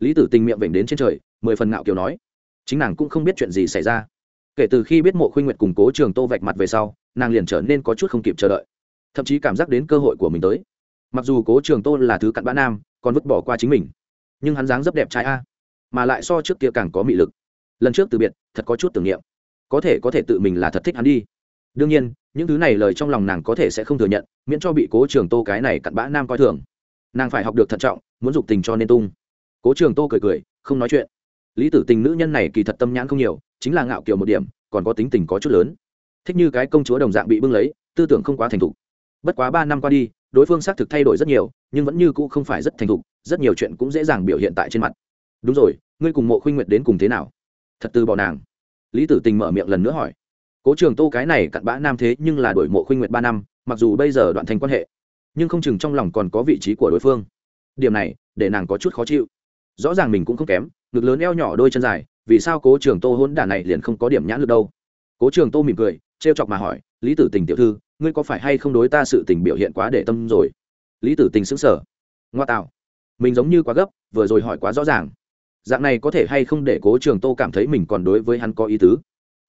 lý tử tình miệng vểnh đến trên trời, mười phần ngạo kiều nói, chính nàng cũng không biết chuyện gì xảy ra. Kể từ khi biết mộ khuynh nguyệt cùng cố trường tô vạch mặt về sau, nàng liền trở nên có chút không kịp chờ đợi, thậm chí cảm giác đến cơ hội của mình tới. Mặc dù cố trường tô là thứ cặn bã nam, còn vứt bỏ qua chính mình, nhưng hắn dáng rất đẹp trai a, mà lại so trước kia càng có mị lực. Lần trước từ biệt, thật có chút tưởng niệm. Có thể có thể tự mình là thật thích hắn đi. Đương nhiên, những thứ này lời trong lòng nàng có thể sẽ không thừa nhận, miễn cho bị cố trường tô cái này cặn bã nam coi thường. Nàng phải học được thận trọng, muốn dục tình cho nên tung cố trường tô cười cười, không nói chuyện. Lý tử tình nữ nhân này kỳ thật tâm nhãn không nhiều, chính là ngạo kiểu một điểm, còn có tính tình có chút lớn. Thích như cái công chúa đồng dạng bị bưng lấy, tư tưởng không quá thành thục. Bất quá ba năm qua đi, đối phương xác thực thay đổi rất nhiều, nhưng vẫn như cũ không phải rất thành thục, rất nhiều chuyện cũng dễ dàng biểu hiện tại trên mặt. Đúng rồi, ngươi cùng mộ khuynh nguyệt đến cùng thế nào? Thật từ bỏ nàng. Lý tử tình mở miệng lần nữa hỏi. Cố trường tô cái này cặn bã nam thế nhưng là đổi mộ khuynh nguyệt ba năm, mặc dù bây giờ đoạn thành quan hệ, nhưng không chừng trong lòng còn có vị trí của đối phương. Điểm này, để nàng có chút khó chịu rõ ràng mình cũng không kém, ngực lớn eo nhỏ đôi chân dài, vì sao cố trường tô hôn đả này liền không có điểm nhãn lực đâu? Cố trường tô mỉm cười, trêu chọc mà hỏi, lý tử tình tiểu thư, ngươi có phải hay không đối ta sự tình biểu hiện quá để tâm rồi? Lý tử tình xứng sở ngoa tạo, mình giống như quá gấp, vừa rồi hỏi quá rõ ràng. Dạng này có thể hay không để cố trường tô cảm thấy mình còn đối với hắn có ý tứ?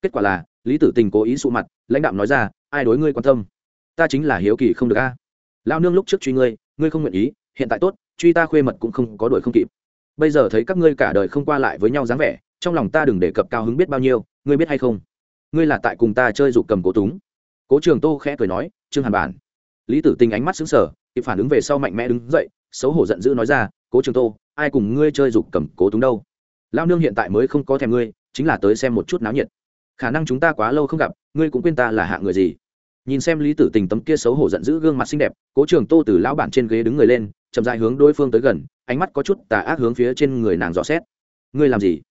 Kết quả là, lý tử tình cố ý sụ mặt, lãnh đạo nói ra, ai đối ngươi quan tâm? Ta chính là hiếu kỳ không được a. Lao nương lúc trước truy ngươi ngươi không nguyện ý, hiện tại tốt, truy ta khuê mật cũng không có đuổi không kịp bây giờ thấy các ngươi cả đời không qua lại với nhau dáng vẻ, trong lòng ta đừng đề cập cao hứng biết bao nhiêu, ngươi biết hay không? Ngươi là tại cùng ta chơi dục cầm cố túng. Cố trường tô khẽ cười nói, trương hàn bản. Lý tử tình ánh mắt xứng sở kịp phản ứng về sau mạnh mẽ đứng dậy, xấu hổ giận dữ nói ra, cố trường tô, ai cùng ngươi chơi dục cầm cố túng đâu? Lao nương hiện tại mới không có thèm ngươi, chính là tới xem một chút náo nhiệt. Khả năng chúng ta quá lâu không gặp, ngươi cũng quên ta là hạ người gì? Nhìn xem lý tử tình tấm kia xấu hổ giận dữ gương mặt xinh đẹp, cố trường tô từ lão bản trên ghế đứng người lên chậm dại hướng đối phương tới gần, ánh mắt có chút tà ác hướng phía trên người nàng dò xét. Ngươi làm gì?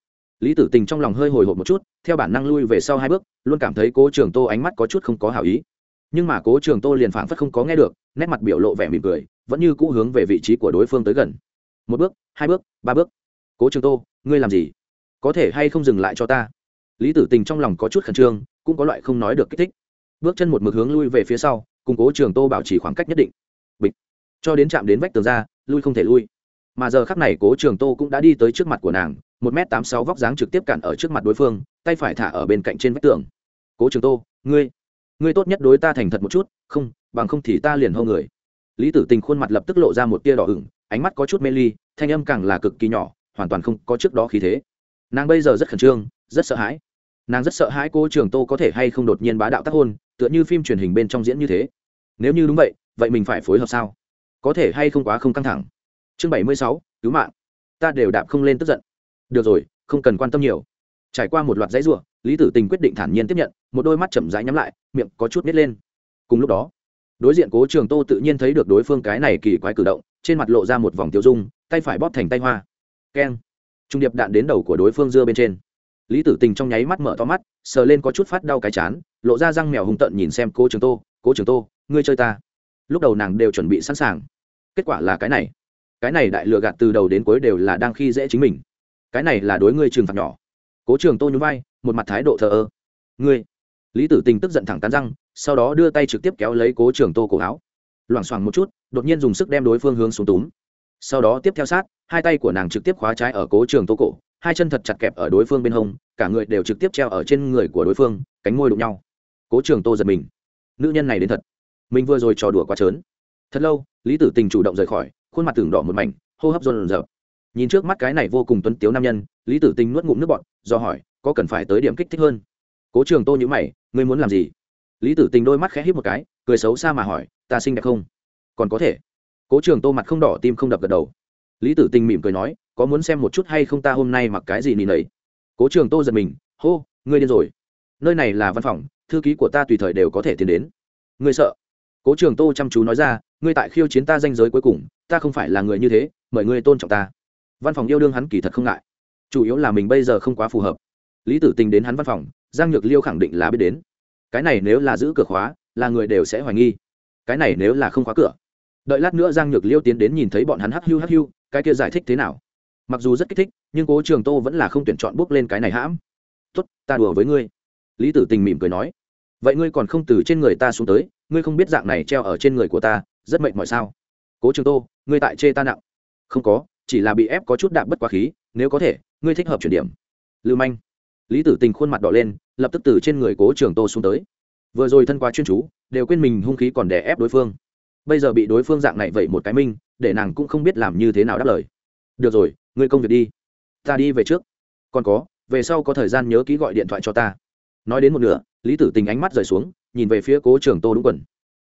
Lý tử tình trong lòng hơi hồi hộp một chút, theo bản năng lui về sau hai bước, luôn cảm thấy cố trường tô ánh mắt có chút không có hảo ý. Nhưng mà cố trường tô liền phảng phất không có nghe được, nét mặt biểu lộ vẻ mỉm cười, vẫn như cũ hướng về vị trí của đối phương tới gần. Một bước, hai bước, ba bước. Cố trường tô, ngươi làm gì? Có thể hay không dừng lại cho ta? Lý tử tình trong lòng có chút khẩn trương, cũng có loại không nói được kích thích. Bước chân một mực hướng lui về phía sau, cùng cố trường tô bảo trì khoảng cách nhất định. Bịch cho đến chạm đến vách tường ra, lui không thể lui. Mà giờ khắc này, cố trường tô cũng đã đi tới trước mặt của nàng, một m tám sáu vóc dáng trực tiếp cản ở trước mặt đối phương, tay phải thả ở bên cạnh trên vách tường. Cố trường tô, ngươi ngươi tốt nhất đối ta thành thật một chút, không, bằng không thì ta liền hô người. Lý tử tình khuôn mặt lập tức lộ ra một tia đỏ ửng, ánh mắt có chút mê ly, thanh âm càng là cực kỳ nhỏ, hoàn toàn không có trước đó khí thế. Nàng bây giờ rất khẩn trương, rất sợ hãi. Nàng rất sợ hãi cô trường tô có thể hay không đột nhiên bá đạo tác hôn, tựa như phim truyền hình bên trong diễn như thế. Nếu như đúng vậy vậy mình phải phối hợp sao? Có thể hay không quá không căng thẳng. Chương bảy mươi sáu, cứu mạng. Ta đều đạp không lên tức giận. Được rồi, không cần quan tâm nhiều. Trải qua một loạt giấy ruộng lý tử tình quyết định thản nhiên tiếp nhận, một đôi mắt chậm rãi nhắm lại, miệng có chút nít lên. Cùng lúc đó, đối diện cố trường tô tự nhiên thấy được đối phương cái này kỳ quái cử động, trên mặt lộ ra một vòng tiêu dung, tay phải bóp thành tay hoa. Keng. Trung điệp đạn đến đầu của đối phương dưa bên trên. Lý tử tình trong nháy mắt mở to mắt, sờ lên có chút phát đau cái chán, lộ ra răng mèo hùng tận nhìn xem cố trường tô, cố trường tô, ngươi chơi ta. Lúc đầu nàng đều chuẩn bị sẵn sàng kết quả là cái này. Cái này đại lừa gạt từ đầu đến cuối đều là đang khi dễ chính mình. Cái này là đối ngươi trường phạt nhỏ. Cố trường tô nhún vai, một mặt thái độ thờ ơ. Ngươi. Lý tử tình tức giận thẳng tán răng, sau đó đưa tay trực tiếp kéo lấy cố trường tô cổ áo. Loảng xoảng một chút, đột nhiên dùng sức đem đối phương hướng xuống túm. Sau đó tiếp theo sát, hai tay của nàng trực tiếp khóa trái ở cố trường tô cổ, hai chân thật chặt kẹp ở đối phương bên hông, cả người đều trực tiếp treo ở trên người của đối phương, cánh môi đụng nhau. Cố trường tô giật mình. Nữ nhân này đến thật. Mình vừa rồi trò đùa quá trớn thật lâu, lý tử tình chủ động rời khỏi, khuôn mặt tường đỏ một mảnh, hô hấp rộn rợp nhìn trước mắt cái này vô cùng tuấn tiếu nam nhân, lý tử tình nuốt ngụm nước bọt, do hỏi, có cần phải tới điểm kích thích hơn? Cố trường tô nhữ mày, ngươi muốn làm gì? Lý tử tình đôi mắt khẽ hít một cái, cười xấu xa mà hỏi, ta xinh đẹp không? Còn có thể. Cố trường tô mặt không đỏ tim không đập gật đầu. Lý tử tình mỉm cười nói, có muốn xem một chút hay không ta hôm nay mặc cái gì nỉ nấy cố trường tô giật mình, hô, ngươi điên rồi. Nơi này là văn phòng, thư ký của ta tùy thời đều có thể tiến đến. Ngươi sợ? Cố trường tô chăm chú nói ra ngươi tại khiêu chiến ta danh giới cuối cùng, ta không phải là người như thế, mời ngươi tôn trọng ta. Văn phòng yêu đương hắn kỳ thật không ngại. Chủ yếu là mình bây giờ không quá phù hợp. Lý tử tình đến hắn văn phòng, giang nhược liêu khẳng định là biết đến. Cái này nếu là giữ cửa khóa, là người đều sẽ hoài nghi. Cái này nếu là không khóa cửa. Đợi lát nữa giang nhược liêu tiến đến nhìn thấy bọn hắn hắc hưu hắc hưu, cái kia giải thích thế nào? Mặc dù rất kích thích, nhưng cố trường tô vẫn là không tuyển chọn bước lên cái này hãm. Tuất ta đùa với ngươi. Lý tử tình mỉm cười nói. Vậy ngươi còn không từ trên người ta xuống tới, ngươi không biết dạng này treo ở trên người của ta rất mệnh mọi sao? Cố trường tô, ngươi tại chê ta nặng. Không có, chỉ là bị ép có chút đạm bất quá khí, nếu có thể, ngươi thích hợp chuyển điểm. Lưu manh. Lý tử tình khuôn mặt đỏ lên, lập tức từ trên người cố trường tô xuống tới. Vừa rồi thân quá chuyên chú, đều quên mình hung khí còn đè ép đối phương. Bây giờ bị đối phương dạng này vậy một cái minh, để nàng cũng không biết làm như thế nào đáp lời. Được rồi, ngươi công việc đi. Ta đi về trước. Còn có, về sau có thời gian nhớ ký gọi điện thoại cho ta. Nói đến một nửa, lý tử tình ánh mắt rời xuống, nhìn về phía cố trường tô đúng quần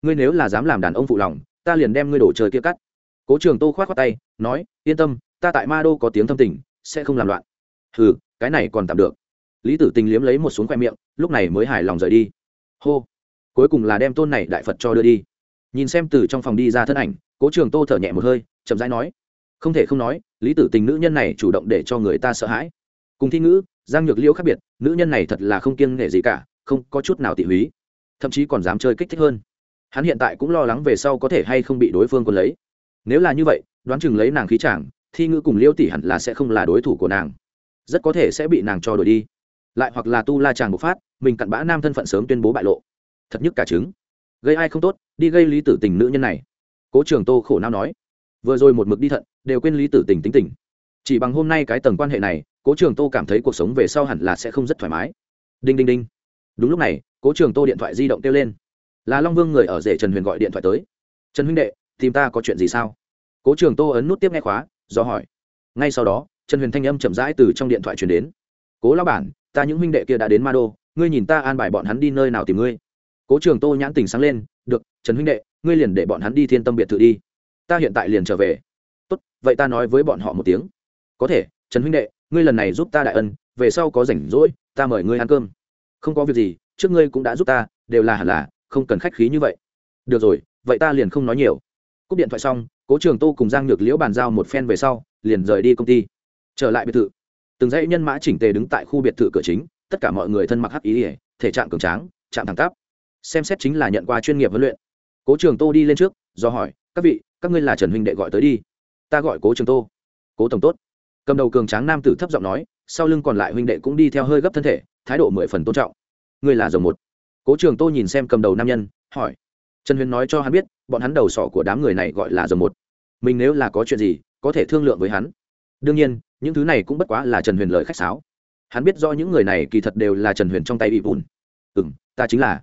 ngươi nếu là dám làm đàn ông phụ lòng, ta liền đem ngươi đổ trời kia cắt. Cố trường tô k h o á t khoác tay, nói, yên tâm, ta tại ma đô có tiếng thâm tình, sẽ không làm loạn. Ừ cái này còn tạm được. Lý tử tình liếm lấy một xuống khoe miệng, lúc này mới hài lòng rời đi. Hô. Cuối cùng là đem tôn này đại phật cho đưa đi. Nhìn xem từ trong phòng đi ra thân ảnh, cố trường tô thở nhẹ một hơi, chậm rãi nói, không thể không nói, lý tử tình nữ nhân này chủ động để cho người ta sợ hãi. Cùng thi ngữ, giang nhược liễu khác biệt, nữ nhân này thật là không kiêng nể gì cả, không có chút nào tỉ húy. Thậm chí còn dám chơi kích thích hơn hắn hiện tại cũng lo lắng về sau có thể hay không bị đối phương quân lấy. Nếu là như vậy, đoán chừng lấy nàng khí chàng, thi ngữ cùng liêu tỷ hẳn là sẽ không là đối thủ của nàng. Rất có thể sẽ bị nàng cho đổi đi. Lại hoặc là tu la chàng bộc phát, mình cặn bã nam thân phận sớm tuyên bố bại lộ. Thật nhất cả chứng gây ai không tốt, đi gây lý tử tình nữ nhân này. Cố trường tô khổ não nói. Vừa rồi một mực đi thận, đều quên lý tử tình tính tình. Chỉ bằng hôm nay cái tầng quan hệ này, cố trường tô cảm thấy cuộc sống về sau hẳn là sẽ không rất thoải mái. Đinh đinh đinh. Đúng lúc này, cố trường tô điện thoại di động kêu lên là long vương người ở rể trần huyền gọi điện thoại tới. Trần huynh đệ, tìm ta có chuyện gì sao? Cố trường tô ấn nút tiếp nghe khóa, do hỏi. Ngay sau đó, trần huyền thanh âm chậm rãi từ trong điện thoại truyền đến. Cố lao bản, ta những huynh đệ kia đã đến ma đô, ngươi nhìn ta an bài bọn hắn đi nơi nào tìm ngươi? Cố trường tô nhãn tình sáng lên, được, trần huynh đệ, ngươi liền để bọn hắn đi thiên tâm biệt thự đi. Ta hiện tại liền trở về. Tốt, vậy ta nói với bọn họ một tiếng. Có thể, trần huynh đệ, ngươi lần này giúp ta đại ân, về sau có rảnh rỗi, ta mời ngươi ăn cơm. Không có việc gì, trước ngươi cũng đã giúp ta, đều là hẳn là không cần khách khí như vậy. Được rồi, vậy ta liền không nói nhiều. Cúp điện thoại xong, cố trường tô cùng giang nhược liễu bàn giao một phen về sau, liền rời đi công ty. Trở lại biệt thự. Từng dãy nhân mã chỉnh tề đứng tại khu biệt thự cửa chính, tất cả mọi người thân mặc hắc ý ỉa thể trạng cường tráng, chạm thẳng tắp. Xem xét chính là nhận qua chuyên nghiệp huấn luyện. Cố trường tô đi lên trước, do hỏi, các vị, các ngươi là trần huynh đệ gọi tới đi? Ta gọi cố trường tô. Cố tổng tốt. Cầm đầu cường tráng nam tử thấp giọng nói, sau lưng còn lại huynh đệ cũng đi theo hơi gấp thân thể, thái độ mười phần tôn trọng. Ngươi là dòng một cố trường tô nhìn xem cầm đầu nam nhân, hỏi. Trần huyền nói cho hắn biết, bọn hắn đầu sỏ của đám người này gọi là dòng một. Mình nếu là có chuyện gì, có thể thương lượng với hắn. Đương nhiên, những thứ này cũng bất quá là trần huyền lời khách sáo. Hắn biết do những người này kỳ thật đều là trần huyền trong tay bị vùn. Ừ m ta chính là.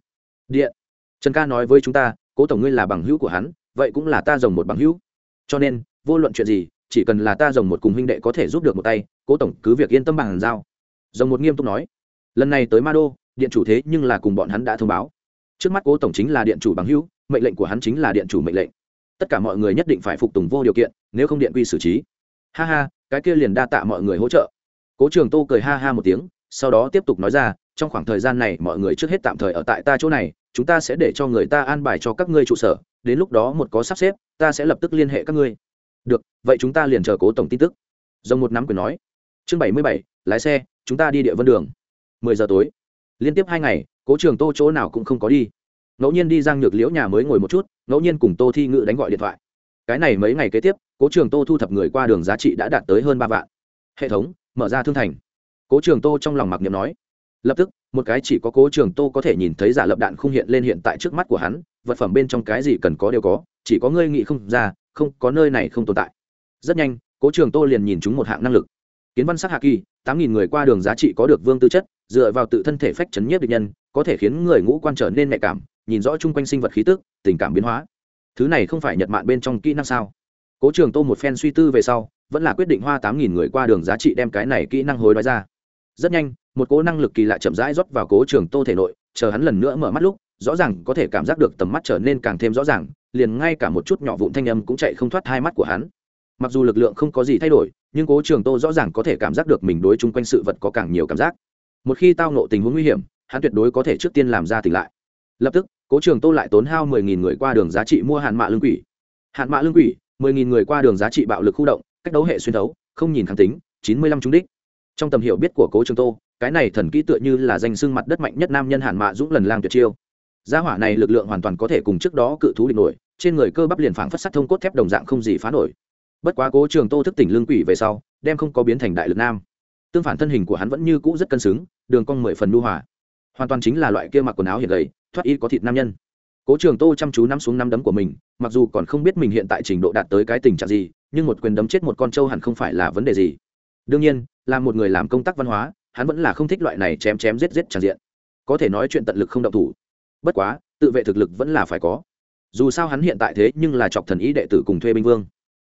Điện. Trần ca nói với chúng ta, cố tổng ngươi là bằng hữu của hắn, vậy cũng là ta dòng một bằng hữu. Cho nên, vô luận chuyện gì, chỉ cần là ta dòng một cùng huynh đệ có thể giúp được một tay, cố tổng cứ việc yên tâm bằng giao. Dòng một nghiêm túc nói. Lần này tới ma đô điện chủ thế nhưng là cùng bọn hắn đã thông báo. Trước mắt cố tổng chính là điện chủ bằng hữu, mệnh lệnh của hắn chính là điện chủ mệnh lệnh. Tất cả mọi người nhất định phải phục tùng vô điều kiện, nếu không điện quy xử trí. Ha ha, cái kia liền đa tạ mọi người hỗ trợ. Cố trường tô cười ha ha một tiếng, sau đó tiếp tục nói ra, trong khoảng thời gian này mọi người trước hết tạm thời ở tại ta chỗ này, chúng ta sẽ để cho người ta an bài cho các ngươi trụ sở, đến lúc đó một có sắp xếp, ta sẽ lập tức liên hệ các ngươi. Được, vậy chúng ta liền chờ cố tổng tin tức. Dòng một nắm quyền nói. Chương bảy mươi bảy, lái xe, chúng ta đi địa vân đường. mười giờ tối liên tiếp hai ngày, cố trường tô chỗ nào cũng không có đi. Ngẫu nhiên đi giang nhược liễu nhà mới ngồi một chút, ngẫu nhiên cùng tô thi ngự đánh gọi điện thoại. Cái này mấy ngày kế tiếp, cố trường tô thu thập người qua đường giá trị đã đạt tới hơn ba vạn. Hệ thống, mở ra thương thành. Cố trường tô trong lòng mặc niệm nói. Lập tức, một cái chỉ có cố trường tô có thể nhìn thấy giả lập đạn không hiện lên hiện tại trước mắt của hắn, vật phẩm bên trong cái gì cần có đều có, chỉ có ngươi nghĩ không ra, không, có nơi này không tồn tại. Rất nhanh, cố trường tô liền nhìn chúng một hạng năng lực. Kiến văn sắc hạ kỳ, tám nghìn người qua đường giá trị có được vương tư chất dựa vào tự thân thể phách chấn nhiếp địch nhân, có thể khiến người ngũ quan trở nên nhạy cảm, nhìn rõ chung quanh sinh vật khí tức, tình cảm biến hóa. Thứ này không phải nhật mạn bên trong kỹ năng sao? Cố trường tô một phen suy tư về sau, vẫn là quyết định hoa tám nghìn người qua đường giá trị đem cái này kỹ năng hối đoái ra. Rất nhanh, một cố năng lực kỳ lạ chậm rãi rót vào cố trường tô thể nội, chờ hắn lần nữa mở mắt lúc, rõ ràng có thể cảm giác được tầm mắt trở nên càng thêm rõ ràng, liền ngay cả một chút nhỏ vụn thanh âm cũng chạy không thoát hai mắt của hắn. Mặc dù lực lượng không có gì thay đổi, nhưng cố trường tô rõ ràng có thể cảm giác được mình đối chung quanh sự vật có càng nhiều cảm giác một khi tao nộ tình huống nguy hiểm, hắn tuyệt đối có thể trước tiên làm ra tỉnh lại. Lập tức, cố trường tô lại tốn hao mười nghìn người qua đường giá trị mua hạn mạ lương quỷ. Hạn mạ lương quỷ, mười nghìn người qua đường giá trị bạo lực khu động, cách đấu hệ xuyên đấu không nhìn kháng tính, chín mươi lăm trúng đích. Trong tầm hiểu biết của cố trường tô, cái này thần kỹ tựa như là danh xương mặt đất mạnh nhất nam nhân hạn mạ dũng lần lang tuyệt chiêu. Gia hỏa này lực lượng hoàn toàn có thể cùng trước đó cự thú địch nổi, trên người cơ bắp liền phảng phất sắt thông cốt thép đồng dạng không gì phá nổi. Bất quá cố trường tô thức tỉnh lương quỷ về sau, đem không có biến thành đại lực nam. Tương phản thân hình của hắn vẫn như cũ rất cân xứng đường cong mười phần nu hòa. Hoàn toàn chính là loại kia mặc quần áo hiện gầy, thoát y có thịt nam nhân. Cố trường tô chăm chú nắm xuống nắm đấm của mình, mặc dù còn không biết mình hiện tại trình độ đạt tới cái tình trạng gì, nhưng một quyền đấm chết một con trâu hẳn không phải là vấn đề gì. Đương nhiên, là một người làm công tác văn hóa, hắn vẫn là không thích loại này chém chém giết giết tràn diện. Có thể nói chuyện tận lực không động thủ. Bất quá, tự vệ thực lực vẫn là phải có. Dù sao hắn hiện tại thế nhưng là chọc thần ý đệ tử cùng thuê binh vương.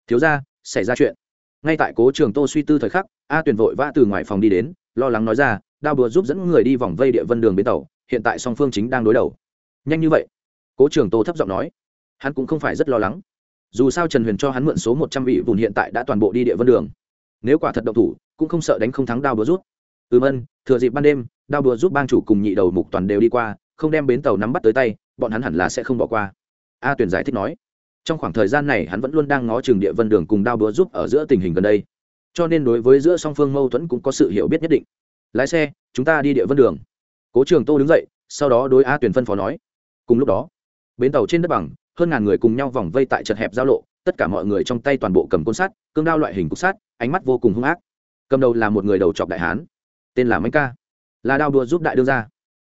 Thiếu ra xảy ra chuyện. Ngay tại cố trường tô suy tư thời khắc, a tuyền vội vã từ ngoài phòng đi đến, lo lắng nói ra đao búa giúp dẫn người đi vòng vây địa vân đường bến tàu, hiện tại song phương chính đang đối đầu. Nhanh như vậy? Cố trường tô thấp giọng nói. Hắn cũng không phải rất lo lắng. Dù sao trần huyền cho hắn mượn số một trăm vị vùn hiện tại đã toàn bộ đi địa vân đường. Nếu quả thật động thủ, cũng không sợ đánh không thắng đao búa rút. Ừm ân, thừa dịp ban đêm, đao búa giúp bang chủ cùng nhị đầu mục toàn đều đi qua, không đem bến tàu nắm bắt tới tay, bọn hắn hẳn là sẽ không bỏ qua. A tuyển giải thích nói. Trong khoảng thời gian này hắn vẫn luôn đang ngó chừng địa vân đường cùng đao búa giúp ở giữa tình hình gần đây. Cho nên đối với giữa song phương mâu thuẫn cũng có sự hiểu biết nhất định lái xe, chúng ta đi địa vân đường. Cố trường tô đứng dậy, sau đó đối a tuyển phân phó nói. Cùng lúc đó, bến tàu trên đất bằng, hơn ngàn người cùng nhau vòng vây tại chật hẹp giao lộ, tất cả mọi người trong tay toàn bộ cầm côn sắt, cương đao loại hình cục sắt, ánh mắt vô cùng hung ác. Cầm đầu là một người đầu trọc đại hán, tên là mánh ca. Là đao đua giúp đại đương ra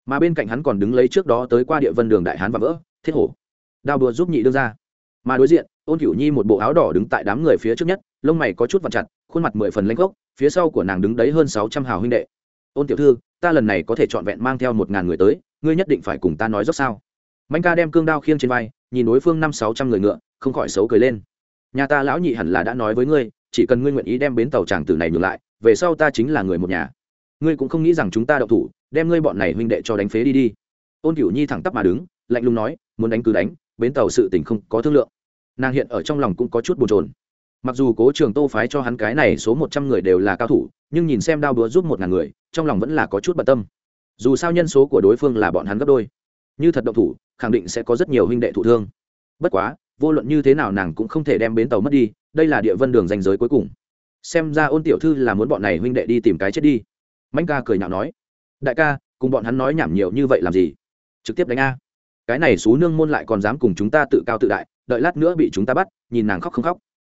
mà bên cạnh hắn còn đứng lấy trước đó tới qua địa vân đường đại hán và vỡ, thiết hổ. Đao đua giúp nhị đương ra mà đối diện, ôn cửu nhi một bộ áo đỏ đứng tại đám người phía trước nhất, lông mày có chút vặn chặt, khuôn mặt mười phần lanh gốc phía sau của nàng đứng đấy hơn sáu trăm hào huynh đệ ôn tiểu thư, ta lần này có thể trọn vẹn mang theo một ngàn người tới, ngươi nhất định phải cùng ta nói dốc sao? Mạnh ca đem cương đao khiêng trên vai, nhìn đối phương năm sáu trăm người ngựa, không khỏi xấu cười lên. Nhà ta lão nhị hẳn là đã nói với ngươi, chỉ cần ngươi nguyện ý đem bến tàu tràng tử này nhường lại, về sau ta chính là người một nhà. Ngươi cũng không nghĩ rằng chúng ta đậu thủ, đem ngươi bọn này huynh đệ cho đánh phế đi đi. Ôn cửu nhi thẳng tắp mà đứng, lạnh lùng nói, muốn đánh cứ đánh, bến tàu sự tình không có thương lượng. Nàng hiện ở trong lòng cũng có chút bồn trồn mặc dù cố trường tô phái cho hắn cái này số một trăm người đều là cao thủ, nhưng nhìn xem đao búa giúp một ngàn người trong lòng vẫn là có chút bận tâm. Dù sao nhân số của đối phương là bọn hắn gấp đôi. Như thật động thủ, khẳng định sẽ có rất nhiều huynh đệ thụ thương. Bất quá, vô luận như thế nào nàng cũng không thể đem bến tàu mất đi, đây là địa vân đường danh giới cuối cùng. Xem ra ôn tiểu thư là muốn bọn này huynh đệ đi tìm cái chết đi. Mạnh ca cười nhạo nói, đại ca, cùng bọn hắn nói nhảm nhiều như vậy làm gì? Trực tiếp đánh a. Cái này xú nương môn lại còn dám cùng chúng ta tự cao tự đại, đợi lát nữa bị chúng ta bắt, nhìn nàng khóc không khóc.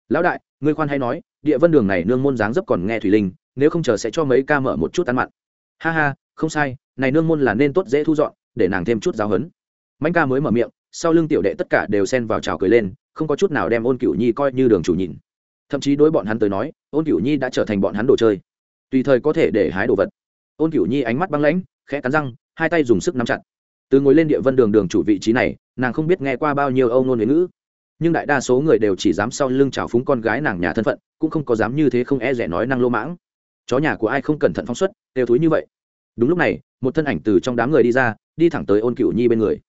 Lão đại, ngươi khoan hay nói, địa vân đường này nương môn dáng dấp còn nghe thủy linh nếu không chờ sẽ cho mấy ca mở một chút ăn mặn. Ha ha, không sai, này nương môn là nên tốt dễ thu dọn, để nàng thêm chút giáo hấn mạnh ca mới mở miệng, sau lưng tiểu đệ tất cả đều xen vào trào cười lên, không có chút nào đem ôn cửu nhi coi như đường chủ nhìn. Thậm chí đối bọn hắn tới nói, ôn cửu nhi đã trở thành bọn hắn đồ chơi. Tùy thời có thể để hái đồ vật. Ôn cửu nhi ánh mắt băng lãnh, khẽ cắn răng, hai tay dùng sức nắm chặt. Từ ngồi lên địa vân đường đường chủ vị trí này, nàng không biết nghe qua bao nhiêu âu nôn huế ngữ. Nhưng đại đa số người đều chỉ dám sau lưng trào phúng con gái nàng nhà thân phận, cũng không có dám như thế không e rẻ nói năng lô mãng chó nhà của ai không cẩn thận phóng xuất đều thúi như vậy. Đúng lúc này, một thân ảnh từ trong đám người đi ra, đi thẳng tới ôn cựu nhi bên người.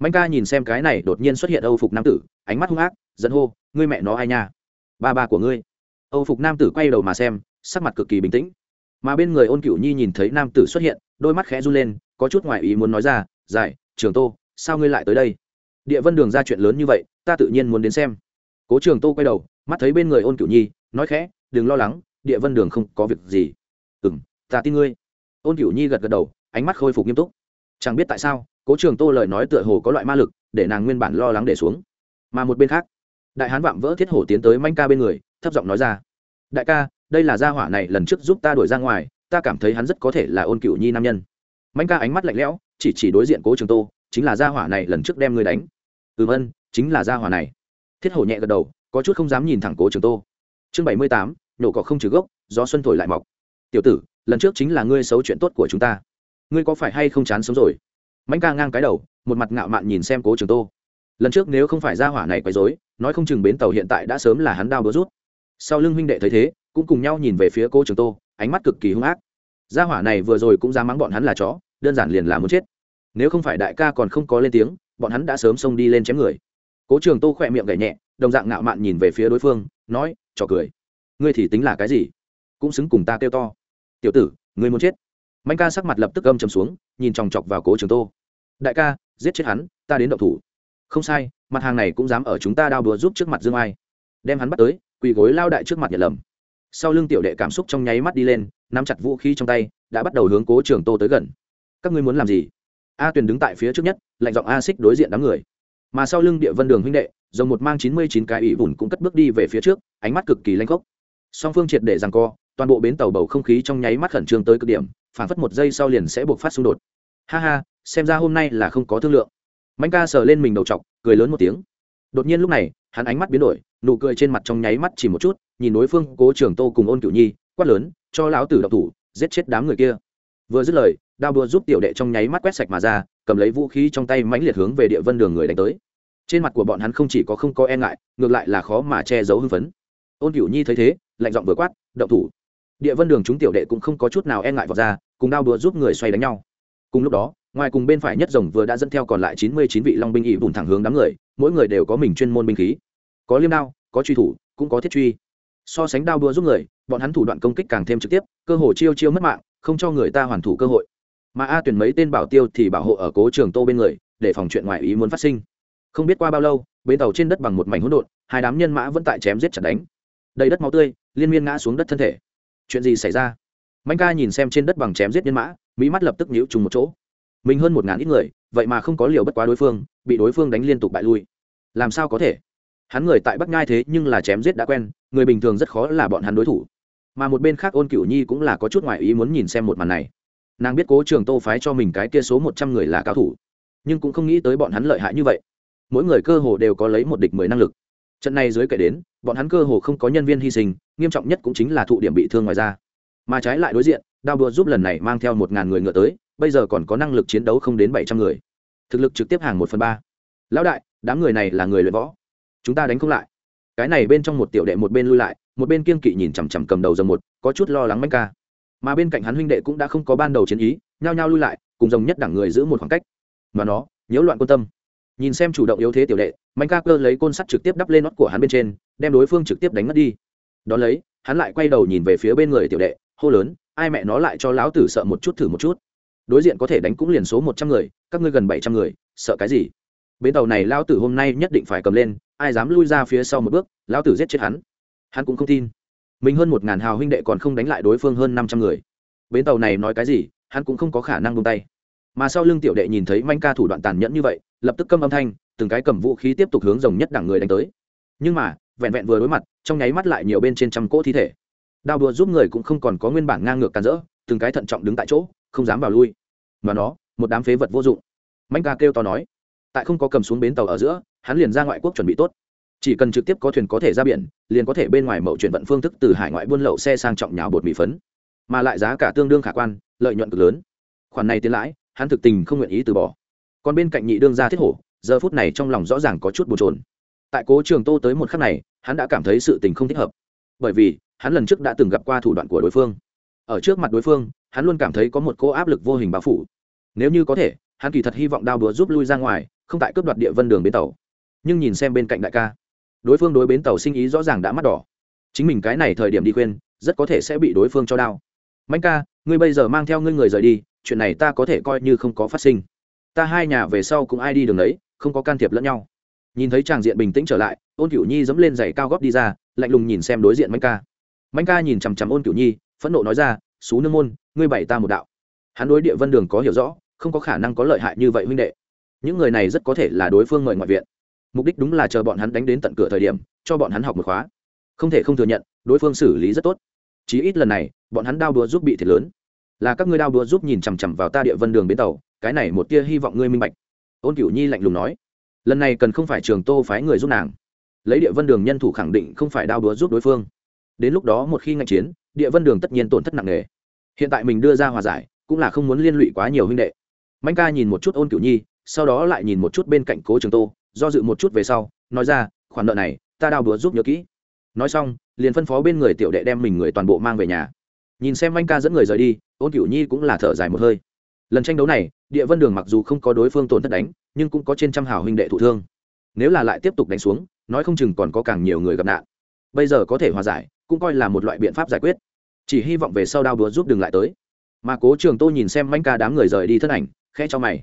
Mạnh ca nhìn xem cái này đột nhiên xuất hiện âu phục nam tử, ánh mắt hung ác dẫn hô, ngươi mẹ nó ai nha? Ba ba của ngươi. Âu phục nam tử quay đầu mà xem, sắc mặt cực kỳ bình tĩnh. Mà bên người ôn cựu nhi nhìn thấy nam tử xuất hiện, đôi mắt khẽ run lên, có chút ngoài ý muốn nói ra, giải, trường tô, sao ngươi lại tới đây? Địa vân đường ra chuyện lớn như vậy, ta tự nhiên muốn đến xem. Cố trường tô quay đầu, mắt thấy bên người ôn cửu nhi, nói khẽ, đừng lo lắng địa vân đường không có việc gì. Ừ m ta tin ngươi. Ôn cửu nhi gật gật đầu, ánh mắt khôi phục nghiêm túc. Chẳng biết tại sao, cố trường tô lời nói tựa hồ có loại ma lực, để nàng nguyên bản lo lắng để xuống. Mà một bên khác, đại hán vạm vỡ thiết hổ tiến tới manh ca bên người, thấp giọng nói ra. Đại ca, đây là gia hỏa này lần trước giúp ta đuổi ra ngoài, ta cảm thấy hắn rất có thể là ôn cửu nhi nam nhân. Manh ca ánh mắt lạnh lẽo, chỉ chỉ đối diện cố trường tô, chính là gia hỏa này lần trước đem ngươi đánh. Ừm ân, chính là gia hỏa này. Thiết hổ nhẹ gật đầu, có chút không dám nhìn thẳng cố trường tô. Chương bảy mươi tám nhổ cỏ không trừ gốc, gió xuân thổi lại mọc. Tiểu tử, lần trước chính là ngươi xấu chuyện tốt của chúng ta. Ngươi có phải hay không chán sống rồi? Mạnh ca ngang cái đầu, một mặt ngạo mạn nhìn xem cố trường tô. Lần trước nếu không phải gia hỏa này quấy dối nói không chừng bến tàu hiện tại đã sớm là hắn đao búa rút. Sau lưng huynh đệ thấy thế, cũng cùng nhau nhìn về phía cố trường tô, ánh mắt cực kỳ hung ác. Gia hỏa này vừa rồi cũng ra mắng bọn hắn là chó, đơn giản liền là muốn chết. Nếu không phải đại ca còn không có lên tiếng, bọn hắn đã sớm xông đi lên chém người. Cố trường tô khỏe miệng gảy nhẹ, đồng dạng ngạo mạn nhìn về phía đối phương, nói, trò cười ngươi thì tính là cái gì? Cũng xứng cùng ta kêu to. Tiểu tử, ngươi muốn chết? Mạnh ca sắc mặt lập tức âm chầm xuống, nhìn chòng chọc vào cố trường tô. Đại ca, giết chết hắn, ta đến động thủ. Không sai, mặt hàng này cũng dám ở chúng ta đao đùa giúp trước mặt dương ai. Đem hắn bắt tới, quỳ gối lao đại trước mặt nhận lầm. Sau lưng tiểu đệ cảm xúc trong nháy mắt đi lên, nắm chặt vũ khí trong tay, đã bắt đầu hướng cố trường tô tới gần. Các ngươi muốn làm gì? A tuyền đứng tại phía trước nhất, lạnh giọng a xích đối diện đám người. Mà sau lưng địa vân đường huynh đệ dòng một mang chín mươi chín cái ỷ vùn cũng cất bước đi về phía trước, ánh mắt cực kỳ lanh khốc song phương triệt để rằng co, toàn bộ bến tàu bầu không khí trong nháy mắt khẩn trương tới cực điểm, phản phất một giây sau liền sẽ buộc phát xung đột. Ha ha, xem ra hôm nay là không có thương lượng. Mạnh ca sờ lên mình đầu chọc, cười lớn một tiếng. Đột nhiên lúc này, hắn ánh mắt biến đổi, nụ cười trên mặt trong nháy mắt chỉ một chút, nhìn đối phương, cố trường tô cùng ôn cửu nhi, quát lớn, cho lão tử độc thủ, giết chết đám người kia. Vừa dứt lời, đao đua giúp tiểu đệ trong nháy mắt quét sạch mà ra, cầm lấy vũ khí trong tay mãnh liệt hướng về địa vân đường người đánh tới. Trên mặt của bọn hắn không chỉ có không có e ngại, ngược lại là khó mà che giấu hưng phấn. Ôn cửu nhi thấy thế lạnh giọng vừa quát, động thủ. Địa vân đường chúng tiểu đệ cũng không có chút nào e ngại vào ra, cùng đao đùa giúp người xoay đánh nhau. Cùng lúc đó, ngoài cùng bên phải nhất rồng vừa đã dẫn theo còn lại chín mươi chín vị long binh ỵ bùn thẳng hướng đám người, mỗi người đều có mình chuyên môn binh khí. Có liêm đao, có truy thủ, cũng có thiết truy. So sánh đao đua giúp người, bọn hắn thủ đoạn công kích càng thêm trực tiếp, cơ hội chiêu chiêu mất mạng, không cho người ta hoàn thủ cơ hội. Mà a tuyển mấy tên bảo tiêu thì bảo hộ ở cố trường tô bên người, để phòng chuyện ngoài ý muốn phát sinh. Không biết qua bao lâu, bến tàu trên đất bằng một mảnh hỗn độn, hai đám nhân mã vẫn tại chém giết chặt đánh đầy đất máu tươi, liên miên ngã xuống đất thân thể. Chuyện gì xảy ra? Mạnh ca nhìn xem trên đất bằng chém giết nhân mã, mỹ mắt lập tức nhíu trùng một chỗ. Mình hơn một ngàn ít người, vậy mà không có liều bất quá đối phương, bị đối phương đánh liên tục bại lui. Làm sao có thể? Hắn người tại bắc ngai thế nhưng là chém giết đã quen, người bình thường rất khó là bọn hắn đối thủ. Mà một bên khác ôn cửu nhi cũng là có chút ngoại ý muốn nhìn xem một màn này. Nàng biết cố trường tô phái cho mình cái kia số một trăm người là cao thủ, nhưng cũng không nghĩ tới bọn hắn lợi hại như vậy. Mỗi người cơ hồ đều có lấy một địch mười năng lực. Trận này dưới kể đến bọn hắn cơ hồ không có nhân viên hy sinh, nghiêm trọng nhất cũng chính là thụ điểm bị thương ngoài ra mà trái lại đối diện, đao đua giúp lần này mang theo một ngàn người ngựa tới, bây giờ còn có năng lực chiến đấu không đến bảy trăm người. Thực lực trực tiếp hàng một phần ba. Lão đại, đám người này là người luyện võ. Chúng ta đánh không lại. Cái này bên trong một tiểu đệ một bên lui lại, một bên kiên kỵ nhìn chằm chằm cầm đầu dòng một, có chút lo lắng manh ca. Mà bên cạnh hắn huynh đệ cũng đã không có ban đầu chiến ý, nhao nhao lui lại, cùng dòng nhất đẳng người giữ một khoảng cách. Mà nó, nhiễu loạn quan tâm. Nhìn xem chủ động yếu thế tiểu đệ manh ca cơ lấy côn sắt trực tiếp đắp lên nót của hắn bên trên, đem đối phương trực tiếp đánh mất đi. Đón lấy, hắn lại quay đầu nhìn về phía bên người tiểu đệ, hô lớn, ai mẹ nó lại cho lão tử sợ một chút thử một chút. Đối diện có thể đánh cũng liền số một trăm người, các ngươi gần bảy trăm người, sợ cái gì? Bến tàu này lão tử hôm nay nhất định phải cầm lên, ai dám lui ra phía sau một bước, lão tử giết chết hắn. Hắn cũng không tin. Mình hơn một ngàn hào huynh đệ còn không đánh lại đối phương hơn năm trăm người. Bến tàu này nói cái gì, hắn cũng không có khả năng buông tay. Mà sau lưng tiểu đệ nhìn thấy manh ca thủ đoạn tàn nhẫn như vậy, lập tức câm âm thanh từng cái cầm vũ khí tiếp tục hướng rồng nhất đẳng người đánh tới. Nhưng mà, vẹn vẹn vừa đối mặt, trong nháy mắt lại nhiều bên trên trăm cỗ thi thể. Đao đùa giúp người cũng không còn có nguyên bản ngang ngược càn rỡ, từng cái thận trọng đứng tại chỗ, không dám vào lui. Mà nó, một đám phế vật vô dụng. Mạnh ca kêu to nói. Tại không có cầm xuống bến tàu ở giữa, hắn liền ra ngoại quốc chuẩn bị tốt. Chỉ cần trực tiếp có thuyền có thể ra biển, liền có thể bên ngoài mậu chuyển vận phương thức từ hải ngoại buôn lậu xe sang trọng nhào bột mì phấn. Mà lại giá cả tương đương khả quan, lợi nhuận cực lớn. Khoản này tiền lãi, hắn thực tình không nguyện ý từ bỏ. Còn bên cạnh nhị đương gia thiết hổ giờ phút này trong lòng rõ ràng có chút bồn trồn tại cố trường tô tới một khắc này, hắn đã cảm thấy sự tình không thích hợp. Bởi vì, hắn lần trước đã từng gặp qua thủ đoạn của đối phương. Ở trước mặt đối phương, hắn luôn cảm thấy có một cô áp lực vô hình bao phủ. Nếu như có thể, hắn kỳ thật hy vọng đao đũa giúp lui ra ngoài, không tại cướp đoạt địa vân đường bến tàu. Nhưng nhìn xem bên cạnh đại ca, đối phương đối bến tàu sinh ý rõ ràng đã mắt đỏ. Chính mình cái này thời điểm đi khuyên, rất có thể sẽ bị đối phương cho đao. Mạnh ca, ngươi bây giờ mang theo ngươi người rời đi, chuyện này ta có thể coi như không có phát sinh. Ta hai nhà về sau cũng ai đi đường đấy không có can thiệp lẫn nhau. Nhìn thấy tràng diện bình tĩnh trở lại, ôn cửu nhi dẫm lên giày cao góp đi ra, lạnh lùng nhìn xem đối diện mạnh ca. Mạnh ca nhìn chằm chằm ôn cửu nhi, phẫn nộ nói ra, xú nương môn, ngươi bày ta một đạo. Hắn đối địa vân đường có hiểu rõ, không có khả năng có lợi hại như vậy huynh đệ. Những người này rất có thể là đối phương mời ngoại viện. Mục đích đúng là chờ bọn hắn đánh đến tận cửa thời điểm, cho bọn hắn học một khóa. Không thể không thừa nhận, đối phương xử lý rất tốt. Chí ít lần này, bọn hắn đao đùa giúp bị thiệt lớn. Là các ngươi đao đùa giúp nhìn chằm chằm vào ta địa vân đường bến tàu, cái này một tia hy vọng ngươi minh bạch ôn cửu nhi lạnh lùng nói, lần này cần không phải trường tô phái người giúp nàng. Lấy địa vân đường nhân thủ khẳng định không phải đao đúa giúp đối phương. Đến lúc đó một khi ngạch chiến, địa vân đường tất nhiên tổn thất nặng nề. Hiện tại mình đưa ra hòa giải, cũng là không muốn liên lụy quá nhiều huynh đệ. Mạnh ca nhìn một chút ôn cửu nhi, sau đó lại nhìn một chút bên cạnh cố trường tô, do dự một chút về sau, nói ra, khoản nợ này, ta đao đúa giúp nhớ kỹ. Nói xong, liền phân phó bên người tiểu đệ đem mình người toàn bộ mang về nhà. Nhìn xem anh ca dẫn người rời đi, ôn cửu nhi cũng là thở dài một hơi lần tranh đấu này, địa vân đường mặc dù không có đối phương tổn thất đánh, nhưng cũng có trên trăm hào huynh đệ thụ thương. Nếu là lại tiếp tục đánh xuống, nói không chừng còn có càng nhiều người gặp nạn. Bây giờ có thể hòa giải, cũng coi là một loại biện pháp giải quyết. Chỉ hy vọng về sau đao đúa giúp đừng lại tới. Mà cố trường tô nhìn xem manh ca đám người rời đi thân ảnh khe cho mày.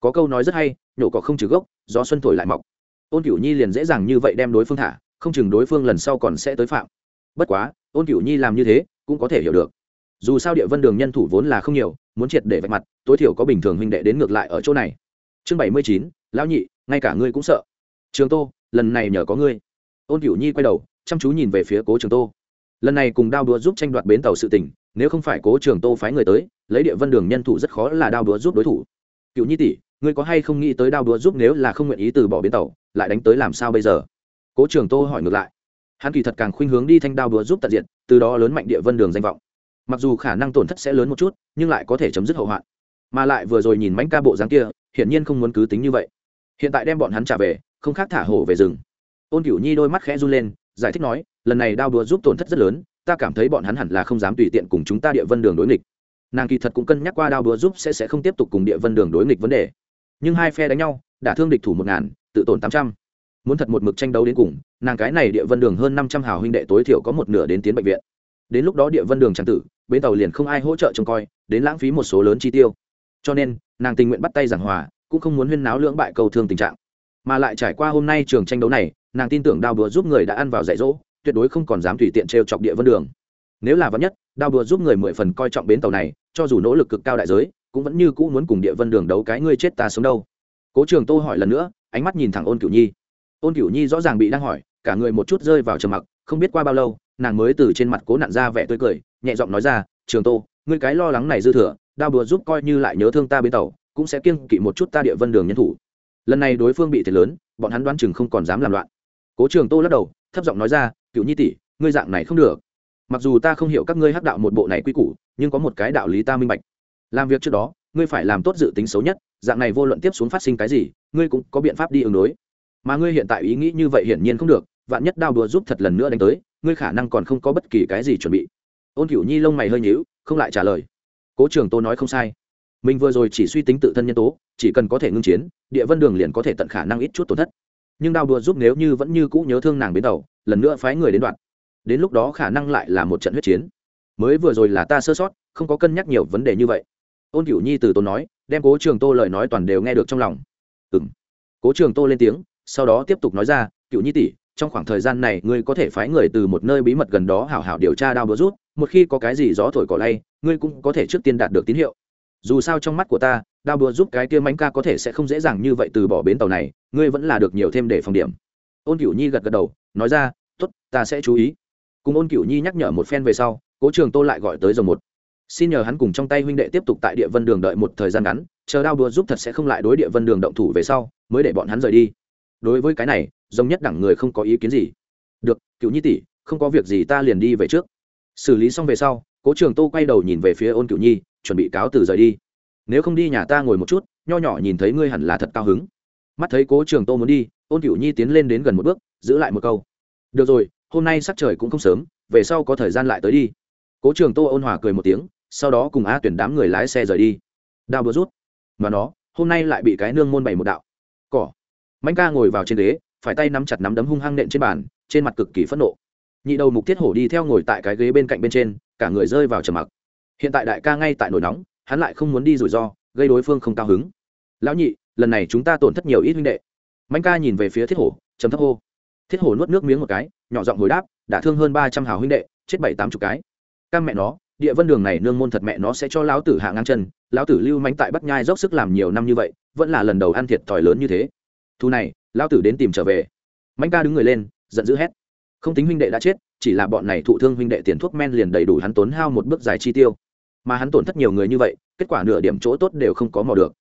Có câu nói rất hay, nhổ cỏ không trừ gốc, gió xuân thổi lại mọc. Ôn cửu nhi liền dễ dàng như vậy đem đối phương thả, không chừng đối phương lần sau còn sẽ tới phạm. Bất quá, ôn cửu nhi làm như thế, cũng có thể hiểu được. Dù sao địa vân đường nhân thủ vốn là không nhiều muốn triệt để vạch mặt, tối thiểu có bình thường huynh đệ đến ngược lại ở chỗ này. Chương bảy mươi chín, lão nhị, ngay cả ngươi cũng sợ. Trường tô, lần này nhờ có ngươi. Ôn cửu nhi quay đầu, chăm chú nhìn về phía cố trường tô. Lần này cùng đao đúa giúp tranh đoạt bến tàu sự tỉnh nếu không phải cố trường tô phái người tới, lấy địa vân đường nhân thủ rất khó là đao đúa giúp đối thủ. Cựu nhi tỷ, ngươi có hay không nghĩ tới đao đúa giúp nếu là không nguyện ý từ bỏ bến tàu, lại đánh tới làm sao bây giờ? Cố trường tô hỏi ngược lại. Hắn kỳ thật càng khuynh hướng đi thanh đao đúa giúp tận diện từ đó lớn mạnh địa vân đường danh vọng mặc dù khả năng tổn thất sẽ lớn một chút, nhưng lại có thể chấm dứt hậu hoạn. Mà lại vừa rồi nhìn mánh ca bộ dáng kia, hiển nhiên không muốn cứ tính như vậy. Hiện tại đem bọn hắn trả về, không khác thả hổ về rừng. Ôn cửu nhi đôi mắt khẽ run lên, giải thích nói, lần này đao đùa giúp tổn thất rất lớn, ta cảm thấy bọn hắn hẳn là không dám tùy tiện cùng chúng ta địa vân đường đối nghịch. Nàng kỳ thật cũng cân nhắc qua đao đùa giúp sẽ sẽ không tiếp tục cùng địa vân đường đối nghịch vấn đề. Nhưng hai phe đánh nhau, đã thương địch thủ một ngàn, tự tổn tám trăm. Muốn thật một mực tranh đấu đến cùng, nàng cái này địa vân đường hơn năm trăm hào huynh đệ tối thiểu có một nửa đến tiến bệnh viện đến lúc đó địa vân đường trang tử, bến tàu liền không ai hỗ trợ trông coi, đến lãng phí một số lớn chi tiêu. Cho nên, nàng tình nguyện bắt tay giảng hòa, cũng không muốn huyên náo lưỡng bại cầu thương tình trạng. Mà lại trải qua hôm nay trường tranh đấu này, nàng tin tưởng đao búa giúp người đã ăn vào dạy dỗ, tuyệt đối không còn dám tùy tiện trêu chọc địa vân đường. Nếu là vắn nhất, đao búa giúp người mười phần coi trọng bến tàu này, cho dù nỗ lực cực cao đại giới, cũng vẫn như cũ muốn cùng địa vân đường đấu cái ngươi chết ta sống đâu. Cố trường tô hỏi lần nữa, ánh mắt nhìn thẳng ôn cửu nhi. Ôn cửu nhi rõ ràng bị đang hỏi, cả người một chút rơi vào trầm mặc, không biết qua bao lâu nàng mới từ trên mặt cố nặn ra vẻ tươi cười, nhẹ giọng nói ra, trường tô, ngươi cái lo lắng này dư thừa, đao búa giúp coi như lại nhớ thương ta bến tàu cũng sẽ kiêng kỵ một chút ta địa vân đường nhân thủ. Lần này đối phương bị thiệt lớn, bọn hắn đoán chừng không còn dám làm loạn. Cố trường tô lắc đầu, thấp giọng nói ra, cựu nhi tỷ, ngươi dạng này không được. Mặc dù ta không hiểu các ngươi hắc đạo một bộ này quy củ, nhưng có một cái đạo lý ta minh bạch. Làm việc trước đó, ngươi phải làm tốt dự tính xấu nhất, dạng này vô luận tiếp xuống phát sinh cái gì, ngươi cũng có biện pháp đi ứng đối. Mà ngươi hiện tại ý nghĩ như vậy hiển nhiên không được, vạn nhất đao đùa giúp thật lần nữa đánh tới ngươi khả năng còn không có bất kỳ cái gì chuẩn bị. Ôn cửu nhi lông mày hơi nhíu, không lại trả lời. Cố trường tô nói không sai. Mình vừa rồi chỉ suy tính tự thân nhân tố, chỉ cần có thể ngưng chiến, địa vân đường liền có thể tận khả năng ít chút tổn thất. Nhưng đao đùa giúp nếu như vẫn như cũ nhớ thương nàng bến tàu lần nữa phái người đến đoạn. Đến lúc đó khả năng lại là một trận huyết chiến. Mới vừa rồi là ta sơ sót, không có cân nhắc nhiều vấn đề như vậy. Ôn cửu nhi từ tốn nói, đem cố trường tô lời nói toàn đều nghe được trong lòng. Ừ m cố trường tô lên tiếng, sau đó tiếp tục nói ra cựu nhi tỷ trong khoảng thời gian này ngươi có thể phái người từ một nơi bí mật gần đó hảo hảo điều tra đao búa rút, một khi có cái gì gió thổi cỏ lay, ngươi cũng có thể trước tiên đạt được tín hiệu. Dù sao trong mắt của ta, đao búa giúp cái kia mánh ca có thể sẽ không dễ dàng như vậy từ bỏ bến tàu này, ngươi vẫn là được nhiều thêm để phòng điểm. Ôn cửu nhi gật gật đầu, nói ra t ố t ta sẽ chú ý. Cùng ôn cửu nhi nhắc nhở một phen về sau, cố trường tô lại gọi tới dòng một. Xin nhờ hắn cùng trong tay huynh đệ tiếp tục tại địa vân đường đợi một thời gian ngắn, chờ đao đùa giúp thật sẽ không lại đối địa vân đường động thủ về sau, mới để bọn hắn rời đi. Đối với cái này giống nhất đẳng người không có ý kiến gì. Được, cựu nhi tỷ, không có việc gì ta liền đi về trước. Xử lý xong về sau, cố trường tô quay đầu nhìn về phía ôn cựu nhi, chuẩn bị cáo từ rời đi. Nếu không đi nhà ta ngồi một chút, nho nhỏ nhìn thấy ngươi hẳn là thật cao hứng. Mắt thấy cố trường tô muốn đi, ôn cựu nhi tiến lên đến gần một bước, giữ lại một câu. Được rồi, hôm nay sắc trời cũng không sớm, về sau có thời gian lại tới đi. Cố trường tô ôn hòa cười một tiếng, sau đó cùng a tuyển đám người lái xe rời đi. Đào búa rút. Mà nó, hôm nay lại bị cái nương môn bày một đạo. Cỏ. Mạnh ca ngồi vào trên ghế phải tay nắm chặt nắm đấm hung hăng nện trên bàn, trên mặt cực kỳ phẫn nộ. Nhị đầu mục thiết hổ đi theo ngồi tại cái ghế bên cạnh bên trên, cả người rơi vào trầm mặc. Hiện tại đại ca ngay tại nổi nóng, hắn lại không muốn đi rủi ro, gây đối phương không cao hứng. Lão nhị, lần này chúng ta tổn thất nhiều ít huynh đệ. Mạnh ca nhìn về phía thiết hổ, trầm thấp hô. Thiết hổ nuốt nước miếng một cái, nhỏ giọng hồi đáp, đã thương hơn ba trăm hào huynh đệ, chết bảy tám chục cái. Cam mẹ nó, địa vân đường này nương môn thật mẹ nó sẽ cho lão tử hạ ngang chân, lão tử lưu mánh tại bắt nhai dốc sức làm nhiều năm như vậy, vẫn là lần đầu ăn thiệt thòi lớn như thế. Thu này lão tử đến tìm trở về. Mạnh ca đứng người lên, giận dữ hét. Không tính huynh đệ đã chết, chỉ là bọn này thụ thương huynh đệ tiền thuốc men liền đầy đủ hắn tốn hao một bước dài chi tiêu. Mà hắn tổn thất nhiều người như vậy, kết quả nửa điểm chỗ tốt đều không có mò được.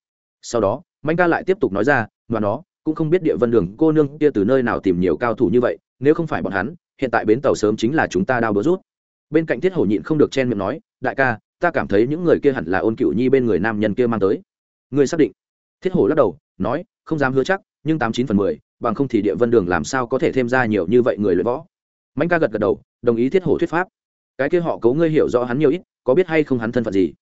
Sau đó mạnh ca lại tiếp tục nói ra và nó, cũng không biết địa vân đường cô nương kia từ nơi nào tìm nhiều cao thủ như vậy, nếu không phải bọn hắn, hiện tại bến tàu sớm chính là chúng ta đau búa rút. Bên cạnh thiết hổ nhịn không được chen miệng nói, đại ca, ta cảm thấy những người kia hẳn là ôn cựu nhi bên người nam nhân kia mang tới. Người xác định? Thiết hổ lắc đầu, nói, không dám hứa chắc nhưng tám chín phần mười, bằng không thì địa vân đường làm sao có thể thêm ra nhiều như vậy người luyện võ. Mạnh ca gật gật đầu, đồng ý thiết hổ thuyết pháp. Cái kia họ cấu ngươi hiểu rõ hắn nhiều ít, có biết hay không hắn thân phận gì?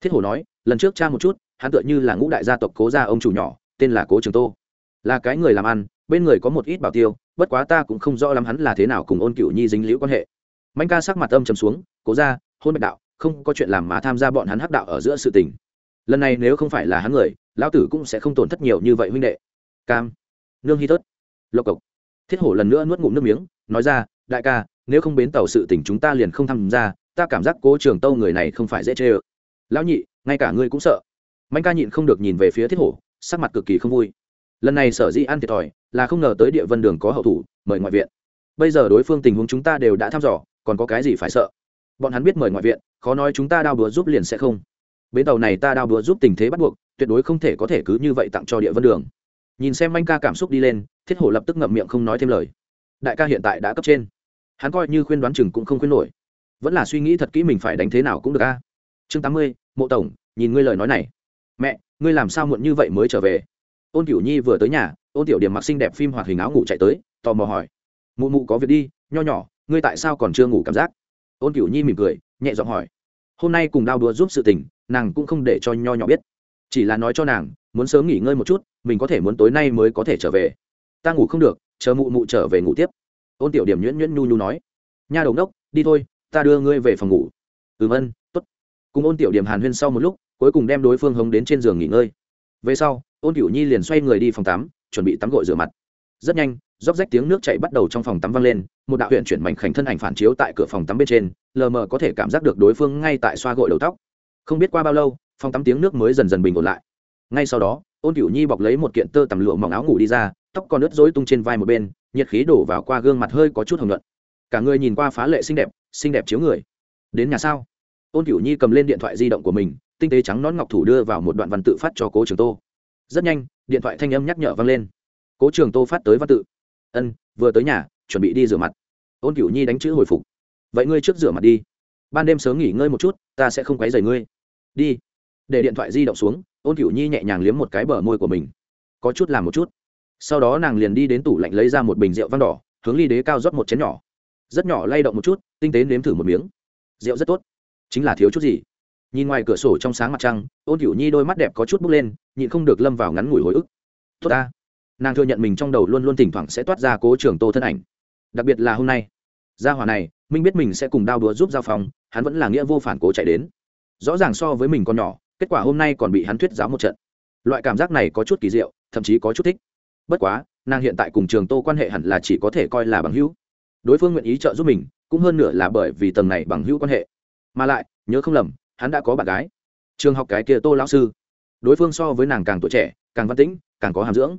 Thiết hổ nói, lần trước cha một chút, hắn tựa như là ngũ đại gia tộc cố gia ông chủ nhỏ, tên là cố trường tô. Là cái người làm ăn, bên người có một ít bảo tiêu, bất quá ta cũng không rõ lắm hắn là thế nào cùng ôn cửu nhi dính liễu quan hệ. Mạnh ca sắc mặt âm trầm xuống, cố ra hôn bạch đạo, không có chuyện làm mà tham gia bọn hắn hắc đạo ở giữa sự tình. Lần này nếu không phải là hắn người, lão tử cũng sẽ không tổn thất nhiều như vậy huynh đệ cam, nương hy tớt lộc cộc. Thiết hổ lần nữa nuốt ngụm nước miếng, nói ra, đại ca, nếu không bến tàu sự tình chúng ta liền không tham gia, ta cảm giác cố trường tâu người này không phải dễ chê ơ. Lão nhị, ngay cả ngươi cũng sợ. Mạnh ca nhịn không được nhìn về phía thiết hổ, sắc mặt cực kỳ không vui. Lần này sở dĩ ăn thiệt thòi, là không ngờ tới địa vân đường có hậu thủ, mời ngoại viện. Bây giờ đối phương tình huống chúng ta đều đã thăm dò, còn có cái gì phải sợ? Bọn hắn biết mời ngoại viện, khó nói chúng ta đao búa giúp liền sẽ không. Bến tàu này ta đao búa giúp tình thế bắt buộc, tuyệt đối không thể có thể cứ như vậy tặng cho địa vân đường nhìn xem anh ca cảm xúc đi lên, thiết hổ lập tức ngậm miệng không nói thêm lời. Đại ca hiện tại đã cấp trên. Hắn coi như khuyên đoán chừng cũng không khuyên nổi. Vẫn là suy nghĩ thật kỹ mình phải đánh thế nào cũng được a. Chương tám mươi, mộ tổng, nhìn ngươi lời nói này. Mẹ, ngươi làm sao muộn như vậy mới trở về? Ôn cửu nhi vừa tới nhà, ôn tiểu điểm mặc xinh đẹp phim hoạt hình áo ngủ chạy tới, tò mò hỏi. Mụ mụ có việc đi, nho nhỏ, ngươi tại sao còn chưa ngủ cảm giác? Ôn cửu nhi mỉm cười, nhẹ giọng hỏi. Hôm nay cùng đau đùa giúp sự tình, nàng cũng không để cho nho nhỏ biết. Chỉ là nói cho nàng muốn sớm nghỉ ngơi một chút, mình có thể muốn tối nay mới có thể trở về. Ta ngủ không được, chờ mụ mụ trở về ngủ tiếp. Ôn tiểu điểm nhuyễn nhuyễn nhu nhu nói. Nha đầu đốc, đi thôi, ta đưa ngươi về phòng ngủ. Ừ vân t ố t cùng ôn tiểu điểm hàn huyên sau một lúc, cuối cùng đem đối phương hống đến trên giường nghỉ ngơi. Về sau, ôn cửu nhi liền xoay người đi phòng tắm, chuẩn bị tắm gội rửa mặt. Rất nhanh, róc rách tiếng nước chảy bắt đầu trong phòng tắm vang lên, một đạo huyện chuyển mảnh khảnh thân ảnh phản chiếu tại cửa phòng tắm bên trên, lờ mờ có thể cảm giác được đối phương ngay tại xoa gội đầu tóc. Không biết qua bao lâu, phòng tắm tiếng nước mới dần dần bình ổn lại ngay sau đó, ôn cửu nhi bọc lấy một kiện tơ tằm lụa mỏng áo ngủ đi ra, tóc còn ướt rối tung trên vai một bên, nhiệt khí đổ vào qua gương mặt hơi có chút hồng nhuận. Cả người nhìn qua phá lệ xinh đẹp xinh đẹp chiếu người. Đến nhà sao? Ôn cửu nhi cầm lên điện thoại di động của mình, tinh tế trắng nón ngọc thủ đưa vào một đoạn văn tự phát cho cố trường tô. Rất nhanh, điện thoại thanh âm nhắc nhở vang lên. Cố trường tô phát tới văn tự. Ân, vừa tới nhà, chuẩn bị đi rửa mặt. Ôn cửu nhi đánh chữ hồi phục. Vậy ngươi trước rửa mặt đi. Ban đêm sớm nghỉ ngơi một chút, ta sẽ không quấy rầy ngươi. Đi. Để điện thoại di động xuống ôn cửu nhi nhẹ nhàng liếm một cái bờ môi của mình. Có chút làm một chút. Sau đó nàng liền đi đến tủ lạnh lấy ra một bình rượu vang đỏ, hướng ly đế cao rót một chén nhỏ. Rất nhỏ lay động một chút, tinh tế nếm thử một miếng. Rượu rất tốt. Chính là thiếu chút gì. Nhìn ngoài cửa sổ trong sáng mặt trăng, ôn cửu nhi đôi mắt đẹp có chút bốc lên, nhịn không được lâm vào ngắn ngủi hồi ức. Tốt ta. Nàng thừa nhận mình trong đầu luôn luôn thỉnh thoảng sẽ toát ra cố trường tô thân ảnh. Đặc biệt là hôm nay. Gia hòa này, minh biết mình sẽ cùng đao đúa giúp giao phòng, hắn vẫn là nghĩa vô phản cố chạy đến. Rõ ràng so với mình còn nhỏ kết quả hôm nay còn bị hắn thuyết giáo một trận. Loại cảm giác này có chút kỳ diệu, thậm chí có chút thích. Bất quá, nàng hiện tại cùng trường tô quan hệ hẳn là chỉ có thể coi là bằng hữu. Đối phương nguyện ý trợ giúp mình, cũng hơn nửa là bởi vì tầng này bằng hữu quan hệ. Mà lại, nhớ không lầm, hắn đã có bạn gái. Trường học cái kia tô lão sư. Đối phương so với nàng càng tuổi trẻ, càng văn tĩnh, càng có hàm dưỡng.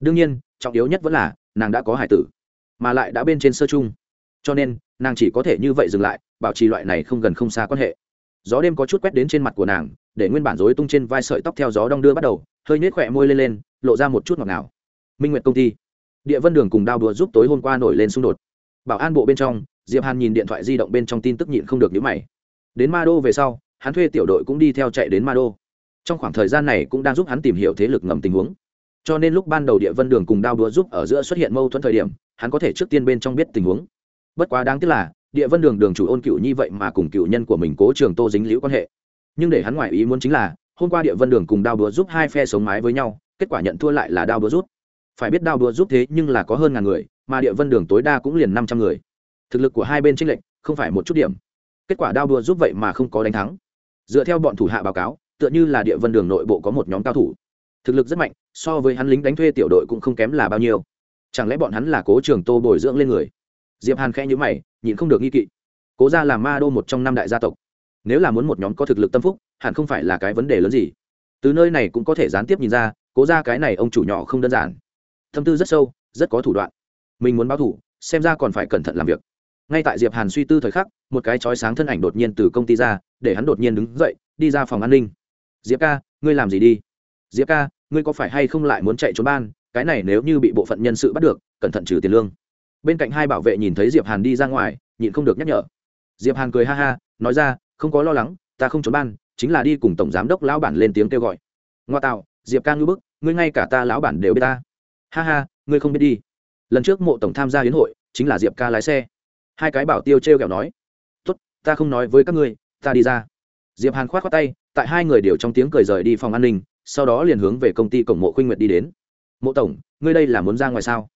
Đương nhiên, trọng yếu nhất vẫn là, nàng đã có hải tử, mà lại đã bên trên sơ chung. Cho nên, nàng chỉ có thể như vậy dừng lại, bảo trì loại này không gần không xa quan hệ gió đêm có chút quét đến trên mặt của nàng, để nguyên bản rối tung trên vai sợi tóc theo gió đong đưa bắt đầu, hơi nhếch khỏe môi lên lên, lộ ra một chút ngọt ngào. Minh nguyệt công ty. Địa vân đường cùng đao đùa giúp tối hôm qua nổi lên xung đột. Bảo an bộ bên trong, diệp hàn nhìn điện thoại di động bên trong tin tức nhịn không được nhíu mày. Đến ma đô về sau, hắn thuê tiểu đội cũng đi theo chạy đến ma đô. Trong khoảng thời gian này cũng đang giúp hắn tìm hiểu thế lực ngầm tình huống. Cho nên lúc ban đầu địa vân đường cùng đao đúa giúp ở giữa xuất hiện mâu thuẫn thời điểm, hắn có thể trước tiên bên trong biết tình huống. Bất quá đáng tiếc là địa vân đường đường chủ ôn cựu như vậy mà cùng cựu nhân của mình cố trường tô dính liễu quan hệ. Nhưng để hắn ngoại ý muốn chính là, hôm qua địa vân đường cùng đao búa giúp hai phe sống mái với nhau, kết quả nhận thua lại là đao búa rút phải biết đao búa giúp thế nhưng là có hơn ngàn người, mà địa vân đường tối đa cũng liền năm trăm người. Thực lực của hai bên tranh lệch, không phải một chút điểm. Kết quả đao đúa giúp vậy mà không có đánh thắng. Dựa theo bọn thủ hạ báo cáo, tựa như là địa vân đường nội bộ có một nhóm cao thủ. Thực lực rất mạnh, so với hắn lính đánh thuê tiểu đội cũng không kém là bao nhiêu. Chẳng lẽ bọn hắn là cố trường tô bồi dưỡng lên người? Diệp hàn khẽ nhữ mày nhịn không được nghi kỵ. Cố ra là ma đô một trong năm đại gia tộc. Nếu là muốn một nhóm có thực lực tâm phúc, hẳn không phải là cái vấn đề lớn gì. Từ nơi này cũng có thể gián tiếp nhìn ra, cố ra cái này ông chủ nhỏ không đơn giản. Tâm tư rất sâu, rất có thủ đoạn. Mình muốn báo thủ, xem ra còn phải cẩn thận làm việc. Ngay tại diệp hàn suy tư thời khắc, một cái chói sáng thân ảnh đột nhiên từ công ty ra, để hắn đột nhiên đứng dậy, đi ra phòng an ninh. Diệp ca, ngươi làm gì đi? Diệp ca, ngươi có phải hay không lại muốn chạy trốn ban? Cái này nếu như bị bộ phận nhân sự bắt được, cẩn thận trừ tiền lương bên cạnh hai bảo vệ nhìn thấy diệp hàn đi ra ngoài nhịn không được nhắc nhở diệp hàn cười ha ha nói ra không có lo lắng ta không trốn ban chính là đi cùng tổng giám đốc lão bản lên tiếng kêu gọi ngoa tạo diệp ca ngư bức ngươi ngay cả ta lão bản đều biết ta ha ha ngươi không biết đi lần trước mộ tổng tham gia hiến hội chính là diệp ca lái xe hai cái bảo tiêu t r e o kẹo nói tốt ta không nói với các ngươi ta đi ra diệp hàn k h o á t khoác tay tại hai người đều trong tiếng cười rời đi phòng an ninh sau đó liền hướng về công ty cổng mộ khuynh nguyệt đi đến mộ tổng ngươi đây là muốn ra ngoài sao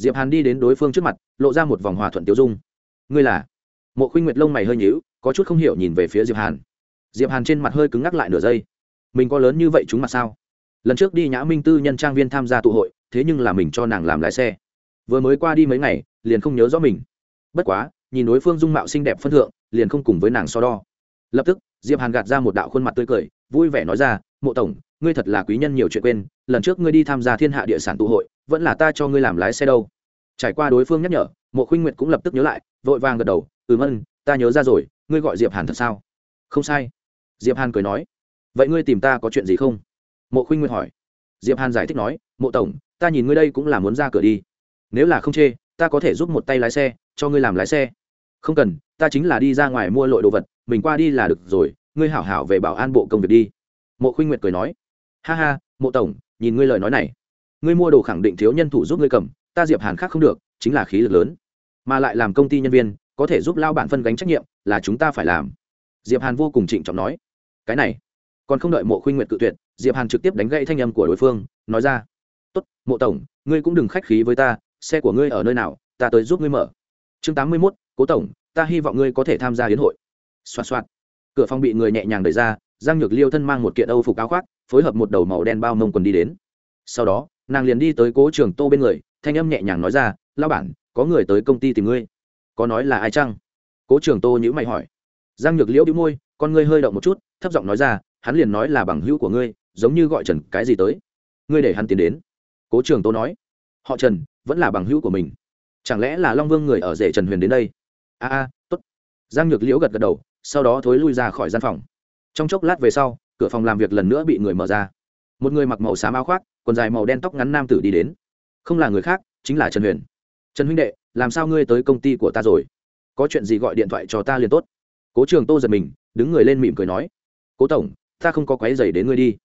diệp hàn đi đến đối phương trước mặt, lộ ra một vòng hòa thuận tiêu dung. Ngươi là? Mộ khuynh nguyệt lông mày hơi nhíu, có chút không hiểu nhìn về phía diệp hàn. Diệp hàn trên mặt hơi cứng ngắc lại nửa giây. Mình có lớn như vậy chúng mặt sao? Lần trước đi nhã minh tư nhân trang viên tham gia tụ hội, thế nhưng là mình cho nàng làm lái xe. Vừa mới qua đi mấy ngày, liền không nhớ rõ mình. Bất quá, nhìn đối phương dung mạo xinh đẹp phân thượng, liền không cùng với nàng so đo. Lập tức, diệp hàn gạt ra một đạo khuôn mặt tươi cười, vui vẻ nói ra, mộ tổng ngươi thật là quý nhân nhiều chuyện quên, lần trước ngươi đi tham gia thiên hạ địa sản tụ hội, vẫn là ta cho ngươi làm lái xe đâu. Trải qua đối phương nhắc nhở, mộ khuynh nguyệt cũng lập tức nhớ lại, vội vàng gật đầu ừ mân ta nhớ ra rồi, ngươi gọi diệp hàn thật sao? Không sai. Diệp hàn cười nói, vậy ngươi tìm ta có chuyện gì không? Mộ khuynh nguyệt hỏi. Diệp hàn giải thích nói, mộ tổng, ta nhìn ngươi đây cũng là muốn ra cửa đi. Nếu là không chê, ta có thể giúp một tay lái xe, cho ngươi làm lái xe. Không cần, ta chính là đi ra ngoài mua lội đồ vật, mình qua đi là được rồi, ngươi hảo hảo về bảo an bộ công việc đi. Mộ khuynh nguyệt cười nói ha ha mộ tổng nhìn ngươi lời nói này. Ngươi mua đồ khẳng định thiếu nhân thủ giúp ngươi cầm ta diệp hàn khác không được chính là khí lực lớn. Mà lại làm công ty nhân viên có thể giúp lao bản phân gánh trách nhiệm là chúng ta phải làm. Diệp hàn vô cùng trịnh trọng nói. Cái này còn không đợi mộ khuynh nguyệt cự tuyệt diệp hàn trực tiếp đánh gãy thanh âm của đối phương nói ra. Tốt mộ tổng ngươi cũng đừng khách khí với ta xe của ngươi ở nơi nào ta tới giúp ngươi mở. Chương tám mươi 81, cố tổng ta hy vọng ngươi có thể tham gia hiến hội. Xoạt xoạt. Cửa phòng bị người nhẹ nhàng đẩy ra giang nhược liêu thân mang một kiện âu phục áo khoác, phối hợp một đầu màu đen bao mông quần đi đến. Sau đó, nàng liền đi tới cố trường tô bên người, thanh âm nhẹ nhàng nói ra lao bản, có người tới công ty tìm ngươi. Có nói là ai chăng? Cố trường tô nhữ mày hỏi. Giang nhược liễu đĩu môi, con ngươi hơi động một chút, thấp giọng nói ra, hắn liền nói là bằng hữu của ngươi, giống như gọi trần cái gì tới. Ngươi để hắn tiến đến. Cố trường tô nói. Họ trần, vẫn là bằng hữu của mình. Chẳng lẽ là long vương người ở rể trần huyền đến đây? A a t ố t giang nhược liễu gật gật đầu, sau đó thối lui ra khỏi gian phòng trong chốc lát về sau, cửa phòng làm việc lần nữa bị người mở ra. Một người mặc màu xám áo khoác, quần dài màu đen tóc ngắn nam tử đi đến. Không là người khác, chính là trần huyền. Trần huynh đệ, làm sao ngươi tới công ty của ta rồi? Có chuyện gì gọi điện thoại cho ta liền tốt. Cố trường tô giật mình, đứng người lên mỉm cười nói. Cố tổng, ta không có quái dày đến ngươi đi.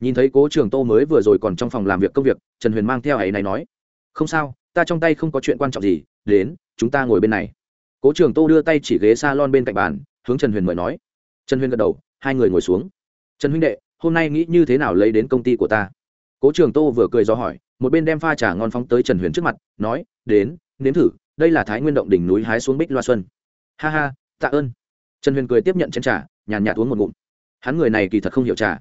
Nhìn thấy cố trường tô mới vừa rồi còn trong phòng làm việc công việc, trần huyền mang theo ấy này nói. Không sao, ta trong tay không có chuyện quan trọng gì, đến, chúng ta ngồi bên này. Cố trường tô đưa tay chỉ ghế s a lon bên cạnh bàn, hướng trần huyền mời nói. Trần huyền gật đầu hai người ngồi xuống. Trần huynh đệ, hôm nay nghĩ như thế nào lấy đến công ty của ta? Cố trường tô vừa cười do hỏi, một bên đem pha trà ngon phóng tới trần huyền trước mặt, nói, đến, nếm thử, đây là thái nguyên động đỉnh núi hái xuống bích loa xuân. Ha ha, tạ ơn. Trần huyền cười tiếp nhận chén trà, nhàn nhạt uống một ngụm. Hắn người này kỳ thật không hiểu trà.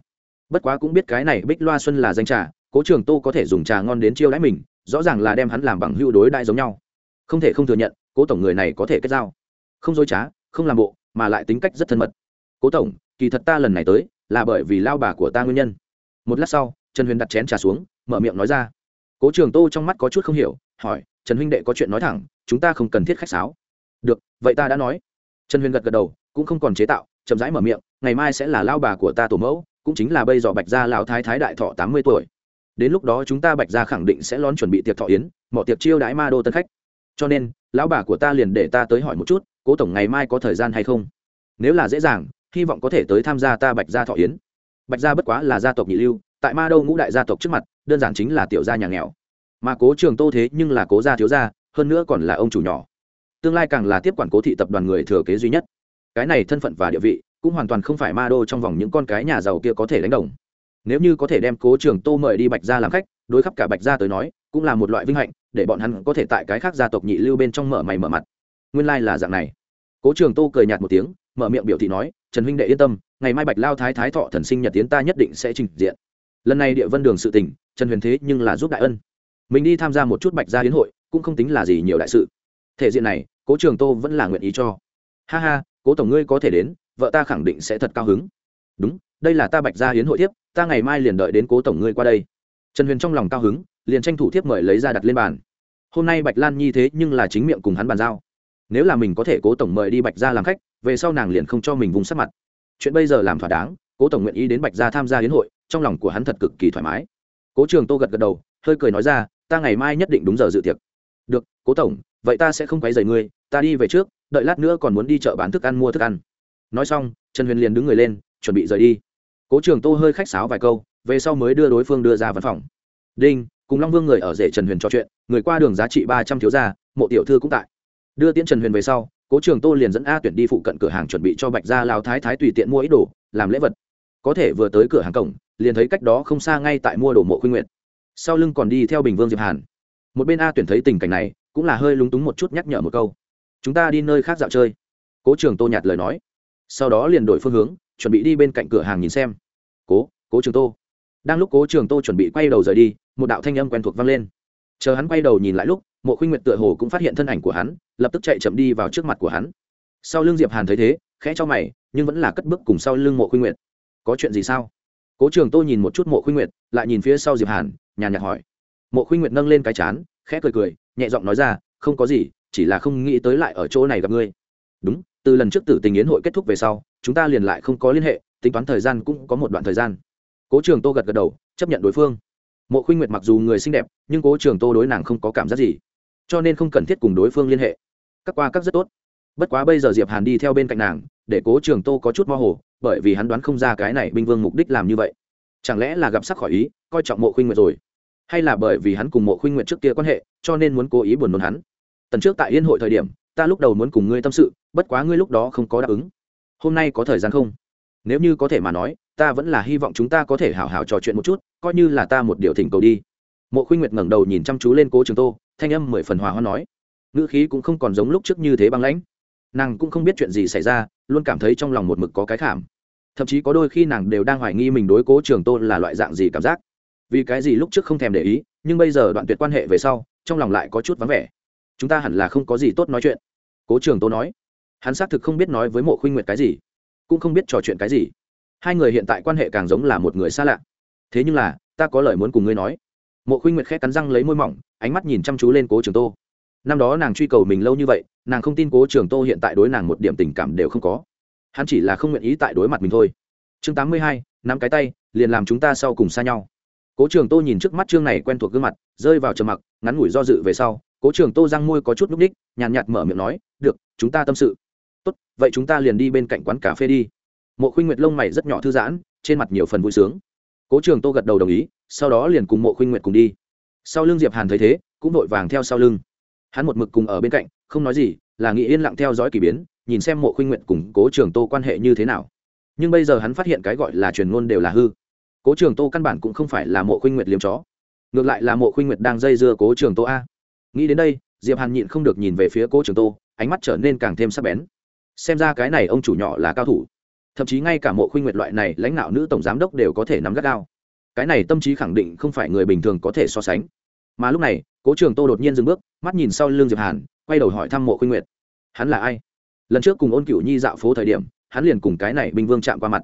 Bất quá cũng biết cái này bích loa xuân là danh trà, cố trường tô có thể dùng trà ngon đến chiêu đãi mình, rõ ràng là đem hắn làm bằng hữu đối đại giống nhau. Không thể không thừa nhận, cố tổng người này có thể kết giao. Không dối trá, không làm bộ, mà lại tính cách rất thân mật. Cố tổng kỳ thật ta lần này tới, là bởi vì lao bà của ta nguyên nhân. Một lát sau, trần huyền đặt chén trà xuống, mở miệng nói ra. Cố trường tô trong mắt có chút không hiểu, hỏi, trần huynh đệ có chuyện nói thẳng, chúng ta không cần thiết khách sáo. Được, vậy ta đã nói. Trần huyền gật gật đầu, cũng không còn chế tạo, chậm rãi mở miệng, ngày mai sẽ là lao bà của ta tổ mẫu, cũng chính là bây giờ bạch gia lão thái thái đại thọ tám mươi tuổi. Đến lúc đó chúng ta bạch gia khẳng định sẽ lón chuẩn bị tiệc thọ yến mọi tiệc chiêu đãi ma đô tân khách. Cho nên, lão bà của ta liền để ta tới hỏi một chút, cố tổng ngày mai có thời gian hay không? Nếu là dễ dàng hy vọng có thể tới tham gia ta bạch gia thọ yến. Bạch gia bất quá là gia tộc nhị lưu, tại ma đô ngũ đại gia tộc trước mặt, đơn giản chính là tiểu gia nhà nghèo. Mà cố trường tô thế nhưng là cố gia thiếu gia, hơn nữa còn là ông chủ nhỏ. Tương lai càng là tiếp quản cố thị tập đoàn người thừa kế duy nhất. Cái này thân phận và địa vị, cũng hoàn toàn không phải ma đô trong vòng những con cái nhà giàu kia có thể đánh đồng. Nếu như có thể đem cố trường tô mời đi bạch gia làm khách, đối khắp cả bạch gia tới nói, cũng là một loại vinh hạnh, để bọn hắn có thể tại cái khác gia tộc nhị lưu bên trong mở mày mở mặt. Nguyên lai、like、là dạng này. Cố trường tô cười nhạt một tiếng, mở miệng biểu thị nói trần huynh đệ yên tâm, ngày mai bạch lao thái thái thọ thần sinh nhật tiến ta nhất định sẽ trình diện. Lần này địa vân đường sự tình, trần huyền thế nhưng là giúp đại ân. Mình đi tham gia một chút bạch gia hiến hội, cũng không tính là gì nhiều đại sự. Thể diện này, cố trường tô vẫn là nguyện ý cho. Ha ha, cố tổng ngươi có thể đến, vợ ta khẳng định sẽ thật cao hứng. Đúng, đây là ta bạch gia hiến hội tiếp, ta ngày mai liền đợi đến cố tổng ngươi qua đây. Trần huyền trong lòng cao hứng, liền tranh thủ thiếp mời lấy ra đặt lên bàn. Hôm nay bạch lan nhi thế nhưng là chính miệng cùng hắn bàn giao nếu là mình có thể cố tổng mời đi bạch gia làm khách, về sau nàng liền không cho mình vùng sắc mặt. Chuyện bây giờ làm thỏa đáng, cố tổng nguyện ý đến bạch gia tham gia hiến hội, trong lòng của hắn thật cực kỳ thoải mái. Cố trường tô gật gật đầu, hơi cười nói ra, ta ngày mai nhất định đúng giờ dự tiệc. Được, cố tổng, vậy ta sẽ không quấy rầy ngươi, ta đi về trước, đợi lát nữa còn muốn đi chợ bán thức ăn mua thức ăn. Nói xong, trần huyền liền đứng người lên, chuẩn bị rời đi. Cố trường tô hơi khách sáo vài câu, về sau mới đưa đối phương đưa ra văn phòng. Đinh, cùng long vương người ở rể trần huyền trò chuyện, người qua đường giá trị ba trăm thiếu gia, mộ tiểu thư cũng tại đưa tiễn trần huyền về sau, cố trường tô liền dẫn a tuyển đi phụ cận cửa hàng chuẩn bị cho bạch gia lao thái thái tùy tiện mua ít đồ, làm lễ vật. Có thể vừa tới cửa hàng cổng, liền thấy cách đó không xa ngay tại mua đồ mộ khuyên nguyện sau lưng còn đi theo bình vương diệp hàn. Một bên a tuyển thấy tình cảnh này, cũng là hơi lúng túng một chút nhắc nhở một câu. Chúng ta đi nơi khác dạo chơi. Cố trường tô nhạt lời nói. Sau đó liền đổi phương hướng, chuẩn bị đi bên cạnh cửa hàng nhìn xem. Cố cố trường tô. Đang lúc cố trường tô chuẩn bị quay đầu rời đi, một đạo thanh âm quen thuộc vang lên. Chờ hắn quay đầu nhìn lại lúc mộ khuynh nguyệt tựa hồ cũng phát hiện thân ảnh của hắn, lập tức chạy chậm đi vào trước mặt của hắn. Sau lưng diệp hàn thấy thế, khẽ cho mày, nhưng vẫn là cất bước cùng sau lưng mộ khuynh nguyệt. Có chuyện gì sao? Cố trường tô nhìn một chút mộ khuynh nguyệt, lại nhìn phía sau diệp hàn, nhàn nhạt hỏi. Mộ khuynh nguyệt nâng lên cái chán, khẽ cười cười, nhẹ giọng nói ra, không có gì, chỉ là không nghĩ tới lại ở chỗ này gặp ngươi. Đúng, từ lần trước tử tình yến hội kết thúc về sau, chúng ta liền lại không có liên hệ, tính toán thời gian cũng có một đoạn thời gian. Cố trường tô gật gật đầu, chấp nhận đối phương. Mộ khuynh nguyệt mặc dù người xinh đẹp, nhưng cố trường tô đối nàng không có cảm giác gì cho nên không cần thiết cùng đối phương liên hệ. Các qua các rất tốt. Bất quá bây giờ diệp hàn đi theo bên cạnh nàng, để cố trường tô có chút mơ hồ, bởi vì hắn đoán không ra cái này binh vương mục đích làm như vậy. Chẳng lẽ là gặp sắc khỏi ý, coi trọng mộ khuynh nguyệt rồi? Hay là bởi vì hắn cùng mộ khuynh nguyệt trước kia quan hệ, cho nên muốn cố ý buồn nôn hắn? Tần trước tại yên hội thời điểm, ta lúc đầu muốn cùng ngươi tâm sự, bất quá ngươi lúc đó không có đáp ứng. Hôm nay có thời gian không? Nếu như có thể mà nói, ta vẫn là hy vọng chúng ta có thể hào hào trò chuyện một chút, coi như là ta một điều thỉnh cầu đi mộ khuynh nguyệt ngẩng đầu nhìn chăm chú lên cố trường tô, thanh âm mười phần hòa hoa nói. Ngữ khí cũng không còn giống lúc trước như thế băng lãnh. Nàng cũng không biết chuyện gì xảy ra, luôn cảm thấy trong lòng một mực có cái khảm. Thậm chí có đôi khi nàng đều đang hoài nghi mình đối cố trường tô là loại dạng gì cảm giác. Vì cái gì lúc trước không thèm để ý, nhưng bây giờ đoạn tuyệt quan hệ về sau, trong lòng lại có chút vắng vẻ. Chúng ta hẳn là không có gì tốt nói chuyện. Cố trường tô nói. Hắn xác thực không biết nói với mộ khuynh nguyệt cái gì, cũng không biết trò chuyện cái gì. Hai người hiện tại quan hệ càng giống là một người xa lạ. Thế nhưng là, ta có lời muốn cùng ngươi nói mộ khuynh nguyệt khẽ cắn răng lấy môi mỏng, ánh mắt nhìn chăm chú lên cố trường tô. Năm đó nàng truy cầu mình lâu như vậy, nàng không tin cố trường tô hiện tại đối nàng một điểm tình cảm đều không có. Hắn chỉ là không nguyện ý tại đối mặt mình thôi. Chương tám mươi hai, nắm cái tay, liền làm chúng ta sau cùng xa nhau. Cố trường tô nhìn trước mắt chương này quen thuộc gương mặt, rơi vào trầm mặc, ngắn ngủi do dự về sau, cố trường tô răng môi có chút núp ních nhàn nhạt mở miệng nói, được, chúng ta tâm sự. Tốt, vậy chúng ta liền đi bên cạnh quán cà phê đi. Mộ khuynh nguyệt lông mày rất nhỏ thư giãn, trên mặt nhiều phần vui sướng cố trường tô gật đầu đồng ý, sau đó liền cùng mộ khuynh nguyệt cùng đi. Sau lưng diệp hàn thấy thế, cũng vội vàng theo sau lưng. Hắn một mực cùng ở bên cạnh, không nói gì, là nghĩ yên lặng theo dõi k ỳ biến, nhìn xem mộ khuynh nguyệt cùng cố trường tô quan hệ như thế nào. Nhưng bây giờ hắn phát hiện cái gọi là truyền ngôn đều là hư. Cố trường tô căn bản cũng không phải là mộ khuynh nguyệt liếm chó. Ngược lại là mộ khuynh nguyệt đang dây dưa cố trường tô a. Nghĩ đến đây, diệp hàn nhịn không được nhìn về phía cố trường tô, ánh mắt trở nên càng thêm sắc bén. Xem ra cái này ông chủ nhỏ là cao thủ thậm chí ngay cả mộ khuynh nguyệt loại này lãnh đạo nữ tổng giám đốc đều có thể nắm gắt gao. Cái này tâm trí khẳng định không phải người bình thường có thể so sánh. Mà lúc này, cố trường tô đột nhiên dừng bước, mắt nhìn sau l ư n g diệp hàn, quay đầu hỏi thăm mộ khuynh nguyệt. Hắn là ai? Lần trước cùng ôn cựu nhi dạo phố thời điểm, hắn liền cùng cái này binh vương chạm qua mặt.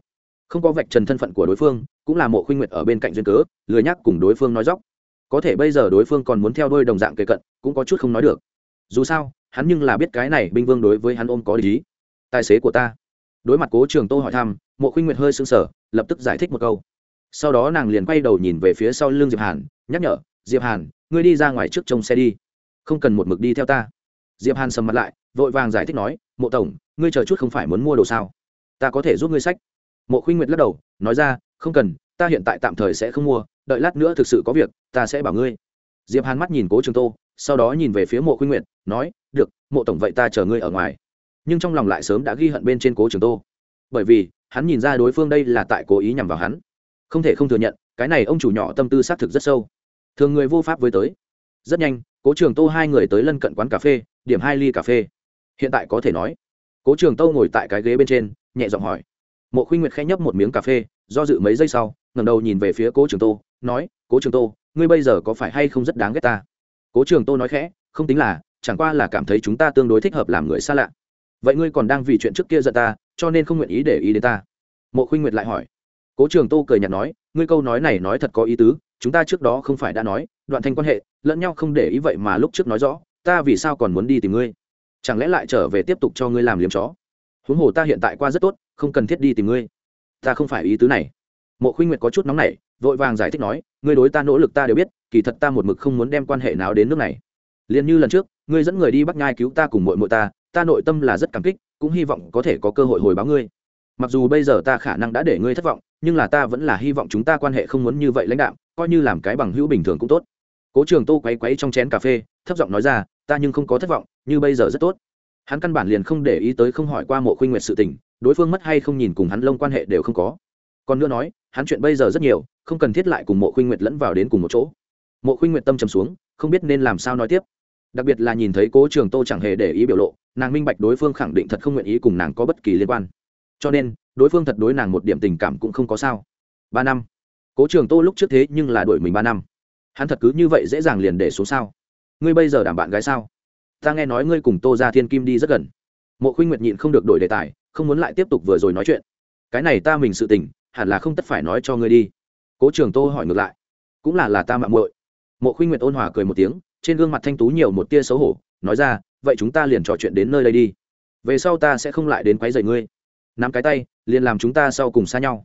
Không có vạch trần thân phận của đối phương, cũng là mộ khuynh nguyệt ở bên cạnh duyên cớ, lười nhắc cùng đối phương nói dóc. Có thể bây giờ đối phương còn muốn theo đôi đồng dạng kề cận, cũng có chút không nói được. Dù sao, hắn nhưng là biết cái này binh vương đối với hắn ôm có lý. Tài xế của ta đối mặt cố trường tô hỏi thăm, mộ khuynh nguyệt hơi sưng sở lập tức giải thích một câu. Sau đó nàng liền quay đầu nhìn về phía sau l ư n g diệp hàn, nhắc nhở, diệp hàn, ngươi đi ra ngoài trước trông xe đi. Không cần một mực đi theo ta. Diệp hàn sầm mặt lại, vội vàng giải thích nói, mộ tổng, ngươi chờ chút không phải muốn mua đồ sao? Ta có thể giúp ngươi sách. Mộ khuynh nguyệt lắc đầu, nói ra, không cần, ta hiện tại tạm thời sẽ không mua, đợi lát nữa thực sự có việc, ta sẽ bảo ngươi. Diệp hàn mắt nhìn cố trường tô, sau đó nhìn về phía mộ khuynh nguyệt, nói, được, mộ tổng vậy ta chờ ngươi ở ngoài nhưng trong lòng lại sớm đã ghi hận bên trên cố trường tô. Bởi vì, hắn nhìn ra đối phương đây là tại cố ý nhằm vào hắn. Không thể không thừa nhận, cái này ông chủ nhỏ tâm tư xác thực rất sâu. Thường người vô pháp với tới. Rất nhanh, cố trường tô hai người tới lân cận quán cà phê, điểm hai ly cà phê. Hiện tại có thể nói, cố trường tô ngồi tại cái ghế bên trên, nhẹ giọng hỏi. Mộ khuynh nguyệt khẽ nhấp một miếng cà phê, do dự mấy giây sau ngầm đầu nhìn về phía cố trường tô, nói, cố trường tô, ngươi bây giờ có phải hay không rất đáng ghét ta? Cố trường tô nói khẽ, không tính là, chẳng qua là cảm thấy chúng ta tương đối thích hợp làm người xa lạ vậy ngươi còn đang vì chuyện trước kia giận ta, cho nên không nguyện ý để ý đến ta. Mộ khuynh nguyệt lại hỏi. Cố trường tô cười nhạt nói, ngươi câu nói này nói thật có ý tứ, chúng ta trước đó không phải đã nói, đoạn thanh quan hệ, lẫn nhau không để ý vậy mà lúc trước nói rõ, ta vì sao còn muốn đi tìm ngươi? Chẳng lẽ lại trở về tiếp tục cho ngươi làm liếm chó? Huống hồ ta hiện tại qua rất tốt, không cần thiết đi tìm ngươi. Ta không phải ý tứ này. Mộ khuynh nguyệt có chút nóng nảy, vội vàng giải thích nói, ngươi đối ta nỗ lực ta đều biết, kỳ thật ta một mực không muốn đem quan hệ nào đến nước này. Liền như lần trước, ngươi dẫn người đi bắt nhai cứu ta cùng mội mội ta ta nội tâm là rất cảm kích, cũng hy vọng có thể có cơ hội hồi báo ngươi. Mặc dù bây giờ ta khả năng đã để ngươi thất vọng, nhưng là ta vẫn là hy vọng chúng ta quan hệ không muốn như vậy lãnh đạo coi như làm cái bằng hữu bình thường cũng tốt. Cố trường tô quấy quấy trong chén cà phê, thấp giọng nói ra, ta nhưng không có thất vọng, như bây giờ rất tốt. Hắn căn bản liền không để ý tới không hỏi qua mộ khuynh nguyệt sự tình, đối phương mất hay không nhìn cùng hắn lông quan hệ đều không có. Còn nữa nói, hắn chuyện bây giờ rất nhiều, không cần thiết lại cùng mộ khuynh nguyệt lẫn vào đến cùng một chỗ. Mộ khuynh nguyệt tâm trầm xuống, không biết nên làm sao nói tiếp đặc biệt là nhìn thấy cố trường tô chẳng hề để ý biểu lộ, nàng minh bạch đối phương khẳng định thật không nguyện ý cùng nàng có bất kỳ liên quan. Cho nên, đối phương thật đối nàng một điểm tình cảm cũng không có sao. Ba năm. Cố trường tô lúc trước thế nhưng là đổi mình ba năm. Hắn thật cứ như vậy dễ dàng liền để xuống sao? Ngươi bây giờ đảm bạn gái sao? Ta nghe nói ngươi cùng tô ra thiên kim đi rất gần. Mộ khuynh nguyệt nhịn không được đổi đề tài, không muốn lại tiếp tục vừa rồi nói chuyện. Cái này ta mình sự tình, hẳn là không tất phải nói cho ngươi đi. Cố trường tô hỏi ngược lại. Cũng là là ta mạng muội. Mộ khuynh nguyệt ôn hòa cười một tiếng trên gương mặt thanh tú nhiều một tia xấu hổ, nói ra, vậy chúng ta liền trò chuyện đến nơi đây đi. Về sau ta sẽ không lại đến quấy rầy ngươi. Nắm cái tay, liền làm chúng ta sau cùng xa nhau.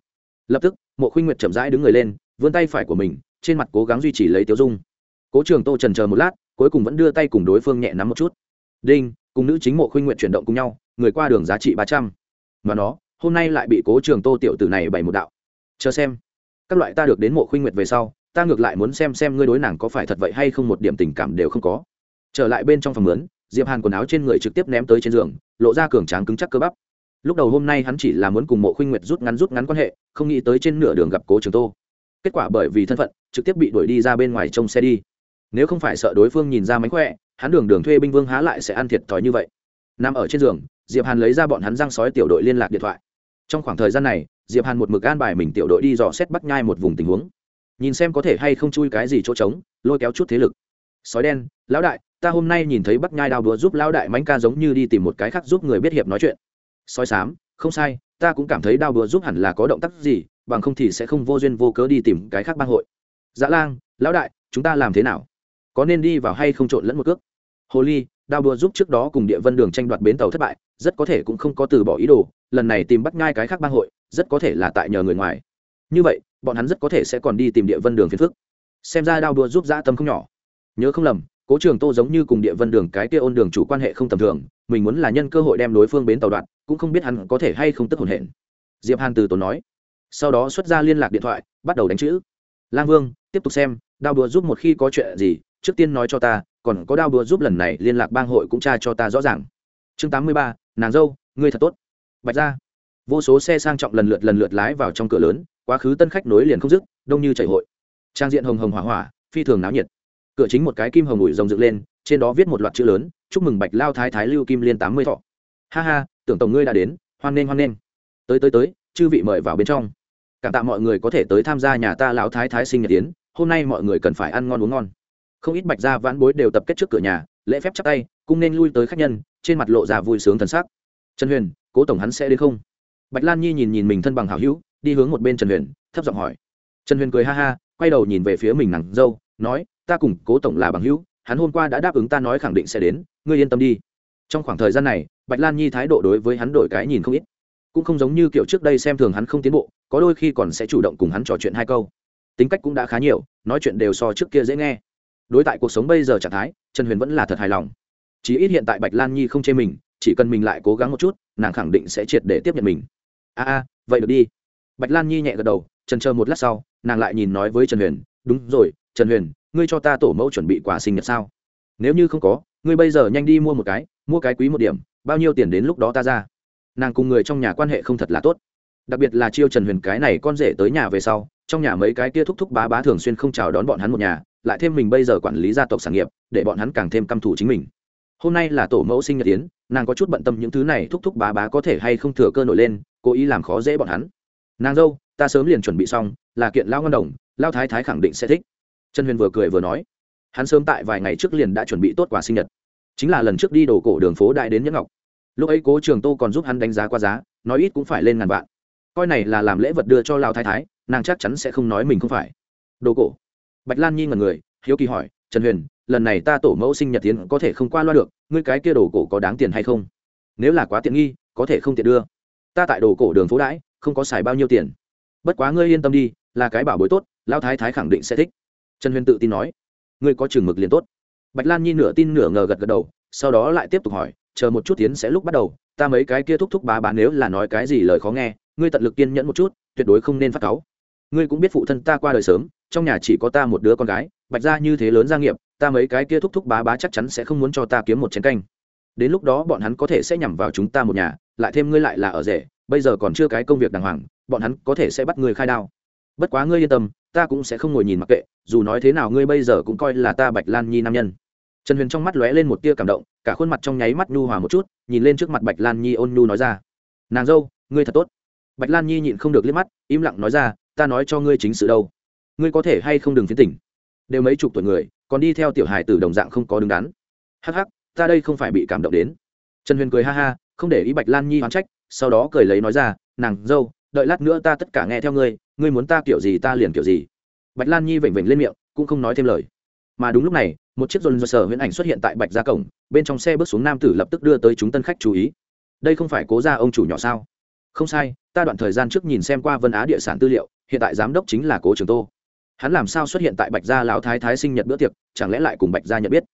Lập tức, mộ khuynh nguyệt chậm rãi đứng người lên, vươn tay phải của mình, trên mặt cố gắng duy trì lấy tiêu dung. Cố trường tô trần chờ một lát, cuối cùng vẫn đưa tay cùng đối phương nhẹ nắm một chút. Đinh, cùng nữ chính mộ khuynh nguyện chuyển động cùng nhau, người qua đường giá trị ba trăm. Mà nó, hôm nay lại bị cố trường tô tiểu tử này bày một đạo. Chờ xem. Các loại ta được đến mộ khuynh nguyệt về sau ta ngược lại muốn xem xem ngươi đối nàng có phải thật vậy hay không, một điểm tình cảm đều không có. Trở lại bên trong phòng mướn, diệp hàn quần áo trên người trực tiếp ném tới trên giường, lộ ra cường tráng cứng chắc cơ bắp. Lúc đầu hôm nay hắn chỉ là muốn cùng mộ khuynh nguyệt rút ngắn rút ngắn quan hệ, không nghĩ tới trên nửa đường gặp cố trường tô. Kết quả bởi vì thân phận, trực tiếp bị đuổi đi ra bên ngoài trông xe đi. Nếu không phải sợ đối phương nhìn ra mánh khỏe, hắn đường đường thuê binh vương há lại sẽ ăn thiệt thòi như vậy. Nằm ở trên giường, diệp hàn lấy ra bọn hắn răng sói tiểu đội liên lạc điện thoại. Trong khoảng thời gian này, diệp hàn một mực an bài mình tiểu đội đi dò xét bắt nhai một vùng tình huống nhìn xem có thể hay không chui cái gì chỗ trống, lôi kéo chút thế lực. Sói đen, lão đại, ta hôm nay nhìn thấy bắt nhai đao đúa giúp lão đại mánh ca giống như đi tìm một cái khác giúp người biết hiệp nói chuyện. Sói sám không sai, ta cũng cảm thấy đao đúa giúp hẳn là có động tác gì, bằng không thì sẽ không vô duyên vô cớ đi tìm cái khác bang hội. Dã lang, lão đại, chúng ta làm thế nào? Có nên đi vào hay không trộn lẫn một cước? Hồ ly, đao đùa giúp trước đó cùng địa vân đường tranh đoạt bến tàu thất bại, rất có thể cũng không có từ bỏ ý đồ, lần này tìm bắt ngai cái khác bang hội, rất có thể là tại nhờ người ngoài. Như vậy bọn hắn rất có thể sẽ còn đi tìm địa vân đường phiền phức. Xem ra đao đua giúp dã tâm không nhỏ. Nhớ không lầm, cố trường tô giống như cùng địa vân đường cái kia ôn đường chủ quan hệ không tầm thường, mình muốn là nhân cơ hội đem đối phương bến tàu đoạn, cũng không biết hắn có thể hay không tức hồn hển. Diệp hàn từ tốn nói. Sau đó xuất ra liên lạc điện thoại, bắt đầu đánh chữ. Lang vương, tiếp tục xem, đao đua giúp một khi có chuyện gì, trước tiên nói cho ta, còn có đao đua giúp lần này liên lạc bang hội cũng tra cho ta rõ ràng. Chương tám mươi ba, nàng dâu, ngươi thật tốt. Bạch ra vô số xe sang trọng lần lượt lần lượt lái vào trong cửa lớn quá khứ tân khách nối liền không dứt, đông như chảy hội. Trang diện hồng hồng hỏa hỏa, phi thường náo nhiệt. Cửa chính một cái kim hồng ủi rồng dựng lên, trên đó viết một loạt chữ lớn, chúc mừng bạch lao thái thái lưu kim liên tám mươi thọ. Ha ha, tưởng tổng ngươi đã đến, hoan nghênh hoan nghênh. Tới tới tới, chư vị mời vào bên trong. Cảm tạ mọi người có thể tới tham gia nhà ta lão thái thái sinh nhật tiến hôm nay mọi người cần phải ăn ngon uống ngon. Không ít bạch gia vãn bối đều tập kết trước cửa nhà, lễ phép chắc tay cũng nên lui tới khách nhân, trên mặt lộ ra vui sướng thần sắc. Trần huyền, cố tổng hắn sẽ đến không? Bạch lan nhi nhìn nhìn mình thân bằng hảo hữu đi hướng một bên trần huyền, thấp giọng hỏi. Trần huyền cười ha ha, quay đầu nhìn về phía mình nàng dâu, nói, ta cùng cố tổng là bằng hữu, hắn hôm qua đã đáp ứng ta nói khẳng định sẽ đến, ngươi yên tâm đi. Trong khoảng thời gian này, bạch lan nhi thái độ đối với hắn đổi cái nhìn không ít. Cũng không giống như kiểu trước đây xem thường hắn không tiến bộ, có đôi khi còn sẽ chủ động cùng hắn trò chuyện hai câu. Tính cách cũng đã khá nhiều, nói chuyện đều so trước kia dễ nghe. Đối tại cuộc sống bây giờ trạng thái, trần huyền vẫn là thật hài lòng. Chí ít hiện tại bạch lan nhi không chê mình, chỉ cần mình lại cố gắng một chút, nàng khẳng định sẽ triệt để tiếp nhận mình. A a, vậy được đi bạch lan nhi nhẹ gật đầu, trần chờ một lát sau, nàng lại nhìn nói với trần huyền, đúng rồi, trần huyền, ngươi cho ta tổ mẫu chuẩn bị quà sinh nhật sao? Nếu như không có, ngươi bây giờ nhanh đi mua một cái, mua cái quý một điểm, bao nhiêu tiền đến lúc đó ta ra. Nàng cùng người trong nhà quan hệ không thật là tốt. Đặc biệt là chiêu trần huyền cái này con rể tới nhà về sau, trong nhà mấy cái kia thúc thúc bá bá thường xuyên không chào đón bọn hắn một nhà, lại thêm mình bây giờ quản lý gia tộc sản nghiệp, để bọn hắn càng thêm căm thù chính mình. Hôm nay là tổ mẫu sinh nhật tiến nàng có chút bận tâm những thứ này thúc thúc bá bá có thể hay không thừa cơ nổi lên, cố ý làm khó dễ bọn hắn nàng dâu, ta sớm liền chuẩn bị xong, là kiện lao ngân đồng lao thái thái khẳng định sẽ thích. Trần huyền vừa cười vừa nói, hắn sớm tại vài ngày trước liền đã chuẩn bị tốt quà sinh nhật. Chính là lần trước đi đổ cổ đường phố đại đến nhẫn ngọc. Lúc ấy cố trường tô còn giúp hắn đánh giá qua giá, nói ít cũng phải lên ngàn vạn. Coi này là làm lễ vật đưa cho lao thái thái, nàng chắc chắn sẽ không nói mình không phải. Đồ cổ. Bạch lan nhi ngần người, hiếu kỳ hỏi, trần huyền, lần này ta tổ mẫu sinh nhật tiến có thể không qua loa được, ngươi cái kia đồ cổ có đáng tiền hay không? Nếu là quá tiện nghi, có thể không tiện đưa. Ta tại đồ cổ đường phố đãi không có xài bao nhiêu tiền. Bất quá ngươi yên tâm đi, là cái bảo bối tốt lao thái thái khẳng định sẽ thích. Trần huyền tự tin nói. Ngươi có chừng mực liền tốt. Bạch lan nhi nửa tin nửa ngờ gật gật đầu, sau đó lại tiếp tục hỏi, chờ một chút tiến sẽ lúc bắt đầu, ta mấy cái kia thúc thúc bá bá nếu là nói cái gì lời khó nghe, ngươi tận lực kiên nhẫn một chút, tuyệt đối không nên phát cáu. Ngươi cũng biết phụ thân ta qua đời sớm, trong nhà chỉ có ta một đứa con gái, bạch ra như thế lớn gia nghiệp, ta mấy cái kia thúc thúc bá bá chắc chắn sẽ không muốn cho ta kiếm một chén canh. Đến lúc đó bọn hắn có thể sẽ nhằm vào chúng ta một nhà, lại thêm ngươi lại là ở rể bây giờ còn chưa cái công việc đàng hoàng, bọn hắn có thể sẽ bắt ngươi khai đao. Bất quá ngươi yên tâm, ta cũng sẽ không ngồi nhìn mặc kệ, dù nói thế nào ngươi bây giờ cũng coi là ta bạch lan nhi nam nhân. Trần huyền trong mắt lóe lên một tia cảm động, cả khuôn mặt trong nháy mắt nhu hòa một chút, nhìn lên trước mặt bạch lan nhi ôn nhu nói ra. Nàng dâu, ngươi thật tốt. Bạch lan nhi nhịn không được liếc mắt, im lặng nói ra, ta nói cho ngươi chính sự đâu. Ngươi có thể hay không đừng phiến tỉnh? Đều mấy chục tuổi người, còn đi theo tiểu hài tử đồng dạng không có đứng đắn. Hắc hắc, ta đây không phải bị cảm động đến. Trần huyền cười ha ha, không để ý bạch lan nhi hoán trách sau đó cười lấy nói ra, nàng dâu, đợi lát nữa ta tất cả nghe theo ngươi ngươi muốn ta kiểu gì ta liền kiểu gì. Bạch lan nhi vểnh vểnh lên miệng, cũng không nói thêm lời. Mà đúng lúc này, một chiếc dồn dồn sở huyễn ảnh xuất hiện tại bạch gia cổng, bên trong xe bước xuống nam tử lập tức đưa tới chúng tân khách chú ý. Đây không phải cố ra ông chủ nhỏ sao? Không sai, ta đoạn thời gian trước nhìn xem qua vân á địa sản tư liệu, hiện tại giám đốc chính là cố trường tô. Hắn làm sao xuất hiện tại bạch gia lão thái thái sinh nhật bữa tiệc, chẳng lẽ lại cùng bạch gia nhận biết?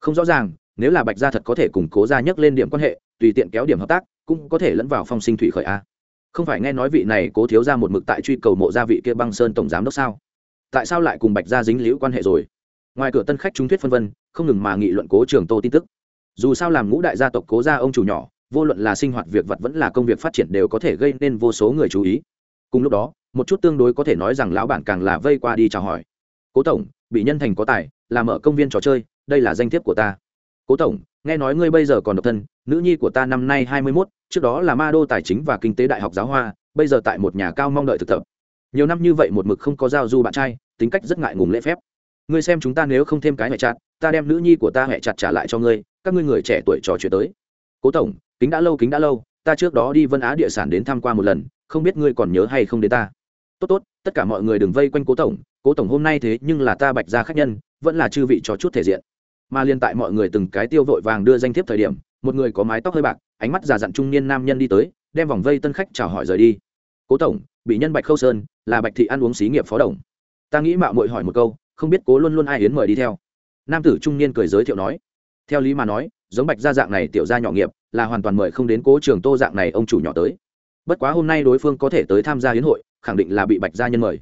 Không rõ ràng nếu là bạch gia thật có thể củng cố gia nhấc lên điểm quan hệ, tùy tiện kéo điểm hợp tác, cũng có thể lẫn vào phong sinh thủy khởi a. Không phải nghe nói vị này cố thiếu ra một mực tại truy cầu mộ gia vị kia băng sơn tổng giám đốc sao? Tại sao lại cùng bạch gia dính liễu quan hệ rồi? Ngoài cửa tân khách trung thuyết phân vân, không ngừng mà nghị luận cố trường tô tin tức. Dù sao làm ngũ đại gia tộc cố gia ông chủ nhỏ, vô luận là sinh hoạt việc vật vẫn là công việc phát triển đều có thể gây nên vô số người chú ý. Cùng lúc đó, một chút tương đối có thể nói rằng lão bản càng là vây qua đi chào hỏi. Cố tổng, bị nhân thành có tài làm ở công viên trò chơi, đây là danh thiếp của ta cố tổng, nghe nói ngươi bây giờ còn độc thân, nữ nhi của ta năm nay hai mươi mốt, trước đó là ma đô tài chính và kinh tế đại học giáo hoa, bây giờ tại một nhà cao mong đợi thực tập. Nhiều năm như vậy một mực không có giao du bạn trai, tính cách rất ngại ngùng lễ phép. Ngươi xem chúng ta nếu không thêm cái mẹ chặt, ta đem nữ nhi của ta hệ chặt trả lại cho ngươi, các ngươi người trẻ tuổi trò chuyện tới. Cố tổng, kính đã lâu, kính đã lâu, ta trước đó đi vân á địa sản đến tham quan một lần, không biết ngươi còn nhớ hay không đến ta. Tốt tốt, tất cả mọi người đừng vây quanh cố tổng cố tổng hôm nay thế nhưng là ta bạch ra khách nhân, vẫn là chư vị cho chút thể diện mà liên tại mọi người từng cái tiêu vội vàng đưa danh thiếp thời điểm, một người có mái tóc hơi bạc, ánh mắt già dặn trung niên nam nhân đi tới, đem vòng vây tân khách chào hỏi rời đi. Cố tổng, bị nhân bạch khâu sơn, là bạch thị ăn uống xí nghiệp phó đồng. Ta nghĩ mạo mội hỏi một câu, không biết cố luôn luôn ai hiến mời đi theo. Nam tử trung niên cười giới thiệu nói. Theo lý mà nói, giống bạch gia dạng này tiểu gia nhỏ nghiệp, là hoàn toàn mời không đến cố trường tô dạng này ông chủ nhỏ tới. Bất quá hôm nay đối phương có thể tới tham gia hiến hội, khẳng định là bị bạch gia nhân mời.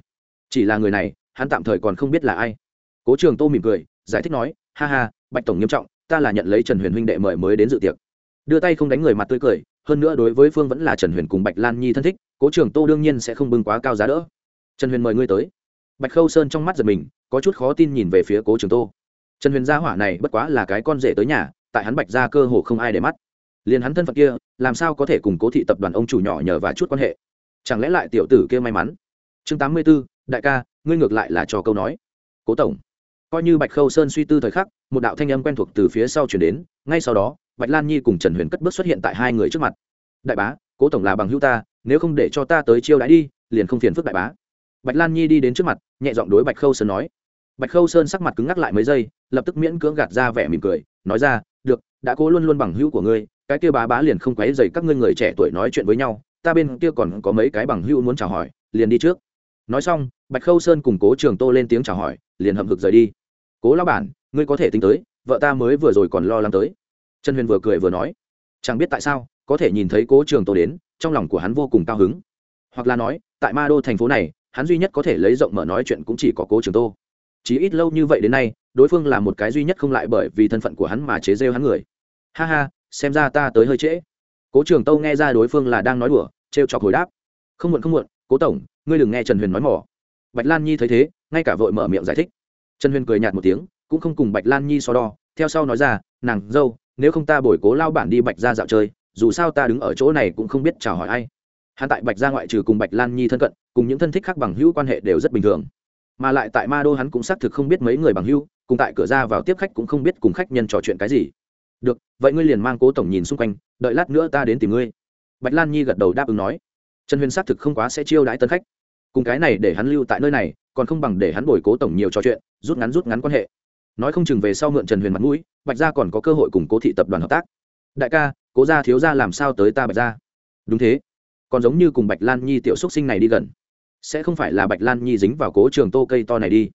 Chỉ là người này, hắn tạm thời còn không biết là ai. Cố trường tô mỉm cười, giải thích nói, ha ha bạch tổng nghiêm trọng, ta là nhận lấy trần huyền huynh đệ mời mới đến dự tiệc. Đưa tay không đánh người mặt tươi cười, hơn nữa đối với phương vẫn là trần huyền cùng bạch lan nhi thân thích, cố trường tô đương nhiên sẽ không bưng quá cao giá đỡ. Trần huyền mời ngươi tới. Bạch khâu sơn trong mắt giật mình, có chút khó tin nhìn về phía cố trường tô. Trần huyền gia hỏa này bất quá là cái con rể tới nhà, tại hắn bạch ra cơ hồ không ai để mắt. Liền hắn thân phận kia, làm sao có thể cùng cố thị tập đoàn ông chủ nhỏ nhờ và chút quan hệ? Chẳng lẽ lại tiểu tử kia may mắn? Chương tám mươi b ố đại ca, ngươi ngược lại là trò câu nói. Cố tổng coi như bạch khâu sơn suy tư thời khắc, một đạo thanh âm quen thuộc từ phía sau chuyển đến, ngay sau đó, bạch lan nhi cùng trần huyền cất bước xuất hiện tại hai người trước mặt. Đại bá, cố tổng là bằng hữu ta, nếu không để cho ta tới chiêu đãi đi, liền không phiền phức đại bá. Bạch lan nhi đi đến trước mặt, nhẹ giọng đối bạch khâu sơn nói. Bạch khâu sơn sắc mặt cứng ngắc lại mấy giây, lập tức miễn cưỡng gạt ra vẻ mỉm cười, nói ra, được, đã cố luôn luôn bằng hữu của ngươi, cái kia bá bá liền không quấy dày các ngươi người trẻ tuổi nói chuyện với nhau, ta bên kia còn có mấy cái bằng hữu muốn chào hỏi, liền đi trước. Nói xong, bạch khâu sơn cùng cố trường tô lên tiếng chào hỏi, liền hậm hực rời đi cố lao bản, ngươi có thể tính tới, vợ ta mới vừa rồi còn lo lắng tới. Trần huyền vừa cười vừa nói, chẳng biết tại sao, có thể nhìn thấy cố trường tô đến, trong lòng của hắn vô cùng cao hứng. Hoặc là nói, tại ma đô thành phố này, hắn duy nhất có thể lấy rộng mở nói chuyện cũng chỉ có cố trường tô. Chỉ ít lâu như vậy đến nay, đối phương là một cái duy nhất không lại bởi vì thân phận của hắn mà chế rêu hắn người. Ha ha, xem ra ta tới hơi trễ. Cố trường tô nghe ra đối phương là đang nói đùa t r e o chọc hồi đáp. Không muộn không muộn, cố tổng, ngươi đừng nghe trần huyền nói mỏ. Bạch lan nhi thấy thế, ngay cả vội mở miệng giải thích trần huyền cười nhạt một tiếng, cũng không cùng bạch lan nhi so đo, theo sau nói ra, nàng dâu, nếu không ta bồi cố lao bản đi bạch ra dạo chơi, dù sao ta đứng ở chỗ này cũng không biết chào hỏi ai. Hắn tại bạch ra ngoại trừ cùng bạch lan nhi thân cận, cùng những thân thích khác bằng hữu quan hệ đều rất bình thường. Mà lại tại ma đô hắn cũng xác thực không biết mấy người bằng hữu, cùng tại cửa ra vào tiếp khách cũng không biết cùng khách nhân trò chuyện cái gì. Được, vậy ngươi liền mang cố tổng nhìn xung quanh, đợi lát nữa ta đến tìm ngươi. Bạch lan nhi gật đầu đáp ứng nói. Trần huyền xác thực không quá sẽ chiêu đãi tân khách. Cùng cái này để hắn lưu tại nơi này còn không bằng để hắn bồi cố tổng nhiều trò chuyện, rút ngắn rút ngắn quan hệ. Nói không chừng về sau mượn trần huyền mặt mũi, bạch gia còn có cơ hội cùng cố thị tập đoàn hợp tác. Đại ca, cố gia thiếu gia làm sao tới ta bạch gia? Đúng thế. Còn giống như cùng bạch lan nhi tiểu xúc sinh này đi gần. Sẽ không phải là bạch lan nhi dính vào cố trường tô cây to này đi.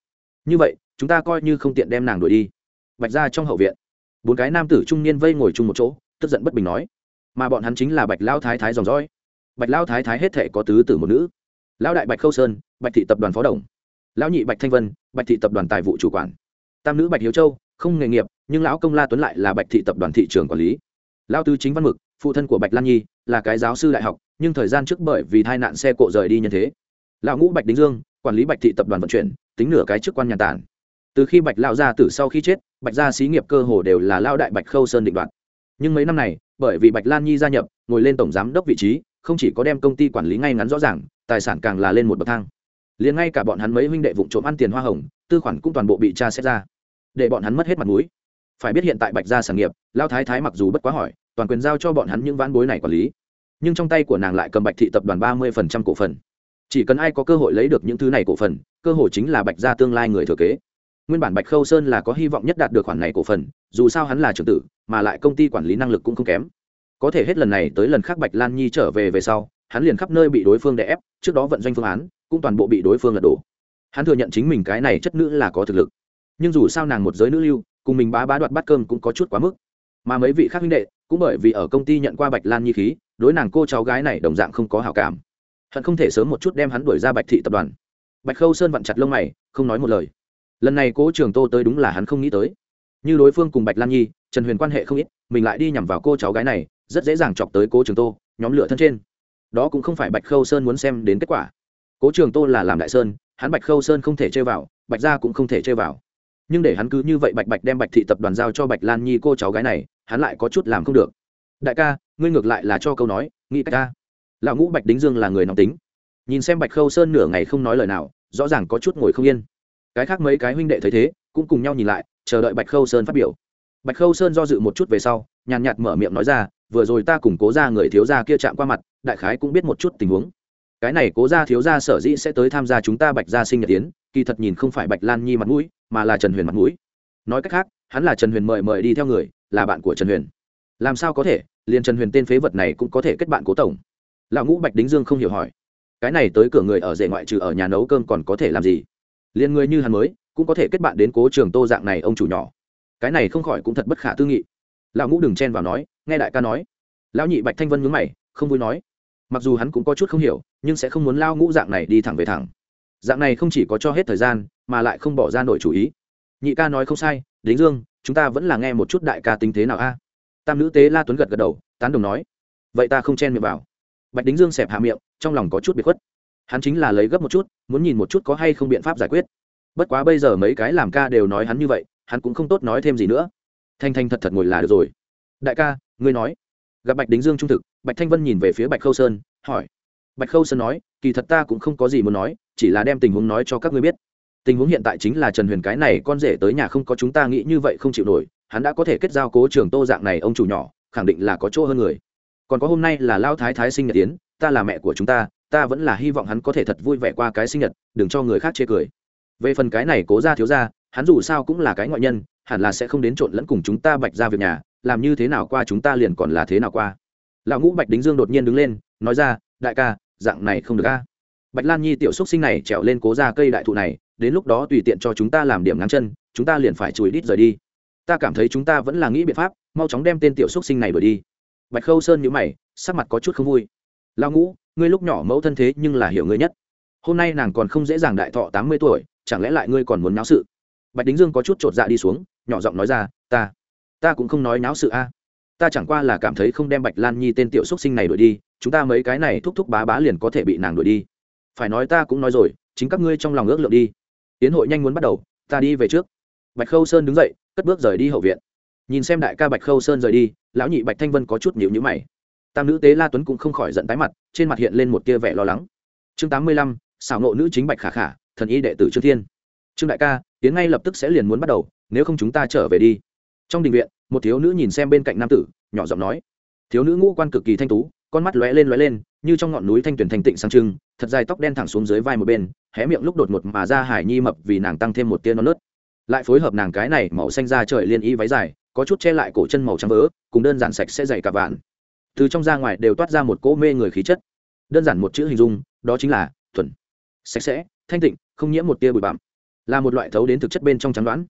Như vậy, chúng ta coi như không tiện đem nàng đuổi đi. Bạch ra trong hậu viện, bốn cái nam tử trung niên vây ngồi chung một chỗ, tức giận bất bình nói. Mà bọn hắn chính là bạch lao thái thái dòng dõi. Bạch lao thái thái hết thể có tứ tử một nữ. Lão đại bạch khâu sơn, bạch thị tập đoàn phó đồng lão nhị bạch thanh vân, bạch thị tập đoàn tài vụ chủ quản. Tam nữ bạch hiếu châu, không nghề nghiệp, nhưng lão công la tuấn lại là bạch thị tập đoàn thị trường quản lý. Lão tứ chính văn mực, phụ thân của bạch lan nhi, là cái giáo sư đại học, nhưng thời gian trước bởi vì tai nạn xe cộ rời đi nhân thế. Lão ngũ bạch đính dương, quản lý bạch thị tập đoàn vận chuyển, tính nửa cái chức quan nhà tản. Từ khi bạch Lão gia tử sau khi chết, bạch gia xí nghiệp cơ hồ đều là lao đại bạch khâu sơn định đoạt. Nhưng mấy năm này, bởi vì bạch lan nhi gia nhập, ngồi lên tổng giám đốc vị trí, không chỉ có đem công ty quản lý ngay ngắn rõ ràng, tài sản càng là lên một bậc thang liền ngay cả bọn hắn mấy huynh đệ vụ trộm ăn tiền hoa hồng, tư khoản cũng toàn bộ bị cha xét ra. Để bọn hắn mất hết mặt mũi. Phải biết hiện tại bạch gia sản nghiệp, lao thái thái mặc dù bất quá hỏi, toàn quyền giao cho bọn hắn những ván bối này quản lý. Nhưng trong tay của nàng lại cầm bạch thị tập đoàn ba mươi phần trăm cổ phần. Chỉ cần ai có cơ hội lấy được những thứ này cổ phần, cơ hội chính là bạch gia tương lai người thừa kế. Nguyên bản bạch khâu sơn là có hy vọng nhất đạt được khoản này cổ phần, dù sao hắn là trưởng tử, mà lại công ty quản lý năng lực cũng không kém. Có thể hết lần này tới lần khác bạch lan nhi trở về về sau, hắn liền khắp nơi bị đối phương đè ép, trước đó vận doanh phương án cũng toàn bộ bị đối phương lật đổ. Hắn thừa nhận chính mình cái này chất nữ là có thực lực. Nhưng dù sao nàng một giới nữ lưu, cùng mình bá bá đoạt bát cơm cũng có chút quá mức. Mà mấy vị khác huynh đệ, cũng bởi vì ở công ty nhận qua bạch lan nhi khí, đối nàng cô cháu gái này đồng dạng không có hảo cảm. Hận không thể sớm một chút đem hắn đuổi ra bạch thị tập đoàn. Bạch khâu sơn vặn chặt lông mày, không nói một lời. Lần này cố trường tô tới đúng là hắn không nghĩ tới. Như đối phương cùng bạch lan nhi, trần huyền quan hệ không ít, mình lại đi nhằm vào cô cháu gái này, rất dễ dàng chọc tới cố trường tô, nhóm lửa thân trên. Đó cũng không phải bạch khâu sơn muốn xem đến kết quả cố trường tô là làm đại sơn, hắn bạch khâu sơn không thể chơi vào, bạch gia cũng không thể chơi vào. Nhưng để hắn cứ như vậy bạch bạch đem bạch thị tập đoàn giao cho bạch lan nhi cô cháu gái này, hắn lại có chút làm không được. Đại ca, ngươi ngược lại là cho câu nói, nghĩ cách ca lão ngũ bạch đính dương là người nóng tính. Nhìn xem bạch khâu sơn nửa ngày không nói lời nào, rõ ràng có chút ngồi không yên. Cái khác mấy cái huynh đệ thấy thế, cũng cùng nhau nhìn lại, chờ đợi bạch khâu sơn phát biểu. Bạch khâu sơn do dự một chút về sau, nhàn nhạt mở miệng nói ra, vừa rồi ta cùng cố ra người thiếu gia kia chạm qua mặt, đại khái cũng biết một chút tình huống cái này cố ra thiếu gia sở dĩ sẽ tới tham gia chúng ta bạch gia sinh nhật tiến, kỳ thật nhìn không phải bạch lan nhi mặt mũi, mà là trần huyền mặt mũi. Nói cách khác, hắn là trần huyền mời mời đi theo người, là bạn của trần huyền. Làm sao có thể, liền trần huyền tên phế vật này cũng có thể kết bạn cố tổng. Lão ngũ bạch đính dương không hiểu hỏi. Cái này tới cửa người ở rể ngoại trừ ở nhà nấu cơm còn có thể làm gì? Liền người như hắn mới, cũng có thể kết bạn đến cố trường tô dạng này ông chủ nhỏ. Cái này không khỏi cũng thật bất khả tư nghị. Lão ngũ đừng chen vào nói, nghe đại ca nói. Lão nhị bạch thanh vân nhướng mày, không vui nói mặc dù hắn cũng có chút không hiểu, nhưng sẽ không muốn lao ngũ dạng này đi thẳng về thẳng. Dạng này không chỉ có cho hết thời gian, mà lại không bỏ ra nổi chủ ý. Nhị ca nói không sai, đính dương, chúng ta vẫn là nghe một chút đại ca tính thế nào a? Tam nữ tế la tuấn gật gật đầu, tán đồng nói. Vậy ta không chen miệng vào. Bạch đính dương xẹp hạ miệng, trong lòng có chút biệt khuất. Hắn chính là lấy gấp một chút, muốn nhìn một chút có hay không biện pháp giải quyết. Bất quá bây giờ mấy cái làm ca đều nói hắn như vậy, hắn cũng không tốt nói thêm gì nữa. Thanh thanh thật thật ngồi là được rồi. Đại ca, ngươi nói gặp bạch đính dương trung thực, bạch thanh vân nhìn về phía bạch khâu sơn, hỏi. Bạch khâu sơn nói, kỳ thật ta cũng không có gì muốn nói, chỉ là đem tình huống nói cho các ngươi biết. Tình huống hiện tại chính là trần huyền cái này con rể tới nhà không có chúng ta nghĩ như vậy không chịu nổi, hắn đã có thể kết giao cố trường tô dạng này ông chủ nhỏ, khẳng định là có chỗ hơn người. Còn có hôm nay là lao thái thái sinh nhật tiến, ta là mẹ của chúng ta ta vẫn là hy vọng hắn có thể thật vui vẻ qua cái sinh nhật, đừng cho người khác chê cười. Về phần cái này cố ra thiếu ra hắn dù sao cũng là cái ngoại nhân, hẳn là sẽ không đến trộn lẫn cùng chúng ta bạch ra việc nhà làm như thế nào qua chúng ta liền còn là thế nào qua. Lão ngũ bạch đính dương đột nhiên đứng lên, nói ra, đại ca, dạng này không được ca bạch lan nhi tiểu xúc sinh này trèo lên cố ra cây đại thụ này, đến lúc đó tùy tiện cho chúng ta làm điểm ngắn chân, chúng ta liền phải chùi đít rời đi. Ta cảm thấy chúng ta vẫn là nghĩ biện pháp, mau chóng đem tên tiểu xúc sinh này đuổi đi. Bạch khâu sơn nhữ mày, sắc mặt có chút không vui. Lão ngũ, ngươi lúc nhỏ mẫu thân thế nhưng là hiểu ngươi nhất. Hôm nay nàng còn không dễ dàng đại thọ tám mươi tuổi, chẳng lẽ lại ngươi còn muốn náo sự? Bạch đính dương có chút t dạ đi xuống, nhỏ giọng nói ra, ta ta cũng không nói náo sự a. Ta chẳng qua là cảm thấy không đem bạch lan nhi tên tiểu xúc sinh này đuổi đi, chúng ta mấy cái này thúc thúc bá bá liền có thể bị nàng đuổi đi. Phải nói ta cũng nói rồi, chính các ngươi trong lòng ước lượng đi. Tiến hội nhanh muốn bắt đầu, ta đi về trước. Bạch khâu sơn đứng dậy, cất bước rời đi hậu viện. Nhìn xem đại ca bạch khâu sơn rời đi, lão nhị bạch thanh vân có chút nhịu nhữ mày. Tam nữ tế la tuấn cũng không khỏi giận tái mặt, trên mặt hiện lên một tia vẻ lo lắng. Chương tám mươi lăm, xảo nộ nữ chính bạch khả khả, thần y đệ tử trương thiên. Trương đại ca, tiến ngay lập tức sẽ liền muốn bắt đầu, nếu không chúng ta trở về đi trong đình viện, một thiếu nữ nhìn xem bên cạnh nam tử, nhỏ giọng nói, thiếu nữ ngũ quan cực kỳ thanh tú, con mắt lóe lên lóe lên, như trong ngọn núi thanh tuyển thanh tịnh sang trưng, thật dài tóc đen thẳng xuống dưới vai một bên, hé miệng lúc đột ngột mà ra hải nhi mập vì nàng tăng thêm một tia non nớt. Lại phối hợp nàng cái này màu xanh da trời liên y váy dài, có chút che lại cổ chân màu trắng vỡ cùng đơn giản sạch sẽ dày cả vạn. Từ trong ra ngoài đều toát ra một cỗ mê người khí chất. Đơn giản một chữ hình dung, đó chính là thuần. Sạch sẽ, thanh tịnh, không nhiễm một tia bụi bặm. Là một loại thấu đến thực chất bên trong trắng đoán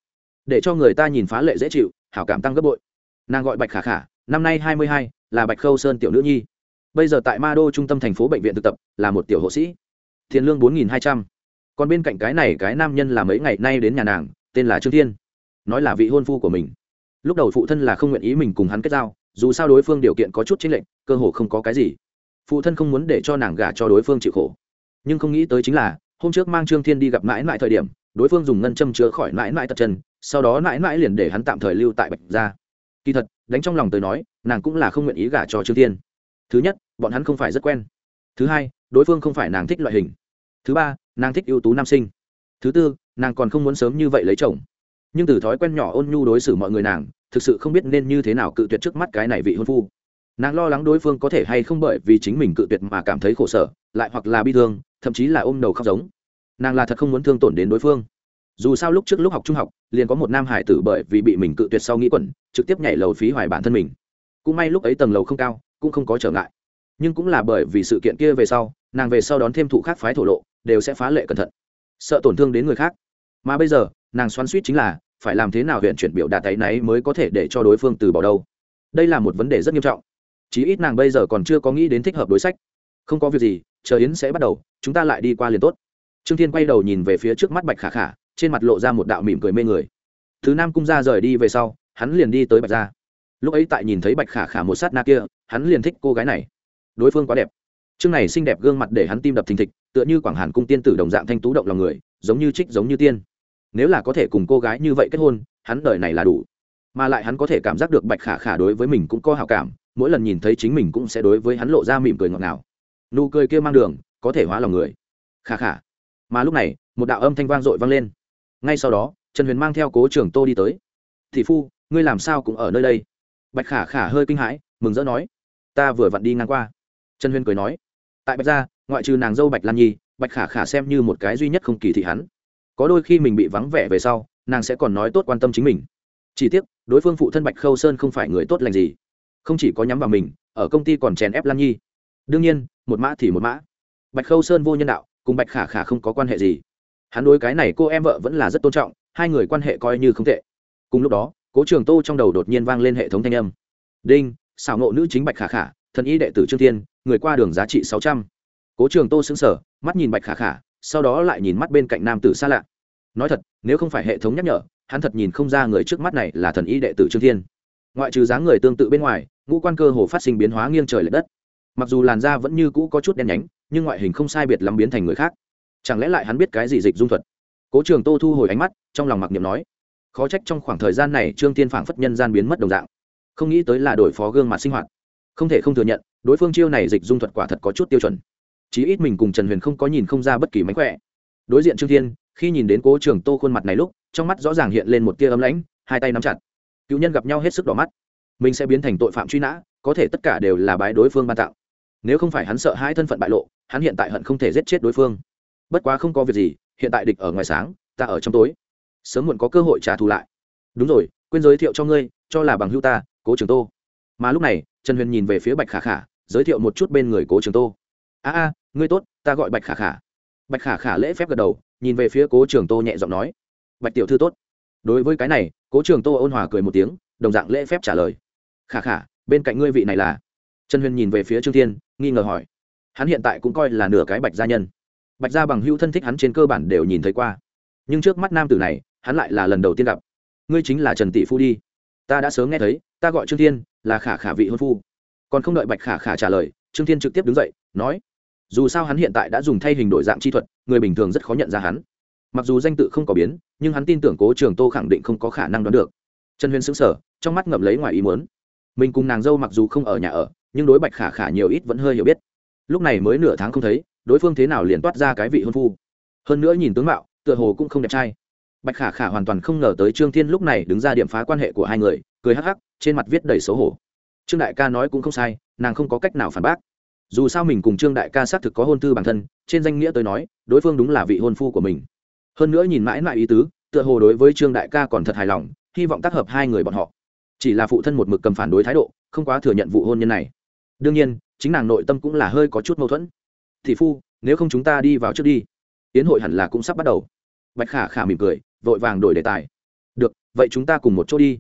để cho người ta nhìn phá lệ dễ chịu, hảo cảm tăng gấp bội. Nàng gọi bạch khả khả, năm nay hai mươi hai, là bạch khâu sơn tiểu nữ nhi. Bây giờ tại ma đô trung tâm thành phố bệnh viện thực tập, là một tiểu hộ sĩ. Tiền lương bốn nghìn hai trăm. Còn bên cạnh cái này, cái nam nhân là mấy ngày nay đến nhà nàng, tên là trương thiên. Nói là vị hôn phu của mình. Lúc đầu phụ thân là không nguyện ý mình cùng hắn kết giao, dù sao đối phương điều kiện có chút chính lệnh cơ hồ không có cái gì. Phụ thân không muốn để cho nàng gả cho đối phương chịu khổ. Nhưng không nghĩ tới chính là, hôm trước mang trương thiên đi gặp mãi mãi thời điểm đối phương dùng ngân châm chữa khỏi mãi mãi tật chân, sau đó mãi mãi liền để hắn tạm thời lưu tại bạch gia. Kỳ thật, đánh trong lòng tới nói, nàng cũng là không nguyện ý gả cho trương tiên. thứ nhất, bọn hắn không phải rất quen. Thứ hai, đối phương không phải nàng thích loại hình. Thứ ba, nàng thích ưu tú nam sinh. Thứ tư, nàng còn không muốn sớm như vậy lấy chồng. Nhưng từ thói quen nhỏ ôn nhu đối xử mọi người nàng, thực sự không biết nên như thế nào cự tuyệt trước mắt cái này vị hôn phu. Nàng lo lắng đối phương có thể hay không bởi vì chính mình cự tuyệt mà cảm thấy khổ sở, lại hoặc là bi thương, thậm chí là ôm đầu khóc giống nàng là thật không muốn thương tổn đến đối phương. Dù sao lúc trước lúc học trung học, liền có một nam hải tử bởi vì bị mình cự tuyệt sau nghĩ quẩn, trực tiếp nhảy lầu phí hoài bản thân mình. Cũng may lúc ấy tầng lầu không cao, cũng không có trở ngại. Nhưng cũng là bởi vì sự kiện kia về sau, nàng về sau đón thêm thụ khác phái thổ lộ, đều sẽ phá lệ cẩn thận, sợ tổn thương đến người khác. Mà bây giờ, nàng xoắn suýt chính là, phải làm thế nào huyện chuyển biểu đạt tay náy mới có thể để cho đối phương từ bỏ đâu. Đây là một vấn đề rất nghiêm trọng. Chí ít nàng bây giờ còn chưa có nghĩ đến thích hợp đối sách. Không có việc gì, chờ yến sẽ bắt đầu, chúng ta lại đi qua liền tốt trương thiên quay đầu nhìn về phía trước mắt bạch khả khả, trên mặt lộ ra một đạo mỉm cười mê người. Thứ nam cung ra rời đi về sau, hắn liền đi tới bạch gia. Lúc ấy tại nhìn thấy bạch khả khả một sát na kia, hắn liền thích cô gái này. Đối phương quá đẹp. Chương này xinh đẹp gương mặt để hắn tim đập thình thịch, tựa như quảng hàn cung tiên tử đồng dạng thanh tú động lòng người, giống như trích giống như tiên. Nếu là có thể cùng cô gái như vậy kết hôn, hắn đời này là đủ. Mà lại hắn có thể cảm giác được bạch khả khả đối với mình cũng có hào cảm, mỗi lần nhìn thấy chính mình cũng sẽ đối với hắn lộ ra mỉm cười ngọt ngào. Nụ cười kia mang đường, có thể hóa lòng người. Khả khả mà lúc này, một đạo âm thanh vang dội vang lên. Ngay sau đó, trần huyền mang theo cố trưởng tô đi tới. Thị phu, ngươi làm sao cũng ở nơi đây? Bạch khả khả hơi kinh hãi, mừng rỡ nói, ta vừa vặn đi ngang qua. Trần huyền cười nói, tại bạch gia, ngoại trừ nàng dâu bạch lan nhi, bạch khả khả xem như một cái duy nhất không kỳ thị hắn. Có đôi khi mình bị vắng vẻ về sau, nàng sẽ còn nói tốt quan tâm chính mình. Chỉ tiếc, đối phương phụ thân bạch khâu sơn không phải người tốt lành gì. Không chỉ có nhắm vào mình, ở công ty còn chèn ép lan nhi. Đương nhiên, một mã thì một mã. Bạch khâu sơn vô nhân đạo cùng bạch khả khả không có quan hệ gì. Hắn đối cái này cô em vợ vẫn là rất tôn trọng, hai người quan hệ coi như không tệ. Cùng lúc đó, cố trường tô trong đầu đột nhiên vang lên hệ thống thanh âm. Đinh, xảo nộ nữ chính bạch khả khả, thần y đệ tử trương thiên, người qua đường giá trị sáu trăm. Cố trường tô xứng sở mắt nhìn bạch khả khả, sau đó lại nhìn mắt bên cạnh nam tử xa lạ. Nói thật, nếu không phải hệ thống nhắc nhở, hắn thật nhìn không ra người trước mắt này là thần y đệ tử trương thiên. Ngoại trừ dáng người tương tự bên ngoài, ngũ quan cơ hồ phát sinh biến hóa nghiêng trời l ệ đất. Mặc dù làn da vẫn như cũ có chút đen nhánh nhưng ngoại hình không sai biệt lắm biến thành người khác. Chẳng lẽ lại hắn biết cái gì dịch dung thuật? Cố trường tô thu hồi ánh mắt trong lòng mặc niệm nói khó trách trong khoảng thời gian này trương tiên phảng phất nhân gian biến mất đồng dạng. Không nghĩ tới là đổi phó gương mặt sinh hoạt. Không thể không thừa nhận đối phương chiêu này dịch dung thuật quả thật có chút tiêu chuẩn. Chí ít mình cùng trần huyền không có nhìn không ra bất kỳ mánh khỏe. Đối diện trương thiên khi nhìn đến cố trường tô khuôn mặt này lúc trong mắt rõ ràng hiện lên một tia ấm lãnh hai tay nắm chặt. Cựu nhân gặp nhau hết sức đỏ mắt. Mình sẽ biến thành tội phạm truy nã có thể tất cả đều là bái đối phương ban tặng, nếu không phải hắn sợ hai thân phận bại lộ hắn hiện tại hận không thể giết chết đối phương. Bất quá không có việc gì, hiện tại địch ở ngoài sáng, ta ở trong tối. Sớm muộn có cơ hội trả thù lại. Đúng rồi, quên giới thiệu cho ngươi, cho là bằng hữu ta, cố trường tô. Mà lúc này, trần huyền nhìn về phía bạch khả khả, giới thiệu một chút bên người cố trường tô. A a, ngươi tốt, ta gọi bạch khả khả. Bạch khả khả lễ phép gật đầu, nhìn về phía cố trường tô nhẹ giọng nói, bạch tiểu thư tốt. Đối với cái này, cố trường tô ôn hòa cười một tiếng, đồng dạng lễ phép trả lời, khả khả, bên cạnh ngươi vị này là? Trần huyền nhìn về phía trương thiên, nghi ngờ hỏi hắn hiện tại cũng coi là nửa cái bạch gia nhân. Bạch gia bằng hữu thân thích hắn trên cơ bản đều nhìn thấy qua. Nhưng trước mắt nam tử này, hắn lại là lần đầu tiên gặp. Ngươi chính là trần tỷ phu đi. Ta đã sớm nghe thấy, ta gọi trương thiên, là khả khả vị hôn phu. Còn không đợi bạch khả khả trả lời, trương thiên trực tiếp đứng dậy, nói, dù sao hắn hiện tại đã dùng thay hình đổi dạng chi thuật, người bình thường rất khó nhận ra hắn. Mặc dù danh tự không có biến, nhưng hắn tin tưởng cố trường tô khẳng định không có khả năng đoán được. Trần huyền xứng sở trong mắt ngậm lấy ngoài ý muốn. Mình cùng nàng dâu mặc dù không ở nhà ở, nhưng đối bạch khả khả nhiều ít vẫn hơi hiểu biết lúc này mới nửa tháng không thấy, đối phương thế nào liền toát ra cái vị hôn phu. Hơn nữa nhìn tướng mạo, tựa hồ cũng không đẹp trai. Bạch khả khả hoàn toàn không ngờ tới trương thiên lúc này đứng ra điểm phá quan hệ của hai người, cười hắc hắc, trên mặt viết đầy xấu hổ. Trương đại ca nói cũng không sai, nàng không có cách nào phản bác. Dù sao mình cùng trương đại ca xác thực có hôn thư bản thân, trên danh nghĩa tôi nói, đối phương đúng là vị hôn phu của mình. Hơn nữa nhìn mãi mãi ý tứ, tựa hồ đối với trương đại ca còn thật hài lòng, hy vọng tác hợp hai người bọn họ. Chỉ là phụ thân một mực cầm phản đối thái độ, không quá thừa nhận vụ hôn nhân này. Đương nhiên chính nàng nội tâm cũng là hơi có chút mâu thuẫn. Thị phu, nếu không chúng ta đi vào trước đi. Tiến hội hẳn là cũng sắp bắt đầu. Bạch khả khả mỉm cười, vội vàng đổi đề tài. Được, vậy chúng ta cùng một chỗ đi.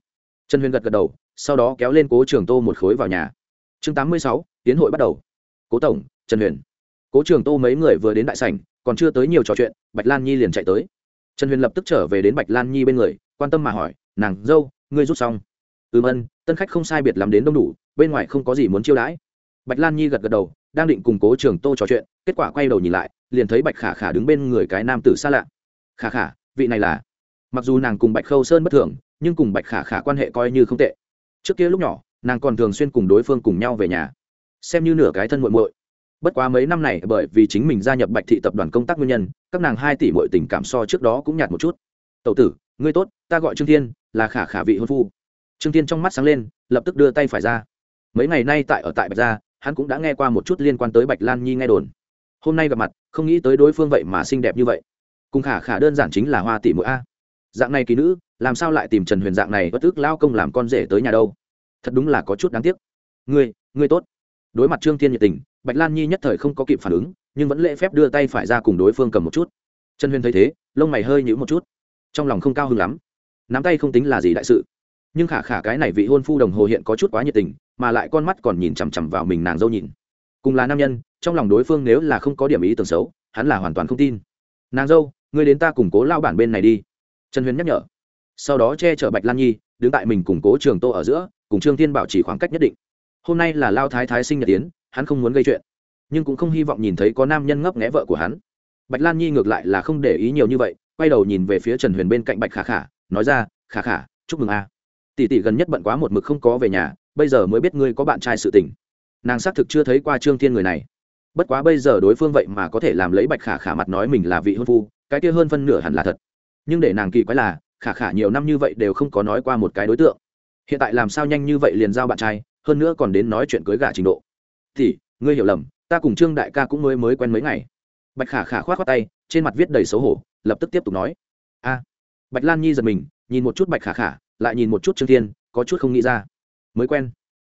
Trần huyền gật gật đầu, sau đó kéo lên cố trường tô một khối vào nhà. Chương tám mươi sáu tiến hội bắt đầu. Cố tổng, trần huyền. Cố trường tô mấy người vừa đến đại sảnh, còn chưa tới nhiều trò chuyện, bạch lan nhi liền chạy tới. Trần huyền lập tức trở về đến bạch lan nhi bên người, quan tâm mà hỏi, nàng dâu, ngươi rút xong? Ừm, ân, tân khách không sai biệt làm đến đông đủ, bên ngoài không có gì muốn chiêu đãi bạch lan nhi gật gật đầu, đang định cùng cố trường tô trò chuyện, kết quả quay đầu nhìn lại, liền thấy bạch khả khả đứng bên người cái nam tử xa lạ. Khả khả, vị này là? Mặc dù nàng cùng bạch khâu sơn bất thường, nhưng cùng bạch khả khả quan hệ coi như không tệ. Trước kia lúc nhỏ, nàng còn thường xuyên cùng đối phương cùng nhau về nhà, xem như nửa cái thân muội muội. Bất quá mấy năm này, bởi vì chính mình gia nhập bạch thị tập đoàn công tác nguyên nhân, các nàng hai tỷ muội tình cảm so trước đó cũng nhạt một chút. Tậu tử, ngươi tốt, ta gọi trương thiên, là khả khả vị hôn phu. Trương thiên trong mắt sáng lên, lập tức đưa tay phải ra. Mấy ngày nay tại ở tại bạch gia hắn cũng đã nghe qua một chút liên quan tới bạch lan nhi nghe đồn. Hôm nay gặp mặt, không nghĩ tới đối phương vậy mà xinh đẹp như vậy. Cùng khả khả đơn giản chính là hoa tỷ mũi a. Dạng này kỳ nữ, làm sao lại tìm trần huyền dạng này bất tức lao công làm con rể tới nhà đâu? Thật đúng là có chút đáng tiếc. Ngươi ngươi tốt. Đối mặt trương thiên nhiệt tình, bạch lan nhi nhất thời không có kịp phản ứng, nhưng vẫn lễ phép đưa tay phải ra cùng đối phương cầm một chút. Trần huyền thấy thế, lông mày hơi nhữ một chút. Trong lòng không cao hứng lắm. Nắm tay không tính là gì đại sự nhưng khả khả cái này vị hôn phu đồng hồ hiện có chút quá nhiệt tình, mà lại con mắt còn nhìn chằm chằm vào mình nàng dâu nhìn. Cùng là nam nhân, trong lòng đối phương nếu là không có điểm ý tưởng xấu, hắn là hoàn toàn không tin. Nàng dâu, ngươi đến ta củng cố lao bản bên này đi. Trần huyền nhắc nhở. Sau đó che chở bạch lan nhi, đứng tại mình củng cố trường tô ở giữa, cùng trương Thiên bảo chỉ khoảng cách nhất định. Hôm nay là lao thái thái sinh nhật tiến hắn không muốn gây chuyện, nhưng cũng không hy vọng nhìn thấy có nam nhân ngấp nghẽ vợ của hắn. Bạch lan nhi ngược lại là không để ý nhiều như vậy, quay đầu nhìn về phía trần huyền bên cạnh bạch khả khả, nói ra, khả khả, chúc mừng a tỷ tỷ gần nhất bận quá một mực không có về nhà, bây giờ mới biết ngươi có bạn trai sự tình. Nàng xác thực chưa thấy qua trương thiên người này. Bất quá bây giờ đối phương vậy mà có thể làm lấy bạch khả khả mặt nói mình là vị hôn phu, cái kia hơn phân nửa hẳn là thật. Nhưng để nàng kỳ quái là, khả khả nhiều năm như vậy đều không có nói qua một cái đối tượng. Hiện tại làm sao nhanh như vậy liền giao bạn trai, hơn nữa còn đến nói chuyện cưới gả trình độ. Thì ngươi hiểu lầm, ta cùng trương đại ca cũng mới mới quen mấy ngày. Bạch khả khả khoát khoát tay, trên mặt viết đầy xấu hổ, lập tức tiếp tục nói. A. Bạch lan nhi giật mình, nhìn một chút bạch khả khả lại nhìn một chút trương thiên, có chút không nghĩ ra. Mới quen.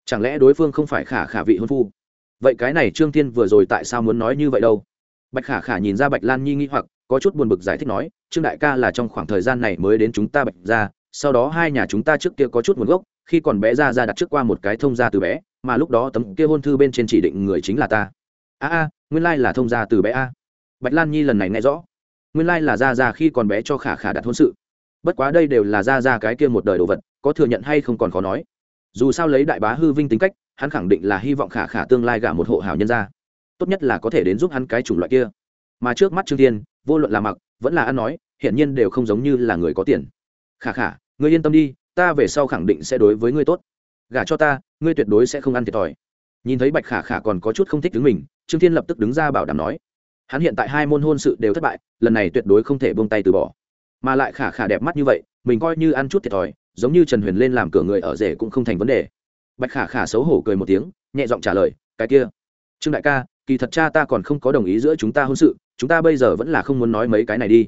Chẳng lẽ đối phương không phải khả khả vị hôn phu? Vậy cái này trương thiên vừa rồi tại sao muốn nói như vậy đâu? Bạch khả khả nhìn ra bạch lan nhi nghĩ hoặc, có chút buồn bực giải thích nói, trương đại ca là trong khoảng thời gian này mới đến chúng ta bạch ra sau đó hai nhà chúng ta trước kia có chút nguồn gốc, khi còn bé ra ra đặt trước qua một cái thông gia từ bé, mà lúc đó tấm kia hôn thư bên trên chỉ định người chính là ta. A a, nguyên lai là thông gia từ bé a. Bạch lan nhi lần này nghe rõ. Nguyên lai là ra ra khi còn bé cho khả khả đặt hôn sự bất quá đây đều là ra ra cái kia một đời đồ vật, có thừa nhận hay không còn khó nói. Dù sao lấy đại bá hư vinh tính cách, hắn khẳng định là hy vọng khả khả tương lai gả một hộ hảo nhân ra tốt nhất là có thể đến giúp hắn cái chủng loại kia. Mà trước mắt trương tiên vô luận là mặc, vẫn là ăn nói, hiển nhiên đều không giống như là người có tiền. Khả khả, ngươi yên tâm đi, ta về sau khẳng định sẽ đối với ngươi tốt. Gả cho ta, ngươi tuyệt đối sẽ không ăn thiệt thòi. Nhìn thấy bạch khả khả còn có chút không thích đứng mình, trương thiên lập tức đứng ra bảo đảm nói. Hắn hiện tại hai môn hôn sự đều thất bại, lần này tuyệt đối không thể buông tay từ bỏ mà lại khả khả đẹp mắt như vậy, mình coi như ăn chút thiệt thòi, giống như trần huyền lên làm cửa người ở rể cũng không thành vấn đề. Bạch khả khả xấu hổ cười một tiếng, nhẹ giọng trả lời, cái kia, trương đại ca, kỳ thật cha ta còn không có đồng ý giữa chúng ta hôn sự, chúng ta bây giờ vẫn là không muốn nói mấy cái này đi.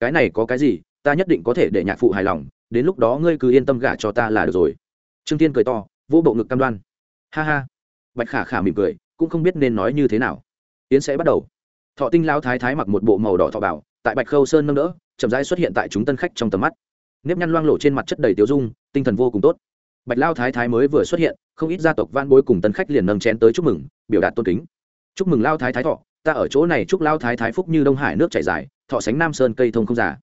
Cái này có cái gì, ta nhất định có thể để nhạc phụ hài lòng, đến lúc đó ngươi cứ yên tâm gả cho ta là được rồi. Trương tiên cười to vô bộ ngực cam đoan. Ha ha. Bạch khả khả mỉm cười, cũng không biết nên nói như thế nào. Yến sẽ bắt đầu. Thọ tinh lao thái thái mặc một bộ màu đỏ thọ bảo, tại bạch khâu sơn nâng đỡ chậm rãi xuất hiện tại chúng tân khách trong tầm mắt. Nếp nhăn loang lộ trên mặt chất đầy tiêu dung, tinh thần vô cùng tốt. Bạch lao thái thái mới vừa xuất hiện, không ít gia tộc van bối cùng tân khách liền nâng chén tới chúc mừng, biểu đạt tôn kính. Chúc mừng lao thái thái thọ, ta ở chỗ này chúc lao thái thái phúc như đông hải nước chảy dài, thọ sánh nam sơn cây thông không già.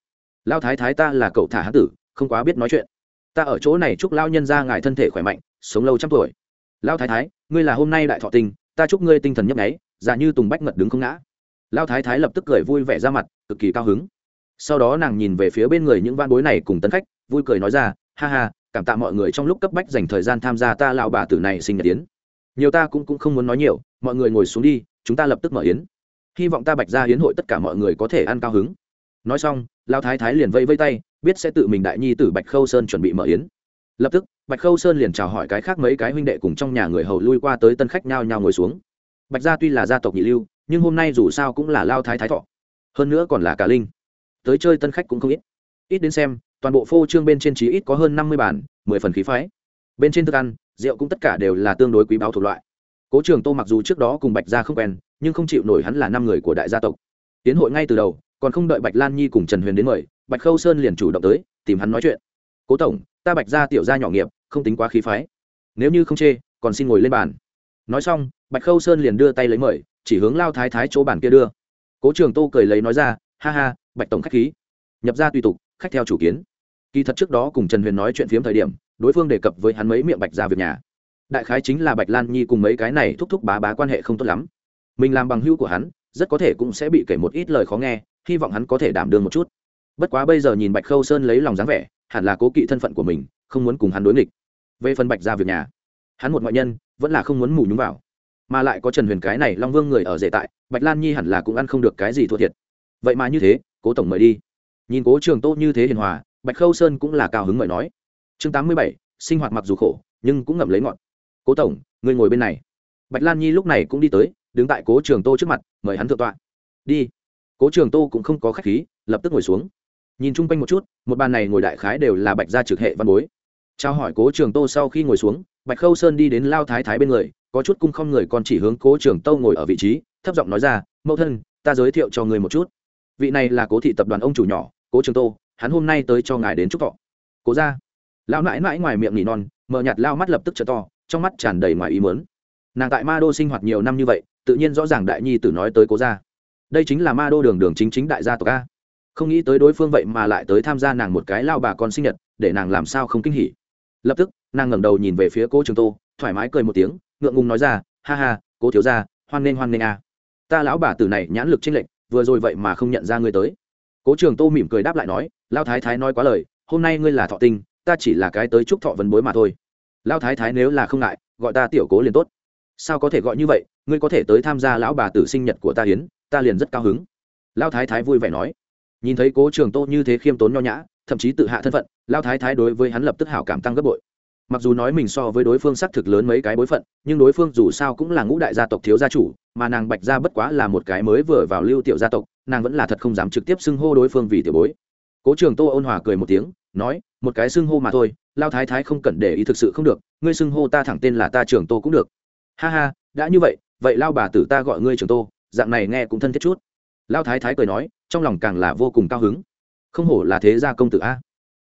Lao thái thái ta là cậu thả hán tử, không quá biết nói chuyện. Ta ở chỗ này chúc lao nhân ra ngài thân thể khỏe mạnh, sống lâu trăm tuổi. Lao thái thái, ngươi là hôm nay đại thọ tinh, ta chúc ngươi tinh thần nhấp nháy giả như tùng bách ngật đứng không ngã. Lao thái thái lập tức cười vui vẻ ra mặt, cực kỳ cao hứng sau đó nàng nhìn về phía bên người những van bối này cùng tân khách, vui cười nói ra, ha ha, cảm tạ mọi người trong lúc cấp bách dành thời gian tham gia ta lão bà tử này sinh nhật yến. Nhiều ta cũng cũng không muốn nói nhiều, mọi người ngồi xuống đi, chúng ta lập tức mở yến. Hy vọng ta bạch ra hiến hội tất cả mọi người có thể ăn cao hứng. Nói xong lao thái thái liền vây vây tay, biết sẽ tự mình đại nhi tử bạch khâu sơn chuẩn bị mở yến. Lập tức, bạch khâu sơn liền chào hỏi cái khác mấy cái huynh đệ cùng trong nhà người hầu lui qua tới tân khách nhao nhao ngồi xuống. Bạch gia tuy là gia tộc nhị lưu, nhưng hôm nay dù sao cũng là lao thái thái thọ. Hơn nữa còn là cả linh tới chơi tân khách cũng không ít. Ít đến xem, toàn bộ phô trương bên trên trí ít có hơn năm mươi bản mười phần khí phái. Bên trên thức ăn, rượu cũng tất cả đều là tương đối quý báu thuộc loại. Cố trường tô mặc dù trước đó cùng bạch gia không quen, nhưng không chịu nổi hắn là năm người của đại gia tộc. Tiến hội ngay từ đầu, còn không đợi bạch lan nhi cùng trần huyền đến mời, bạch khâu sơn liền chủ động tới, tìm hắn nói chuyện. Cố tổng, ta bạch gia tiểu gia nhỏ nghiệp, không tính quá khí phái. Nếu như không chê, còn xin ngồi lên bàn. Nói xong, bạch khâu sơn liền đưa tay lấy mời, chỉ hướng lao thái thái chỗ bàn kia đưa. Cố trường tô cười lấy nói ra ha ha, bạch tổng khách khí. Nhập ra tùy tục, khách theo chủ kiến. Kỳ thật trước đó cùng trần huyền nói chuyện phiếm thời điểm, đối phương đề cập với hắn mấy miệng bạch ra việc nhà. Đại khái chính là bạch lan nhi cùng mấy cái này thúc thúc bá bá quan hệ không tốt lắm. Mình làm bằng hữu của hắn, rất có thể cũng sẽ bị kể một ít lời khó nghe, hy vọng hắn có thể đảm đương một chút. Bất quá bây giờ nhìn bạch khâu sơn lấy lòng dáng vẻ, hẳn là cố kỵ thân phận của mình, không muốn cùng hắn đối nghịch. Về phần bạch ra việc nhà, hắn một ngoại nhân, vẫn là không muốn mù nhúng vào. Mà lại có trần huyền cái này long vương người ở dễ tại, bạch lan nhi hẳn là cũng ăn không được cái gì thua thiệt vậy mà như thế, cố tổng mời đi. Nhìn cố trường tô như thế hiền hòa, bạch khâu sơn cũng là cao hứng mời nói. Chương tám mươi bảy, sinh hoạt mặc dù khổ, nhưng cũng ngậm lấy ngọn. Cố tổng người ngồi bên này. Bạch lan nhi lúc này cũng đi tới, đứng tại cố trường tô trước mặt, mời hắn thượng tọa. Đi. Cố trường tô cũng không có khách khí, lập tức ngồi xuống. Nhìn chung quanh một chút, một bàn này ngồi đại khái đều là bạch gia trực hệ văn bối. Trao hỏi cố trường tô sau khi ngồi xuống, bạch khâu sơn đi đến lao thái thái bên người, có chút cung không người còn chỉ hướng cố trường tô ngồi ở vị trí, thấp giọng nói ra, mẫu thân, ta giới thiệu cho người một chút vị này là cố thị tập đoàn ông chủ nhỏ, cố trường tô, hắn hôm nay tới cho ngài đến chúc thọ. Cố ra. Lão nãi nãi ngoài miệng nỉ non, mờ nhạt lao mắt lập tức trở to, trong mắt tràn đầy ngoài ý mớn nàng tại ma đô sinh hoạt nhiều năm như vậy, tự nhiên rõ ràng đại nhi tử nói tới cố gia đây chính là ma đô đường đường chính chính đại gia tộc a. Không nghĩ tới đối phương vậy mà lại tới tham gia nàng một cái lao bà con sinh nhật, để nàng làm sao không kinh hỉ. Lập tức, nàng ngẩng đầu nhìn về phía cố trường tô, thoải mái cười một tiếng, ngượng ngùng nói ra, ha ha, cố thiếu ra hoan nghênh hoan nghênh a. Ta lão bà tử này nhãn lực chênh lệch vừa rồi vậy mà không nhận ra ngươi tới. Cố trường tô mỉm cười đáp lại nói lao thái thái nói quá lời, hôm nay ngươi là thọ tinh, ta chỉ là cái tới chúc thọ vấn bối mà thôi. Lao thái thái nếu là không ngại, gọi ta tiểu cố liền tốt. Sao có thể gọi như vậy, ngươi có thể tới tham gia lão bà tử sinh nhật của ta hiến ta liền rất cao hứng. Lao thái thái vui vẻ nói. Nhìn thấy cố trường tô như thế khiêm tốn nho nhã, thậm chí tự hạ thân phận lao thái thái đối với hắn lập tức hảo cảm tăng gấp bội mặc dù nói mình so với đối phương xác thực lớn mấy cái bối phận, nhưng đối phương dù sao cũng là ngũ đại gia tộc thiếu gia chủ, mà nàng bạch gia bất quá là một cái mới vừa vào lưu tiểu gia tộc, nàng vẫn là thật không dám trực tiếp xưng hô đối phương vì tiểu bối. Cố trường tô ôn hòa cười một tiếng, nói, một cái xưng hô mà thôi, lao thái thái không cần để ý thực sự không được, ngươi xưng hô ta thẳng tên là ta trường tô cũng được. Ha ha, đã như vậy vậy lao bà tử ta gọi ngươi trường tô, dạng này nghe cũng thân thiết chút. Lao thái thái cười nói, trong lòng càng là vô cùng cao hứng. Không hổ là thế gia công tử a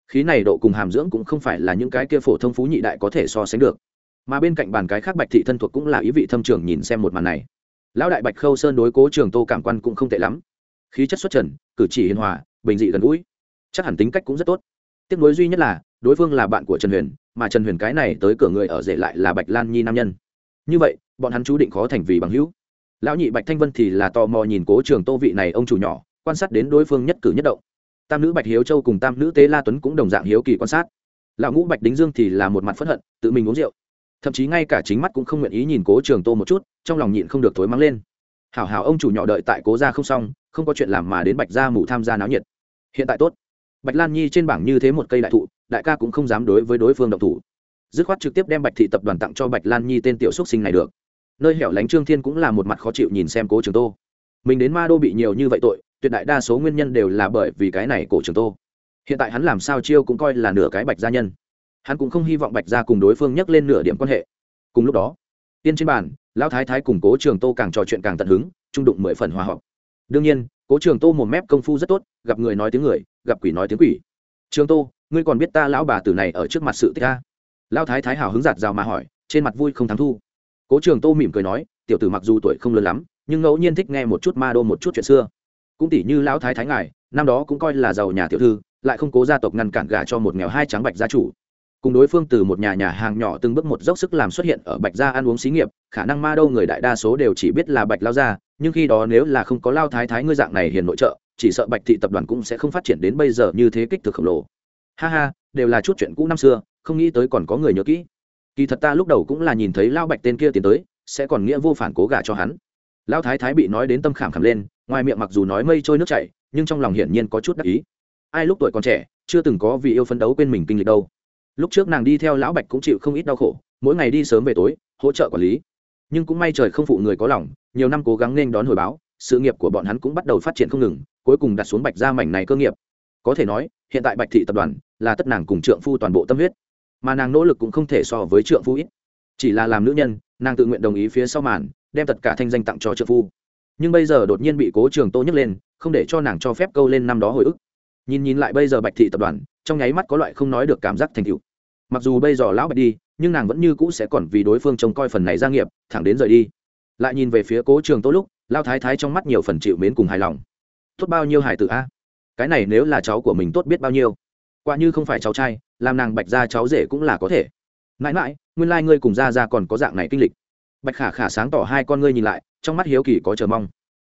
khí này độ cùng hàm dưỡng cũng không phải là những cái kia phổ thông phú nhị đại có thể so sánh được. Mà bên cạnh bàn cái khác bạch thị thân thuộc cũng là ý vị thâm trường nhìn xem một màn này. Lão đại bạch khâu sơn đối cố trường tô cảm quan cũng không tệ lắm. Khí chất xuất trần, cử chỉ hiền hòa, bình dị gần gũi. Chắc hẳn tính cách cũng rất tốt. Tiếc nối duy nhất là, đối phương là bạn của trần huyền, mà trần huyền cái này tới cửa người ở rể lại là bạch lan nhi nam nhân. Như vậy, bọn hắn chú định khó thành vì bằng hữu. Lão nhị bạch thanh vân thì là tò mò nhìn cố trường tô vị này ông chủ nhỏ, quan sát đến đối phương nhất cử nhất động tam nữ bạch hiếu châu cùng tam nữ tế la tuấn cũng đồng dạng hiếu kỳ quan sát lão ngũ bạch đính dương thì là một mặt phẫn hận tự mình uống rượu thậm chí ngay cả chính mắt cũng không nguyện ý nhìn cố trường tô một chút trong lòng nhịn không được thối mắng lên hảo hảo ông chủ nhỏ đợi tại cố gia không xong không có chuyện làm mà đến bạch gia mù tham gia náo nhiệt hiện tại tốt bạch lan nhi trên bảng như thế một cây đại thụ đại ca cũng không dám đối với đối phương động thủ dứt khoát trực tiếp đem bạch thị tập đoàn tặng cho bạch lan nhi tên tiểu xúc sinh này được nơi hẻo lánh trương thiên cũng là một mặt khó chịu nhìn xem cố trường tô mình đến ma đô bị nhiều như vậy tội tuyệt đại đa số nguyên nhân đều là bởi vì cái này cổ trường tô. Hiện tại hắn làm sao chiêu cũng coi là nửa cái bạch gia nhân. Hắn cũng không hy vọng bạch gia cùng đối phương nhắc lên nửa điểm quan hệ. Cùng lúc đó, tiên trên bàn, lão thái thái cùng cố trường tô càng trò chuyện càng tận hứng trung đụng mười phần hòa hợp. Đương nhiên, cố trường tô một mép công phu rất tốt, gặp người nói tiếng người, gặp quỷ nói tiếng quỷ. Trường tô, ngươi còn biết ta lão bà tử này ở trước mặt sự tích ta lão thái thái hào hứng giạt rào mà hỏi, trên mặt vui không thắng thu. Cố trường tô mỉm cười nói, tiểu tử mặc dù tuổi không lớn lắm, nhưng ngẫu nhiên thích nghe một chút ma đô một chút chuyện xưa cũng tỷ như lão thái thái ngài, năm đó cũng coi là giàu nhà tiểu thư, lại không cố gia tộc ngăn cản gà cho một nghèo hai trắng bạch gia chủ. Cùng đối phương từ một nhà nhà hàng nhỏ từng bước một dốc sức làm xuất hiện ở bạch gia ăn uống xí nghiệp, khả năng ma đô người đại đa số đều chỉ biết là bạch lao gia, nhưng khi đó nếu là không có lao thái thái ngươi dạng này hiền nội trợ, chỉ sợ bạch thị tập đoàn cũng sẽ không phát triển đến bây giờ như thế kích thước khổng lồ. Ha ha, đều là chút chuyện cũ năm xưa, không nghĩ tới còn có người nhớ kỹ. Kỳ thật ta lúc đầu cũng là nhìn thấy lao bạch tên kia tiến tới, sẽ còn nghĩa vô phản cố gả cho hắn. Lão thái thái bị nói đến tâm khảm khảm lên, ngoài miệng mặc dù nói mây trôi nước chảy, nhưng trong lòng hiển nhiên có chút đắc ý. Ai lúc tuổi còn trẻ, chưa từng có vì yêu phấn đấu quên mình kinh lịch đâu. Lúc trước nàng đi theo lão bạch cũng chịu không ít đau khổ, mỗi ngày đi sớm về tối, hỗ trợ quản lý. Nhưng cũng may trời không phụ người có lòng, nhiều năm cố gắng nên đón hồi báo, sự nghiệp của bọn hắn cũng bắt đầu phát triển không ngừng, cuối cùng đặt xuống bạch ra mảnh này cơ nghiệp. Có thể nói, hiện tại bạch thị tập đoàn là tất nàng cùng trượng phu toàn bộ tâm huyết. Mà nàng nỗ lực cũng không thể so với trượng phu ít. Chỉ là làm nữ nhân, nàng tự nguyện đồng ý phía sau màn đem tất cả thanh danh tặng cho trợ phu. Nhưng bây giờ đột nhiên bị cố trường tô nhấc lên, không để cho nàng cho phép câu lên năm đó hồi ức. Nhìn nhìn lại bây giờ bạch thị tập đoàn, trong nháy mắt có loại không nói được cảm giác thành cựu mặc dù bây giờ lão bạch đi, nhưng nàng vẫn như cũ sẽ còn vì đối phương trông coi phần này gia nghiệp, thẳng đến rời đi. Lại nhìn về phía cố trường tô lúc lao thái thái trong mắt nhiều phần chịu mến cùng hài lòng. Tốt bao nhiêu hải tử a? Cái này nếu là cháu của mình tốt biết bao nhiêu. Quả như không phải cháu trai, làm nàng bạch ra cháu rể cũng là có thể. Mãi mãi, nguyên lai、like、ngươi cùng ra ra còn có dạng này kinh lịch bạch khả khả sáng tỏ hai con ngươi nhìn lại, trong mắt hiếu kỳ có chờ mong.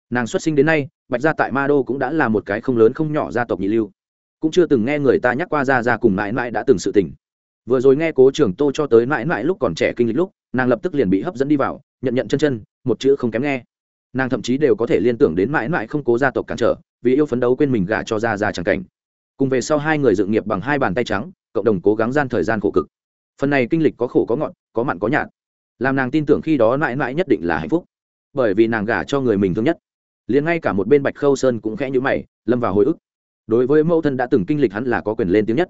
Nàng xuất sinh đến nay, bạch gia tại ma đô cũng đã là một cái không lớn không nhỏ gia tộc nhị lưu. Cũng chưa từng nghe người ta nhắc qua ra ra cùng mãi mãi đã từng sự tình. Vừa rồi nghe cố trưởng tô cho tới mãi mãi lúc còn trẻ kinh lịch lúc, nàng lập tức liền bị hấp dẫn đi vào, nhận nhận chân chân, một chữ không kém nghe. Nàng thậm chí đều có thể liên tưởng đến mãi mãi không cố gia tộc cản trở, vì yêu phấn đấu quên mình gả cho ra ra chẳng cảnh. Cùng về sau hai người dựng nghiệp bằng hai bàn tay trắng, cộng đồng cố gắng gian thời gian khổ cực. Phần này kinh lịch có khổ có ngọt, có mặn có nhạt làm nàng tin tưởng khi đó mãi mãi nhất định là hạnh phúc. Bởi vì nàng gả cho người mình thương nhất. Liền ngay cả một bên bạch khâu sơn cũng khẽ nhữ mày, lâm vào hồi ức. Đối với mẫu thân đã từng kinh lịch hắn là có quyền lên tiếng nhất.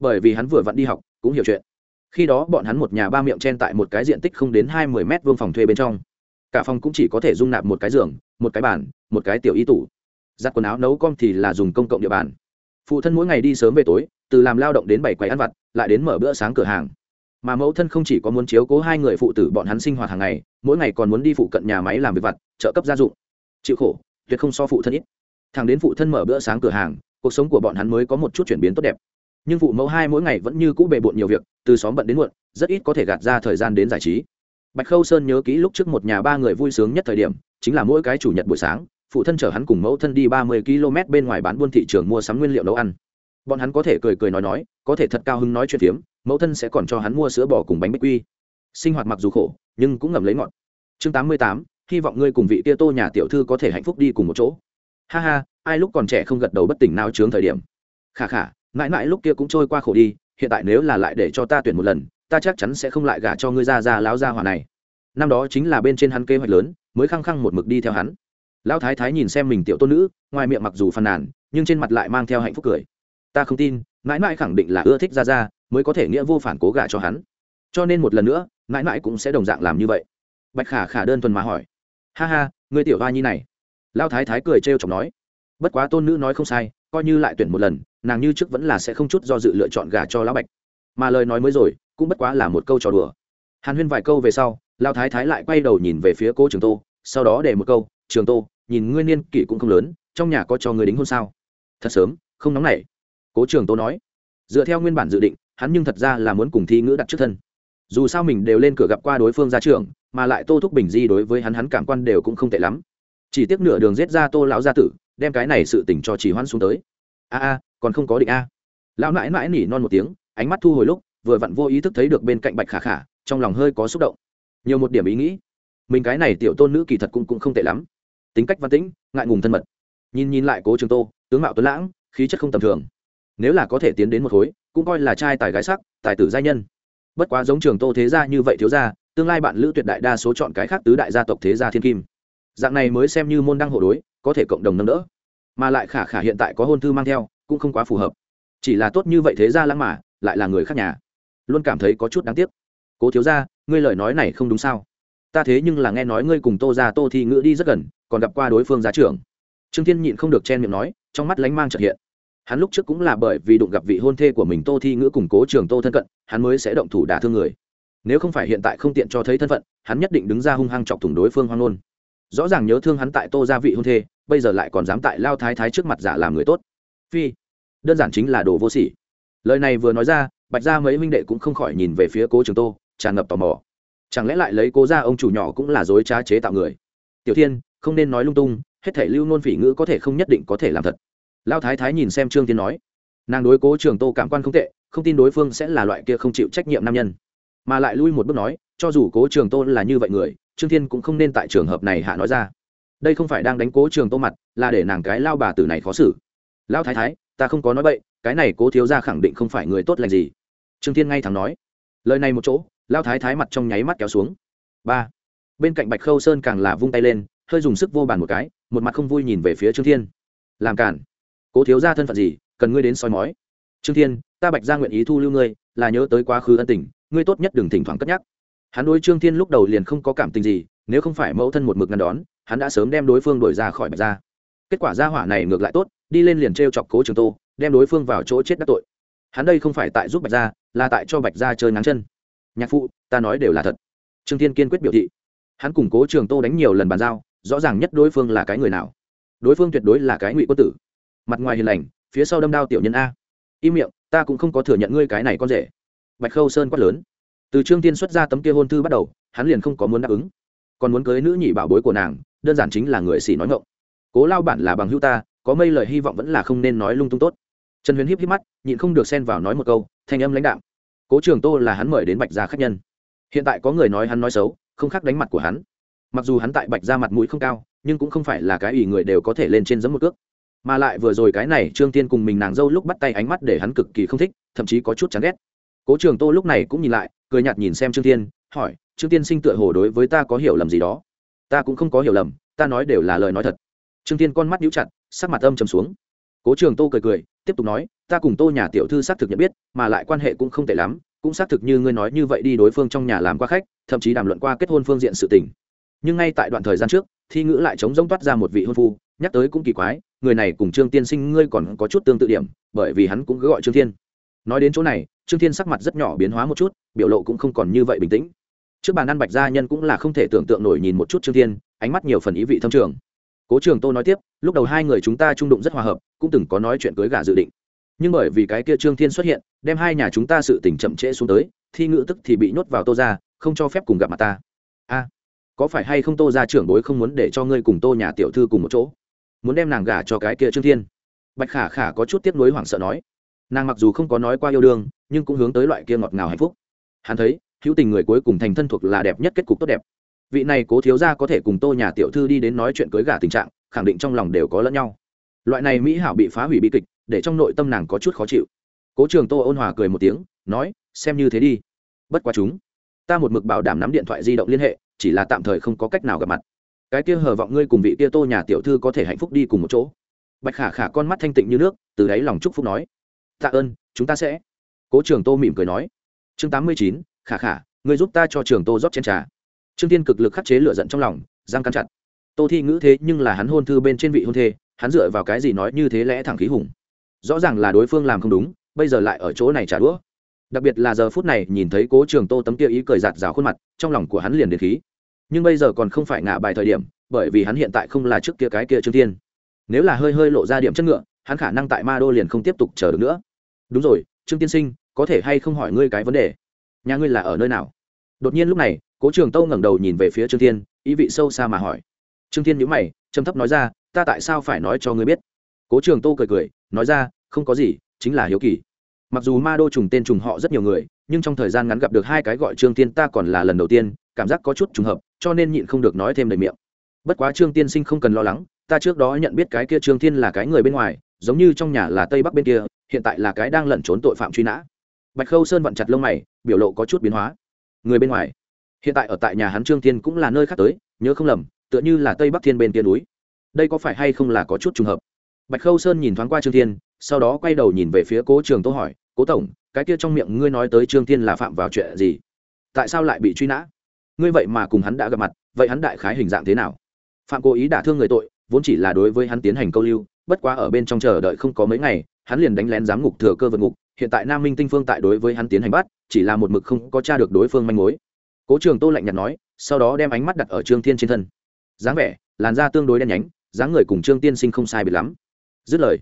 Bởi vì hắn vừa vặn đi học, cũng hiểu chuyện. Khi đó bọn hắn một nhà ba miệng chen tại một cái diện tích không đến hai mươi mét vuông phòng thuê bên trong. Cả phòng cũng chỉ có thể dung nạp một cái giường, một cái bàn, một cái tiểu y tủ. Giặt quần áo nấu com thì là dùng công cộng địa bàn. Phụ thân mỗi ngày đi sớm về tối, từ làm lao động đến bảy quầy ăn vặt, lại đến mở bữa sáng cửa hàng mà mẫu thân không chỉ có muốn chiếu cố hai người phụ tử bọn hắn sinh hoạt hàng ngày, mỗi ngày còn muốn đi phụ cận nhà máy làm việc vặt, trợ cấp gia dụng. Chịu khổ, tuyệt không so phụ thân ít. Thằng đến phụ thân mở bữa sáng cửa hàng, cuộc sống của bọn hắn mới có một chút chuyển biến tốt đẹp. Nhưng phụ mẫu hai mỗi ngày vẫn như cũ bề bộn nhiều việc, từ xóm bận đến muộn, rất ít có thể gạt ra thời gian đến giải trí. Bạch khâu sơn nhớ kỹ lúc trước một nhà ba người vui sướng nhất thời điểm, chính là mỗi cái chủ nhật buổi sáng, phụ thân chở hắn cùng mẫu thân đi ba mươi km bên ngoài bán buôn thị trường mua sắm nguyên liệu nấu ăn. Bọn hắn có thể cười cười nói nói, có thể thật cao hứng nói chuyện phiếm mẫu thân sẽ còn cho hắn mua sữa bò cùng bánh bích quy. Sinh hoạt mặc dù khổ, nhưng cũng ngầm lấy ngọn chương tám mươi tám, hy vọng ngươi cùng vị kia tô nhà tiểu thư có thể hạnh phúc đi cùng một chỗ. Ha ha, ai lúc còn trẻ không gật đầu bất tỉnh nào chướng thời điểm. Khả khả mãi mãi lúc kia cũng trôi qua khổ đi, hiện tại nếu là lại để cho ta tuyển một lần, ta chắc chắn sẽ không lại gả cho ngươi ra ra láo ra hỏa này. Năm đó chính là bên trên hắn kế hoạch lớn, mới khăng khăng một mực đi theo hắn. Lão thái thái nhìn xem mình tiểu tôn nữ, ngoài miệng mặc dù phàn nàn, nhưng trên mặt lại mang theo hạnh phúc cười. Ta không tin, mãi mãi khẳng định là ưa thích ra ra mới có thể nghĩa vô phản cố gả cho hắn. Cho nên một lần nữa, mãi mãi cũng sẽ đồng dạng làm như vậy. Bạch khả khả đơn thuần mà hỏi. Ha ha, người tiểu hoa nhi này. Lao thái thái cười trêu chọc nói. Bất quá tôn nữ nói không sai, coi như lại tuyển một lần, nàng như trước vẫn là sẽ không chút do dự lựa chọn gả cho lão bạch. Mà lời nói mới rồi, cũng bất quá là một câu trò đùa. Hàn huyên vài câu về sau, lao thái thái lại quay đầu nhìn về phía cô trường tô, sau đó để một câu, trường tô, nhìn ngươi niên kỷ cũng không lớn, trong nhà có cho người đính hôn sao? Thật sớm, không nóng nảy. Cố trường tô nói. Dựa theo nguyên bản dự định hắn nhưng thật ra là muốn cùng thi ngữ đặt trước thân. Dù sao mình đều lên cửa gặp qua đối phương ra trường mà lại tô thúc bình di đối với hắn hắn cảm quan đều cũng không tệ lắm. Chỉ tiếc nửa đường giết ra tô lão gia tử, đem cái này sự tỉnh cho chỉ hoan xuống tới. A a, còn không có định a. Lão mãi mãi nỉ non một tiếng, ánh mắt thu hồi lúc, vừa vặn vô ý thức thấy được bên cạnh bạch khả khả, trong lòng hơi có xúc động. Nhiều một điểm ý nghĩ. Mình cái này tiểu tôn nữ kỳ thật cũng cũng không tệ lắm. Tính cách văn tĩnh, ngại ngùng thân mật. Nhìn nhìn lại cố trường tô, tướng mạo tuấn lãng, khí chất không tầm thường. Nếu là có thể tiến đến một khối cũng coi là trai tài gái sắc, tài tử giai nhân. Bất quá giống trường tô thế gia như vậy thiếu gia, tương lai bạn lữ tuyệt đại đa số chọn cái khác tứ đại gia tộc thế gia thiên kim. Dạng này mới xem như môn đăng hộ đối, có thể cộng đồng nâng đỡ. Mà lại khả khả hiện tại có hôn thư mang theo, cũng không quá phù hợp. Chỉ là tốt như vậy thế gia lãng mà, lại là người khác nhà. Luôn cảm thấy có chút đáng tiếc. Cố thiếu gia, ngươi lời nói này không đúng sao? Ta thế nhưng là nghe nói ngươi cùng tô ra tô thi ngữ đi rất gần, còn gặp qua đối phương gia trưởng. Trương thiên nhịn không được chen miệng nói, trong mắt lánh mang trật hiện hắn lúc trước cũng là bởi vì đụng gặp vị hôn thê của mình tô thi ngữ củng cố trường tô thân cận, hắn mới sẽ động thủ đả thương người. Nếu không phải hiện tại không tiện cho thấy thân phận, hắn nhất định đứng ra hung hăng chọc thủng đối phương hoang nôn rõ ràng nhớ thương hắn tại tô gia vị hôn thê, bây giờ lại còn dám tại lao thái thái trước mặt giả làm người tốt. Phi, đơn giản chính là đồ vô sỉ. Lời này vừa nói ra, bạch ra mấy minh đệ cũng không khỏi nhìn về phía cố trường tô, tràn ngập tò mò. Chẳng lẽ lại lấy cố ra ông chủ nhỏ cũng là dối trá chế tạo người? Tiểu thiên, không nên nói lung tung, hết thể lưu nôn phỉ ngữ có thể không nhất định có thể làm thật lao thái thái nhìn xem trương tiên nói, nàng đối cố trường tô cảm quan không tệ, không tin đối phương sẽ là loại kia không chịu trách nhiệm nam nhân. Mà lại lui một bước nói, cho dù cố trường tô là như vậy người, trương thiên cũng không nên tại trường hợp này hạ nói ra. Đây không phải đang đánh cố trường tô mặt, là để nàng cái lao bà tử này khó xử. Lao thái thái, ta không có nói bậy, cái này cố thiếu ra khẳng định không phải người tốt lành gì. Trương thiên ngay thẳng nói, lời này một chỗ. Lao thái thái mặt trong nháy mắt kéo xuống. Ba. Bên cạnh bạch khâu sơn càng là vung tay lên, hơi dùng sức vô bàn một cái, một mặt không vui nhìn về phía trương thiên. Làm cản cố thiếu ra thân phận gì, cần ngươi đến soi mói. Trương thiên, ta bạch ra nguyện ý thu lưu ngươi, là nhớ tới quá khứ ân tình, ngươi tốt nhất đừng thỉnh thoảng cất nhắc. Hắn đối trương thiên lúc đầu liền không có cảm tình gì, nếu không phải mẫu thân một mực ngăn đón, hắn đã sớm đem đối phương đổi ra khỏi bạch ra kết quả gia hỏa này ngược lại tốt, đi lên liền t r e o chọc cố trường tô, đem đối phương vào chỗ chết đắc tội. Hắn đây không phải tại giúp bạch gia, là tại cho bạch gia chơi ngắn chân. Nhạc phụ, ta nói đều là thật. Trương thiên kiên quyết biểu thị. Hắn củng cố trường tô đánh nhiều lần bàn giao, rõ ràng nhất đối phương là cái người nào. Đối phương tuyệt đối là cái ngụy quân tử mặt ngoài hiền lành, phía sau đâm đao tiểu nhân a. Im miệng, ta cũng không có thừa nhận ngươi cái này con rể. Bạch khâu sơn quát lớn. Từ trương tiên xuất ra tấm kia hôn thư bắt đầu, hắn liền không có muốn đáp ứng. Còn muốn cưới nữ nhị bảo bối của nàng, đơn giản chính là người xỉ nói ngộng cố lao bản là bằng hữu ta, có mây lời hy vọng vẫn là không nên nói lung tung tốt. Trần huyền híp híp mắt, nhịn không được xen vào nói một câu, thanh âm lãnh đạo cố trường tô là hắn mời đến bạch gia khách nhân. Hiện tại có người nói hắn nói xấu, không khác đánh mặt của hắn. Mặc dù hắn tại bạch gia mặt mũi không cao, nhưng cũng không phải là cái ủy người đều có thể lên trên giấm một cước mà lại vừa rồi cái này trương tiên cùng mình nàng dâu lúc bắt tay ánh mắt để hắn cực kỳ không thích, thậm chí có chút chán ghét. Cố trường tô lúc này cũng nhìn lại, cười nhạt nhìn xem trương tiên hỏi, trương tiên sinh tựa hồ đối với ta có hiểu lầm gì đó? Ta cũng không có hiểu lầm, ta nói đều là lời nói thật. Trương tiên con mắt nhíu chặt, sắc mặt âm trầm xuống. Cố trường tô cười cười, tiếp tục nói, ta cùng tô nhà tiểu thư xác thực nhận biết, mà lại quan hệ cũng không tệ lắm, cũng xác thực như ngươi nói như vậy đi đối phương trong nhà làm qua khách, thậm chí đàm luận qua kết hôn phương diện sự tình. Nhưng ngay tại đoạn thời gian trước, thi ngữ lại chống rông toát ra một vị hôn phu, nhắc tới cũng kỳ quái người này cùng trương tiên sinh ngươi còn có chút tương tự điểm, bởi vì hắn cũng cứ gọi trương thiên. Nói đến chỗ này, trương thiên sắc mặt rất nhỏ biến hóa một chút, biểu lộ cũng không còn như vậy bình tĩnh. Trước bàn ăn bạch gia nhân cũng là không thể tưởng tượng nổi nhìn một chút trương thiên, ánh mắt nhiều phần ý vị thâm trường. Cố trường tô nói tiếp, lúc đầu hai người chúng ta trung đụng rất hòa hợp, cũng từng có nói chuyện cưới gà dự định. Nhưng bởi vì cái kia trương thiên xuất hiện, đem hai nhà chúng ta sự tỉnh chậm trễ xuống tới, thi ngữ tức thì bị nhốt vào tô ra không cho phép cùng gặp mặt ta. A, có phải hay không tô ra trưởng bối không muốn để cho ngươi cùng tô nhà tiểu thư cùng một chỗ? Muốn đem nàng gả cho cái kia trương thiên. Bạch khả khả có chút tiếc nuối hoảng sợ nói, nàng mặc dù không có nói qua yêu đương, nhưng cũng hướng tới loại kia ngọt ngào hạnh phúc. Hắn thấy, hữu tình người cuối cùng thành thân thuộc là đẹp nhất kết cục tốt đẹp. Vị này cố thiếu gia có thể cùng tô nhà tiểu thư đi đến nói chuyện cưới gả tình trạng, khẳng định trong lòng đều có lẫn nhau. Loại này mỹ hảo bị phá hủy bi kịch, để trong nội tâm nàng có chút khó chịu. Cố trường tô ôn hòa cười một tiếng, nói, xem như thế đi. Bất quá chúng, ta một mực bảo đảm nắm điện thoại di động liên hệ, chỉ là tạm thời không có cách nào gặp mặt cái kia hờ vọng ngươi cùng vị kia tô nhà tiểu thư có thể hạnh phúc đi cùng một chỗ. Bạch khả khả con mắt thanh tịnh như nước, từ đáy lòng chúc phúc nói. Tạ ơn, chúng ta sẽ. Cố trường tô mỉm cười nói. Chương tám mươi chín, khả khả, ngươi giúp ta cho trường tô rót chén trà. Trương tiên cực lực khắc chế lửa giận trong lòng giang cắn chặt. Tô thi ngữ thế nhưng là hắn hôn thư bên trên vị hôn thê, hắn dựa vào cái gì nói như thế lẽ thẳng khí hùng. Rõ ràng là đối phương làm không đúng, bây giờ lại ở chỗ này trả đũa. Đặc biệt là giờ phút này nhìn thấy cố trường tô tấm kia ý cười giạt rào khuôn mặt, trong lòng của hắn liền đến khí nhưng bây giờ còn không phải ngả bài thời điểm, bởi vì hắn hiện tại không là trước kia cái kia trương tiên nếu là hơi hơi lộ ra điểm chất ngựa, hắn khả năng tại ma đô liền không tiếp tục chờ được nữa. Đúng rồi, trương tiên sinh, có thể hay không hỏi ngươi cái vấn đề? Nhà ngươi là ở nơi nào? Đột nhiên lúc này, cố trường tâu ngẩng đầu nhìn về phía trương tiên ý vị sâu xa mà hỏi. Trương tiên nhữ mày, trầm thấp nói ra, ta tại sao phải nói cho ngươi biết? Cố trường tô cười cười, nói ra, không có gì, chính là hiếu kỳ. Mặc dù ma đô trùng tên trùng họ rất nhiều người, nhưng trong thời gian ngắn gặp được hai cái gọi trương tiên ta còn là lần đầu tiên cảm giác có chút trùng hợp, cho nên nhịn không được nói thêm đầy miệng. Bất quá trương tiên sinh không cần lo lắng, ta trước đó nhận biết cái kia trương tiên là cái người bên ngoài, giống như trong nhà là tây bắc bên kia, hiện tại là cái đang lẩn trốn tội phạm truy nã. Bạch khâu sơn vặn chặt lông mày, biểu lộ có chút biến hóa. Người bên ngoài? Hiện tại ở tại nhà hắn trương tiên cũng là nơi khác tới, nhớ không lầm, tựa như là tây bắc thiên bên kia núi. Đây có phải hay không là có chút trùng hợp? Bạch khâu sơn nhìn thoáng qua trương tiên sau đó quay đầu nhìn về phía cố trường tô hỏi, cố tổng, cái kia trong miệng ngươi nói tới trương tiên là phạm vào chuyện gì? Tại sao lại bị truy nã? Ngươi vậy mà cùng hắn đã gặp mặt, vậy hắn đại khái hình dạng thế nào? Phạm cố ý đả thương người tội, vốn chỉ là đối với hắn tiến hành câu lưu, bất quá ở bên trong chờ đợi không có mấy ngày, hắn liền đánh lén giám ngục thừa cơ vượt ngục, hiện tại nam minh tinh phương tại đối với hắn tiến hành bắt, chỉ là một mực không có t r a được đối phương manh mối. Cố trường tô lạnh nhạt nói, sau đó đem ánh mắt đặt ở trương thiên trên thân. Dáng vẻ, làn da tương đối đen nhánh, dáng người cùng trương tiên sinh không sai biệt lắm. Dứt lời,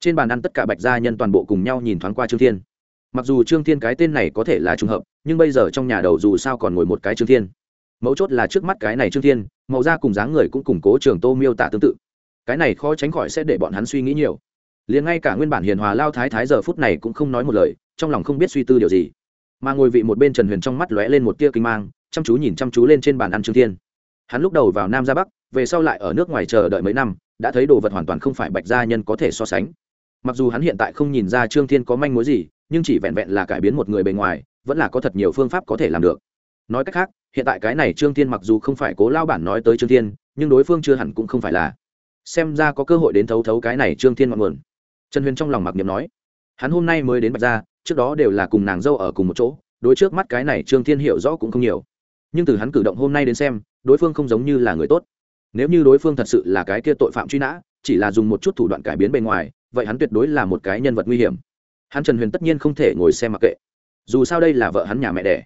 trên bàn ăn tất cả bạch gia nhân toàn bộ cùng nhau nhìn thoáng qua trương thiên. Mặc dù trương thiên cái tên này có thể là trùng hợp nhưng bây giờ trong nhà đầu dù sao còn ngồi một cái trương thiên. Mấu chốt là trước mắt cái này trương thiên, màu da cùng dáng người cũng củng cố trường tô miêu tả tương tự. Cái này khó tránh khỏi sẽ để bọn hắn suy nghĩ nhiều. Liền ngay cả nguyên bản hiền hòa lao thái thái giờ phút này cũng không nói một lời, trong lòng không biết suy tư điều gì. Mà ngồi vị một bên trần huyền trong mắt lóe lên một tia kinh mang, chăm chú nhìn chăm chú lên trên bàn ăn trương thiên. Hắn lúc đầu vào nam ra bắc, về sau lại ở nước ngoài chờ đợi mấy năm, đã thấy đồ vật hoàn toàn không phải bạch gia nhân có thể so sánh. Mặc dù hắn hiện tại không nhìn ra trương thiên có manh mối gì, nhưng chỉ vẹn vẹn là cải biến một người bề ngoài vẫn là có thật nhiều phương pháp có thể làm được. Nói cách khác, hiện tại cái này trương thiên mặc dù không phải cố lao bản nói tới trương thiên, nhưng đối phương chưa hẳn cũng không phải là. Xem ra có cơ hội đến thấu thấu cái này trương thiên ngọn nguồn. Trần huyền trong lòng mặc niệm nói, hắn hôm nay mới đến bạch gia, trước đó đều là cùng nàng dâu ở cùng một chỗ, đối trước mắt cái này trương thiên hiểu rõ cũng không nhiều. Nhưng từ hắn cử động hôm nay đến xem, đối phương không giống như là người tốt. Nếu như đối phương thật sự là cái kia tội phạm truy nã, chỉ là dùng một chút thủ đoạn cải biến bề ngoài, vậy hắn tuyệt đối là một cái nhân vật nguy hiểm. Hắn trần huyền tất nhiên không thể ngồi xem mặc kệ dù sao đây là vợ hắn nhà mẹ đẻ.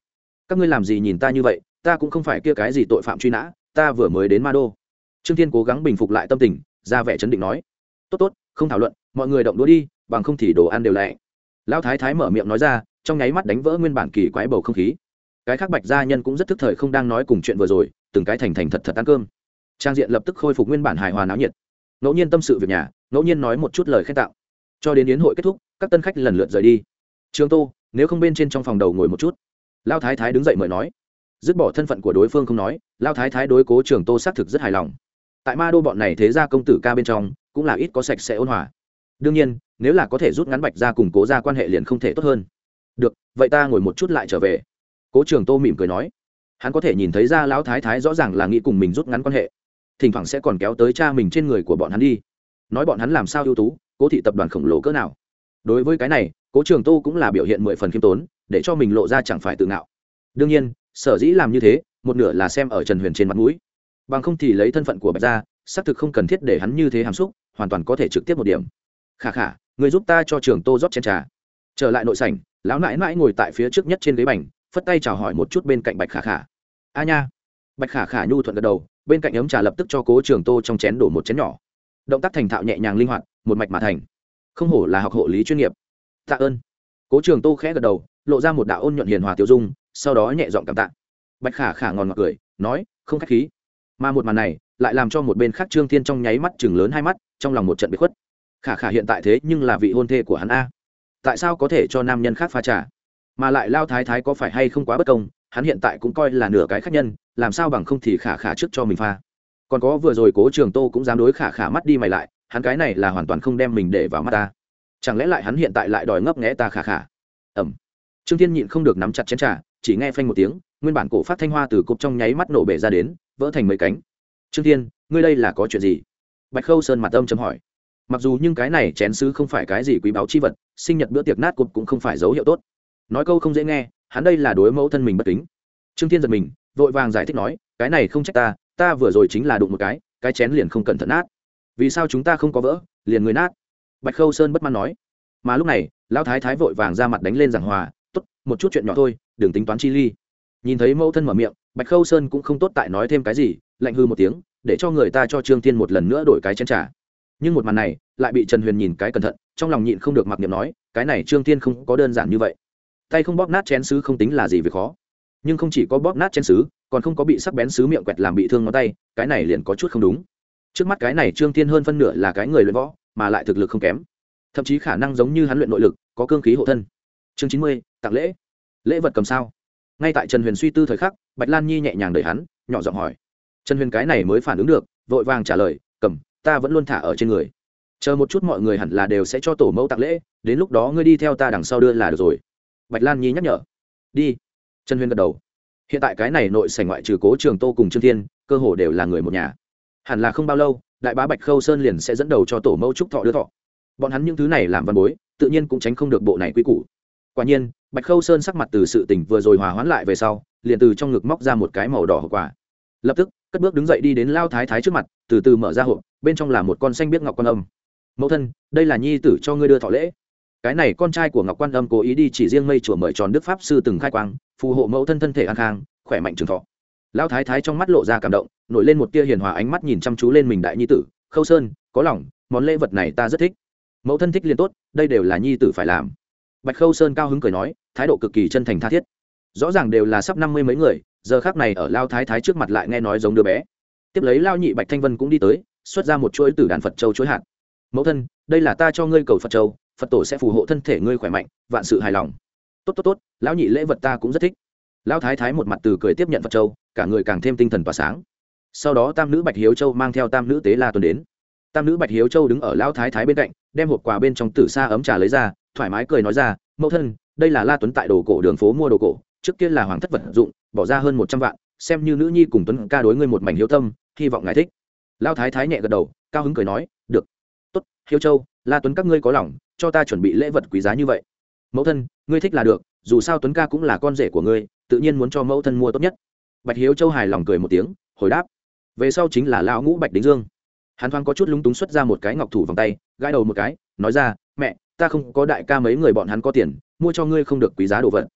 Các ngươi làm gì nhìn ta như vậy, ta cũng không phải kia cái gì tội phạm truy nã, ta vừa mới đến ma đô. Trương thiên cố gắng bình phục lại tâm tình, ra vẻ chấn định nói, tốt tốt, không thảo luận, mọi người động đũa đi, bằng không thì đồ ăn đều lẹ lão thái thái mở miệng nói ra, trong nháy mắt đánh vỡ nguyên bản kỳ quái bầu không khí. Cái khác bạch gia nhân cũng rất thức thời không đang nói cùng chuyện vừa rồi, từng cái thành thành thật thật ăn cơm. Trang diện lập tức khôi phục nguyên bản hài hòa náo nhiệt. Ngẫu nhiên tâm sự việc nhà, ngẫu nhiên nói một chút lời khen tạo cho đến yến hội kết thúc, các tân khách lần lượt rời đi. Trường tô nếu không bên trên trong phòng đầu ngồi một chút. Lao thái thái đứng dậy mời nói. Dứt bỏ thân phận của đối phương không nói, lao thái thái đối cố trường tô xác thực rất hài lòng. Tại ma đô bọn này thế ra công tử ca bên trong, cũng là ít có sạch sẽ ôn hòa. Đương nhiên, nếu là có thể rút ngắn bạch ra củng cố ra quan hệ liền không thể tốt hơn. Được, vậy ta ngồi một chút lại trở về. Cố trường tô mỉm cười nói. Hắn có thể nhìn thấy ra lão thái thái rõ ràng là nghĩ cùng mình rút ngắn quan hệ. Thỉnh thoảng sẽ còn kéo tới cha mình trên người của bọn hắn đi. Nói bọn hắn làm sao ưu tú, cố thị tập đoàn khổng lồ cỡ nào đối với cái này, cố trường tô cũng là biểu hiện mười phần khiêm tốn, để cho mình lộ ra chẳng phải tự ngạo. Đương nhiên, sở dĩ làm như thế, một nửa là xem ở trần huyền trên mặt mũi. Bằng không thì lấy thân phận của bạch gia, xác thực không cần thiết để hắn như thế hàm xúc, hoàn toàn có thể trực tiếp một điểm. Khả khả người giúp ta cho trường tô rót chén trà. Trở lại nội sảnh, lão nãi nãi ngồi tại phía trước nhất trên ghế bành, phất tay chào hỏi một chút bên cạnh bạch khả khả a nha. Bạch khả khả nhu thuận gật đầu, bên cạnh ấm trà lập tức cho cố trường tô trong chén đổ một chén nhỏ. Động tác thành thạo nhẹ nhàng linh hoạt, một mạch mà thành không hổ là học hộ lý chuyên nghiệp. Tạ ơn. Cố trường tô khẽ gật đầu, lộ ra một đạo ôn nhuận hiền hòa tiêu dung, sau đó nhẹ giọng cảm tạ. Bạch khả khả ngòn ngọt cười, nói, không khách khí. Mà một màn này, lại làm cho một bên khác trương thiên trong nháy mắt chừng lớn hai mắt, trong lòng một trận bị khuất. Khả khả hiện tại thế nhưng là vị hôn thê của hắn a. Tại sao có thể cho nam nhân khác pha trà? Mà lại lao thái thái có phải hay không quá bất công, hắn hiện tại cũng coi là nửa cái khác nhân, làm sao bằng không thì khả khả trước cho mình pha. Còn có vừa rồi cố trường tô cũng dám đối khả khả mắt đi mày lại hắn cái này là hoàn toàn không đem mình để vào mắt ta. Chẳng lẽ lại hắn hiện tại lại đòi ngấp nghẽ ta khả khả? Ẩm trương thiên nhịn không được nắm chặt chén trà, chỉ nghe phanh một tiếng, nguyên bản cổ phát thanh hoa từ cục trong nháy mắt nổ bể ra đến, vỡ thành mấy cánh. Trương thiên, ngươi đây là có chuyện gì? Bạch khâu sơn mặt âm chấm hỏi. Mặc dù nhưng cái này chén sứ không phải cái gì quý báu chi vật, sinh nhật bữa tiệc nát cục cũng không phải dấu hiệu tốt. Nói câu không dễ nghe, hắn đây là đối mẫu thân mình bất kính. Trương thiên giật mình, vội vàng giải thích nói, cái này không trách ta ta vừa rồi chính là đụng một cái cái chén liền không cẩn thận nát vì sao chúng ta không có vỡ, liền người nát? Bạch khâu sơn bất mãn nói. Mà lúc này, lão thái thái vội vàng ra mặt đánh lên giảng hòa, tốt, một chút chuyện nhỏ thôi, đừng tính toán chi ly. Nhìn thấy mẫu thân mở miệng, bạch khâu sơn cũng không tốt tại nói thêm cái gì, lạnh hư một tiếng, để cho người ta cho trương thiên một lần nữa đổi cái chén trả nhưng một màn này, lại bị trần huyền nhìn cái cẩn thận, trong lòng nhịn không được mặc niệm nói, cái này trương thiên không có đơn giản như vậy. Tay không bóp nát chén sứ không tính là gì về khó. Nhưng không chỉ có bóp nát chén sứ, còn không có bị sắc bén sứ miệng quẹt làm bị thương ngón tay, cái này liền có chút không đúng trước mắt cái này trương thiên hơn phân nửa là cái người luyện võ, mà lại thực lực không kém. Thậm chí khả năng giống như hắn luyện nội lực, có cương khí hộ thân. Chương chín mươi, tặng lễ. Lễ vật cầm sao? Ngay tại trần huyền suy tư thời khắc, bạch lan nhi nhẹ nhàng đợi hắn, nhỏ giọng hỏi. Trần huyền cái này mới phản ứng được, vội vàng trả lời, cầm, ta vẫn luôn thả ở trên người. Chờ một chút mọi người hẳn là đều sẽ cho tổ mẫu tặng lễ, đến lúc đó ngươi đi theo ta đằng sau đưa là được rồi. Bạch lan nhi nhắc nhở. Đi. Trần huyền gật đầu. Hiện tại cái này nội sảnh ngoại trừ cố trường tô cùng trương thiên, cơ hồ đều là người một nhà hẳn là không bao lâu, đại bá bạch khâu sơn liền sẽ dẫn đầu cho tổ mẫu trúc thọ đưa thọ. Bọn hắn những thứ này làm văn bối, tự nhiên cũng tránh không được bộ này quy củ. Quả nhiên, bạch khâu sơn sắc mặt từ sự tỉnh vừa rồi hòa hoãn lại về sau, liền từ trong ngực móc ra một cái màu đỏ hộp quả. lập tức, cất bước đứng dậy đi đến lao thái thái trước mặt, từ từ mở ra hộp, bên trong là một con xanh biết ngọc quan âm. Mẫu thân, đây là nhi tử cho ngươi đưa thọ lễ. Cái này con trai của ngọc quan âm cố ý đi chỉ riêng mây chùa mời tròn đức pháp sư từng khai quang, phù hộ mẫu thân thân thể an khang, khỏe mạnh trường thọ lão thái thái trong mắt lộ ra cảm động, nổi lên một tia hiền hòa ánh mắt nhìn chăm chú lên mình đại nhi tử. Khâu sơn, có lòng, món lễ vật này ta rất thích. Mẫu thân thích liền tốt, đây đều là nhi tử phải làm. Bạch khâu sơn cao hứng cười nói, thái độ cực kỳ chân thành tha thiết. Rõ ràng đều là sắp năm mươi mấy người, giờ khác này ở lao thái thái trước mặt lại nghe nói giống đứa bé. Tiếp lấy lao nhị bạch thanh vân cũng đi tới, xuất ra một chuỗi từ đàn phật châu chuỗi hạt. Mẫu thân, đây là ta cho ngươi cầu phật châu, phật tổ sẽ phù hộ thân thể ngươi khỏe mạnh, vạn sự hài lòng. Tốt tốt tốt, lão nhị lễ vật ta cũng rất thích lão thái thái một mặt từ cười tiếp nhận phật châu, cả người càng thêm tinh thần tỏa sáng. Sau đó tam nữ bạch hiếu châu mang theo tam nữ tế la tuần đến. Tam nữ bạch hiếu châu đứng ở lão thái thái bên cạnh, đem hộp quà bên trong tử sa ấm trà lấy ra, thoải mái cười nói ra, mẫu thân, đây là la tuấn tại đồ cổ đường phố mua đồ cổ, trước kia là hoàng thất vật dụng, bỏ ra hơn một trăm vạn, xem như nữ nhi cùng tuấn ca đối ngươi một mảnh hiếu tâm, hy vọng ngài thích. Lão thái thái nhẹ gật đầu, cao hứng cười nói, được. Tốt, hiếu châu, la tuấn các ngươi có lòng, cho ta chuẩn bị lễ vật quý giá như vậy. Mẫu thân, ngươi thích là được, dù sao tuấn ca cũng là con rể của ngươi tự nhiên muốn cho mẫu thân mua tốt nhất. Bạch hiếu châu hài lòng cười một tiếng, hồi đáp. Về sau chính là lão ngũ bạch đính dương. Hắn thoáng có chút lúng túng xuất ra một cái ngọc thủ vòng tay, gãi đầu một cái, nói ra, mẹ, ta không có đại ca mấy người bọn hắn có tiền, mua cho ngươi không được quý giá đồ vật.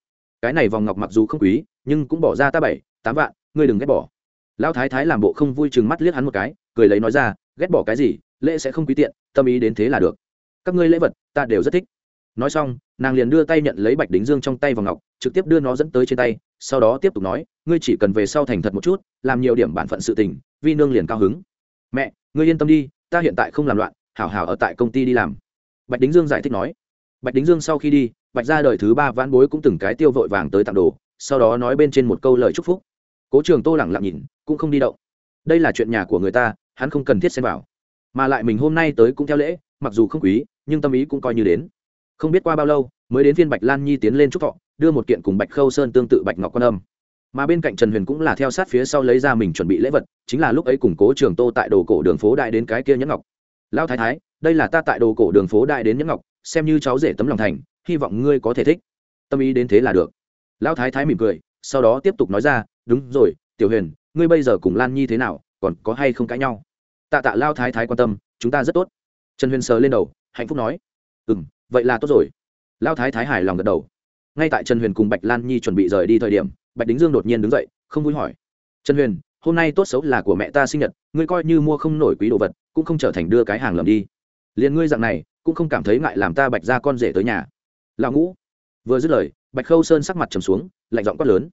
Cái này vòng ngọc mặc dù không quý, nhưng cũng bỏ ra ta bảy, tám vạn, ngươi đừng ghét bỏ. Lão thái thái làm bộ không vui chừng mắt liếc hắn một cái, cười lấy nói ra, ghét bỏ cái gì, lễ sẽ không quý tiện, tâm ý đến thế là được. Các ngươi lễ vật, ta đều rất thích. Nói xong, nàng liền đưa tay nhận lấy bạch đính dương trong tay vòng ngọc trực tiếp đưa nó dẫn tới trên tay, sau đó tiếp tục nói, ngươi chỉ cần về sau thành thật một chút, làm nhiều điểm bản phận sự tình, vi nương liền cao hứng. Mẹ, ngươi yên tâm đi, ta hiện tại không làm loạn, hảo hảo ở tại công ty đi làm. Bạch đính dương giải thích nói. Bạch đính dương sau khi đi, bạch ra đời thứ ba vãn bối cũng từng cái tiêu vội vàng tới tặng đồ, sau đó nói bên trên một câu lời chúc phúc. Cố trường tô lẳng lặng nhìn, cũng không đi động. Đây là chuyện nhà của người ta, hắn không cần thiết xem vào. Mà lại mình hôm nay tới cũng theo lễ, mặc dù không quý, nhưng tâm ý cũng coi như đến. Không biết qua bao lâu, mới đến phiên bạch lan nhi tiến lên chúc thọ đưa một kiện cùng bạch khâu sơn tương tự bạch ngọc quan âm. Mà bên cạnh trần huyền cũng là theo sát phía sau lấy ra mình chuẩn bị lễ vật, chính là lúc ấy củng cố trường tô tại đồ cổ đường phố đại đến cái kia nhẫn ngọc. Lão thái thái, đây là ta tại đồ cổ đường phố đại đến nhẫn ngọc, xem như cháu rể tấm lòng thành, hy vọng ngươi có thể thích. Tâm ý đến thế là được. Lão thái thái mỉm cười, sau đó tiếp tục nói ra, đúng rồi, tiểu huyền, ngươi bây giờ cùng lan nhi thế nào, còn có hay không cãi nhau? Tạ tạ lao thái thái quan tâm, chúng ta rất tốt. Trần huyền sờ lên đầu, hạnh phúc nói ừ m vậy là tốt rồi. Lao thái thái hài lòng gật đầu ngay tại trần huyền cùng bạch lan nhi chuẩn bị rời đi thời điểm, bạch đính dương đột nhiên đứng dậy, không vui hỏi. Trần huyền, hôm nay tốt xấu là của mẹ ta sinh nhật, ngươi coi như mua không nổi quý đồ vật, cũng không trở thành đưa cái hàng lầm đi. Liền ngươi dạng này, cũng không cảm thấy ngại làm ta bạch ra con rể tới nhà. Lão ngũ vừa dứt lời, bạch khâu sơn sắc mặt trầm xuống, lạnh giọng quát lớn.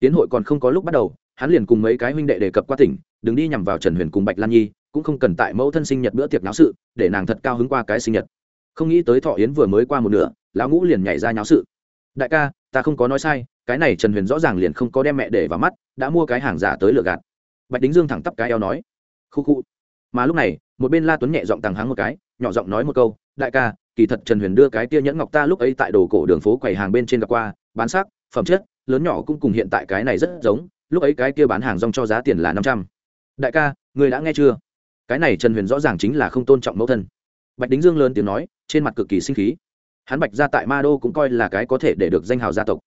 Tiến hội còn không có lúc bắt đầu, hắn liền cùng mấy cái huynh đệ đề cập qua tỉnh, đừng đi nhằm vào trần huyền cùng bạch lan nhi, cũng không cần tại mẫu thân sinh nhật bữa tiệc náo sự, để nàng thật cao hứng qua cái sinh nhật. Không nghĩ tới thọ yến vừa mới qua một nửa, lão ngũ liền nhảy ra náo sự đại ca, ta không có nói sai, cái này trần huyền rõ ràng liền không có đem mẹ để vào mắt, đã mua cái hàng giả tới lừa gạt. Bạch đính dương thẳng tắp cái eo nói. Khu khu. Mà lúc này, một bên la tuấn nhẹ giọng tàng hắng một cái, nhỏ giọng nói một câu, đại ca, kỳ thật trần huyền đưa cái tia nhẫn ngọc ta lúc ấy tại đồ cổ đường phố quầy hàng bên trên gặp qua, bán sắc, phẩm chất, lớn nhỏ cũng cùng hiện tại cái này rất giống, lúc ấy cái kia bán hàng rong cho giá tiền là năm trăm. Đại ca, người đã nghe chưa? Cái này trần huyền rõ ràng chính là không tôn trọng mẫu thân. Bạch đính dương lớn tiếng nói, trên mặt cực kỳ sinh khí hắn bạch ra tại ma đô cũng coi là cái có thể để được danh hào gia tộc.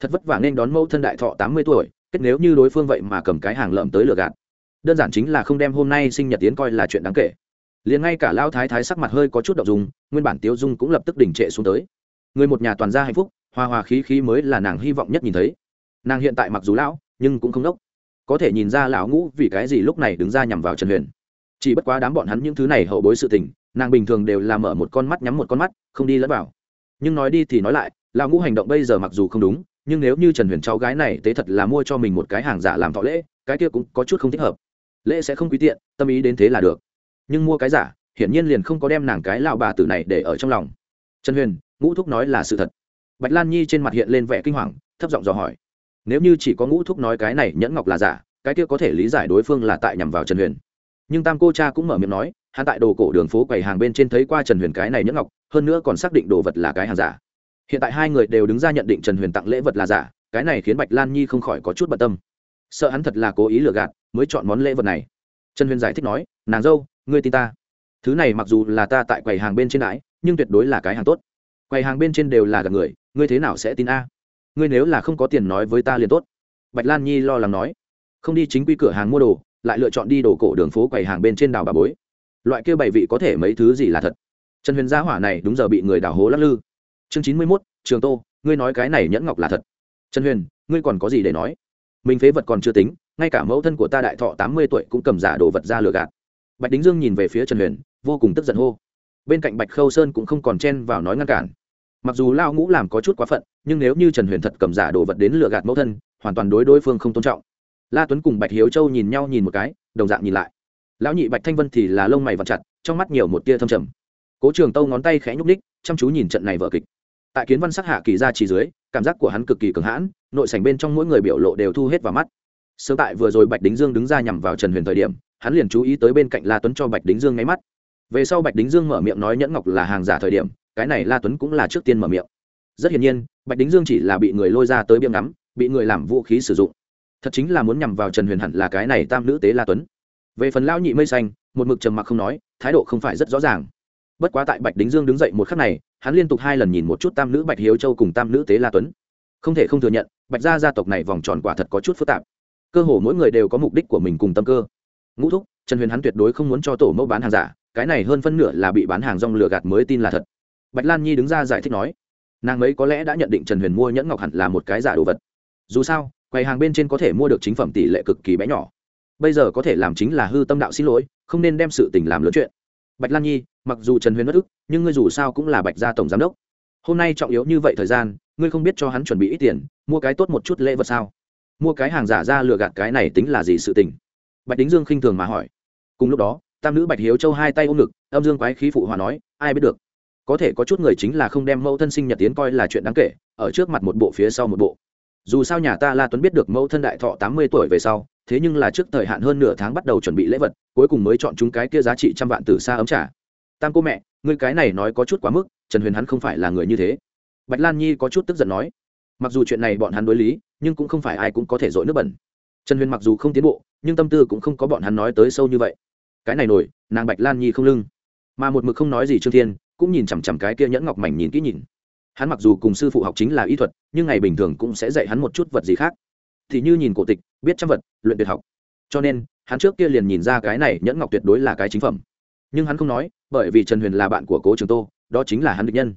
Thật vất vả nên đón mẫu thân đại thọ tám mươi tuổi, kết nếu như đối phương vậy mà cầm cái hàng lợm tới lừa gạt. Đơn giản chính là không đem hôm nay sinh nhật tiến coi là chuyện đáng kể. Liền ngay cả lao thái thái sắc mặt hơi có chút đ ộ n g dùng nguyên bản tiêu dung cũng lập tức đỉnh trệ xuống tới. Người một nhà toàn gia hạnh phúc, hoa hoa khí khí mới là nàng hy vọng nhất nhìn thấy. Nàng hiện tại mặc dù lão, nhưng cũng không đốc. Có thể nhìn ra lão ngũ vì cái gì lúc này đứng ra nhằm vào trần huyền. Chỉ bất quá đám bọn hắn những thứ này hậu bối sự tình, nàng bình thường đều là mở một con mắt nhắm một con mắt, không đi lẫn vào nhưng nói đi thì nói lại, lão ngũ hành động bây giờ mặc dù không đúng, nhưng nếu như trần huyền cháu gái này tế thật là mua cho mình một cái hàng giả làm thọ lễ, cái kia cũng có chút không thích hợp. Lễ sẽ không quý tiện, tâm ý đến thế là được. Nhưng mua cái giả, hiển nhiên liền không có đem nàng cái lão bà tử này để ở trong lòng. Trần huyền, ngũ thúc nói là sự thật. Bạch lan nhi trên mặt hiện lên vẻ kinh hoàng, thấp giọng dò hỏi. Nếu như chỉ có ngũ thúc nói cái này nhẫn ngọc là giả, cái kia có thể lý giải đối phương là tại nhằm vào trần huyền. Nhưng tam cô cha cũng mở miệng nói, hắn tại đồ cổ đường phố quầy hàng bên trên thấy qua trần huyền cái này nhẫn ngọc hơn nữa còn xác định đồ vật là cái hàng giả. Hiện tại hai người đều đứng ra nhận định trần huyền tặng lễ vật là giả, cái này khiến bạch lan nhi không khỏi có chút bận tâm. Sợ hắn thật là cố ý lừa gạt, mới chọn món lễ vật này. Trần huyền giải thích nói, nàng dâu, ngươi tin ta. Thứ này mặc dù là ta tại quầy hàng bên trên đãi, nhưng tuyệt đối là cái hàng tốt. Quầy hàng bên trên đều là gạt người, ngươi thế nào sẽ tin a? Ngươi nếu là không có tiền nói với ta liền tốt. Bạch lan nhi lo lắng nói, không đi chính quy cửa hàng mua đồ, lại lựa chọn đi đồ cổ đường phố quầy hàng bên trên đảo bà bối. Loại kia bảy vị có thể mấy thứ gì là thật? Trần huyền gia hỏa này đúng giờ bị người đảo hố lắc lư. Chương chín mươi mốt, trường tô, ngươi nói cái này nhẫn ngọc là thật. Trần huyền, ngươi còn có gì để nói? Mình phế vật còn chưa tính, ngay cả mẫu thân của ta đại thọ tám mươi tuổi cũng cầm giả đồ vật ra lừa gạt. Bạch đính dương nhìn về phía trần huyền, vô cùng tức giận hô. Bên cạnh bạch khâu sơn cũng không còn chen vào nói ngăn cản. Mặc dù lao ngũ làm có chút quá phận, nhưng nếu như trần huyền thật cầm giả đồ vật đến lừa gạt mẫu thân, hoàn toàn đối đối phương không tôn trọng. La tuấn cùng bạch hiếu châu nhìn nhau nhìn một cái, đồng dạng nhìn lại. Lão nhị bạch thanh vân thì là lông mày vặt chặt, trong mắt nhiều một tia thâm trầm cố trường tâu ngón tay khẽ nhúc ních chăm chú nhìn trận này vở kịch. Tại kiến văn sắc hạ kỳ ra chỉ dưới, cảm giác của hắn cực kỳ cường hãn, nội sảnh bên trong mỗi người biểu lộ đều thu hết vào mắt. Sớm tại vừa rồi bạch đính dương đứng ra nhằm vào trần huyền thời điểm, hắn liền chú ý tới bên cạnh la tuấn cho bạch đính dương ngáy mắt. Về sau bạch đính dương mở miệng nói nhẫn ngọc là hàng giả thời điểm, cái này la tuấn cũng là trước tiên mở miệng. Rất hiển nhiên, bạch đính dương chỉ là bị người lôi ra tới biếng ngắm, bị người làm vũ khí sử dụng. Thật chính là muốn nhằm vào trần huyền hẳn là cái này tam nữ tế la tuấn. Về phần lão nhị mây xanh, một mực trầm mặc không nói, thái độ không phải rất rõ ràng bất quá tại bạch đính dương đứng dậy một khắc này, hắn liên tục hai lần nhìn một chút tam nữ bạch hiếu châu cùng tam nữ tế la tuấn. Không thể không thừa nhận, bạch gia gia tộc này vòng tròn quả thật có chút phức tạp. Cơ hồ mỗi người đều có mục đích của mình cùng tâm cơ. Ngũ thúc, trần huyền hắn tuyệt đối không muốn cho tổ mẫu bán hàng giả, cái này hơn phân nửa là bị bán hàng rong lừa gạt mới tin là thật. Bạch lan nhi đứng ra giải thích nói, nàng ấy có lẽ đã nhận định trần huyền mua nhẫn ngọc hẳn là một cái giả đồ vật. Dù sao, quầy hàng bên trên có thể mua được chính phẩm tỷ lệ cực kỳ bé nhỏ. Bây giờ có thể làm chính là hư tâm đạo xin lỗi, không nên đem sự tình làm lớn chuyện bạch lan nhi, mặc dù trần huyền bất ức, nhưng ngươi dù sao cũng là bạch gia tổng giám đốc. Hôm nay trọng yếu như vậy thời gian, ngươi không biết cho hắn chuẩn bị ít tiền, mua cái tốt một chút lễ vật sao? Mua cái hàng giả ra lừa gạt cái này tính là gì sự tình? Bạch đính dương khinh thường mà hỏi. Cùng lúc đó, tam nữ bạch hiếu châu hai tay ôm ngực, âm dương quái khí phụ hòa nói, ai biết được, có thể có chút người chính là không đem mẫu thân sinh nhật tiến coi là chuyện đáng kể, ở trước mặt một bộ phía sau một bộ. Dù sao nhà ta la tuấn biết được mẫu thân đại thọ tám mươi tuổi về sau thế nhưng là trước thời hạn hơn nửa tháng bắt đầu chuẩn bị lễ vật, cuối cùng mới chọn chúng cái kia giá trị trăm vạn từ xa ấm trả tam cô mẹ, ngươi cái này nói có chút quá mức, trần huyền hắn không phải là người như thế. Bạch lan nhi có chút tức giận nói, mặc dù chuyện này bọn hắn đối lý, nhưng cũng không phải ai cũng có thể dội nước bẩn. Trần huyền mặc dù không tiến bộ, nhưng tâm tư cũng không có bọn hắn nói tới sâu như vậy. Cái này nổi, nàng bạch lan nhi không lưng. Mà một mực không nói gì trương thiên, cũng nhìn chằm chằm cái kia nhẫn ngọc mảnh nhìn kỹ nhìn. Hắn mặc dù cùng sư phụ học chính là y thuật, nhưng ngày bình thường cũng sẽ dạy hắn một chút vật gì khác. Thì như nhìn cổ tịch biết trăm vật, luyện tuyệt học. Cho nên, hắn trước kia liền nhìn ra cái này nhẫn ngọc tuyệt đối là cái chính phẩm. Nhưng hắn không nói, bởi vì trần huyền là bạn của cố trường tô, đó chính là hắn địch nhân.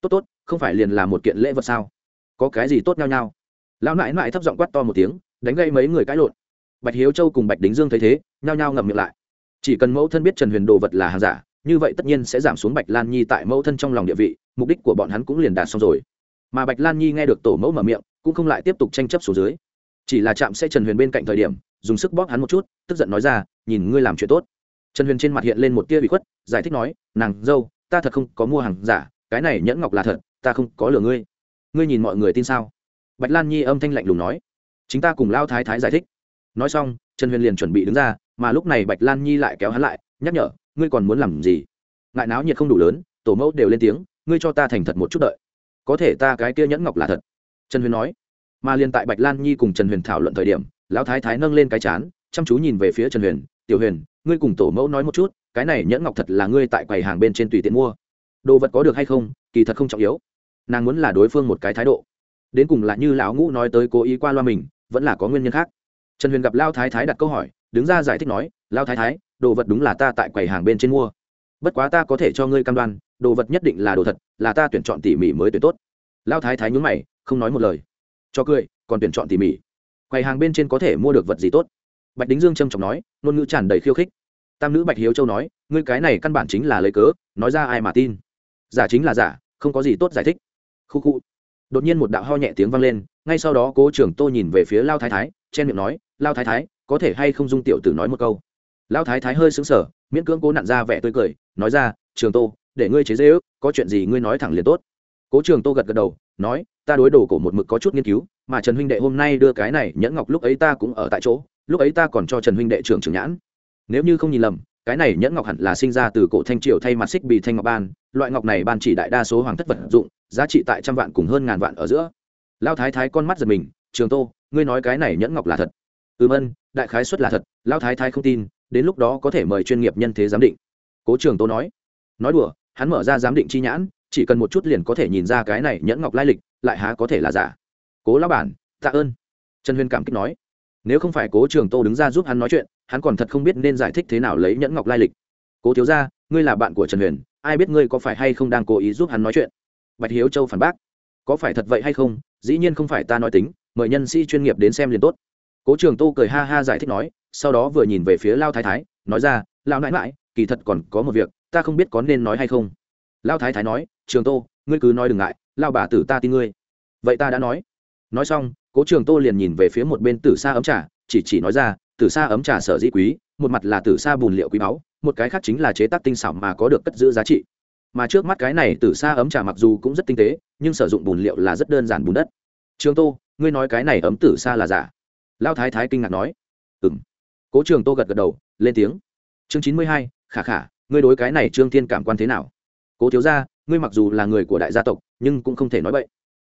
Tốt tốt, không phải liền là một kiện lễ vật sao? Có cái gì tốt nhau nhau lão nại nại thấp giọng quát to một tiếng, đánh gây mấy người cãi lộn. Bạch hiếu châu cùng bạch đính dương thấy thế, nhao nhao ngậm miệng lại. Chỉ cần mẫu thân biết trần huyền đồ vật là hàng giả, như vậy tất nhiên sẽ giảm xuống bạch lan nhi tại mẫu thân trong lòng địa vị, mục đích của bọn hắn cũng liền đạt xong rồi. Mà bạch lan nhi nghe được tổ mẫu mở miệng, cũng không lại tiếp tục tranh chấp số dưới chỉ là chạm sẽ trần huyền bên cạnh thời điểm, dùng sức bóp hắn một chút, tức giận nói ra, nhìn ngươi làm chuyện tốt. Trần huyền trên mặt hiện lên một tia bị khuất, giải thích nói, nàng dâu, ta thật không có mua hàng giả, cái này nhẫn ngọc là thật, ta không có lừa ngươi. Ngươi nhìn mọi người tin sao? Bạch lan nhi âm thanh lạnh lùng nói. Chính ta cùng lao thái thái giải thích. Nói xong, trần huyền liền chuẩn bị đứng ra, mà lúc này bạch lan nhi lại kéo hắn lại, nhắc nhở, ngươi còn muốn làm gì? Ngại náo nhiệt không đủ lớn, tổ mẫu đều lên tiếng, ngươi cho ta thành thật một chút đợi. Có thể ta cái kia nhẫn ngọc là thật. Trần huyền nói mà liền tại bạch lan nhi cùng trần huyền thảo luận thời điểm, lão thái thái nâng lên cái chán, chăm chú nhìn về phía trần huyền, tiểu huyền, ngươi cùng tổ mẫu nói một chút, cái này nhẫn ngọc thật là ngươi tại quầy hàng bên trên tùy tiện mua. Đồ vật có được hay không, kỳ thật không trọng yếu. Nàng muốn là đối phương một cái thái độ. Đến cùng là như lão ngũ nói tới cố ý qua loa mình, vẫn là có nguyên nhân khác. Trần huyền gặp lao thái thái đặt câu hỏi, đứng ra giải thích nói lao thái thái, đồ vật đúng là ta tại quầy hàng bên trên mua. Bất quá ta có thể cho ngươi cam đoan, đồ vật nhất định là đồ thật, là ta tuyển chọn tỉ mỉ mới tuyển tốt. Lao thái thái nhún mày, không nói một lời cho cười, còn tuyển chọn tỉ mỉ. Quầy hàng bên trên có thể mua được vật gì tốt? Bạch đính dương trâm trọng nói, ngôn ngữ tràn đầy khiêu khích. Tam nữ bạch hiếu châu nói, ngươi cái này căn bản chính là lấy cớ, nói ra ai mà tin. Giả chính là giả, không có gì tốt giải thích. Khu khu. Đột nhiên một đạo ho nhẹ tiếng vang lên, ngay sau đó cố trưởng tô nhìn về phía lao thái thái chen miệng nói, lao thái thái, có thể hay không dung tiểu tử nói một câu? Lao thái thái hơi xứng sở miễn cưỡng cố nặn ra vẻ tươi cười, nói ra, trường tô, để ngươi chế dễ ước có chuyện gì ngươi nói thẳng liền tốt. Cố trường tô gật gật đầu nói, ta đối đồ cổ một mực có chút nghiên cứu, mà trần huynh đệ hôm nay đưa cái này nhẫn ngọc lúc ấy ta cũng ở tại chỗ, lúc ấy ta còn cho trần huynh đệ trưởng trưởng nhãn. Nếu như không nhìn lầm, cái này nhẫn ngọc hẳn là sinh ra từ cổ thanh triều thay mặt xích bì thanh ngọc ban, loại ngọc này ban chỉ đại đa số hoàng thất vật dụng, giá trị tại trăm vạn cùng hơn ngàn vạn ở giữa. Lao thái thái con mắt giật mình, trường tô, ngươi nói cái này nhẫn ngọc là thật. Ừm ân đại khái xuất là thật lao thái thái không tin, đến lúc đó có thể mời chuyên nghiệp nhân thế giám định. Cố trường tô nói. Nói đùa, hắn mở ra giám định chi nhãn chỉ cần một chút liền có thể nhìn ra cái này nhẫn ngọc lai lịch, lại há có thể là giả. Cố lão bản, tạ ơn. Trần huyền cảm kích nói. Nếu không phải cố trường tô đứng ra giúp hắn nói chuyện, hắn còn thật không biết nên giải thích thế nào lấy nhẫn ngọc lai lịch. Cố thiếu ra ngươi là bạn của trần huyền, ai biết ngươi có phải hay không đang cố ý giúp hắn nói chuyện? Bạch hiếu châu phản bác. Có phải thật vậy hay không, dĩ nhiên không phải ta nói tính, mời nhân sĩ chuyên nghiệp đến xem liền tốt. Cố trường tô cười ha ha giải thích nói, sau đó vừa nhìn về phía lao thái thái, nói ra lao nãi mãi kỳ thật còn có một việc, ta không biết có nên nói hay không lao thái thái nói, trường tô, ngươi cứ nói đừng ngại, lao bà tử ta tin ngươi. Vậy ta đã nói. Nói xong, cố trường tô liền nhìn về phía một bên tử sa ấm trà, chỉ chỉ nói ra, tử sa ấm trà sở dĩ quý, một mặt là tử sa bùn liệu quý báu, một cái khác chính là chế tác tinh xảo mà có được cất giữ giá trị. Mà trước mắt cái này tử sa ấm trà mặc dù cũng rất tinh tế, nhưng sử dụng bùn liệu là rất đơn giản bùn đất. Trường tô, ngươi nói cái này ấm tử sa là giả? Lao thái thái kinh ngạc nói. Ừ m cố trường tô gật gật đầu, lên tiếng. Chương chín mươi hai, khả khả, ngươi đối cái này trương thiên cảm quan thế nào? Cố thiếu gia, ngươi mặc dù là người của đại gia tộc nhưng cũng không thể nói vậy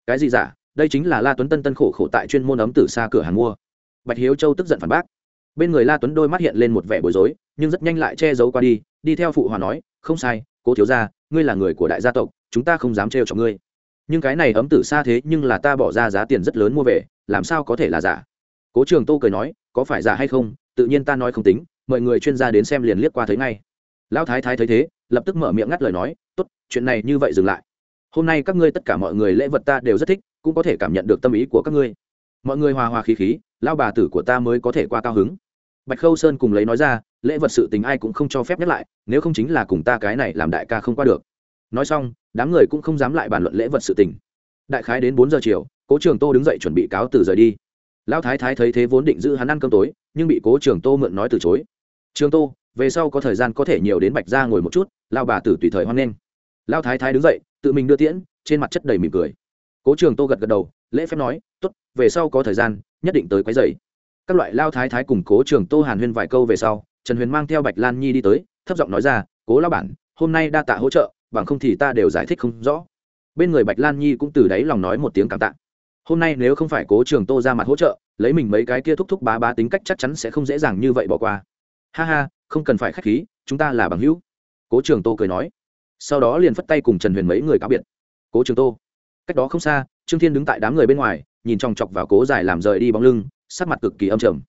cái gì giả? Đây chính là la tuấn tân tân khổ khổ tại chuyên môn ấm tử xa cửa hàng mua. Bạch hiếu châu tức giận phản bác. Bên người la tuấn đôi mắt hiện lên một vẻ bối rối nhưng rất nhanh lại che giấu qua đi đi theo phụ hòa nói không sai cố thiếu gia, ngươi là người của đại gia tộc chúng ta không dám trêu cho ngươi. Nhưng cái này ấm tử xa thế nhưng là ta bỏ ra giá tiền rất lớn mua về làm sao có thể là giả? Cố trường tô cười nói có phải giả hay không? Tự nhiên ta nói không tính mời người chuyên gia đến xem liền liếc qua thấy ngay. Lão thái thái thấy thế lập tức mở miệng ngắt lời nói, tốt, chuyện này như vậy dừng lại. Hôm nay các ngươi tất cả mọi người lễ vật ta đều rất thích, cũng có thể cảm nhận được tâm ý của các ngươi. Mọi người hòa hòa khí khí, lao bà tử của ta mới có thể qua cao hứng. Bạch khâu sơn cùng lấy nói ra, lễ vật sự tình ai cũng không cho phép nhắc lại, nếu không chính là cùng ta cái này làm đại ca không qua được. Nói xong, đám người cũng không dám lại bàn luận lễ vật sự tình. Đại khái đến bốn giờ chiều, cố trường tô đứng dậy chuẩn bị cáo từ rời đi. Lao thái thái thấy thế vốn định giữ hắn ăn cơm tối, nhưng bị cố trường tô mượn nói từ chối. Trường tô về sau có thời gian có thể nhiều đến bạch ra ngồi một chút lao bà tử tùy thời hoan nghênh. Lao thái thái đứng dậy, tự mình đưa tiễn, trên mặt chất đầy mỉm cười. Cố trường tô gật gật đầu, lễ phép nói t ố t về sau có thời gian, nhất định tới quấy dày các loại lao thái thái cùng cố trường tô hàn huyên vài câu về sau, trần huyền mang theo bạch lan nhi đi tới, thấp giọng nói ra, cố lao bản, hôm nay đa tạ hỗ trợ, bằng không thì ta đều giải thích không rõ. Bên người bạch lan nhi cũng từ đáy lòng nói một tiếng cảm tạ. Hôm nay nếu không phải cố trường tô ra mặt hỗ trợ, lấy mình mấy cái kia thúc thúc bá bá tính cách chắc chắn sẽ không dễ dàng như vậy bỏ qua. Ha ha không cần phải k h á c h khí, chúng ta là bằng hữu. Cố trường tô cười nói. Sau đó liền phất tay cùng trần huyền mấy người cáo biệt. Cố trường tô. Cách đó không xa, trương thiên đứng tại đám người bên ngoài, nhìn chòng chọc vào cố giải làm rời đi bóng lưng, sắc mặt cực kỳ âm trầm.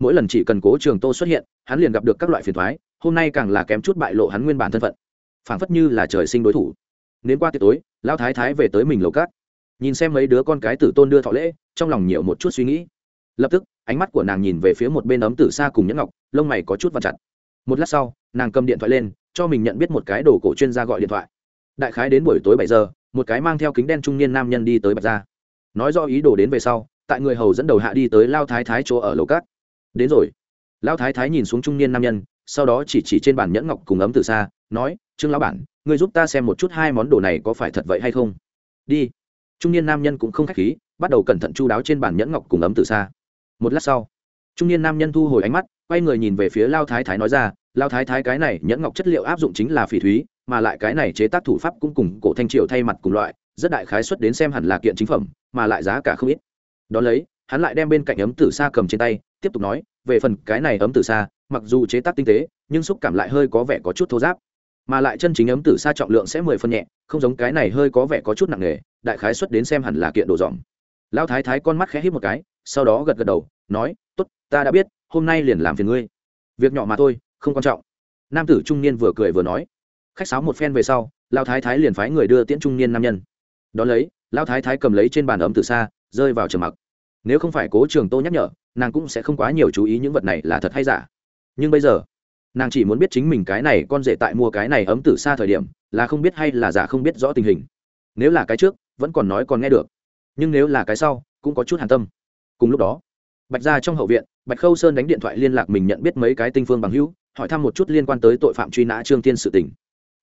Mỗi lần chỉ cần cố trường tô xuất hiện, hắn liền gặp được các loại phiền thoái hôm nay càng là kém chút bại lộ hắn nguyên bản thân phận. Phảng phất như là trời sinh đối thủ. Nên qua tiệc tối, Lão thái thái về tới mình lầu cát. Nhìn xem mấy đứa con cái tử tôn đưa thọ lễ, trong lòng nhiều một chút suy nghĩ. Lập tức, ánh mắt của nàng nhìn về phía một bên ấm tử xa cùng nhẫn ngọc, lông mày có chút vặt chặt một lát sau, nàng cầm điện thoại lên, cho mình nhận biết một cái đồ cổ chuyên gia gọi điện thoại. Đại khái đến buổi tối bảy giờ, một cái mang theo kính đen trung niên nam nhân đi tới bạch gia. Nói do ý đồ đến về sau, tại người hầu dẫn đầu hạ đi tới lao thái thái chỗ ở lầu cát. Đến rồi. Lao thái thái nhìn xuống trung niên nam nhân, sau đó chỉ chỉ trên bàn nhẫn ngọc cùng ấm từ xa, nói, trương lão bản người giúp ta xem một chút hai món đồ này có phải thật vậy hay không? Đi. Trung niên nam nhân cũng không k h á c h khí, bắt đầu cẩn thận chu đáo trên bàn nhẫn ngọc cùng ấm từ xa. Một lát sau trung niên nam nhân thu hồi ánh mắt, quay người nhìn về phía lao thái thái nói ra, lao thái thái, cái này nhẫn ngọc chất liệu áp dụng chính là phỉ thúy, mà lại cái này chế tác thủ pháp cũng cùng cổ thanh triều thay mặt cùng loại, rất đại khái xuất đến xem hẳn là kiện chính phẩm, mà lại giá cả không ít. Đ ó lấy, hắn lại đem bên cạnh ấm tử sa cầm trên tay, tiếp tục nói, về phần cái này ấm tử sa, mặc dù chế tác tinh tế, nhưng xúc cảm lại hơi có vẻ có chút thô giáp mà lại chân chính ấm tử sa trọng lượng sẽ mười phân nhẹ, không giống cái này hơi có vẻ có chút nặng nề, đại khái xuất đến xem hẳn là kiện đồ dòm lão thái thái con mắt khẽ hít một cái, sau đó gật gật đầu, nói tốt, ta đã biết, hôm nay liền làm phiền ngươi. Việc nhỏ mà thôi, không quan trọng. Nam tử trung niên vừa cười vừa nói. Khách sáo một phen về sau lao thái thái liền phái người đưa tiễn trung niên nam nhân. Đón lấy lao thái thái cầm lấy trên bàn ấm từ xa, rơi vào trầm mặc. Nếu không phải cố trường tô nhắc nhở, nàng cũng sẽ không quá nhiều chú ý những vật này là thật hay giả. Nhưng bây giờ, nàng chỉ muốn biết chính mình cái này con rể tại mua cái này ấm từ xa thời điểm, là không biết hay là giả không biết rõ tình hình. Nếu là cái trước, vẫn còn nói còn nghe được. Nhưng nếu là cái sau, cũng có chút hàn tâm. Cùng lúc đó bạch ra trong hậu viện, bạch khâu sơn đánh điện thoại liên lạc mình nhận biết mấy cái tinh phương bằng hữu, hỏi thăm một chút liên quan tới tội phạm truy nã trương Thiên sự tình.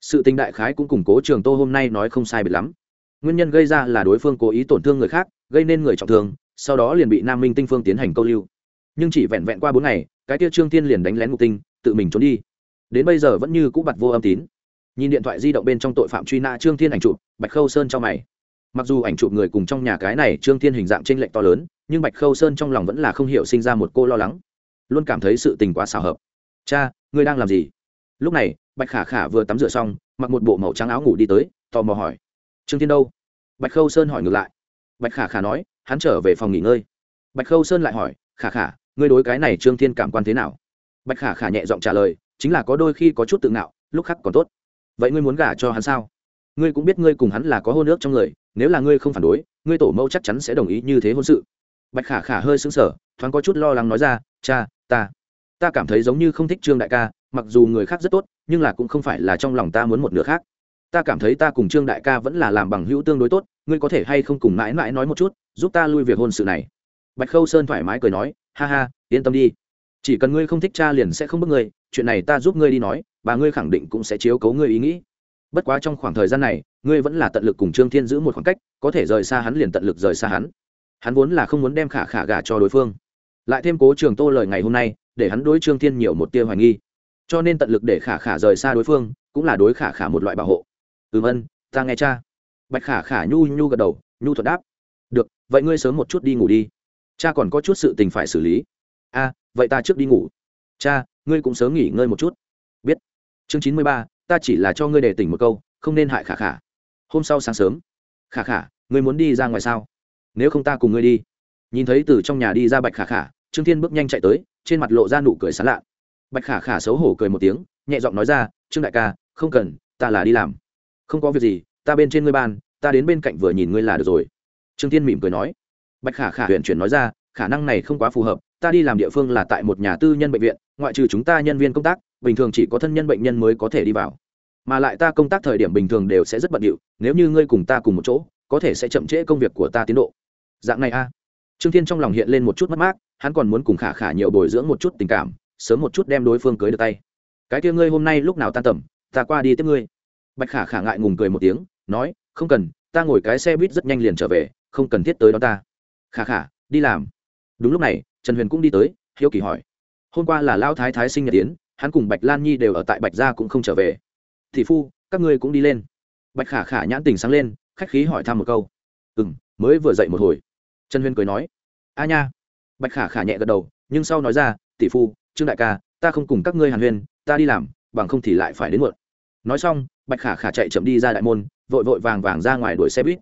Sự tình đại khái cũng củng cố trường tô hôm nay nói không sai biệt lắm. Nguyên nhân gây ra là đối phương cố ý tổn thương người khác, gây nên người trọng thương, sau đó liền bị nam minh tinh phương tiến hành câu lưu. Nhưng chỉ vẹn vẹn qua bốn ngày, cái tiêu trương Thiên liền đánh lén mục tinh, tự mình trốn đi. Đến bây giờ vẫn như cũ bặt vô âm tín. Nhìn điện thoại di động bên trong tội phạm truy nã trương thiên ảnh chụp, bạch khâu sơn cho mày mặc dù ảnh chụp người cùng trong nhà cái này trương thiên hình dạng t r ê n lệch to lớn, nhưng bạch khâu sơn trong lòng vẫn là không hiểu sinh ra một cô lo lắng. Luôn cảm thấy sự tình quá xào hợp. Cha, ngươi đang làm gì? Lúc này, bạch khả khả vừa tắm rửa xong, mặc một bộ màu trắng áo ngủ đi tới, tò mò hỏi, trương thiên đâu? Bạch khâu sơn hỏi ngược lại. Bạch khả khả nói, hắn trở về phòng nghỉ ngơi. Bạch khâu sơn lại hỏi, khả khả, ngươi đối cái này trương thiên cảm quan thế nào? Bạch khả khả nhẹ giọng trả lời, chính là có đôi khi có chút tự ngạo, lúc khác còn tốt. Vậy ngươi muốn gả cho hắn sao? Ngươi cũng biết ngươi cùng hắn là có hôn ước trong người, nếu là ngươi không phản đối, ngươi tổ mẫu chắc chắn sẽ đồng ý như thế hôn sự. Bạch khả khả hơi xứng sờ, thoáng có chút lo lắng nói ra, cha, ta ta cảm thấy giống như không thích trương đại ca, mặc dù người khác rất tốt, nhưng là cũng không phải là trong lòng ta muốn một nửa khác. Ta cảm thấy ta cùng trương đại ca vẫn là làm bằng hữu tương đối tốt, ngươi có thể hay không cùng mãi mãi nói một chút, giúp ta lui việc hôn sự này. Bạch khâu sơn thoải mái cười nói, ha ha, yên tâm đi. Chỉ cần ngươi không thích cha liền sẽ không bức ngươi, chuyện này ta giúp ngươi đi nói và ngươi khẳng định cũng sẽ chiếu cấu ngươi ý nghĩ bất quá trong khoảng thời gian này, ngươi vẫn là tận lực cùng trương thiên giữ một khoảng cách, có thể rời xa hắn liền tận lực rời xa hắn. Hắn vốn là không muốn đem khả khả gả cho đối phương. Lại thêm cố trường tô lời ngày hôm nay, để hắn đối trương thiên nhiều một tia hoài nghi. Cho nên tận lực để khả khả rời xa đối phương, cũng là đối khả khả một loại bảo hộ. Ừm ân, ta nghe cha. Bạch khả khả nhu nhu gật đầu, nhu thuật đáp. Được, vậy ngươi sớm một chút đi ngủ đi. Cha còn có chút sự tình phải xử lý. A, vậy ta trước đi ngủ. Cha, ngươi cũng sớm nghỉ ngơi một chút. Biết. Chương chín mươi ba ta chỉ là cho ngươi để tỉnh một câu, không nên hại khả khả. Hôm sau sáng sớm, khả khả, ngươi muốn đi ra ngoài sao? Nếu không ta cùng ngươi đi. Nhìn thấy từ trong nhà đi ra bạch khả khả, trương thiên bước nhanh chạy tới, trên mặt lộ ra nụ cười sán lạ. Bạch khả khả xấu hổ cười một tiếng, nhẹ giọng nói ra, trương đại ca, không cần, ta là đi làm. Không có việc gì, ta bên trên ngươi ban, ta đến bên cạnh vừa nhìn ngươi là được rồi. Trương thiên mỉm cười nói. Bạch khả khả huyện chuyển nói ra, khả năng này không quá phù hợp, ta đi làm địa phương là tại một nhà tư nhân bệnh viện, ngoại trừ chúng ta nhân viên công tác bình thường chỉ có thân nhân bệnh nhân mới có thể đi vào. Mà lại ta công tác thời điểm bình thường đều sẽ rất bận điệu, nếu như ngươi cùng ta cùng một chỗ, có thể sẽ chậm trễ công việc của ta tiến độ. Dạng này a. Trương thiên trong lòng hiện lên một chút mất mát, hắn còn muốn cùng khả khả nhiều bồi dưỡng một chút tình cảm, sớm một chút đem đối phương cưới được tay. Cái kia ngươi hôm nay lúc nào tan tầm, ta qua đi tiếp ngươi. Bạch khả khả ngại ngùng cười một tiếng, nói, không cần, ta ngồi cái xe buýt rất nhanh liền trở về, không cần thiết tới đó ta. Khả khả, đi làm. Đúng lúc này, trần huyền cũng đi tới, hiếu kỳ hỏi. Hôm qua là lao thái thái sinh nhật tiến hắn cùng bạch lan nhi đều ở tại bạch gia cũng không trở về. Thì phu, các ngươi cũng đi lên. Bạch khả khả nhãn tình sáng lên, khách khí hỏi thăm một câu. Ừ m mới vừa dậy một hồi. Trần huyên cười nói. A nha. Bạch khả khả nhẹ gật đầu, nhưng sau nói ra, tỷ phu, trương đại ca, ta không cùng các ngươi hàn huyên, ta đi làm, bằng không thì lại phải đến muộn. Nói xong, bạch khả khả chạy chậm đi ra đại môn, vội vội vàng vàng ra ngoài đuổi xe buýt.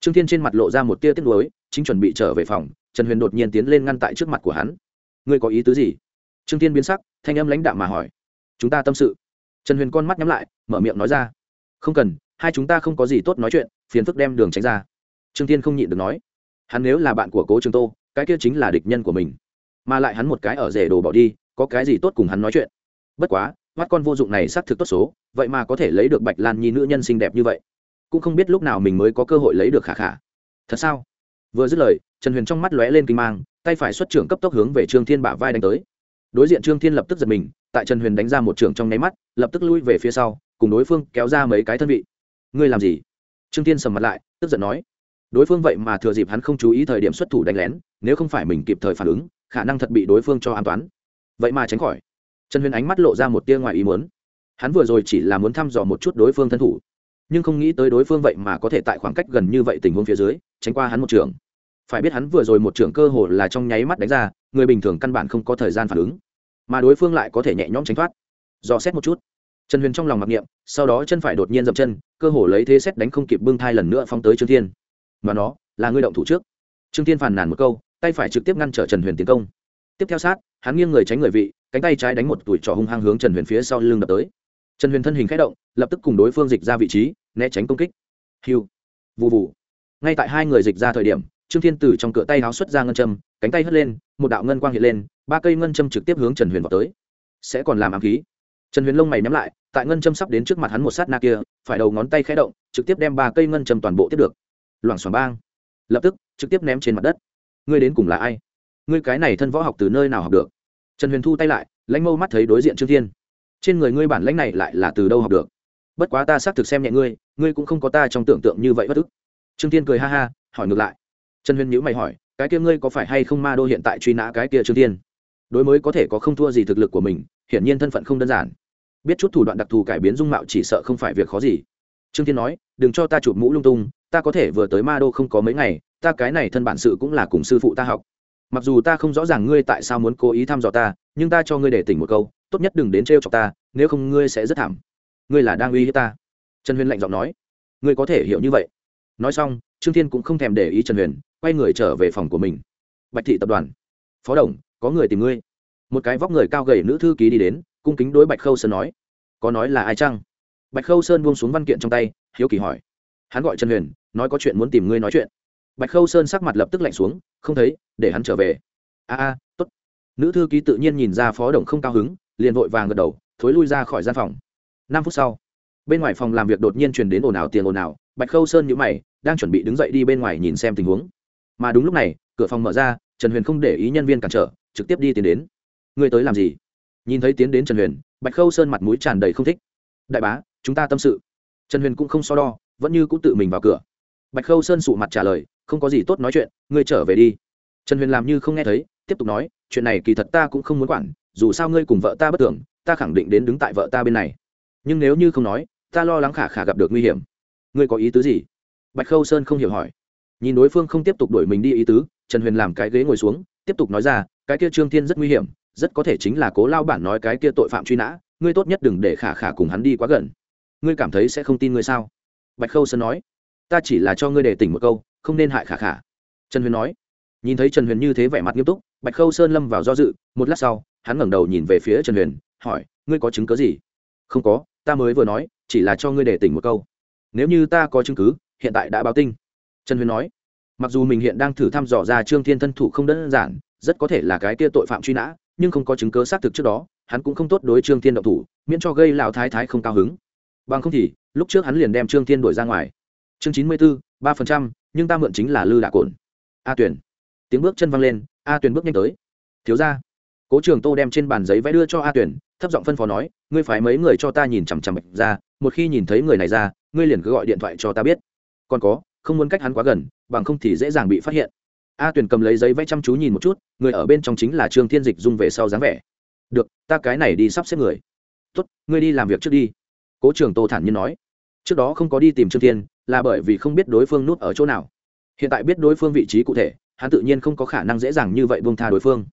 Trương thiên trên mặt lộ ra một tia tiếc nuối, chính chuẩn bị trở về phòng, trần huyền đột nhiên tiến lên ngăn tại trước mặt của hắn. Ngươi có ý tứ gì? Trương thiên biến sắc thanh âm lãnh đạm mà hỏi, chúng ta tâm sự. Trần huyền con mắt nhắm lại, mở miệng nói ra, không cần, hai chúng ta không có gì tốt nói chuyện, phiền phức đem đường tránh ra. Trương tiên không nhịn được nói, hắn nếu là bạn của cố trường tô, cái kia chính là địch nhân của mình. Mà lại hắn một cái ở rể đồ bỏ đi, có cái gì tốt cùng hắn nói chuyện? Bất quá, mắt con vô dụng này xác thực tốt số, vậy mà có thể lấy được bạch lan nhi nữ nhân xinh đẹp như vậy. Cũng không biết lúc nào mình mới có cơ hội lấy được khả khả. Thật sao? Vừa dứt lời, trần huyền trong mắt lóe lên kinh mang, tay phải xuất trưởng cấp tốc hướng về trương thiên bả vai đánh tới đối diện trương thiên lập tức giật mình, tại trần huyền đánh ra một trường trong nháy mắt, lập tức lui về phía sau, cùng đối phương kéo ra mấy cái thân vị. Ngươi làm gì? Trương thiên sầm mặt lại, tức giận nói. Đối phương vậy mà thừa dịp hắn không chú ý thời điểm xuất thủ đánh lén, nếu không phải mình kịp thời phản ứng, khả năng thật bị đối phương cho an toán vậy mà tránh khỏi. Trần huyền ánh mắt lộ ra một tia ngoài ý muốn. Hắn vừa rồi chỉ là muốn thăm dò một chút đối phương thân thủ, nhưng không nghĩ tới đối phương vậy mà có thể tại khoảng cách gần như vậy tình huống phía dưới, tránh qua hắn một trường phải biết hắn vừa rồi một trường cơ hồ là trong nháy mắt đánh ra, người bình thường căn bản không có thời gian phản ứng. Mà đối phương lại có thể nhẹ nhõm tránh thoát. Dò xét một chút. Trần huyền trong lòng mặc niệm, sau đó chân phải đột nhiên dậm chân, cơ hồ lấy thế xét đánh không kịp bưng thai lần nữa phóng tới trương thiên. Mà nó, là ngươi động thủ trước. Trương thiên phàn nàn một câu, tay phải trực tiếp ngăn trở trần huyền tiến công. Tiếp theo sát, hắn nghiêng người tránh người vị, cánh tay trái đánh một tuổi trỏ hung hăng hướng trần huyền phía sau lưng đập tới. Trần huyền thân hình k h ẽ động, lập tức cùng đối phương dịch ra vị trí, né tránh công kích. Hiu vụ vụ ngay tại hai người dịch ra thời điểm trương thiên từ trong cửa tay háo xuất ra ngân châm, cánh tay hất lên, một đạo ngân quang hiện lên, ba cây ngân châm trực tiếp hướng trần huyền vào tới. Sẽ còn làm ám khí. Trần huyền lông mày nhắm lại, tại ngân châm sắp đến trước mặt hắn một sát na kia, phải đầu ngón tay khé động, trực tiếp đem ba cây ngân châm toàn bộ tiếp được. Loảng xoảng bang. Lập tức, trực tiếp ném trên mặt đất. Ngươi đến cùng là ai? Ngươi cái này thân võ học từ nơi nào học được? Trần huyền thu tay lại, lãnh mâu mắt thấy đối diện trương thiên. Trên người ngươi bản lãnh này lại là từ đâu học được? Bất quá ta xác thực xem nhẹ ngươi ngươi cũng không có ta trong tưởng tượng như vậy bất ức. Trương thiên cười ha ha, hỏi ngược lại trần huyền nhữ mày hỏi, cái kia ngươi có phải hay không ma đô hiện tại truy nã cái kia trương thiên? Đối mới có thể có không thua gì thực lực của mình, hiển nhiên thân phận không đơn giản. Biết chút thủ đoạn đặc thù cải biến dung mạo chỉ sợ không phải việc khó gì. Trương thiên nói, đừng cho ta chụp mũ lung tung, ta có thể vừa tới ma đô không có mấy ngày, ta cái này thân bản sự cũng là cùng sư phụ ta học. Mặc dù ta không rõ ràng ngươi tại sao muốn cố ý thăm dò ta, nhưng ta cho ngươi để tỉnh một câu, tốt nhất đừng đến trêu chọc ta, nếu không ngươi sẽ rất thảm. Ngươi là đang uy hiếp ta. Trần huyền lạnh giọng nói. Ngươi có thể hiểu như vậy. Nói xong, trương thiên cũng không thèm để ý trần huyền quay người trở về phòng của mình. Bạch thị tập đoàn. Phó đồng, có người tìm ngươi. Một cái vóc người cao gầy nữ thư ký đi đến, cung kính đối bạch khâu sơn nói. Có nói là ai chăng? Bạch khâu sơn buông xuống văn kiện trong tay, hiếu kỳ hỏi. Hắn gọi trần huyền, nói có chuyện muốn tìm ngươi nói chuyện. Bạch khâu sơn sắc mặt lập tức lạnh xuống, không thấy, để hắn trở về. A a t ố t nữ thư ký tự nhiên nhìn ra phó đồng không cao hứng, liền vội vàng gật đầu, thối lui ra khỏi gian phòng. Năm phút sau, bên ngoài phòng làm việc đột nhiên truyền đến ồn ào, tiền ồn ào. Bạch khâu sơn nhữ mày, đang chuẩn bị đứng dậy đi bên ngoài nhìn xem tình huống mà đúng lúc này, cửa phòng mở ra, trần huyền không để ý nhân viên cản trở, trực tiếp đi tiến đến. Ngươi tới làm gì? Nhìn thấy tiến đến trần huyền, bạch khâu sơn mặt mũi tràn đầy không thích. Đại bá, chúng ta tâm sự. Trần huyền cũng không so đo, vẫn như cũng tự mình vào cửa. Bạch khâu sơn sụ mặt trả lời, không có gì tốt nói chuyện, ngươi trở về đi. Trần huyền làm như không nghe thấy, tiếp tục nói, chuyện này kỳ thật ta cũng không muốn quản, dù sao ngươi cùng vợ ta bất tưởng, ta khẳng định đến đứng tại vợ ta bên này. Nhưng nếu như không nói, ta lo lắng khả khả gặp được nguy hiểm. Ngươi có ý tứ gì? Bạch khâu sơn không hiểu hỏi nhìn đối phương không tiếp tục đuổi mình đi ý tứ, trần huyền làm cái ghế ngồi xuống, tiếp tục nói ra, cái kia trương thiên rất nguy hiểm, rất có thể chính là cố lao bản nói cái kia tội phạm truy nã, ngươi tốt nhất đừng để khả khả cùng hắn đi quá gần. Ngươi cảm thấy sẽ không tin ngươi sao? Bạch khâu sơn nói, ta chỉ là cho ngươi để tỉnh một câu, không nên hại khả khả. Trần huyền nói, nhìn thấy trần huyền như thế vẻ mặt nghiêm túc, bạch khâu sơn lâm vào do dự, một lát sau, hắn ngẩng đầu nhìn về phía trần huyền, hỏi, ngươi có chứng cớ gì? Không có, ta mới vừa nói, chỉ là cho ngươi để tỉnh một câu. Nếu như ta có chứng cứ, hiện tại đã báo tinh trần huyền nói, mặc dù mình hiện đang thử thăm dò ra trương thiên thân thủ không đơn giản, rất có thể là cái kia tội phạm truy nã, nhưng không có chứng cớ xác thực trước đó, hắn cũng không tốt đối trương thiên động thủ, miễn cho gây lão thái thái không cao hứng. Bằng không thì, lúc trước hắn liền đem trương thiên đuổi ra ngoài. Chương chín mươi bốn ba phần trăm, nhưng ta mượn chính là lư đạ cồn a tuyển tiếng bước chân văng lên, a tuyển bước nhanh tới. Thiếu ra cố trường tô đem trên bàn giấy vẽ đưa cho a tuyển thấp giọng phân phó nói, ngươi phải mấy người cho ta nhìn chằm chằm ra, một khi nhìn thấy người này ra, ngươi liền cứ gọi điện thoại cho ta biết. Còn có không muốn cách hắn quá gần, bằng không thì dễ dàng bị phát hiện. A Tuyền cầm lấy giấy vẽ chăm chú nhìn một chút, người ở bên trong chính là trương thiên dịch dung về sau dáng vẻ. Được, ta cái này đi sắp xếp người. Tốt, ngươi đi làm việc trước đi. Cố trường tô thản nhiên nói. Trước đó không có đi tìm trương thiên, là bởi vì không biết đối phương nút ở chỗ nào. Hiện tại biết đối phương vị trí cụ thể, hắn tự nhiên không có khả năng dễ dàng như vậy buông tha đối phương.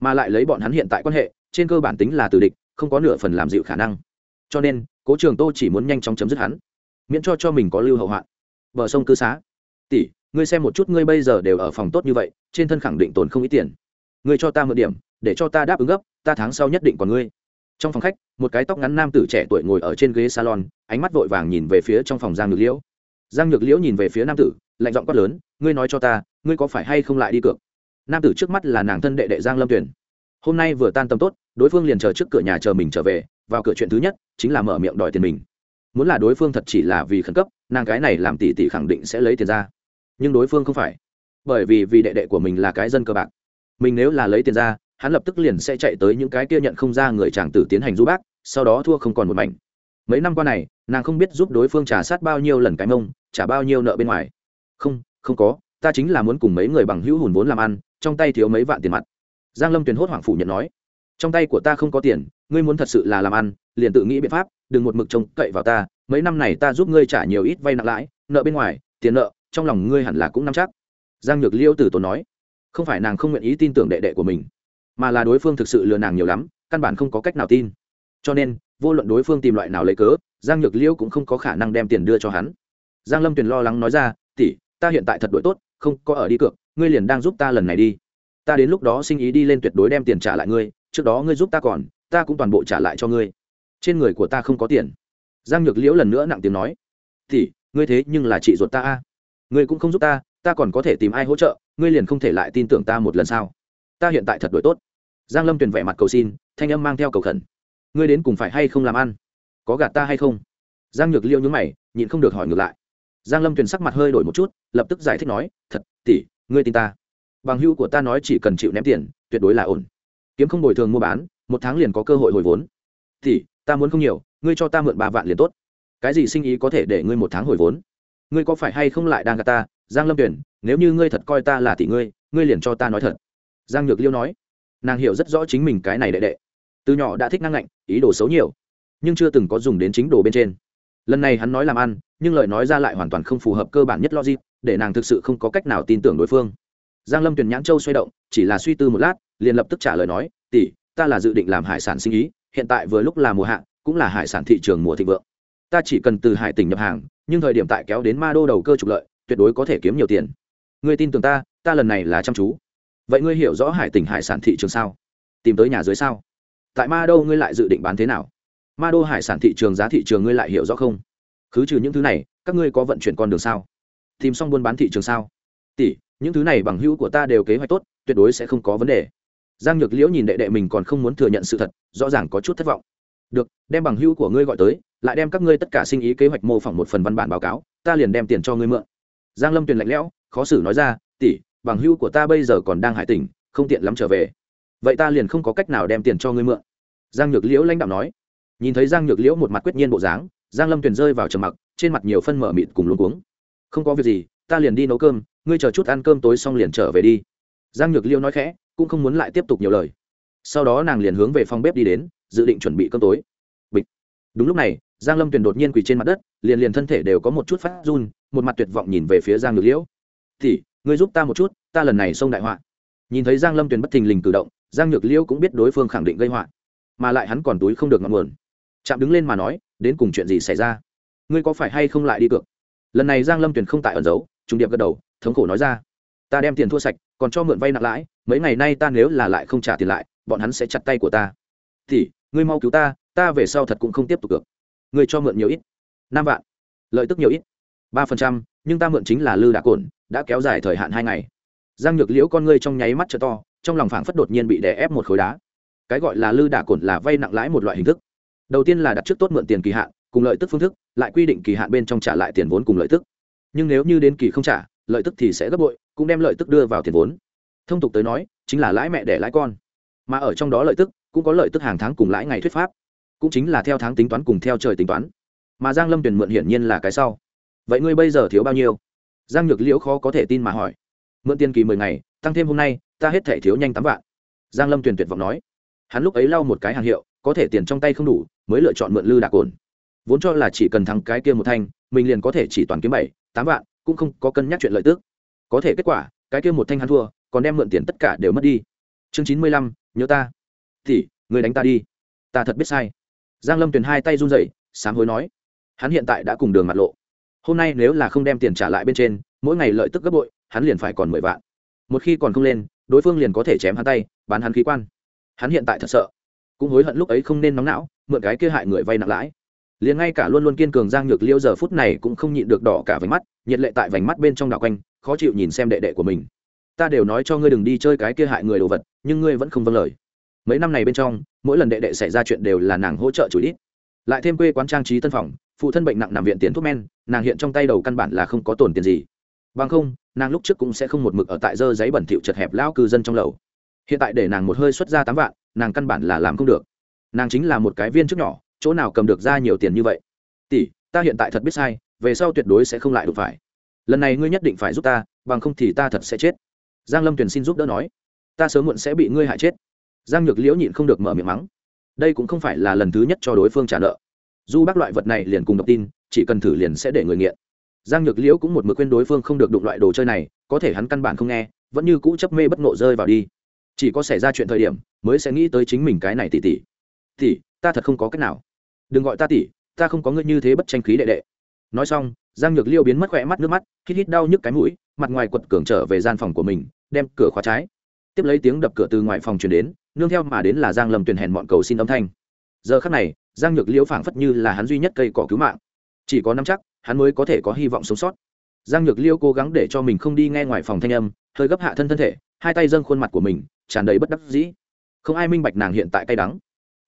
Mà lại lấy bọn hắn hiện tại quan hệ, trên cơ bản tính là từ địch, không có nửa phần làm dịu khả năng. Cho nên, cố trường tô chỉ muốn nhanh chóng chấm dứt hắn. Miễn cho cho mình có lưu hậu hoạn bờ sông cư xá. Tỷ, ngươi xem một chút, ngươi bây giờ đều ở phòng tốt như vậy, trên thân khẳng định tồn không ít tiền. Ngươi cho ta mượn điểm, để cho ta đáp ứng gấp, ta tháng sau nhất định còn ngươi. Trong phòng khách, một cái tóc ngắn nam tử trẻ tuổi ngồi ở trên ghế salon, ánh mắt vội vàng nhìn về phía trong phòng giang nhược liễu. Giang nhược liễu nhìn về phía nam tử, lạnh giọng quát lớn, ngươi nói cho ta, ngươi có phải hay không lại đi cược? Nam tử trước mắt là nàng thân đệ đệ giang lâm tuyển hôm nay vừa tan tâm tốt, đối phương liền chờ trước cửa nhà chờ mình trở về, vào cửa chuyện thứ nhất, chính là mở miệng đòi tiền mình muốn là đối phương thật chỉ là vì khẩn cấp, nàng cái này làm tỷ tỷ khẳng định sẽ lấy tiền ra. Nhưng đối phương không phải. Bởi vì vì đệ đệ của mình là cái dân cơ bạc. Mình nếu là lấy tiền ra, hắn lập tức liền sẽ chạy tới những cái kia nhận không ra người chàng tử tiến hành du bác, sau đó thua không còn một mảnh. Mấy năm qua này, nàng không biết giúp đối phương trả sát bao nhiêu lần cái mông, trả bao nhiêu nợ bên ngoài. Không không có, ta chính là muốn cùng mấy người bằng hữu hùn vốn làm ăn, trong tay thiếu mấy vạn tiền mặt. Giang lâm tuyền hốt hoảng phủ nhận nói, trong tay của ta không có tiền, ngươi muốn thật sự là làm ăn liền tự nghĩ biện pháp, đừng một mực trông cậy vào ta, mấy năm này ta giúp ngươi trả nhiều ít vay nặng lãi, nợ bên ngoài, tiền nợ, trong lòng ngươi hẳn là cũng nắm chắc. Giang nhược liêu tử tốn nói. Không phải nàng không nguyện ý tin tưởng đệ đệ của mình, mà là đối phương thực sự lừa nàng nhiều lắm, căn bản không có cách nào tin. Cho nên, vô luận đối phương tìm loại nào lấy cớ, giang nhược liêu cũng không có khả năng đem tiền đưa cho hắn. Giang lâm tuyền lo lắng nói ra, tỷ, ta hiện tại thật đội tốt, không có ở đi cược, ngươi liền đang giúp ta lần này đi. Ta đến lúc đó sinh ý đi lên tuyệt đối đem tiền trả lại ngươi, trước đó ngươi giúp ta còn, ta cũng toàn bộ trả lại cho ngươi trên người của ta không có tiền. Giang nhược liễu lần nữa nặng tiếng nói. Tỷ ngươi thế nhưng là chị ruột ta a. Ngươi cũng không giúp ta ta còn có thể tìm ai hỗ trợ, ngươi liền không thể lại tin tưởng ta một lần sao? Ta hiện tại thật đổi tốt. Giang lâm tuyền vẻ mặt cầu xin, thanh âm mang theo cầu khẩn. Ngươi đến cùng phải hay không làm ăn? Có gạt ta hay không? Giang nhược Liễu nhướng mày, nhịn không được hỏi ngược lại. Giang lâm tuyền sắc mặt hơi đổi một chút, lập tức giải thích nói, thật, tỷ, ngươi tin ta. Bằng hữu của ta nói chỉ cần chịu ném tiền, tuyệt đối là ổn. Kiếm không bồi thường mua bán, một tháng liền có cơ hội hồi vốn. Tỷ ta muốn không nhiều, ngươi cho ta mượn ba vạn liền tốt. Cái gì sinh ý có thể để ngươi một tháng hồi vốn? Ngươi có phải hay không lại đang gạt ta? Giang lâm tuyển nếu như ngươi thật coi ta là tỷ ngươi ngươi liền cho ta nói thật. Giang nhược liêu nói. Nàng hiểu rất rõ chính mình cái này đệ đệ. Từ nhỏ đã thích năng lạnh ý đồ xấu nhiều, nhưng chưa từng có dùng đến chính đồ bên trên. Lần này hắn nói làm ăn, nhưng lời nói ra lại hoàn toàn không phù hợp cơ bản nhất logic, để nàng thực sự không có cách nào tin tưởng đối phương. Giang lâm tuyển nhãn châu xoay động, chỉ là suy tư một lát, liền lập tức trả lời nói, tỷ, ta là dự định làm hải sản sinh ý hiện tại vừa lúc là mùa hạ, cũng là hải sản thị trường mùa thịnh vượng. Ta chỉ cần từ hải tỉnh nhập hàng, nhưng thời điểm tại kéo đến ma đô đầu cơ trục lợi, tuyệt đối có thể kiếm nhiều tiền. Ngươi tin tưởng ta ta lần này là chăm chú. Vậy ngươi hiểu rõ hải tỉnh hải sản thị trường sao? Tìm tới nhà dưới sao? Tại ma đô ngươi lại dự định bán thế nào? Ma đô hải sản thị trường giá thị trường ngươi lại hiểu rõ không? Khứ trừ những thứ này, các ngươi có vận chuyển con đường sao? Tìm xong buôn bán thị trường sao? Tỷ, những thứ này bằng hữu của ta đều kế hoạch tốt, tuyệt đối sẽ không có vấn đề giang nhược liễu nhìn đệ đệ mình còn không muốn thừa nhận sự thật, rõ ràng có chút thất vọng. Được, đem bằng hữu của ngươi gọi tới, lại đem các ngươi tất cả sinh ý kế hoạch mô phỏng một phần văn bản báo cáo, ta liền đem tiền cho ngươi mượn. Giang lâm tuyền lạnh lẽo, khó xử nói ra, tỷ, bằng hữu của ta bây giờ còn đang hải tỉnh, không tiện lắm trở về. Vậy ta liền không có cách nào đem tiền cho ngươi mượn. Giang nhược liễu lãnh đạo nói. Nhìn thấy giang nhược liễu một mặt quyết nhiên bộ dáng, giang lâm tuyền rơi vào trầm mặc, trên mặt nhiều phân mở mịt cùng luống cuống. Không có việc gì, ta liền đi nấu cơm, ngươi chờ chút ăn cơm tối xong liền trở về đi. Giang nhược liễu nói khẽ cũng không muốn lại tiếp tục nhiều lời. Sau đó nàng liền hướng về phòng bếp đi đến, dự định chuẩn bị cơm tối. Bịch. Đúng lúc này, giang lâm tuyền đột nhiên quỳ trên mặt đất, liền liền thân thể đều có một chút phát run, một mặt tuyệt vọng nhìn về phía giang nhược liễu. Thì ngươi giúp ta một chút, ta lần này xông đại họa. Nhìn thấy giang lâm tuyền bất thình lình cử động, giang nhược liễu cũng biết đối phương khẳng định gây họa. Mà lại hắn còn túi không được ngọn nguồn. Chạm đứng lên mà nói, đến cùng chuyện gì xảy ra? Ngươi có phải hay không lại đi cược? Lần này giang lâm tuyền không tại ẩn giấu trung điệp gật đầu, thống khổ nói ra, ta đem tiền thua sạch còn cho mượn vay nặng lãi, mấy ngày nay ta nếu là lại không trả tiền lại, bọn hắn sẽ chặt tay của ta. Thì, ngươi mau cứu ta ta về sau thật cũng không tiếp tục được. Ngươi cho mượn nhiều ít. Năm vạn. Lợi tức nhiều ít. Ba phần trăm, nhưng ta mượn chính là lư đã cồn đã kéo dài thời hạn hai ngày. Giang nhược liễu con ngươi trong nháy mắt t to, trong lòng phảng phất đột nhiên bị đè ép một khối đá. Cái gọi là lư đả cồn là vay nặng lãi một loại hình thức. Đầu tiên là đặt trước tốt mượn tiền kỳ hạn, cùng lợi tức phương thức, lại quy định kỳ hạn bên trong trả lại tiền vốn cùng lợi tức. Nhưng nếu như đến kỳ không trả, lợi tức thì sẽ gấp bội cũng đem lợi tức đưa vào tiền vốn. Thông tục tới nói, chính là lãi mẹ để lãi con. Mà ở trong đó lợi tức, cũng có lợi tức hàng tháng cùng lãi ngày thuyết pháp. Cũng chính là theo tháng tính toán cùng theo trời tính toán. Mà giang lâm tuyển mượn hiển nhiên là cái sau. Vậy ngươi bây giờ thiếu bao nhiêu? Giang nhược liễu khó có thể tin mà hỏi. Mượn tiền kỳ mười ngày, tăng thêm hôm nay, ta hết thể thiếu nhanh tám vạn. Giang lâm tuyển tuyệt vọng nói. Hắn lúc ấy lau một cái hàng hiệu, có thể tiền trong tay không đủ, mới lựa chọn mượn lư đạc ổn. Vốn cho là chỉ cần thắng cái kia một thanh, mình liền có thể chỉ toàn kiếm bảy, tám vạn, cũng không có cân nhắc chuyện lợi tức có thể kết quả, cái kia một thanh hắn thua, còn đem mượn tiền tất cả đều mất đi. Chương chín mươi lăm, nhớ ta. Thì, người đánh ta đi. Ta thật biết sai. Giang lâm tuyền hai tay run rẩy, sám hối nói. Hắn hiện tại đã cùng đường mặt lộ. Hôm nay nếu là không đem tiền trả lại bên trên, mỗi ngày lợi tức gấp bội, hắn liền phải còn mười vạn. Một khi còn không lên, đối phương liền có thể chém hắn tay, bán hắn khí quan. Hắn hiện tại thật sợ. Cũng hối hận lúc ấy không nên nóng não, mượn cái kia hại người vay nặng lãi. Liền ngay cả luôn luôn kiên cường giang nhược liêu giờ phút này cũng không nhịn được đỏ cả vành mắt, nhiệt lệ tại vành mắt bên trong đảo quanh khó chịu nhìn xem đệ đệ của mình. Ta đều nói cho ngươi đừng đi chơi cái kia hại người đồ vật, nhưng ngươi vẫn không vâng lời. Mấy năm này bên trong, mỗi lần đệ đệ xảy ra chuyện đều là nàng hỗ trợ chủ ít lại thêm quê quán trang trí tân phòng, phụ thân bệnh nặng nằm viện tiền thuốc men, nàng hiện trong tay đầu căn bản là không có tổn tiền gì. Bằng không, nàng lúc trước cũng sẽ không một mực ở tại dơ giấy bẩn thịu chật hẹp lão cư dân trong lầu. Hiện tại để nàng một hơi xuất ra tám vạn, nàng căn bản là làm không được. Nàng chính là một cái viên chức nhỏ, chỗ nào cầm được ra nhiều tiền như vậy? Tỷ, ta hiện tại thật biết sai, về sau tuyệt đối sẽ không lại đụng phải lần này ngươi nhất định phải giúp ta, bằng không thì ta thật sẽ chết. Giang lâm tuyền xin giúp đỡ nói, ta sớm muộn sẽ bị ngươi hại chết. Giang nhược liễu nhịn không được mở miệng mắng, đây cũng không phải là lần thứ nhất cho đối phương trả nợ. Dù bác loại vật này liền cùng đọc tin, chỉ cần thử liền sẽ để người nghiện. Giang nhược liễu cũng một mực quên đối phương không được đụng loại đồ chơi này, có thể hắn căn bản không nghe, vẫn như cũ chấp mê bất ngộ rơi vào đi. Chỉ có xảy ra chuyện thời điểm, mới sẽ nghĩ tới chính mình cái này tỉ tỉ. Tỉ, ta thật không có cách nào. Đừng gọi ta tỉ, ta không có ngươi như thế bất tranh khí đệ đệ. Nói xong giang nhược liêu biến mất khỏe mắt nước mắt, hít hít đau nhức cái mũi, mặt ngoài quật cường trở về gian phòng của mình, đem cửa khóa trái. Tiếp lấy tiếng đập cửa từ ngoài phòng truyền đến, nương theo mà đến là giang lâm tuyền hèn mọn cầu xin âm thanh. Giờ khắc này, giang nhược liễu phảng phất như là hắn duy nhất cây cỏ cứu mạng. Chỉ có năm chắc, hắn mới có thể có hy vọng sống sót. Giang nhược liễu cố gắng để cho mình không đi nghe ngoài phòng thanh âm, hơi gấp hạ thân thân thể, hai tay dâng khuôn mặt của mình, tràn đầy bất đắc dĩ. Không ai minh bạch nàng hiện tại cay đắng.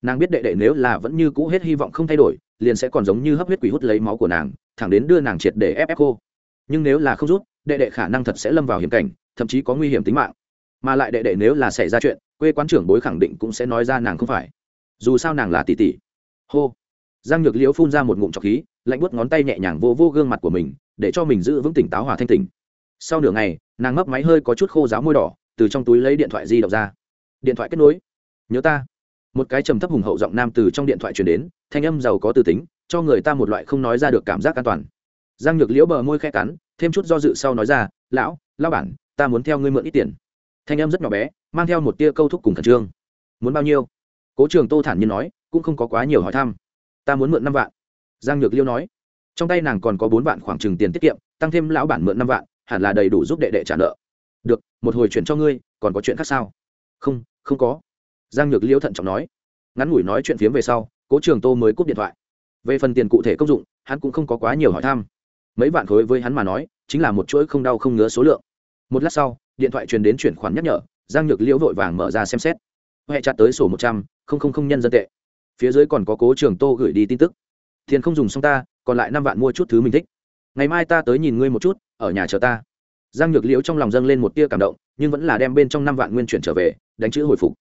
Nàng biết đệ đệ nếu là vẫn như cũ hết hy vọng không thay đổi, liền sẽ còn giống như hấp huyết quỷ hút lấy máu của nàng thẳng đến đưa nàng triệt để ép ép cô nhưng nếu là không rút, đệ đệ khả năng thật sẽ lâm vào hiểm cảnh, thậm chí có nguy hiểm tính mạng. Mà lại đệ đệ nếu là xảy ra chuyện, quê quán trưởng bối khẳng định cũng sẽ nói ra nàng không phải. Dù sao nàng là tỷ tỷ. Hô. Giang nhược liễu phun ra một ngụm trọc khí, lạnh buốt ngón tay nhẹ nhàng vô vô gương mặt của mình, để cho mình giữ vững tỉnh táo hòa thanh tỉnh. Sau nửa ngày, nàng mấp máy hơi có chút khô giáo môi đỏ, từ trong túi lấy điện thoại di động ra. Điện thoại kết nối. Nhớ ta. Một cái trầm thấp hùng hậu giọng nam từ trong điện thoại truyền đến, thanh âm giàu có tư tính cho người ta một loại không nói ra được cảm giác an toàn. Giang nhược liễu bờ môi khe cắn, thêm chút do dự sau nói ra, lão lao bản, ta muốn theo ngươi mượn ít tiền. Thanh âm rất nhỏ bé, mang theo một tia câu thúc cùng khẩn trương. Muốn bao nhiêu? Cố trường tô thản nhiên nói, cũng không có quá nhiều hỏi thăm. Ta muốn mượn năm vạn. Giang nhược Liễu nói. Trong tay nàng còn có bốn vạn khoảng trừng tiền tiết kiệm, tăng thêm lão bản mượn năm vạn, hẳn là đầy đủ giúp đệ đệ trả nợ. Được, một hồi chuyển cho ngươi, còn có chuyện khác sao? Không không có. Giang nhược Liễu thận trọng nói. Ngắn ngủi nói chuyện phiếm về sau, cố trường tô mới cúp điện thoại về phần tiền cụ thể công dụng, hắn cũng không có quá nhiều hỏi thăm. Mấy vạn khối với hắn mà nói, chính là một chuỗi không đau không ngứa số lượng. Một lát sau, điện thoại truyền đến chuyển khoản nhắc nhở, giang nhược liễu vội vàng mở ra xem xét. Huệ chặt tới sổ một trăm linh nhân dân tệ. Phía dưới còn có cố trường tô gửi đi tin tức. Tiền không dùng xong ta, còn lại năm vạn mua chút thứ mình thích. Ngày mai ta tới nhìn ngươi một chút, ở nhà chờ ta. Giang nhược liễu trong lòng dâng lên một tia cảm động, nhưng vẫn là đem bên trong năm vạn nguyên chuyển trở về, đánh chữ hồi phục.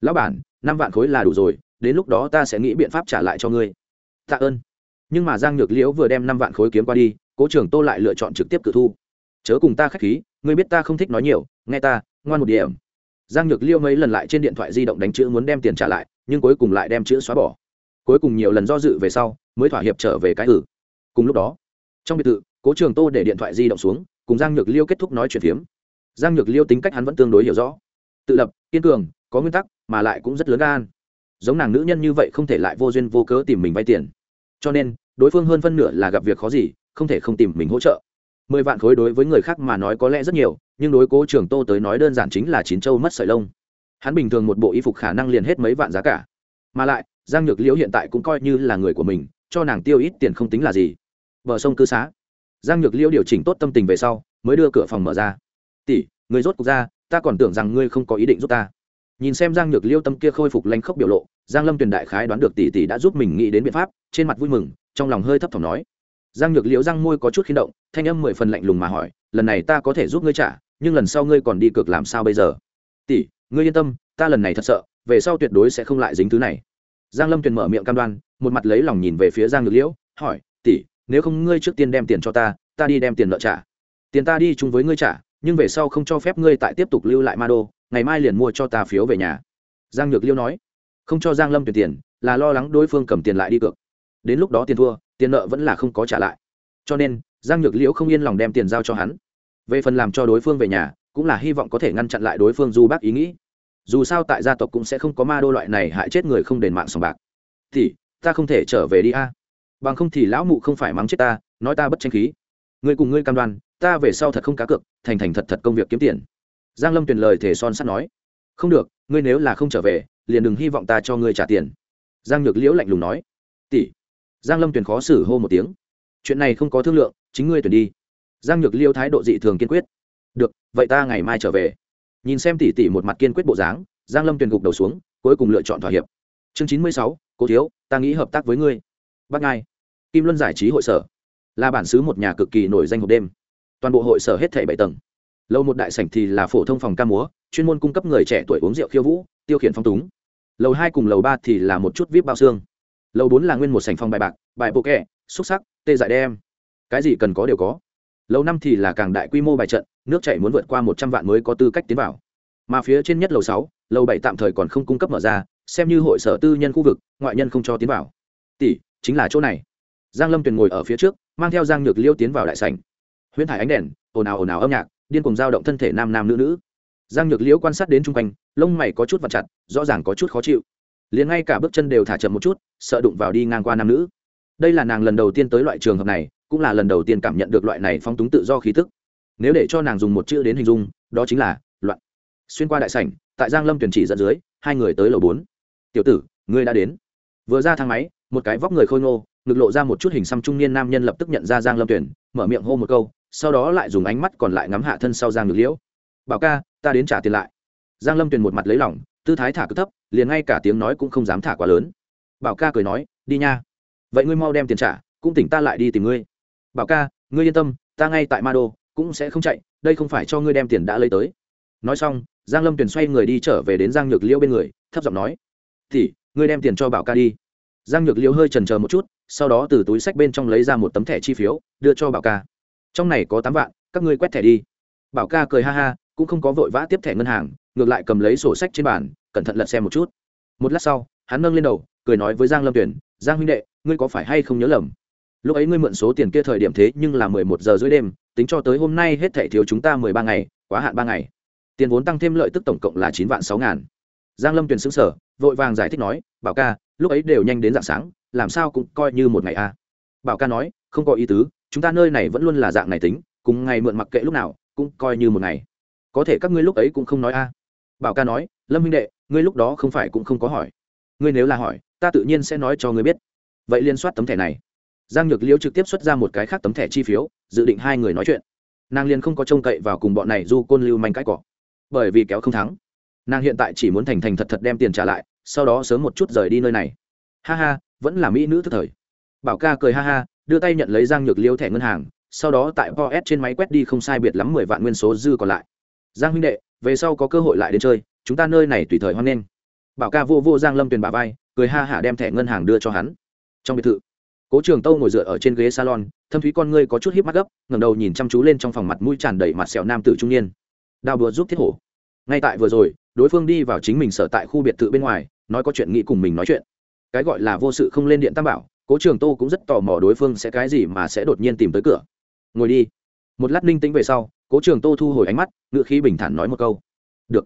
Lão bản, năm vạn khối là đủ rồi, đến lúc đó ta sẽ nghĩ biện pháp trả lại cho ngươi tạ ơn. Nhưng mà giang nhược liễu vừa đem năm vạn khối kiếm qua đi, cố trưởng tô lại lựa chọn trực tiếp cự thu. Chớ cùng ta k h á c h khí, ngươi biết ta không thích nói nhiều, nghe ta, ngoan một điểm. Giang nhược liêu mấy lần lại trên điện thoại di động đánh chữ muốn đem tiền trả lại, nhưng cuối cùng lại đem chữ xóa bỏ. Cuối cùng nhiều lần do dự về sau, mới thỏa hiệp trở về cái ử cùng lúc đó, trong biệt thự, cố trường tô để điện thoại di động xuống, cùng giang nhược liêu kết thúc nói chuyện phiếm. Giang nhược liêu tính cách hắn vẫn tương đối hiểu rõ. Tự lập, kiên cường, có nguyên tắc, mà lại cũng rất lớn gan giống nàng nữ nhân như vậy không thể lại vô duyên vô cớ tìm mình vay tiền. Cho nên, đối phương hơn phân nửa là gặp việc khó gì, không thể không tìm mình hỗ trợ. Mười vạn khối đối với người khác mà nói có lẽ rất nhiều, nhưng đối cố trường tô tới nói đơn giản chính là chín châu mất sợi lông. Hắn bình thường một bộ y phục khả năng liền hết mấy vạn giá cả. Mà lại, giang nhược liễu hiện tại cũng coi như là người của mình, cho nàng tiêu ít tiền không tính là gì. Bờ sông cư xá. Giang nhược liễu điều chỉnh tốt tâm tình về sau, mới đưa cửa phòng mở ra. Tỷ, người rốt cuộc ra, ta còn tưởng rằng ngươi không có ý định giúp ta. Nhìn xem giang nhược Liễu tâm kia khôi phục lanh khốc biểu lộ giang lâm tuyền đại khái đoán được tỷ tỷ đã giúp mình nghĩ đến biện pháp, trên mặt vui mừng, trong lòng hơi thấp thỏm nói. Giang nhược liễu răng môi có chút khiến động, thanh âm mười phần lạnh lùng mà hỏi, lần này ta có thể giúp ngươi trả, nhưng lần sau ngươi còn đi cược làm sao bây giờ? Tỷ, ngươi yên tâm, ta lần này thật sợ, về sau tuyệt đối sẽ không lại dính thứ này. Giang lâm tuyền mở miệng cam đoan, một mặt lấy lòng nhìn về phía giang nhược liễu, hỏi, tỷ, nếu không ngươi trước tiên đem tiền cho ta ta đi đem tiền nợ trả. Tiền ta đi chung với ngươi trả, nhưng về sau không cho phép ngươi tại tiếp tục lưu lại ma đô, ngày mai liền mua cho ta phiếu về nhà. Giang nhược liễu nói không cho giang lâm tuyển tiền là lo lắng đối phương cầm tiền lại đi cược đến lúc đó tiền thua tiền nợ vẫn là không có trả lại cho nên giang nhược liễu không yên lòng đem tiền giao cho hắn về phần làm cho đối phương về nhà cũng là hy vọng có thể ngăn chặn lại đối phương du bác ý nghĩ dù sao tại gia tộc cũng sẽ không có ma đô loại này hại chết người không đền mạng sòng bạc thì ta không thể trở về đi a bằng không thì lão mụ không phải mắng chết ta nói ta bất tranh khí người cùng ngươi cam đoan ta về sau thật không cá cược thành thành thật thật công việc kiếm tiền giang lâm tuyển lời thể son sắt nói không được, ngươi nếu là không trở về, liền đừng hy vọng ta cho ngươi trả tiền. Giang nhược liễu lạnh lùng nói. Tỷ. Giang lâm tuyển khó xử hô một tiếng. Chuyện này không có thương lượng, chính ngươi tuyển đi. Giang nhược liễu thái độ dị thường kiên quyết. Được, vậy ta ngày mai trở về. Nhìn xem tỷ tỷ một mặt kiên quyết bộ dáng, giang lâm tuyển gục đầu xuống, cuối cùng lựa chọn thỏa hiệp. Chương chín mươi sáu cô thiếu, ta nghĩ hợp tác với ngươi. Bác ngai kim luân giải trí hội sở. Là bản xứ một nhà cực kỳ nổi danh hộp đêm. Toàn bộ hội sở hết thảy bảy tầng. Lâu một đại sảnh thì là phổ thông phòng ca múa chuyên môn cung cấp người trẻ tuổi uống rượu khiêu vũ, tiêu khiển phong túng. Lầu hai cùng lầu ba thì là một chút vip bao xương. Lầu bốn là nguyên một sảnh phòng bài bạc, bài bộ kẹ xúc sắc, tê dại đem. Cái gì cần có đều có. Lầu năm thì là càng đại quy mô bài trận, nước chảy muốn vượt qua một trăm vạn mới có tư cách tiến vào. Mà phía trên nhất lầu sáu, lầu bảy tạm thời còn không cung cấp mở ra, xem như hội sở tư nhân khu vực, ngoại nhân không cho tiến vào. Tỷ, chính là chỗ này. Giang lâm tuyền ngồi ở phía trước, mang theo giang nhược liêu tiến vào đại sảnh. Huyễn thải ánh đèn, ồn ào ồn ào âm nhạc, điên cùng dao động thân thể nam nam nữ nữ giang nhược liễu quan sát đến chung quanh, lông mày có chút vặt chặt, rõ ràng có chút khó chịu. Liền ngay cả bước chân đều thả chậm một chút, sợ đụng vào đi ngang qua nam nữ. Đây là nàng lần đầu tiên tới loại trường hợp này, cũng là lần đầu tiên cảm nhận được loại này phong túng tự do khí tức. Nếu để cho nàng dùng một chữ đến hình dung, đó chính là loạn. Xuyên qua đại sảnh, tại giang lâm tuyển chỉ dẫn dưới, hai người tới lầu bốn. Tiểu tử, ngươi đã đến. Vừa ra thang máy, một cái vóc người khôi ngô, ngực lộ ra một chút hình xăm trung niên nam nhân lập tức nhận ra giang lâm tuyển, mở miệng hô một câu, sau đó lại dùng ánh mắt còn lại ngắm hạ thân sau giang ngược liễu bảo ca, ta đến trả tiền lại. Giang lâm Tuyền một mặt lấy lỏng tư thái thả cứ thấp, liền ngay cả tiếng nói cũng không dám thả quá lớn. Bảo ca cười nói, đi nha. Vậy ngươi mau đem tiền trả, cũng tỉnh ta lại đi tìm ngươi. Bảo ca, ngươi yên tâm, ta ngay tại ma đô, cũng sẽ không chạy, đây không phải cho ngươi đem tiền đã lấy tới. Nói xong, giang lâm tuyền xoay người đi trở về đến giang nhược liễu bên người, thấp giọng nói thì ngươi đem tiền cho bảo ca đi. Giang nhược liễu hơi trần chờ một chút, sau đó từ túi sách bên trong lấy ra một tấm thẻ chi phiếu, đưa cho bảo ca. Trong này có tám vạn, các ngươi quét thẻ đi. Bảo ca cười ha ha cũng không có vội vã tiếp thẻ ngân hàng, ngược lại cầm lấy sổ sách trên bàn, cẩn thận lật xem một chút. Một lát sau, hắn nâng lên đầu, cười nói với giang lâm tuyển, giang huynh đệ, ngươi có phải hay không nhớ lầm? Lúc ấy ngươi mượn số tiền kia thời điểm thế nhưng là mười một giờ rưỡi đêm, tính cho tới hôm nay hết thẻ thiếu chúng ta mười ba ngày, quá hạn ba ngày. Tiền vốn tăng thêm lợi tức tổng cộng là chín vạn sáu ngàn. Giang lâm tuyển xứng sở vội vàng giải thích nói, bảo ca, lúc ấy đều nhanh đến dạng sáng, làm sao cũng coi như một ngày a bảo ca nói, không có ý tứ, chúng ta nơi này vẫn luôn là dạng này tính, cùng ngày mượn mặc kệ lúc nào, cũng coi như một ngày có thể các ngươi lúc ấy cũng không nói a. À. Bảo ca nói, lâm minh đệ, ngươi lúc đó không phải cũng không có hỏi. Ngươi nếu là hỏi, ta tự nhiên sẽ nói cho ngươi biết. Vậy liên soát tấm thẻ này. Giang nhược liễu trực tiếp xuất ra một cái khác tấm thẻ chi phiếu, dự định hai người nói chuyện. Nàng liền không có trông cậy vào cùng bọn này du côn lưu manh cãi cọ bởi vì kéo không thắng. Nàng hiện tại chỉ muốn thành thành thật thật đem tiền trả lại, sau đó sớm một chút rời đi nơi này. Ha ha, vẫn là mỹ nữ thức thời. Bảo ca cười ha ha, đưa tay nhận lấy giang nhược liêu thẻ ngân hàng, sau đó tại pos trên máy quét đi không sai biệt lắm mười vạn nguyên số dư còn lại giang huynh đệ, về sau có cơ hội lại đến chơi, chúng ta nơi này tùy thời hoan nghênh. Bảo ca vô vô giang lâm tuyền bà vai, cười ha hả đem thẻ ngân hàng đưa cho hắn. Trong biệt thự, cố trường tâu ngồi dựa ở trên ghế salon, thâm thúy con ngươi có chút hiếp mắt gấp, ngẩng đầu nhìn chăm chú lên trong phòng mặt mũi tràn đầy mặt sẹo nam tử trung niên. Đao đùa giúp thiết hổ. Ngay tại vừa rồi, đối phương đi vào chính mình sở tại khu biệt thự bên ngoài, nói có chuyện nghĩ cùng mình nói chuyện. Cái gọi là vô sự không lên điện tam bảo, cố trường tô cũng rất tò mò đối phương sẽ cái gì mà sẽ đột nhiên tìm tới cửa. Ngồi đi. Một lát ninh tĩnh về sau cố trường tô thu hồi ánh mắt ngựa khí bình thản nói một câu. Được.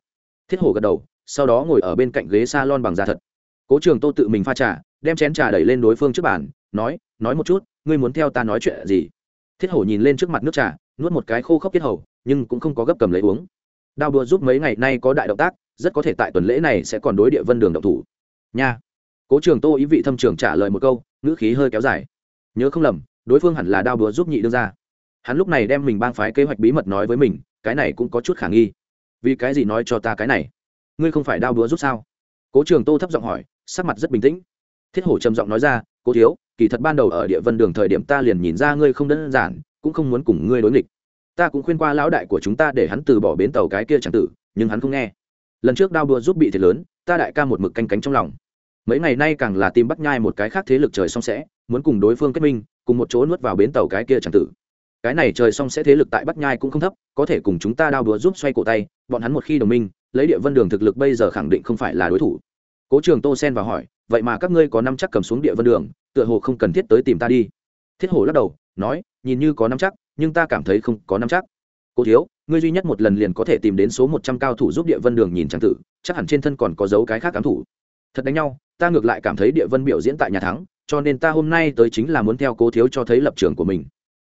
Thiết hổ gật đầu, sau đó ngồi ở bên cạnh ghế s a lon bằng da thật. Cố trường tô tự mình pha trà, đem chén trà đẩy lên đối phương trước bàn, nói nói một chút, ngươi muốn theo ta nói chuyện gì? Thiết hổ nhìn lên trước mặt nước trà, nuốt một cái khô khốc tiết hầu, nhưng cũng không có gấp cầm lấy uống. Đao đua giúp mấy ngày nay có đại động tác, rất có thể tại tuần lễ này sẽ còn đối địa vân đường động thủ. Nha. Cố trường tô ý vị thâm trường trả lời một câu, ngữ khí hơi kéo dài. Nhớ không lầm, đối phương hẳn là đao đua giúp nhị đương ra hắn lúc này đem mình bang phái kế hoạch bí mật nói với mình, cái này cũng có chút khả nghi. Vì cái gì nói cho ta cái này? Ngươi không phải đao đúa rút sao? Cố trường tô thấp giọng hỏi, sắc mặt rất bình tĩnh. Thiết hổ trầm giọng nói ra, cố thiếu, kỳ thật ban đầu ở địa vân đường thời điểm ta liền nhìn ra ngươi không đơn giản, cũng không muốn cùng ngươi đối nghịch. Ta cũng khuyên qua lão đại của chúng ta để hắn từ bỏ bến tàu cái kia chẳng tử, nhưng hắn không nghe. Lần trước đao đua giúp bị thiệt lớn, ta đại ca một mực canh cánh trong lòng. Mấy ngày nay càng là tìm bắt nhai một cái khác thế lực trời song sẽ, muốn cùng đối phương kết minh, cùng một chỗ nuốt vào bến tàu cái kia chẳng tử cái này trời xong sẽ thế lực tại bắc nhai cũng không thấp, có thể cùng chúng ta đao đúa giúp xoay cổ tay, bọn hắn một khi đồng minh, lấy địa vân đường thực lực bây giờ khẳng định không phải là đối thủ. Cố trường tô sen vào hỏi, vậy mà các ngươi có năm chắc cầm xuống địa vân đường, tựa hồ không cần thiết tới tìm ta đi. Thiết hồ lắc đầu, nói, nhìn như có năm chắc, nhưng ta cảm thấy không có năm chắc. Cố thiếu, ngươi duy nhất một lần liền có thể tìm đến số một trăm cao thủ giúp địa vân đường nhìn trang tử, chắc hẳn trên thân còn có dấu cái khác cám thủ. Thật đánh nhau, ta ngược lại cảm thấy địa vân biểu diễn tại nhà thắng, cho nên ta hôm nay tới chính là muốn theo cố thiếu cho thấy lập trường của mình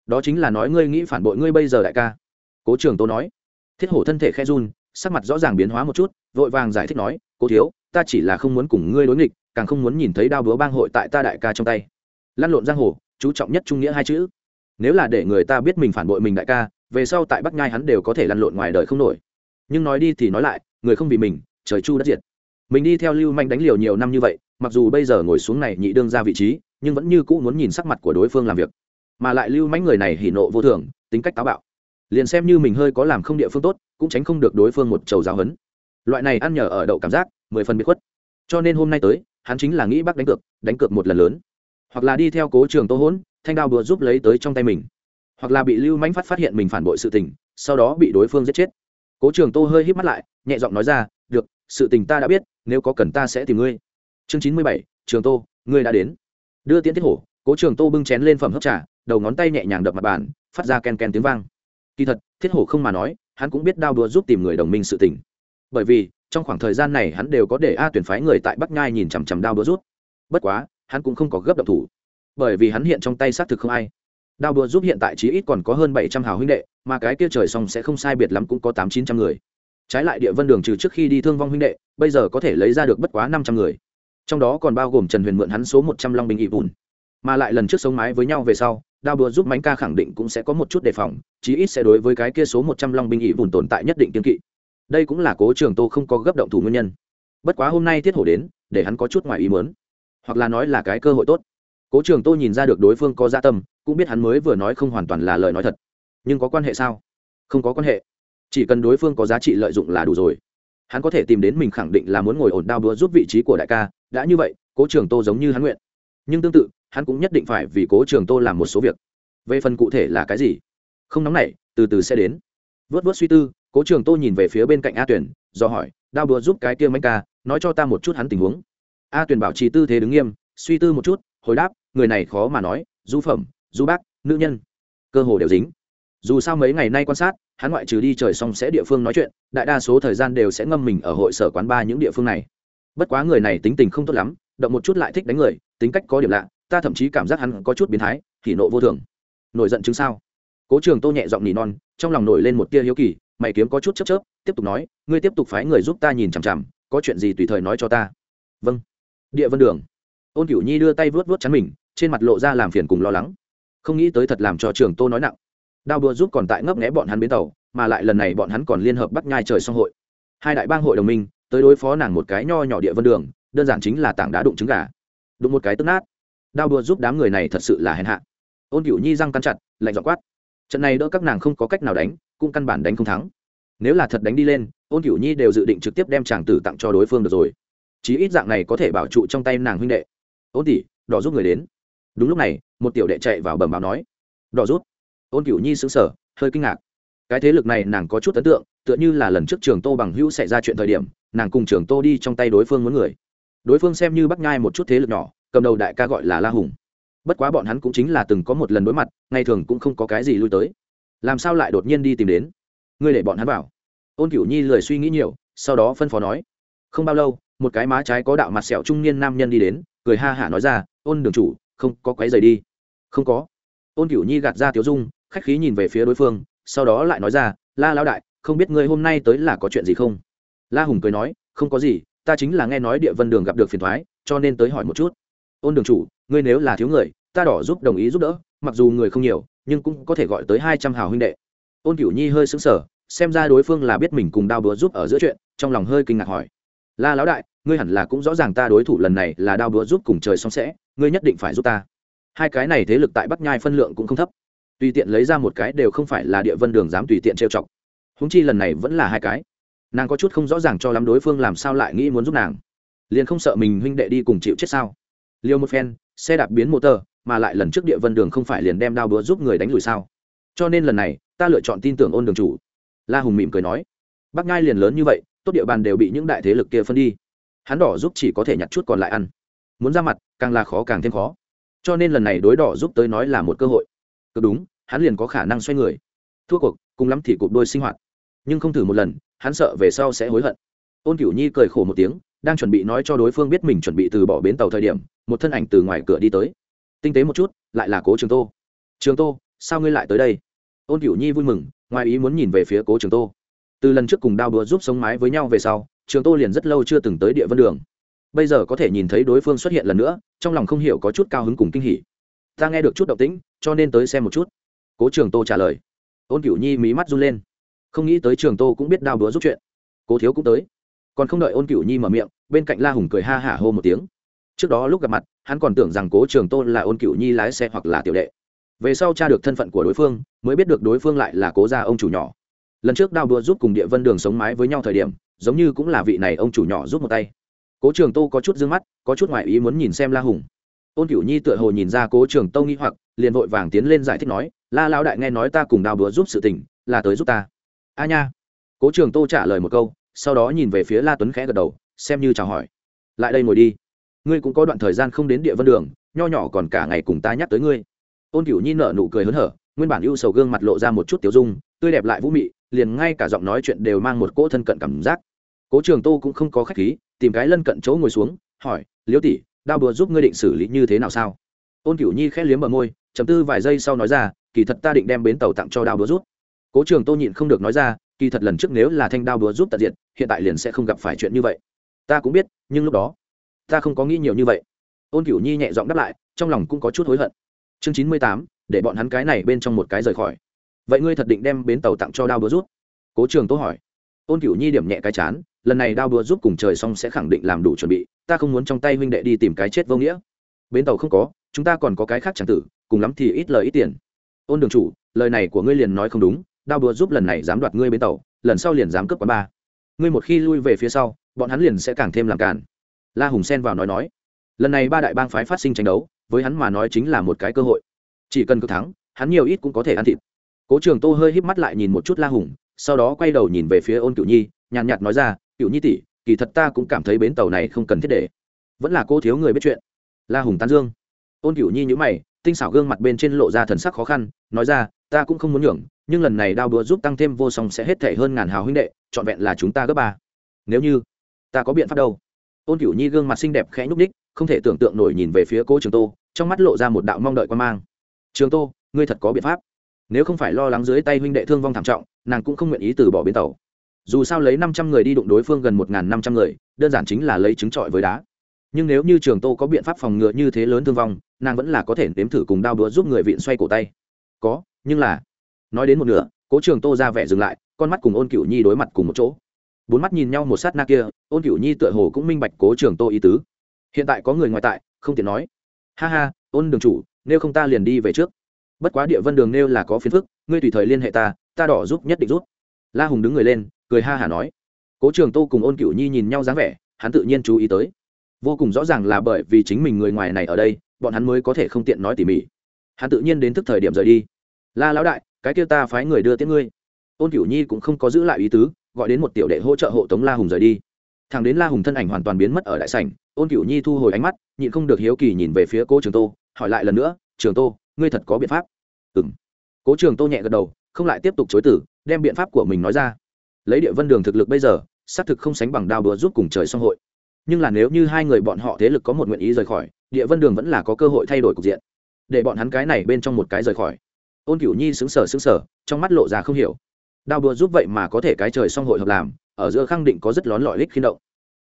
đó chính là nói ngươi nghĩ phản bội ngươi bây giờ đại ca. Cố trường tô nói. Thiết hổ thân thể khe run, sắc mặt rõ ràng biến hóa một chút, vội vàng giải thích nói, cố thiếu, ta chỉ là không muốn cùng ngươi đối nghịch, càng không muốn nhìn thấy đao búa bang hội tại ta đại ca trong tay. Lăn lộn giang hồ, chú trọng nhất trung nghĩa hai chữ. Nếu là để người ta biết mình phản bội mình đại ca, về sau tại bắc nhai hắn đều có thể lăn lộn ngoài đời không nổi. Nhưng nói đi thì nói lại, người không vì mình, trời chu đất diệt. Mình đi theo lưu manh đánh liều nhiều năm như vậy, mặc dù bây giờ ngồi xuống này nhị đương ra vị trí, nhưng vẫn như cũ muốn nhìn sắc mặt của đối phương làm việc mà lại lưu mãnh người này hỉ nộ vô thường, tính cách táo bạo. Liền xem như mình hơi có làm không địa phương tốt, cũng tránh không được đối phương một trầu giáo hấn. Loại này ăn nhờ ở đậu cảm giác, mười phần bị khuất. Cho nên hôm nay tới, hắn chính là nghĩ bác đánh cược đánh cược một lần lớn. Hoặc là đi theo cố trường tô hỗn, thanh đao đùa giúp lấy tới trong tay mình. Hoặc là bị lưu mãnh phát phát hiện mình phản bội sự tình, sau đó bị đối phương giết chết. Cố trường tô hơi hít mắt lại, nhẹ giọng nói ra, được, sự tình ta đã biết, nếu có cần ta sẽ tìm ngươi. Chương chín mươi bảy, trường tô, ngươi đã đến. Đưa tiễn tiết hổ, cố trường tô bưng chén lên phẩm hấp trà đầu ngón tay nhẹ nhàng đập mặt bàn, phát ra ken ken tiếng vang. Kỳ thật, thiết hổ không mà nói, hắn cũng biết đao đùa giúp tìm người đồng minh sự tình. Bởi vì, trong khoảng thời gian này hắn đều có để a tuyển phái người tại bắc nhai nhìn chằm chằm đao đũa rút bất quá, hắn cũng không có gấp độc thủ. Bởi vì hắn hiện trong tay xác thực không ai. Đao đũa giúp hiện tại chí ít còn có hơn bảy trăm hào huynh đệ, mà cái kia trời xong sẽ không sai biệt lắm cũng có tám chín trăm người. Trái lại địa vân đường trừ trước khi đi thương vong huynh đệ, bây giờ có thể lấy ra được bất quá năm trăm người. Trong đó còn bao gồm trần huyền mượn hắn số một trăm long bình ỵ bùn mà lại lần trước sống mái với nhau về sau đao búa giúp mánh ca khẳng định cũng sẽ có một chút đề phòng, chí ít sẽ đối với cái kia số một trăm long binh ỵ vùn tồn tại nhất định kiên kỵ. Đây cũng là cố trường tô không có gấp động thủ nguyên nhân. Bất quá hôm nay tiết hổ đến, để hắn có chút ngoài ý mớn hoặc là nói là cái cơ hội tốt. Cố trường tô nhìn ra được đối phương có gia dạ tâm, cũng biết hắn mới vừa nói không hoàn toàn là lời nói thật. Nhưng có quan hệ sao? Không có quan hệ. Chỉ cần đối phương có giá trị lợi dụng là đủ rồi. Hắn có thể tìm đến mình khẳng định là muốn ngồi ổn đao búa giúp vị trí của đại ca. Đã như vậy, cố trường tô giống như hắn nguyện. Nhưng tương tự hắn cũng nhất định phải vì cố trường tô làm một số việc. Về phần cụ thể là cái gì? Không nóng nảy, từ từ sẽ đến. Vớt vớt suy tư, cố trường tô nhìn về phía bên cạnh a tuyển do hỏi, đao đùa giúp cái kia mánh ca, nói cho ta một chút hắn tình huống. A tuyển bảo trì tư thế đứng nghiêm, suy tư một chút, hồi đáp, người này khó mà nói, du phẩm, du bác, nữ nhân, cơ hồ đều dính. Dù sao mấy ngày nay quan sát, hắn ngoại trừ đi trời xong sẽ địa phương nói chuyện, đại đa số thời gian đều sẽ ngâm mình ở hội sở quán ba những địa phương này. Bất quá người này tính tình không tốt lắm, động một chút lại thích đánh người, tính cách có điểm lạ ta thậm chí cảm giác hắn có chút biến thái thì nộ vô thường. Nổi giận chứng sao? Cố trường tô nhẹ giọng nỉ non, trong lòng nổi lên một tia hiếu kỳ, mày kiếm có chút chấp chớp, tiếp tục nói, ngươi tiếp tục phái người giúp ta nhìn chằm chằm, có chuyện gì tùy thời nói cho ta. Vâng. Địa vân đường. Ôn cửu nhi đưa tay vớt vớt chắn mình, trên mặt lộ ra làm phiền cùng lo lắng. Không nghĩ tới thật làm cho trường tô nói nặng. Đao đua giúp còn tại ngấp nghẽ bọn hắn bến tàu, mà lại lần này bọn hắn còn liên hợp bắt nhai trời song hội. Hai đại bang hội đồng minh, tới đối phó nàng một cái nho nhỏ địa vân đường, đơn giản chính là tảng đá đụng trứng gà. Đụng một cái tức nát đao đua giúp đám người này thật sự là hèn hạ. Ôn cửu nhi răng cắn chặt, lạnh dọ quát. Trận này đỡ các nàng không có cách nào đánh, cũng căn bản đánh không thắng. Nếu là thật đánh đi lên, ôn cửu nhi đều dự định trực tiếp đem chàng tử tặng cho đối phương được rồi. Chí ít dạng này có thể bảo trụ trong tay nàng huynh đệ. Ôn tỷ, đỏ giúp người đến. Đúng lúc này, một tiểu đệ chạy vào bẩm báo nói. Đỏ rút ôn cửu nhi xứng sở hơi kinh ngạc. Cái thế lực này nàng có chút ấn tượng, tựa như là lần trước trường tô bằng hữu xảy ra chuyện thời điểm, nàng cùng trường tô đi trong tay đối phương muốn người. Đối phương xem như bắt nhai một chút thế lực nhỏ cầm đầu đại ca gọi là la hùng. Bất quá bọn hắn cũng chính là từng có một lần đối mặt, ngày thường cũng không có cái gì lui tới. Làm sao lại đột nhiên đi tìm đến? Ngươi để bọn hắn vào. Ôn cửu nhi lười suy nghĩ nhiều, sau đó phân phó nói. Không bao lâu, một cái má trái có đạo mặt sẹo trung niên nam nhân đi đến, cười ha hả nói ra, ôn đường chủ, không có quái dày đi. Không có. Ôn cửu nhi gạt ra tiểu dung, khách khí nhìn về phía đối phương, sau đó lại nói ra, la lão đại, không biết ngươi hôm nay tới là có chuyện gì không? La hùng cười nói, không có gì, ta chính là nghe nói địa vân đường gặp được phiền thoái, cho nên tới hỏi một chút ôn đường chủ, ngươi nếu là thiếu người, ta đỏ giúp đồng ý giúp đỡ, mặc dù người không nhiều, nhưng cũng có thể gọi tới hai trăm hào huynh đệ. Ôn cửu nhi hơi sững sờ, xem ra đối phương là biết mình cùng đao búa giúp ở giữa chuyện, trong lòng hơi kinh ngạc hỏi. La lão đại, ngươi hẳn là cũng rõ ràng ta đối thủ lần này là đao búa giúp cùng trời song sẽ, ngươi nhất định phải giúp ta. Hai cái này thế lực tại bắc nhai phân lượng cũng không thấp. Tùy tiện lấy ra một cái đều không phải là địa vân đường dám tùy tiện trêu chọc. Húng chi lần này vẫn là hai cái. Nàng có chút không rõ ràng cho lắm đối phương làm sao lại nghĩ muốn giúp nàng. Liền không sợ mình huynh đệ đi cùng chịu chết sao? Liêu một phen, xe đạp biến motor mà lại lần trước địa vân đường không phải liền đem đao búa giúp người đánh lùi sao? Cho nên lần này, ta lựa chọn tin tưởng ôn đường chủ. La hùng mỉm cười nói. Bác ngai liền lớn như vậy, tốt địa bàn đều bị những đại thế lực kia phân đi. Hắn đỏ giúp chỉ có thể nhặt chút còn lại ăn. Muốn ra mặt, càng là khó càng thêm khó. Cho nên lần này đối đỏ giúp tới nói là một cơ hội. Cực đúng, hắn liền có khả năng xoay người. Thua cuộc, cùng lắm thì cụp đôi sinh hoạt. Nhưng không thử một lần, hắn sợ về sau sẽ hối hận. Ôn cửu nhi cười khổ một tiếng đang chuẩn bị nói cho đối phương biết mình chuẩn bị từ bỏ bến tàu thời điểm, một thân ảnh từ ngoài cửa đi tới. Tinh tế một chút, lại là cố trường tô. Trường tô, sao ngươi lại tới đây? Ôn cửu nhi vui mừng, ngoài ý muốn nhìn về phía cố trường tô. Từ lần trước cùng đao đũa giúp sống mái với nhau về sau, trường tô liền rất lâu chưa từng tới địa vân đường. Bây giờ có thể nhìn thấy đối phương xuất hiện lần nữa, trong lòng không hiểu có chút cao hứng cùng kinh hỉ. Ta nghe được chút động tĩnh, cho nên tới xem một chút. Cố trường tô trả lời. Ôn cửu nhi mí mắt run lên. Không nghĩ tới trường tô cũng biết đao búa giúp chuyện. Cố thiếu cũng tới. Còn không đợi ôn cửu nhi mở miệng bên cạnh la hùng cười ha hả hô một tiếng. Trước đó lúc gặp mặt, hắn còn tưởng rằng cố trường tô là ôn cựu nhi lái xe hoặc là tiểu đệ. Về sau tra được thân phận của đối phương, mới biết được đối phương lại là cố gia ông chủ nhỏ. Lần trước đao đua giúp cùng địa vân đường sống mái với nhau thời điểm, giống như cũng là vị này ông chủ nhỏ giúp một tay. Cố trường tô có chút d ư ơ n g mắt, có chút ngoại ý muốn nhìn xem la hùng. Ôn cửu nhi tựa hồ nhìn ra cố trường tô nghi hoặc, liền vội vàng tiến lên giải thích nói, la lao đại nghe nói ta cùng đao đua giúp sự tình, là tới giúp ta. A nha. Cố trường tô trả lời một câu, sau đó nhìn về phía la tuấn khẽ gật đầu xem như chào hỏi. Lại đây ngồi đi. Ngươi cũng có đoạn thời gian không đến địa vân đường, nho nhỏ còn cả ngày cùng ta nhắc tới ngươi. Ôn cửu nhi nở nụ cười hớn hở, nguyên bản ưu sầu gương mặt lộ ra một chút tiểu dung, tươi đẹp lại vũ mị, liền ngay cả giọng nói chuyện đều mang một cỗ thân cận cảm giác. Cố trường tô cũng không có khách khí, tìm cái lân cận chỗ ngồi xuống, hỏi liễu tỷ, đao bùa giúp ngươi định xử lý như thế nào sao? Ôn cửu nhi khẽ liếm bờ môi, chấm tư vài giây sau nói ra, kỳ thật ta định đem bến tàu tặng cho đao búa rút cố trường tô nhịn không được nói ra, kỳ thật lần trước nếu là thanh đao búa giúp tận diện hiện tại liền sẽ không gặp phải chuyện như vậy ta cũng biết, nhưng lúc đó, ta không có nghĩ nhiều như vậy. Ôn cửu nhi nhẹ giọng đáp lại, trong lòng cũng có chút hối hận. Chương chín mươi tám, để bọn hắn cái này bên trong một cái rời khỏi. Vậy ngươi thật định đem bến tàu tặng cho đao búa rút cố trường tô hỏi. Ôn cửu nhi điểm nhẹ cái chán, lần này đao búa giúp cùng trời xong sẽ khẳng định làm đủ chuẩn bị, ta không muốn trong tay huynh đệ đi tìm cái chết vô nghĩa. Bến tàu không có, chúng ta còn có cái khác chẳng tử, cùng lắm thì ít lời ít tiền. Ôn đường chủ, lời này của ngươi liền nói không đúng, đao búa giúp lần này dám đoạt ngươi bến tàu, lần sau liền dám cướp quán ba. Ngươi một khi lui về phía sau bọn hắn liền sẽ càng thêm làm cản la hùng xen vào nói nói, lần này ba đại bang phái phát sinh tranh đấu, với hắn mà nói chính là một cái cơ hội. Chỉ cần cực thắng, hắn nhiều ít cũng có thể ăn thịt. Cố trường tô hơi híp mắt lại nhìn một chút la hùng, sau đó quay đầu nhìn về phía ôn cửu nhi, nhàn nhạt nói ra, cửu nhi tỷ, kỳ thật ta cũng cảm thấy bến tàu này không cần thiết để. Vẫn là cô thiếu người biết chuyện. La hùng tán dương. Ôn cửu nhi nhữ mày, tinh xảo gương mặt bên trên lộ ra thần sắc khó khăn, nói ra, ta cũng không muốn nhường, nhưng lần này đao đũa giúp tăng thêm vô song sẽ hết thể hơn ngàn hào huynh đệ, trọn vẹn là chúng ta gấp ba. Nếu như ta có biện pháp đâu. Ôn cửu nhi gương mặt xinh đẹp khẽ nhúc ních không thể tưởng tượng nổi nhìn về phía cố trường tô, trong mắt lộ ra một đạo mong đợi quan mang. Trường tô, ngươi thật có biện pháp. Nếu không phải lo lắng dưới tay huynh đệ thương vong thảm trọng, nàng cũng không nguyện ý từ bỏ bến tàu. Dù sao lấy năm trăm người đi đụng đối phương gần một năm trăm người, đơn giản chính là lấy trứng trọi với đá. Nhưng nếu như trường tô có biện pháp phòng ngừa như thế lớn thương vong, nàng vẫn là có thể nếm thử cùng đao đũa giúp người viện xoay cổ tay. Có, nhưng là nói đến một nửa, cố trường tô ra vẻ dừng lại, con mắt cùng ôn cửu nhi đối mặt cùng một chỗ bốn mắt nhìn nhau một sát na kia, ôn cửu nhi tựa hồ cũng minh bạch cố trường tô ý tứ. Hiện tại có người ngoài tại, không tiện nói. Ha ha, ôn đường chủ, nếu không ta liền đi về trước. Bất quá địa vân đường nêu là có phiền phức, ngươi tùy thời liên hệ ta ta đỏ giúp nhất định rút la hùng đứng người lên, cười ha hả nói. Cố trường tô cùng ôn cửu nhi nhìn nhau dáng vẻ, hắn tự nhiên chú ý tới. Vô cùng rõ ràng là bởi vì chính mình người ngoài này ở đây, bọn hắn mới có thể không tiện nói tỉ mỉ. Hắn tự nhiên đến thức thời điểm rời đi. La lão đại, cái kia ta phái người đưa tiễn ngươi. Ôn cửu nhi cũng không có giữ lại ý tứ gọi đến một tiểu đệ hỗ trợ hộ tống la hùng rời đi. Thằng đến la hùng thân ảnh hoàn toàn biến mất ở đại sảnh, ôn cửu nhi thu hồi ánh mắt, nhịn không được hiếu kỳ nhìn về phía cô trường tô, hỏi lại lần nữa, trường tô, ngươi thật có biện pháp? Ừ m cố trường tô nhẹ gật đầu, không lại tiếp tục chối tử đem biện pháp của mình nói ra. Lấy địa vân đường thực lực bây giờ, xác thực không sánh bằng đao đúa giúp cùng trời song hội. Nhưng là nếu như hai người bọn họ thế lực có một nguyện ý rời khỏi, địa vân đường vẫn là có cơ hội thay đổi cục diện. Để bọn hắn cái này bên trong một cái rời khỏi. Ôn cửu nhi xứng sở xứng sở trong mắt lộ ra không hiểu đao đúa giúp vậy mà có thể cái trời song hội hợp làm, ở giữa khẳng định có rất lón lọi lích khi động.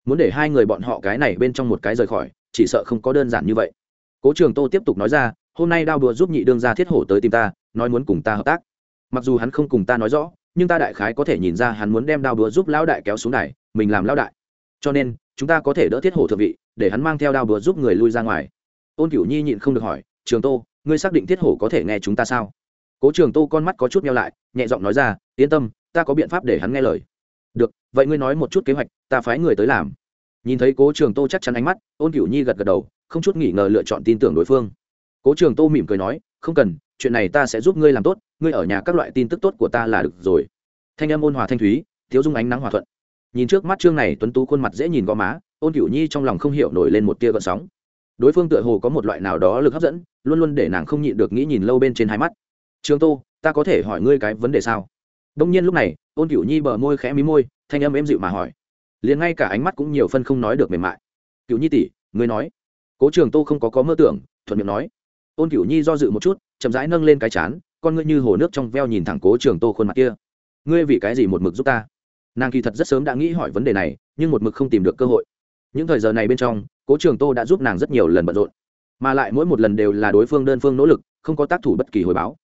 Muốn để hai người bọn họ cái này bên trong một cái rời khỏi, chỉ sợ không có đơn giản như vậy. Cố trường tô tiếp tục nói ra, hôm nay đao đùa giúp nhị đương ra thiết hổ tới tìm ta, nói muốn cùng ta hợp tác. Mặc dù hắn không cùng ta nói rõ, nhưng ta đại khái có thể nhìn ra hắn muốn đem đao đùa giúp lão đại kéo xuống này mình làm lão đại. Cho nên, chúng ta có thể đỡ thiết hổ thượng vị, để hắn mang theo đao đùa giúp người lui ra ngoài. Ôn cửu nhi nhịn không được hỏi, trường tô, ngươi xác định thiết hổ có thể nghe chúng ta sao? Cố trường tô con mắt có chút nhau lại, nhẹ giọng nói ra yên tâm, ta có biện pháp để hắn nghe lời. Được, vậy ngươi nói một chút kế hoạch, ta phái người tới làm. Nhìn thấy cố trường tô chắc chắn ánh mắt, ôn cửu nhi gật gật đầu, không chút nghỉ ngờ lựa chọn tin tưởng đối phương. Cố trường tô mỉm cười nói, không cần, chuyện này ta sẽ giúp ngươi làm tốt, ngươi ở nhà các loại tin tức tốt của ta là được rồi. Thanh âm ôn hòa thanh thúy, thiếu dung ánh nắng hòa thuận. Nhìn trước mắt trương này, tuấn tú khuôn mặt dễ nhìn gò má, ôn cửu nhi trong lòng không hiểu nổi lên một tia gợn sóng. Đối phương tựa hồ có một loại nào đó lực hấp dẫn, luôn luôn để nàng không nhịn được nghĩ nhìn lâu bên trên hai mắt. Trường tô, ta có thể hỏi ngươi cái vấn đề sao? Đông nhiên lúc này ôn cửu nhi bờ môi khẽ mí môi, thanh âm êm dịu mà hỏi. Liền ngay cả ánh mắt cũng nhiều phân không nói được mềm mại. Cửu nhi tỷ, ngươi nói. Cố trường tô không có có mơ tưởng, thuận miệng nói. Ôn cửu nhi do dự một chút, chậm rãi nâng lên cái chán, con ngươi như hồ nước trong veo nhìn thẳng cố trường tô khuôn mặt kia. Ngươi vì cái gì một mực giúp ta? Nàng kỳ thật rất sớm đã nghĩ hỏi vấn đề này, nhưng một mực không tìm được cơ hội. Những thời giờ này bên trong, cố trường tô đã giúp nàng rất nhiều lần bận rộn, mà lại mỗi một lần đều là đối phương đơn phương nỗ lực, không có tác thủ bất kỳ hồi báo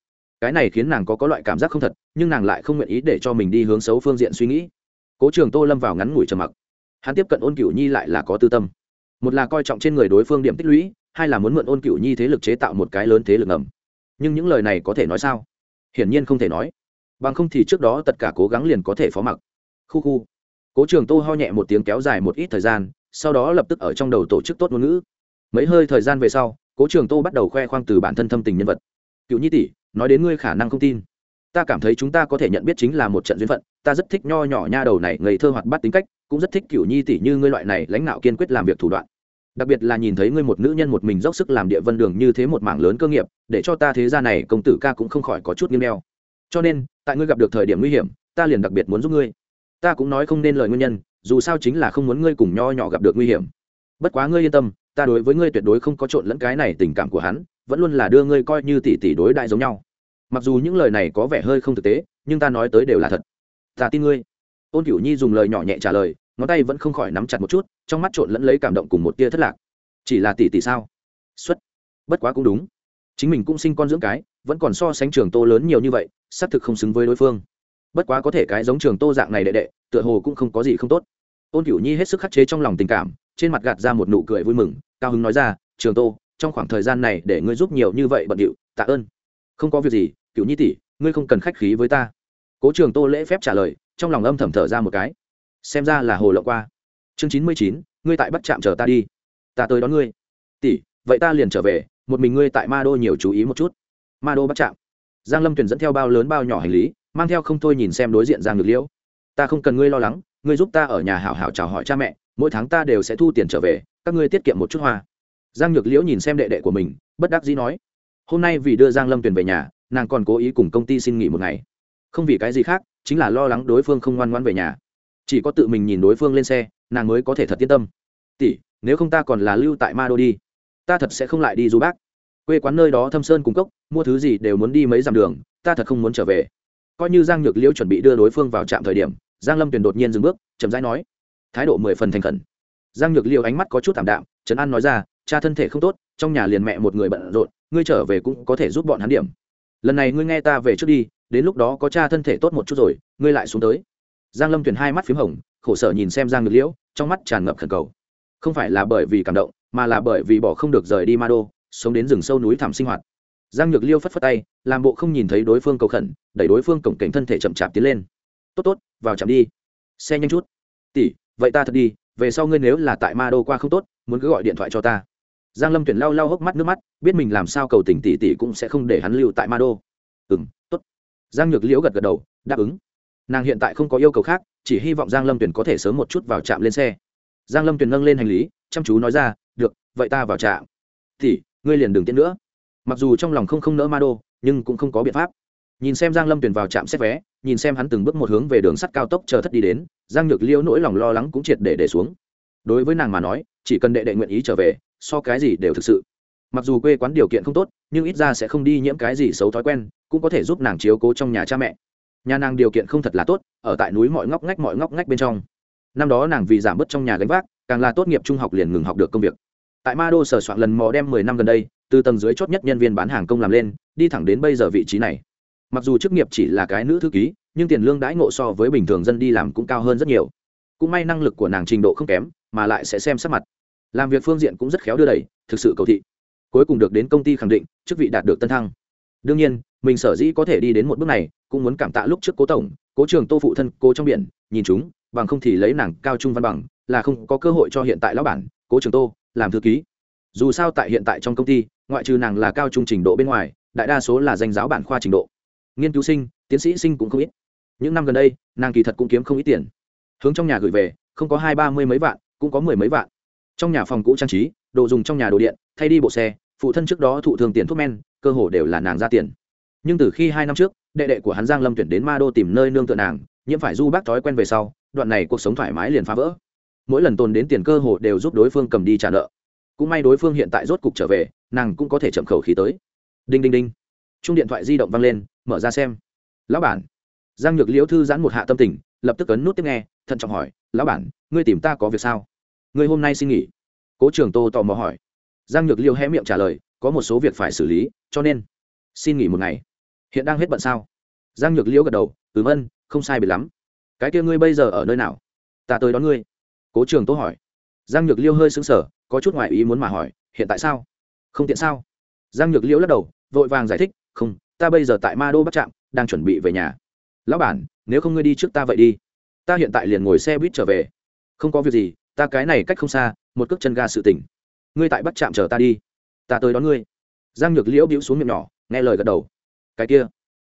cái này khiến nàng có có loại cảm giác không thật, nhưng nàng lại không nguyện ý để cho mình đi hướng xấu phương diện suy nghĩ. Cố trường tô lâm vào ngắn ngủi trầm mặc. Hắn tiếp cận ôn cửu nhi lại là có tư tâm. Một là coi trọng trên người đối phương điểm tích lũy, hai là muốn mượn ôn cửu nhi thế lực chế tạo một cái lớn thế lực ngầm. Nhưng những lời này có thể nói sao? Hiển nhiên không thể nói. Bằng không thì trước đó tất cả cố gắng liền có thể phó mặc. Khu khu. Cố trường tô ho nhẹ một tiếng kéo dài một ít thời gian, sau đó lập tức ở trong đầu tổ chức tốt ngôn ngữ. Mấy hơi thời gian về sau, cố trường tô bắt đầu khoe khoang từ bản thân thâm tình nhân vật. Cựu nhi tỷ nói đến ngươi khả năng không tin. Ta cảm thấy chúng ta có thể nhận biết chính là một trận duyên phận, ta rất thích nho nhỏ nha đầu này ngây thơ hoạt bát tính cách, cũng rất thích kiểu nhi tỷ như ngươi loại này lãnh đạo kiên quyết làm việc thủ đoạn. Đặc biệt là nhìn thấy ngươi một nữ nhân một mình dốc sức làm địa vân đường như thế một mảng lớn cơ nghiệp, để cho ta thế ra này công tử ca cũng không khỏi có chút nghiêm đeo. Cho nên, tại ngươi gặp được thời điểm nguy hiểm, ta liền đặc biệt muốn giúp ngươi. Ta cũng nói không nên lời nguyên nhân, dù sao chính là không muốn ngươi cùng nho nhỏ gặp được nguy hiểm. Bất quá ngươi yên tâm, ta đối với ngươi tuyệt đối không có trộn lẫn cái này tình cảm của hắn vẫn luôn là đưa ngươi coi như tỷ tỷ đối đại giống nhau. Mặc dù những lời này có vẻ hơi không thực tế, nhưng ta nói tới đều là thật. Ta tin ngươi. Ôn cửu nhi dùng lời nhỏ nhẹ trả lời, ngón tay vẫn không khỏi nắm chặt một chút, trong mắt trộn lẫn lấy cảm động cùng một tia thất lạc. Chỉ là tỷ tỷ sao? Xuất. Bất quá cũng đúng. Chính mình cũng sinh con dưỡng cái, vẫn còn so sánh trường tô lớn nhiều như vậy, xác thực không xứng với đối phương. Bất quá có thể cái giống trường tô dạng này đệ đệ, tựa hồ cũng không có gì không tốt. Ôn cửu nhi hết sức khắc chế trong lòng tình cảm, trên mặt gạt ra một nụ cười vui mừng, cao hứng nói ra, trường tô trong khoảng thời gian này để ngươi giúp nhiều như vậy bận điệu, tạ ơn. Không có việc gì, cựu nhi tỷ, ngươi không cần khách khí với ta. Cố trường tô lễ phép trả lời, trong lòng âm thầm thở ra một cái. Xem ra là hồ lộ qua. Chương chín mươi chín, ngươi tại bắt trạm chờ ta đi. Ta tới đón ngươi. Tỷ, vậy ta liền trở về, một mình ngươi tại ma đô nhiều chú ý một chút. Ma đô bắt trạm. Giang lâm tuyển dẫn theo bao lớn bao nhỏ hành lý, mang theo không thôi nhìn xem đối diện giang ngược liễu. Ta không cần ngươi lo lắng, ngươi giúp ta ở nhà hảo hảo chào hỏi cha mẹ, mỗi tháng ta đều sẽ thu tiền trở về, các ngươi tiết kiệm một chút hoa giang nhược liễu nhìn xem đệ đệ của mình, bất đắc dĩ nói, hôm nay vì đưa giang lâm Tuyền về nhà, nàng còn cố ý cùng công ty xin nghỉ một ngày. Không vì cái gì khác, chính là lo lắng đối phương không ngoan ngoan về nhà. Chỉ có tự mình nhìn đối phương lên xe, nàng mới có thể thật yên tâm. Tỷ, nếu không ta còn là lưu tại ma đô đi, ta thật sẽ không lại đi du bác. Quê quán nơi đó thâm sơn cung cốc, mua thứ gì đều muốn đi mấy dặm đường, ta thật không muốn trở về. Coi như giang nhược liễu chuẩn bị đưa đối phương vào trạm thời điểm, giang lâm tuyền đột nhiên dừng bước, chậm rãi nói, thái độ mười phần thành khẩn. Giang nhược liễu ánh mắt có chút thảm đạm, trấn an nói ra cha thân thể không tốt, trong nhà liền mẹ một người bận rộn, ngươi trở về cũng có thể giúp bọn hắn điểm. Lần này ngươi nghe ta về trước đi, đến lúc đó có cha thân thể tốt một chút rồi, ngươi lại xuống tới. Giang lâm tuyển hai mắt p h í m hồng, khổ sở nhìn xem giang ngược liễu, trong mắt tràn ngập khẩn cầu. Không phải là bởi vì cảm động, mà là bởi vì bỏ không được rời đi ma đô sống đến rừng sâu núi thảm sinh hoạt. Giang nhược liêu phất phất tay, làm bộ không nhìn thấy đối phương cầu khẩn, đẩy đối phương cổng cảnh thân thể chậm chạp tiến lên. Tốt tốt, vào chạm đi. Xe nhanh chút. Tỷ, vậy ta thật đi, về sau ngươi nếu là tại ma đô qua không tốt, muốn cứ gọi điện thoại cho ta giang lâm tuyển lau lau hốc mắt nước mắt, biết mình làm sao cầu tình tỷ tỷ cũng sẽ không để hắn lưu tại ma đô ừ tốt. Giang nhược liễu gật gật đầu, đáp ứng. Nàng hiện tại không có yêu cầu khác, chỉ hy vọng giang lâm tuyển có thể sớm một chút vào trạm lên xe. Giang lâm tuyển nâng lên hành lý, chăm chú nói ra, được, vậy ta vào trạm. Thì ngươi liền đừng tiến nữa. Mặc dù trong lòng không không nỡ ma đô nhưng cũng không có biện pháp. Nhìn xem giang lâm tuyển vào trạm xét vé, nhìn xem hắn từng bước một hướng về đường sắt cao tốc chờ thất đi đến, giang nhược liễu nỗi lòng lo lắng cũng triệt để để xuống. Đối với nàng mà nói, chỉ cần đệ đệ nguyện ý trở về so cái gì đều thực sự. Mặc dù quê quán điều kiện không tốt, nhưng ít ra sẽ không đi nhiễm cái gì xấu thói quen, cũng có thể giúp nàng chiếu cố trong nhà cha mẹ. Nhà nàng điều kiện không thật là tốt, ở tại núi mọi ngóc ngách mọi ngóc ngách bên trong. Năm đó nàng vì giảm bớt trong nhà gánh vác, càng là tốt nghiệp trung học liền ngừng học được công việc. Tại ma đô sở soạn lần mò đem mười năm gần đây, từ tầng dưới chót nhất nhân viên bán hàng công làm lên, đi thẳng đến bây giờ vị trí này. Mặc dù chức nghiệp chỉ là cái nữ thư ký, nhưng tiền lương đãi ngộ so với bình thường dân đi làm cũng cao hơn rất nhiều. Cũng may năng lực của nàng trình độ không kém, mà lại sẽ xem sắc mặt làm việc phương diện cũng rất khéo đưa đẩy, thực sự cầu thị. Cuối cùng được đến công ty khẳng định, chức vị đạt được tân thăng. Đương nhiên, mình sở dĩ có thể đi đến một bước này, cũng muốn cảm tạ lúc trước cố tổng, cố trường tô phụ thân, cố trong biển, nhìn chúng, bằng không thì lấy nàng cao trung văn bằng, là không có cơ hội cho hiện tại lão bản, cố trường tô, làm thư ký. Dù sao tại hiện tại trong công ty, ngoại trừ nàng là cao trung trình độ bên ngoài, đại đa số là danh giáo bản khoa trình độ. Nghiên cứu sinh, tiến sĩ sinh cũng không ít. Những năm gần đây, nàng kỳ thật cũng kiếm không ít tiền. Hướng trong nhà gửi về, không có hai ba mươi mấy vạn, cũng có mười mấy vạn trong nhà phòng cũ trang trí, đồ dùng trong nhà đồ điện, thay đi bộ xe, phụ thân trước đó thụ thường tiền thuốc men, cơ hồ đều là nàng ra tiền. Nhưng từ khi hai năm trước, đệ đệ của hắn giang lâm tuyển đến ma đô tìm nơi nương tựa nàng, nhiễm phải du bác thói quen về sau, đoạn này cuộc sống thoải mái liền phá vỡ. Mỗi lần tồn đến tiền cơ hồ đều giúp đối phương cầm đi trả nợ. Cũng may đối phương hiện tại rốt cục trở về, nàng cũng có thể chậm khẩu khí tới. Đinh đinh đinh. Chung điện thoại di động văng lên, mở ra xem. Lão bản. Giang nhược liễu thư giãn một hạ tâm tình, lập tức ấn nút tiếp nghe, thận trọng hỏi, lão bản, ngươi tìm ta có việc sao? Ngươi hôm nay xin nghỉ. Cố trường tô tò mò hỏi. Giang nhược liêu hé miệng trả lời, có một số việc phải xử lý, cho nên xin nghỉ một ngày. Hiện đang hết bận sao? Giang nhược liêu gật đầu, ừm ân, không sai biệt lắm. Cái kia ngươi bây giờ ở nơi nào? Ta tới đón ngươi. Cố trường tô hỏi. Giang nhược liêu hơi sững sờ, có chút ngoại ý muốn mà hỏi, hiện tại sao? Không tiện sao? Giang nhược liêu lắc đầu, vội vàng giải thích, không, ta bây giờ tại ma đô bắc trạm, đang chuẩn bị về nhà. Lão bản, nếu không ngươi đi trước ta vậy đi. Ta hiện tại liền ngồi xe buýt trở về. Không có việc gì ta cái này cách không xa, một cước chân ga sự tỉnh ngươi tại bắc trạm chờ ta đi. Ta tới đón ngươi. Giang nhược liễu bĩu xuống miệng nhỏ, nghe lời gật đầu. Cái kia,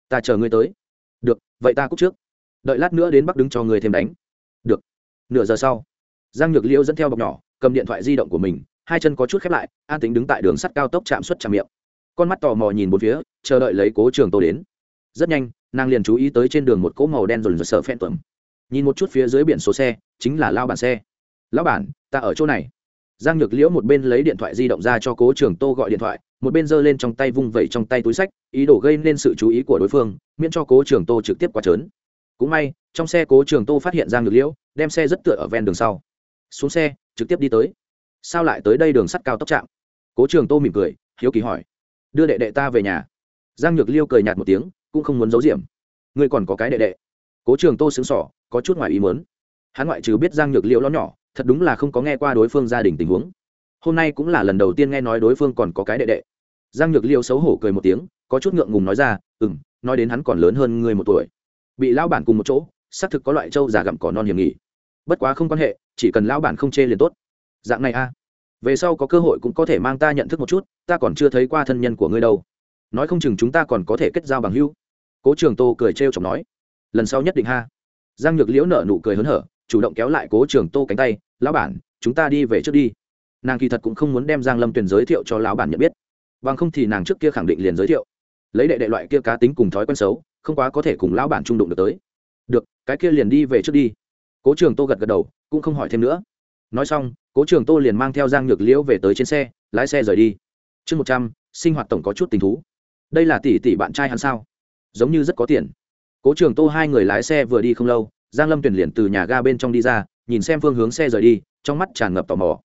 ta chờ ngươi tới. Được, vậy ta cúc trước. Đợi lát nữa đến bắc đứng cho ngươi thêm đánh. Được. Nửa giờ sau, giang nhược liễu dẫn theo bọc nhỏ, cầm điện thoại di động của mình, hai chân có chút khép lại, an tính đứng tại đường sắt cao tốc chạm xuất trạm miệng. Con mắt tò mò nhìn bốn phía, chờ đợi lấy cố trường tô đến. Rất nhanh, nàng liền chú ý tới trên đường một cỗ màu đen rồn rợn sợ phen tuẩm. Nhìn một chút phía dưới biển số xe, chính là lao bản xe lão bản, ta ở chỗ này. Giang nhược liễu một bên lấy điện thoại di động ra cho cố trường tô gọi điện thoại, một bên giơ lên trong tay vung vẩy trong tay túi sách, ý đồ gây nên sự chú ý của đối phương, miễn cho cố trường tô trực tiếp qua trớn. Cũng may, trong xe cố trường tô phát hiện giang nhược liễu, đem xe rất tựa ở ven đường sau. Xuống xe, trực tiếp đi tới. Sao lại tới đây đường sắt cao tốc trạm cố trường tô mỉm cười, hiếu kỳ hỏi. Đưa đệ đệ ta về nhà. Giang nhược liêu cười nhạt một tiếng, cũng không muốn giấu diệm ngươi còn có cái đệ đệ. Cố trường tô xứng sỏ có chút ngoài ý mớn hắn ngoại trừ biết giang nhược liễu nó nhỏ thật đúng là không có nghe qua đối phương gia đình tình huống. Hôm nay cũng là lần đầu tiên nghe nói đối phương còn có cái đệ đệ. Giang nhược liêu xấu hổ cười một tiếng, có chút ngượng ngùng nói ra ừ m nói đến hắn còn lớn hơn ngươi một tuổi. Bị lão bản cùng một chỗ, xác thực có loại trâu già gặm cỏ non hiểm nghỉ. Bất quá không quan hệ, chỉ cần lão bản không chê liền tốt. Dạng này a. Về sau có cơ hội cũng có thể mang ta nhận thức một chút, ta còn chưa thấy qua thân nhân của ngươi đâu. Nói không chừng chúng ta còn có thể kết giao bằng hữu. Cố trường tô cười trêu chọc nói, lần sau nhất định ha. Giang nhược liễu nở nụ cười hớn hở chủ động kéo lại cố trường tô cánh tay, lão bản, chúng ta đi về trước đi. Nàng kỳ thật cũng không muốn đem giang lâm tuyền giới thiệu cho lão bản nhận biết. Bằng không thì nàng trước kia khẳng định liền giới thiệu. Lấy đệ đệ loại kia cá tính cùng thói quen xấu, không quá có thể cùng lão bản trung đụng được tới. Được, cái kia liền đi về trước đi. Cố trường tô gật gật đầu, cũng không hỏi thêm nữa. Nói xong, cố trường tô liền mang theo giang nhược liễu về tới trên xe, lái xe rời đi. Chương một trăm, sinh hoạt tổng có chút tình thú. Đây là tỷ tỷ bạn trai hắn sao? Giống như rất có tiền. Cố trường tô hai người lái xe vừa đi không lâu giang lâm tuyển liền từ nhà ga bên trong đi ra, nhìn xem phương hướng xe rời đi, trong mắt tràn ngập tò mò.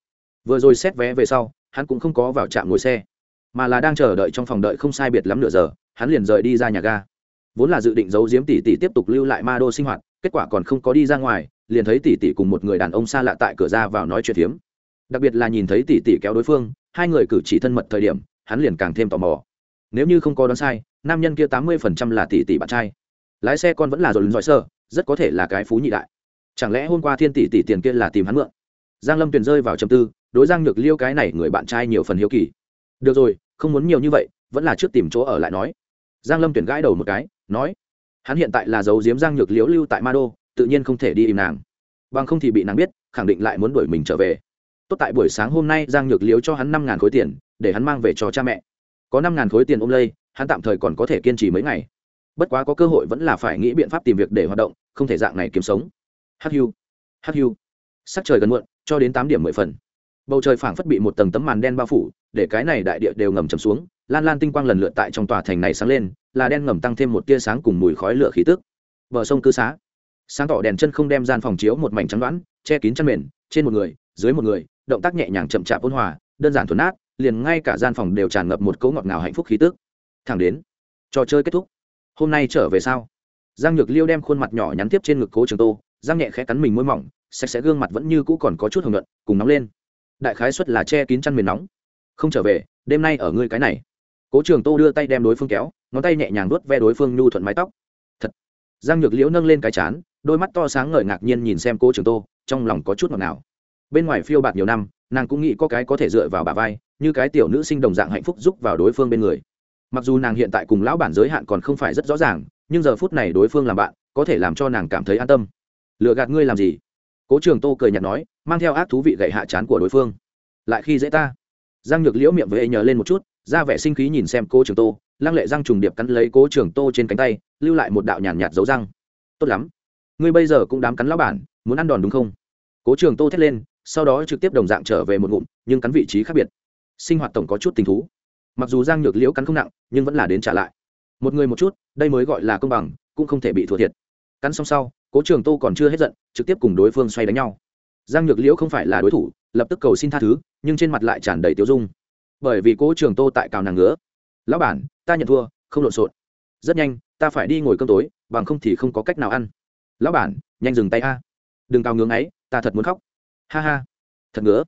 Vừa rồi xét vé về sau, hắn cũng không có vào trạm ngồi xe, mà là đang chờ đợi trong phòng đợi không sai biệt lắm nửa giờ, hắn liền rời đi ra nhà ga. Vốn là dự định giấu giếm tỷ tỷ tiếp tục lưu lại ma đô sinh hoạt, kết quả còn không có đi ra ngoài, liền thấy tỷ tỷ cùng một người đàn ông xa lạ tại cửa ra vào nói chuyện phiếm. Đặc biệt là nhìn thấy tỷ tỷ kéo đối phương, hai người cử chỉ thân mật thời điểm, hắn liền càng thêm tò mò. Nếu như không có đoán sai, nam nhân kia tám mươi phần trăm là tỷ tỷ bạn trai. Lái xe con vẫn là rồi lần giỏi sơ rất có thể là cái phú nhị đại. Chẳng lẽ hôm qua thiên tỷ tỷ tiền kia là tìm hắn mượn? Giang lâm tuyền rơi vào trầm tư, đối giang nhược liêu cái này người bạn trai nhiều phần hiếu kỳ. Được rồi, không muốn nhiều như vậy, vẫn là trước tìm chỗ ở lại nói. Giang lâm tuyển gãi đầu một cái, nói, hắn hiện tại là giấu giếm giang nhược liễu lưu tại ma đô, tự nhiên không thể đi im nàng. Bằng không thì bị nàng biết, khẳng định lại muốn đuổi mình trở về. Tốt tại buổi sáng hôm nay giang nhược liễu cho hắn năm ngàn khối tiền, để hắn mang về cho cha mẹ. Có năm ngàn khối tiền ôm lây, hắn tạm thời còn có thể kiên trì mấy ngày bất quá có cơ hội vẫn là phải nghĩ biện pháp tìm việc để hoạt động, không thể dạng này kiếm sống. Hắc hưu hắc hưu. Sắc trời gần muộn, cho đến tám điểm mười phần. Bầu trời phảng phất bị một tầng tấm màn đen bao phủ, để cái này đại địa đều ngầm chầm xuống, lan lan tinh quang lần lượt tại trong tòa thành này sáng lên, là đen ngầm tăng thêm một tia sáng cùng mùi khói lửa khí tức. Bờ sông cư xá. Sáng tỏ đèn chân không đem gian phòng chiếu một mảnh trắng đoán, che kín chăn mền, trên một người, dưới một người, động tác nhẹ nhàng chậm chạp ôn hòa, đơn giản thuần ác liền ngay cả gian phòng đều tràn ngập một cấu ngọt ngào hạnh phúc khí tức. Thẳng đến, trò chơi kết thúc hôm nay trở về sao? Giang nhược liêu đem khuôn mặt nhỏ nhắn tiếp trên ngực cố trường tô, giang nhẹ khẽ cắn mình môi mỏng, sạch sẽ gương mặt vẫn như cũ còn có chút hồng nhuận, cùng nóng lên. Đại khái xuất là che kín chăn miền nóng. Không trở về, đêm nay ở ngươi cái này. Cố trường tô đưa tay đem đối phương kéo, ngón tay nhẹ nhàng nuốt ve đối phương nhu thuận mái tóc. Thật. Giang nhược liễu nâng lên cái chán, đôi mắt to sáng ngời ngạc nhiên nhìn xem cố trường tô, trong lòng có chút ngọt ngào. Bên ngoài phiêu bạt nhiều năm, nàng cũng nghĩ có cái có thể dựa vào bà vai, như cái tiểu nữ sinh đồng dạng hạnh phúc giúp vào đối phương bên người mặc dù nàng hiện tại cùng lão bản giới hạn còn không phải rất rõ ràng, nhưng giờ phút này đối phương làm bạn, có thể làm cho nàng cảm thấy an tâm. Lựa gạt ngươi làm gì? Cố trường tô cười nhạt nói, mang theo ác thú vị gậy hạ chán của đối phương. Lại khi dễ ta. Giang nhược liễu miệng với ấy nhờ lên một chút, ra vẻ sinh khí nhìn xem cố trường tô, lăng lệ răng trùng điệp cắn lấy cố trường tô trên cánh tay, lưu lại một đạo nhàn nhạt dấu răng. Tốt lắm. Ngươi bây giờ cũng đám cắn lão bản, muốn ăn đòn đúng không? Cố trường tô thét lên, sau đó trực tiếp đồng dạng trở về một ngụm, nhưng cắn vị trí khác biệt. Sinh hoạt tổng có chút tình thú mặc dù giang nhược liễu cắn không nặng, nhưng vẫn là đến trả lại. Một người một chút, đây mới gọi là công bằng, cũng không thể bị thua thiệt. Cắn xong sau, cố trường tô còn chưa hết giận, trực tiếp cùng đối phương xoay đánh nhau. Giang nhược liễu không phải là đối thủ, lập tức cầu xin tha thứ, nhưng trên mặt lại tràn đầy tiêu dung. Bởi vì cố trường tô tại cào nàng ngứa. Lão bản, ta nhận thua, không lộn xộn. Rất nhanh, ta phải đi ngồi cơm tối, bằng không thì không có cách nào ăn. Lão bản, nhanh dừng tay a. Đừng cào ngưỡng ấy, ta thật muốn khóc. Ha ha. Thật ngứa.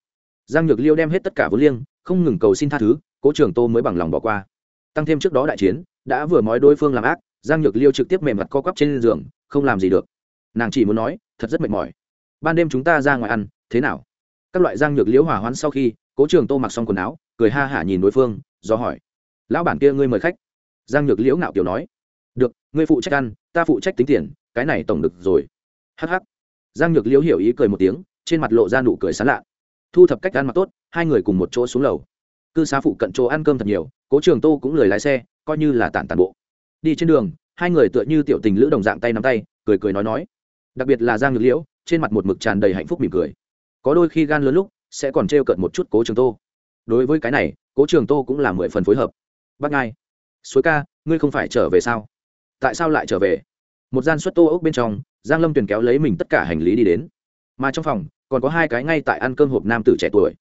Giang nhược liêu đem hết tất cả vốn liêng, không ngừng cầu xin tha thứ cố trường tô mới bằng lòng bỏ qua. Tăng thêm trước đó đại chiến, đã vừa mói đối phương làm ác, giang nhược liêu trực tiếp mềm mặt co quắp trên giường, không làm gì được. Nàng chỉ muốn nói, thật rất mệt mỏi. Ban đêm chúng ta ra ngoài ăn, thế nào? Các loại giang nhược liễu hòa hoãn sau khi, cố trường tô mặc xong quần áo, cười ha hả nhìn đối phương, do hỏi. Lão bản kia ngươi mời khách. Giang nhược liễu ngạo kiểu nói. Được, ngươi phụ trách ăn, ta phụ trách tính tiền, cái này tổng được rồi. Hh giang nhược liễu hiểu ý cười một tiếng, trên mặt lộ ra nụ cười sán lạ. Thu thập cách ăn mặc tốt, hai người cùng một chỗ xuống lầu cư xá phụ cận chỗ ăn cơm thật nhiều, cố trường tô cũng lười lái xe, coi như là tản tàn bộ. Đi trên đường, hai người tựa như tiểu tình lữ đồng dạng tay nắm tay, cười cười nói nói. Đặc biệt là giang nhược liễu, trên mặt một mực tràn đầy hạnh phúc mỉm cười. Có đôi khi gan lớn lúc, sẽ còn trêu cợt một chút cố trường tô. Đối với cái này, cố trường tô cũng là mười phần phối hợp. Bác ngai suối ca, ngươi không phải trở về sao? Tại sao lại trở về? Một gian suất tô ốc bên trong, giang lâm tuyền kéo lấy mình tất cả hành lý đi đến. Mà trong phòng, còn có hai cái ngay tại ăn cơm hộp nam tử trẻ tuổi.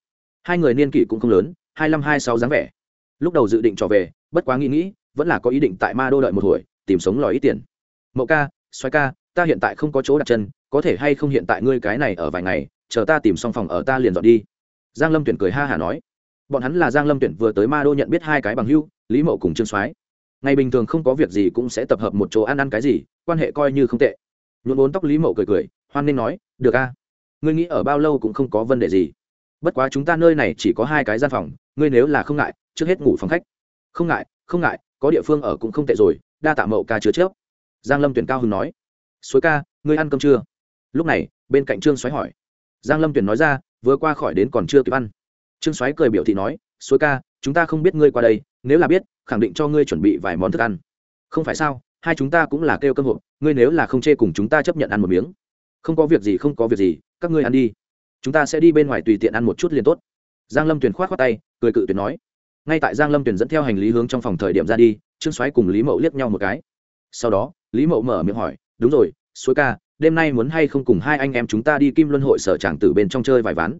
Hai người niên kỷ cũng không lớn hai năm hai sáu dáng vẻ. Lúc đầu dự định trở về, bất quá nghĩ nghĩ, vẫn là có ý định tại ma đô đợi một hồi, tìm sống lòi ít tiền. Mậu ca xoay ca, ta hiện tại không có chỗ đặt chân, có thể hay không hiện tại ngươi cái này ở vài ngày, chờ ta tìm xong phòng ở ta liền dọn đi. Giang lâm tuyển cười ha hả nói. Bọn hắn là giang lâm tuyển vừa tới ma đô nhận biết hai cái bằng hưu lý mậu cùng trương soái. Ngày bình thường không có việc gì cũng sẽ tập hợp một chỗ ăn ăn cái gì, quan hệ coi như không tệ. Nhuộn bốn tóc lý mậu cười cười, hoan nên nói, được a, ngươi nghĩ ở bao lâu cũng không có vấn đề gì. Bất quá chúng ta nơi này chỉ có hai cái gian phòng ngươi nếu là không ngại, trước hết ngủ phòng khách. Không ngại không ngại, có địa phương ở cũng không tệ rồi, đa tạ mậu ca chứa chớp. Giang lâm tuyển cao hưng nói. Suối ca, ngươi ăn cơm chưa? Lúc này, bên cạnh trương xoáy hỏi. Giang lâm tuyển nói ra, vừa qua khỏi đến còn chưa kịp ăn. Trương xoáy cười biểu thị nói, suối ca, chúng ta không biết ngươi qua đây, nếu là biết, khẳng định cho ngươi chuẩn bị vài món thức ăn. Không phải sao, hai chúng ta cũng là kêu cơm hộp, ngươi nếu là không chê cùng chúng ta chấp nhận ăn một miếng. Không có việc gì, không có việc gì, các ngươi ăn đi. Chúng ta sẽ đi bên ngoài tùy tiện ăn một chút liền tốt. Giang lâm tuyền khoát khoát tay cười cự tuyệt nói, ngay tại giang lâm tuyền dẫn theo hành lý hướng trong phòng thời điểm ra đi, trương Soái cùng lý mậu liếc nhau một cái. Sau đó, lý mậu mở miệng hỏi, đúng rồi suối ca, đêm nay muốn hay không cùng hai anh em chúng ta đi kim luân hội sở tràng tử bên trong chơi vài ván?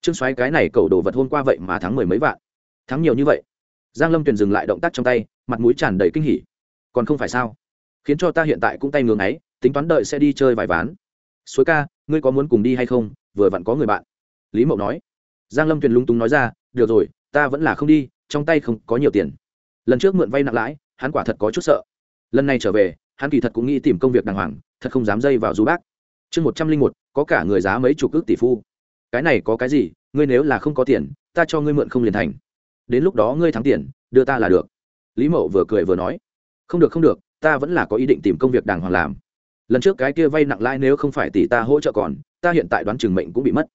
Trương Soái cái này cầu đồ vật hôm qua vậy mà thắng mười mấy vạn. Thắng nhiều như vậy? Giang lâm tuyền dừng lại động tác trong tay, mặt mũi tràn đầy kinh hỉ. Còn không phải sao? Khiến cho ta hiện tại cũng tay ngưỡng ấy tính toán đợi sẽ đi chơi vài ván. Suối ca, ngươi có muốn cùng đi hay không? Vừa vặn có người bạn. Lý mậu nói. Giang lâm tuyền lung túng nói ra, được rồi ta vẫn là không đi, trong tay không có nhiều tiền. Lần trước mượn vay nặng lãi, hắn quả thật có chút sợ. Lần này trở về, hắn kỳ thật cũng nghĩ tìm công việc đàng hoàng, thật không dám dây vào du bác. Chương một trăm linh một, có cả người giá mấy chục ước tỷ phu. Cái này có cái gì, ngươi nếu là không có tiền, ta cho ngươi mượn không liền thành. Đến lúc đó ngươi thắng tiền, đưa ta là được. Lý mậu vừa cười vừa nói. Không được không được, ta vẫn là có ý định tìm công việc đàng hoàng làm. Lần trước cái kia vay nặng lãi nếu không phải tỷ ta hỗ trợ còn, ta hiện tại đoán chừng mệnh cũng bị mất.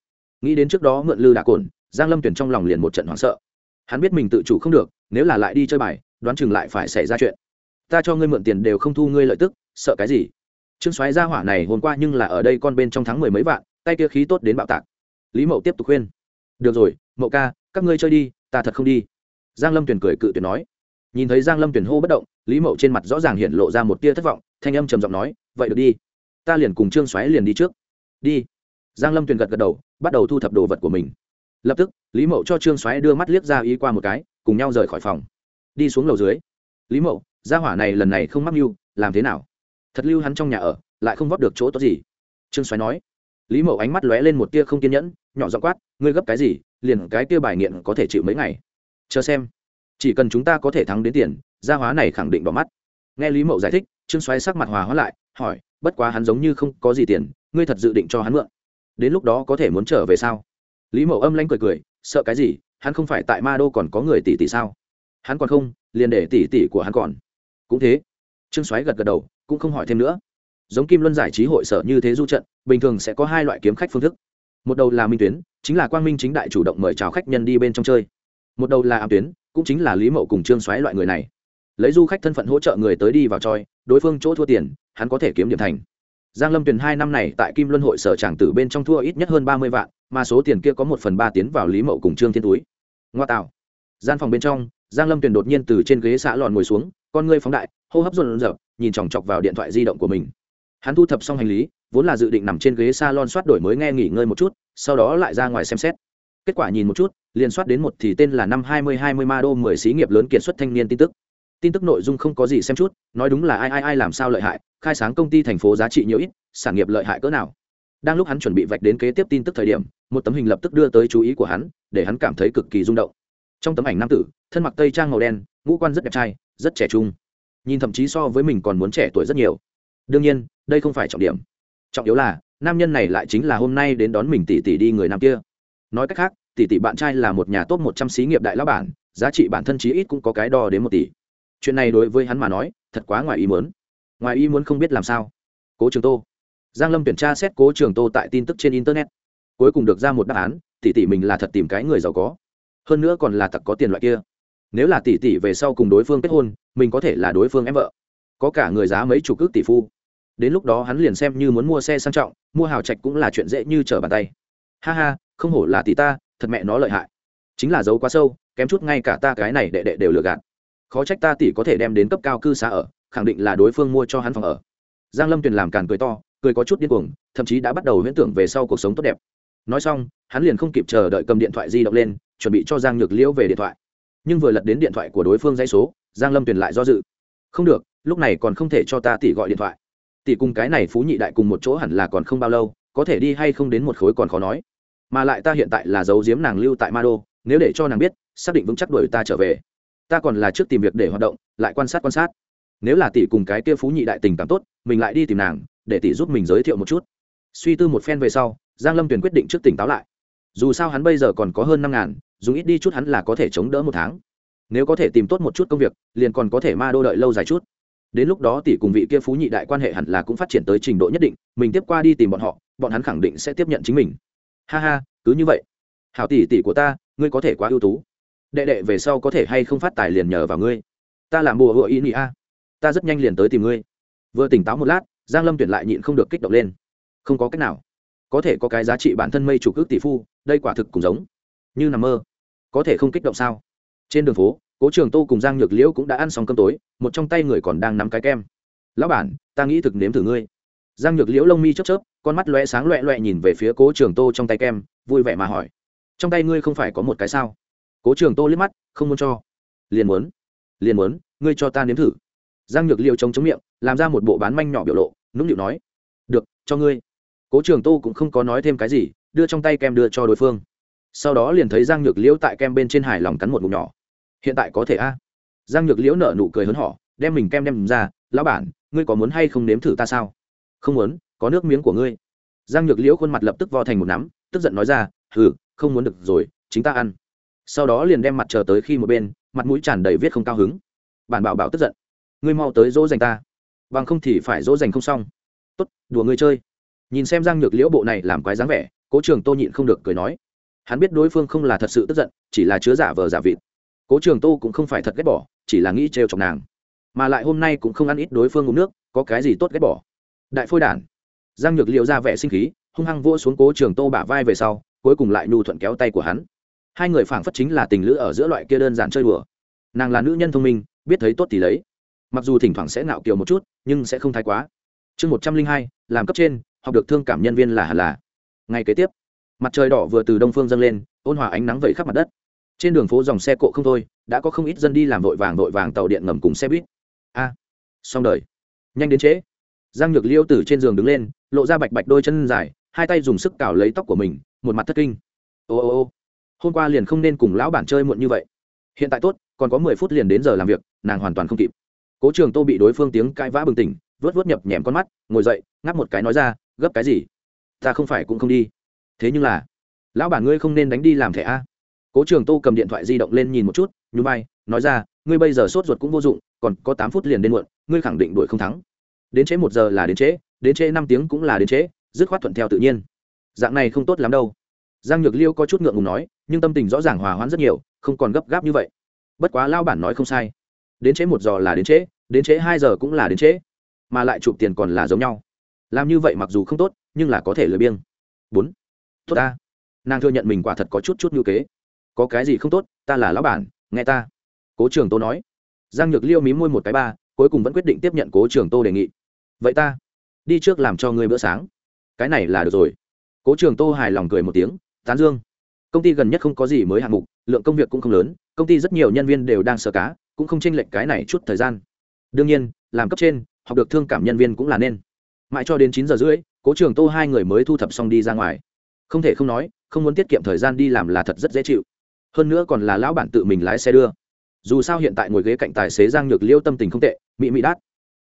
Nghĩ đến trước đó mượn lư đà cồn giang lâm tuyển trong lòng liền một trận hoảng sợ. Hắn biết mình tự chủ không được, nếu là lại đi chơi bài, đoán chừng lại phải xảy ra chuyện. Ta cho ngươi mượn tiền đều không thu ngươi lợi tức, sợ cái gì? Trương Soái gia hỏa này hôm qua nhưng là ở đây con bên trong tháng mười mấy vạn, tay kia khí tốt đến bạo tạc. Lý mậu tiếp tục khuyên. Được rồi, mậu ca, các ngươi chơi đi, ta thật không đi. Giang lâm tuyển cười cự tuyệt nói. Nhìn thấy giang lâm tuyển hô bất động, lý mậu trên mặt rõ ràng hiện lộ ra một tia thất vọng, thanh âm trầm giọng nói, vậy được đi. Ta liền cùng trương xoáy liền đi trước. Đi. Giang lâm tuyền gật gật đầu, bắt đầu thu thập đồ vật của mình lập tức, lý mậu cho trương xoáy đưa mắt liếc ra ý qua một cái, cùng nhau rời khỏi phòng. Đi xuống lầu dưới, lý mậu, gia hỏa này lần này không mắc mưu, làm thế nào? Thật lưu hắn trong nhà ở, lại không vót được chỗ tốt gì. Trương xoáy nói. Lý mậu ánh mắt lóe lên một tia không kiên nhẫn, nhỏ dọ quát, ngươi gấp cái gì, liền cái tia bài nghiện có thể chịu mấy ngày? Chờ xem. Chỉ cần chúng ta có thể thắng đến tiền, gia hóa này khẳng định bỏ mắt. Nghe lý mậu giải thích, trương xoáy sắc mặt hòa hóa lại, hỏi, bất quá hắn giống như không có gì tiền, ngươi thật dự định cho hắn mượn? Đến lúc đó có thể muốn trở về sao? Lý mậu âm lanh cười cười, sợ cái gì, hắn không phải tại ma đô còn có người tỷ tỷ sao? Hắn còn không, liền để tỷ tỷ của hắn còn. Cũng thế. Trương xoáy gật gật đầu, cũng không hỏi thêm nữa. Giống kim luân giải trí hội sở như thế du trận, bình thường sẽ có hai loại kiếm khách phương thức. Một đầu là minh tuyến, chính là quang minh chính đại chủ động mời chào khách nhân đi bên trong chơi. Một đầu là ám tuyến, cũng chính là lý mậu cùng trương xoáy loại người này. Lấy du khách thân phận hỗ trợ người tới đi vào choi đối phương chỗ thua tiền, hắn có thể kiếm điểm thành giang lâm tuyền hai năm này tại kim luân hội sở tràng tử bên trong thua ít nhất hơn ba mươi vạn, mà số tiền kia có một phần ba tiến vào lý mậu cùng trương thiên túi ngoa tạo. Gian phòng bên trong, giang lâm tuyền đột nhiên từ trên ghế xã lòn ngồi xuống, con ngươi phóng đại, hô hấp rộn rợp nhìn chòng chọc vào điện thoại di động của mình. Hắn thu thập xong hành lý, vốn là dự định nằm trên ghế s a lon soát đổi mới nghe nghỉ ngơi một chút, sau đó lại ra ngoài xem xét. Kết quả nhìn một chút, liền soát đến một thì tên là năm hai mươi hai mươi ma đô mười xí nghiệp lớn kiệt xuất thanh niên tin tức. Tin tức nội dung không có gì xem chút, nói đúng là ai ai ai làm sao lợi hại khai sáng công ty thành phố giá trị nhiều ít, sản nghiệp lợi hại cỡ nào. Đang lúc hắn chuẩn bị vạch đến kế tiếp tin tức thời điểm, một tấm hình lập tức đưa tới chú ý của hắn, để hắn cảm thấy cực kỳ rung động. Trong tấm ảnh nam tử, thân mặc tây trang màu đen, ngũ quan rất đẹp trai, rất trẻ trung. Nhìn thậm chí so với mình còn muốn trẻ tuổi rất nhiều. Đương nhiên, đây không phải trọng điểm. Trọng yếu là, nam nhân này lại chính là hôm nay đến đón mình tỷ tỷ đi người nam kia. Nói cách khác, tỷ tỷ bạn trai là một nhà tốt một trăm xí nghiệp đại lão bản, giá trị bản thân chí ít cũng có cái đo đến một tỷ. Chuyện này đối với hắn mà nói, thật quá ngoài ý muốn ngoài ý muốn không biết làm sao. Cố trường tô. Giang lâm tuyển tra xét cố trường tô tại tin tức trên internet. Cuối cùng được ra một đáp án, tỷ tỷ mình là thật tìm cái người giàu có. Hơn nữa còn là tặc có tiền loại kia. Nếu là tỷ tỷ về sau cùng đối phương kết hôn, mình có thể là đối phương em vợ. Có cả người giá mấy chục ước tỷ phu. Đến lúc đó hắn liền xem như muốn mua xe sang trọng, mua hào trạch cũng là chuyện dễ như trở bàn tay. Ha ha, không hổ là tỷ ta, thật mẹ nó lợi hại. Chính là giấu quá sâu, kém chút ngay cả ta cái này đệ đệ đều lừa gạt. Khó trách ta tỷ có thể đem đến cấp cao cư xá ở khẳng định là đối phương mua cho hắn phòng ở. Giang lâm tuyền làm càn cười to, cười có chút điên cuồng, thậm chí đã bắt đầu huyễn tưởng về sau cuộc sống tốt đẹp. Nói xong, hắn liền không kịp chờ đợi cầm điện thoại di động lên, chuẩn bị cho giang nhược liễu về điện thoại. Nhưng vừa lật đến điện thoại của đối phương dãy số, giang lâm tuyền lại do dự. Không được, lúc này còn không thể cho ta tỷ gọi điện thoại. Tỷ cùng cái này phú nhị đại cùng một chỗ hẳn là còn không bao lâu, có thể đi hay không đến một khối còn khó nói. Mà lại ta hiện tại là giấu giếm nàng lưu tại ma đô nếu để cho nàng biết, xác định vững chắc đuổi ta trở về. Ta còn là trước tìm việc để hoạt động, lại quan sát quan sát nếu là tỷ cùng cái kia phú nhị đại tình cảm tốt, mình lại đi tìm nàng, để tỷ giúp mình giới thiệu một chút. Suy tư một phen về sau, giang lâm tuyền quyết định trước tỉnh táo lại. Dù sao hắn bây giờ còn có hơn năm ngàn, dùng ít đi chút hắn là có thể chống đỡ một tháng. Nếu có thể tìm tốt một chút công việc, liền còn có thể ma đô đợi lâu dài chút. Đến lúc đó tỷ cùng vị kia phú nhị đại quan hệ hẳn là cũng phát triển tới trình độ nhất định, mình tiếp qua đi tìm bọn họ, bọn hắn khẳng định sẽ tiếp nhận chính mình. Ha ha, cứ như vậy. Hảo tỷ tỷ của ta, ngươi có thể quá ưu tú. Đệ đệ về sau có thể hay không phát tài liền nhờ vào ngươi. Ta làm bùa hựa ý nghĩa a ta rất nhanh liền tới tìm ngươi. Vừa tỉnh táo một lát, giang lâm tuyển lại nhịn không được kích động lên. Không có cách nào. Có thể có cái giá trị bản thân mây chủ cước tỷ phu, đây quả thực cũng giống như nằm mơ. Có thể không kích động sao? Trên đường phố, cố trường tô cùng giang nhược liễu cũng đã ăn xong cơm tối, một trong tay người còn đang nắm cái kem. Lão bản, ta nghĩ thực nếm thử ngươi. Giang nhược liễu lông mi chớp chớp, con mắt loe sáng loẹ loẹ nhìn về phía cố trường tô trong tay kem, vui vẻ mà hỏi, trong tay ngươi không phải có một cái sao? Cố trường tô liếc mắt, không muốn cho. Liền muốn. Liền muốn, ngươi cho ta nếm thử giang nhược liễu chống chống miệng, làm ra một bộ bán manh nhỏ biểu lộ, nũng nịu nói, được, cho ngươi. Cố trường tô cũng không có nói thêm cái gì, đưa trong tay kem đưa cho đối phương. Sau đó liền thấy giang nhược liễu tại kem bên trên hải lòng cắn một ngụm nhỏ. Hiện tại có thể a? Giang nhược liễu nở nụ cười hớn hỏ đem mình kem đem ra, lão bản, ngươi có muốn hay không nếm thử ta sao? Không muốn, có nước miếng của ngươi. Giang nhược liễu khuôn mặt lập tức vo thành một nắm, tức giận nói ra, hừ, không muốn được rồi, chính ta ăn. Sau đó liền đem mặt chờ tới khi một bên, mặt mũi tràn đầy viết không cao hứng. Bản bảo bảo tức giận ngươi mau tới dỗ dành ta. Bằng không thì phải dỗ dành không xong. Tốt, đùa ngươi chơi. Nhìn xem giang nhược liễu bộ này làm quái dáng vẻ, cố trường tô nhịn không được cười nói. Hắn biết đối phương không là thật sự tức giận, chỉ là chứa giả vờ giả vịt. Cố trường tô cũng không phải thật ghét bỏ, chỉ là nghĩ trêu chọc nàng. Mà lại hôm nay cũng không ăn ít đối phương uống nước, có cái gì tốt ghét bỏ. Đại phôi đản. Giang nhược liệu ra vẻ sinh khí, hung hăng vỗ xuống cố trường tô bả vai về sau, cuối cùng lại nhu thuận kéo tay của hắn. Hai người phảng phất chính là tình lữ ở giữa loại kia đơn giản chơi đùa. Nàng là nữ nhân thông minh, biết thấy tốt thì lấy mặc dù thỉnh thoảng sẽ nạo kiều một chút, nhưng sẽ không thái quá. Chương một trăm linh hai, làm cấp trên, học được thương cảm nhân viên là hẳn là. Ngày kế tiếp, mặt trời đỏ vừa từ đông phương dâng lên, ôn hòa ánh nắng vẩy khắp mặt đất. Trên đường phố dòng xe cộ không thôi, đã có không ít dân đi làm vội vàng vội vàng tàu điện ngầm cùng xe buýt. A, xong đời. Nhanh đến trễ. Giang nhược liêu từ trên giường đứng lên, lộ ra bạch bạch đôi chân dài, hai tay dùng sức cào lấy tóc của mình, một mặt thất kinh. Ô ô ô, hôm qua liền không nên cùng lão bản chơi muộn như vậy. Hiện tại tốt, còn có mười phút liền đến giờ làm việc, nàng hoàn toàn không kịp cố trường tô bị đối phương tiếng cãi vã bừng tỉnh vớt vớt nhập nhèm con mắt, ngồi dậy, ngáp một cái nói ra, gấp cái gì? Ta không phải cũng không đi. Thế nhưng là, lão bản ngươi không nên đánh đi làm thẻ a. Cố trường tô cầm điện thoại di động lên nhìn một chút nhú bay nói ra, ngươi bây giờ sốt ruột cũng vô dụng, còn có tám phút liền đến muộn, ngươi khẳng định đuổi không thắng. Đến trễ một giờ là đến trễ đến trễ năm tiếng cũng là đến trễ, dứt khoát thuận theo tự nhiên. Dạng này không tốt lắm đâu. Giang nhược liêu có chút ngượng ngùng nói, nhưng tâm tình rõ ràng hòa hoãn rất nhiều, không còn gấp gáp như vậy. Bất quá lao bản nói không sai đến trễ một giờ là đến trễ đến trễ hai giờ cũng là đến trễ, mà lại chụp tiền còn là giống nhau. Làm như vậy mặc dù không tốt, nhưng là có thể lười biêng bốn. Tốt ta. Nàng thừa nhận mình quả thật có chút chút ngữ kế. Có cái gì không tốt, ta là lão bản, nghe ta. Cố trường tô nói. Giang nhược liêu mí môi một cái ba, cuối cùng vẫn quyết định tiếp nhận cố trường tô đề nghị. Vậy ta, đi trước làm cho ngươi bữa sáng. Cái này là được rồi. Cố trường tô hài lòng cười một tiếng, tán dương. Công ty gần nhất không có gì mới hạng mục, lượng công việc cũng không lớn, công ty rất nhiều nhân viên đều đang sơ cá cũng không chênh lệch cái này chút thời gian. Đương nhiên, làm cấp trên, học được thương cảm nhân viên cũng là nên. Mãi cho đến chín giờ rưỡi, cố trường tô hai người mới thu thập xong đi ra ngoài. Không thể không nói, không muốn tiết kiệm thời gian đi làm là thật rất dễ chịu. Hơn nữa còn là lão bản tự mình lái xe đưa. Dù sao hiện tại ngồi ghế cạnh tài xế giang nhược liêu tâm tình không tệ, mị mị đát.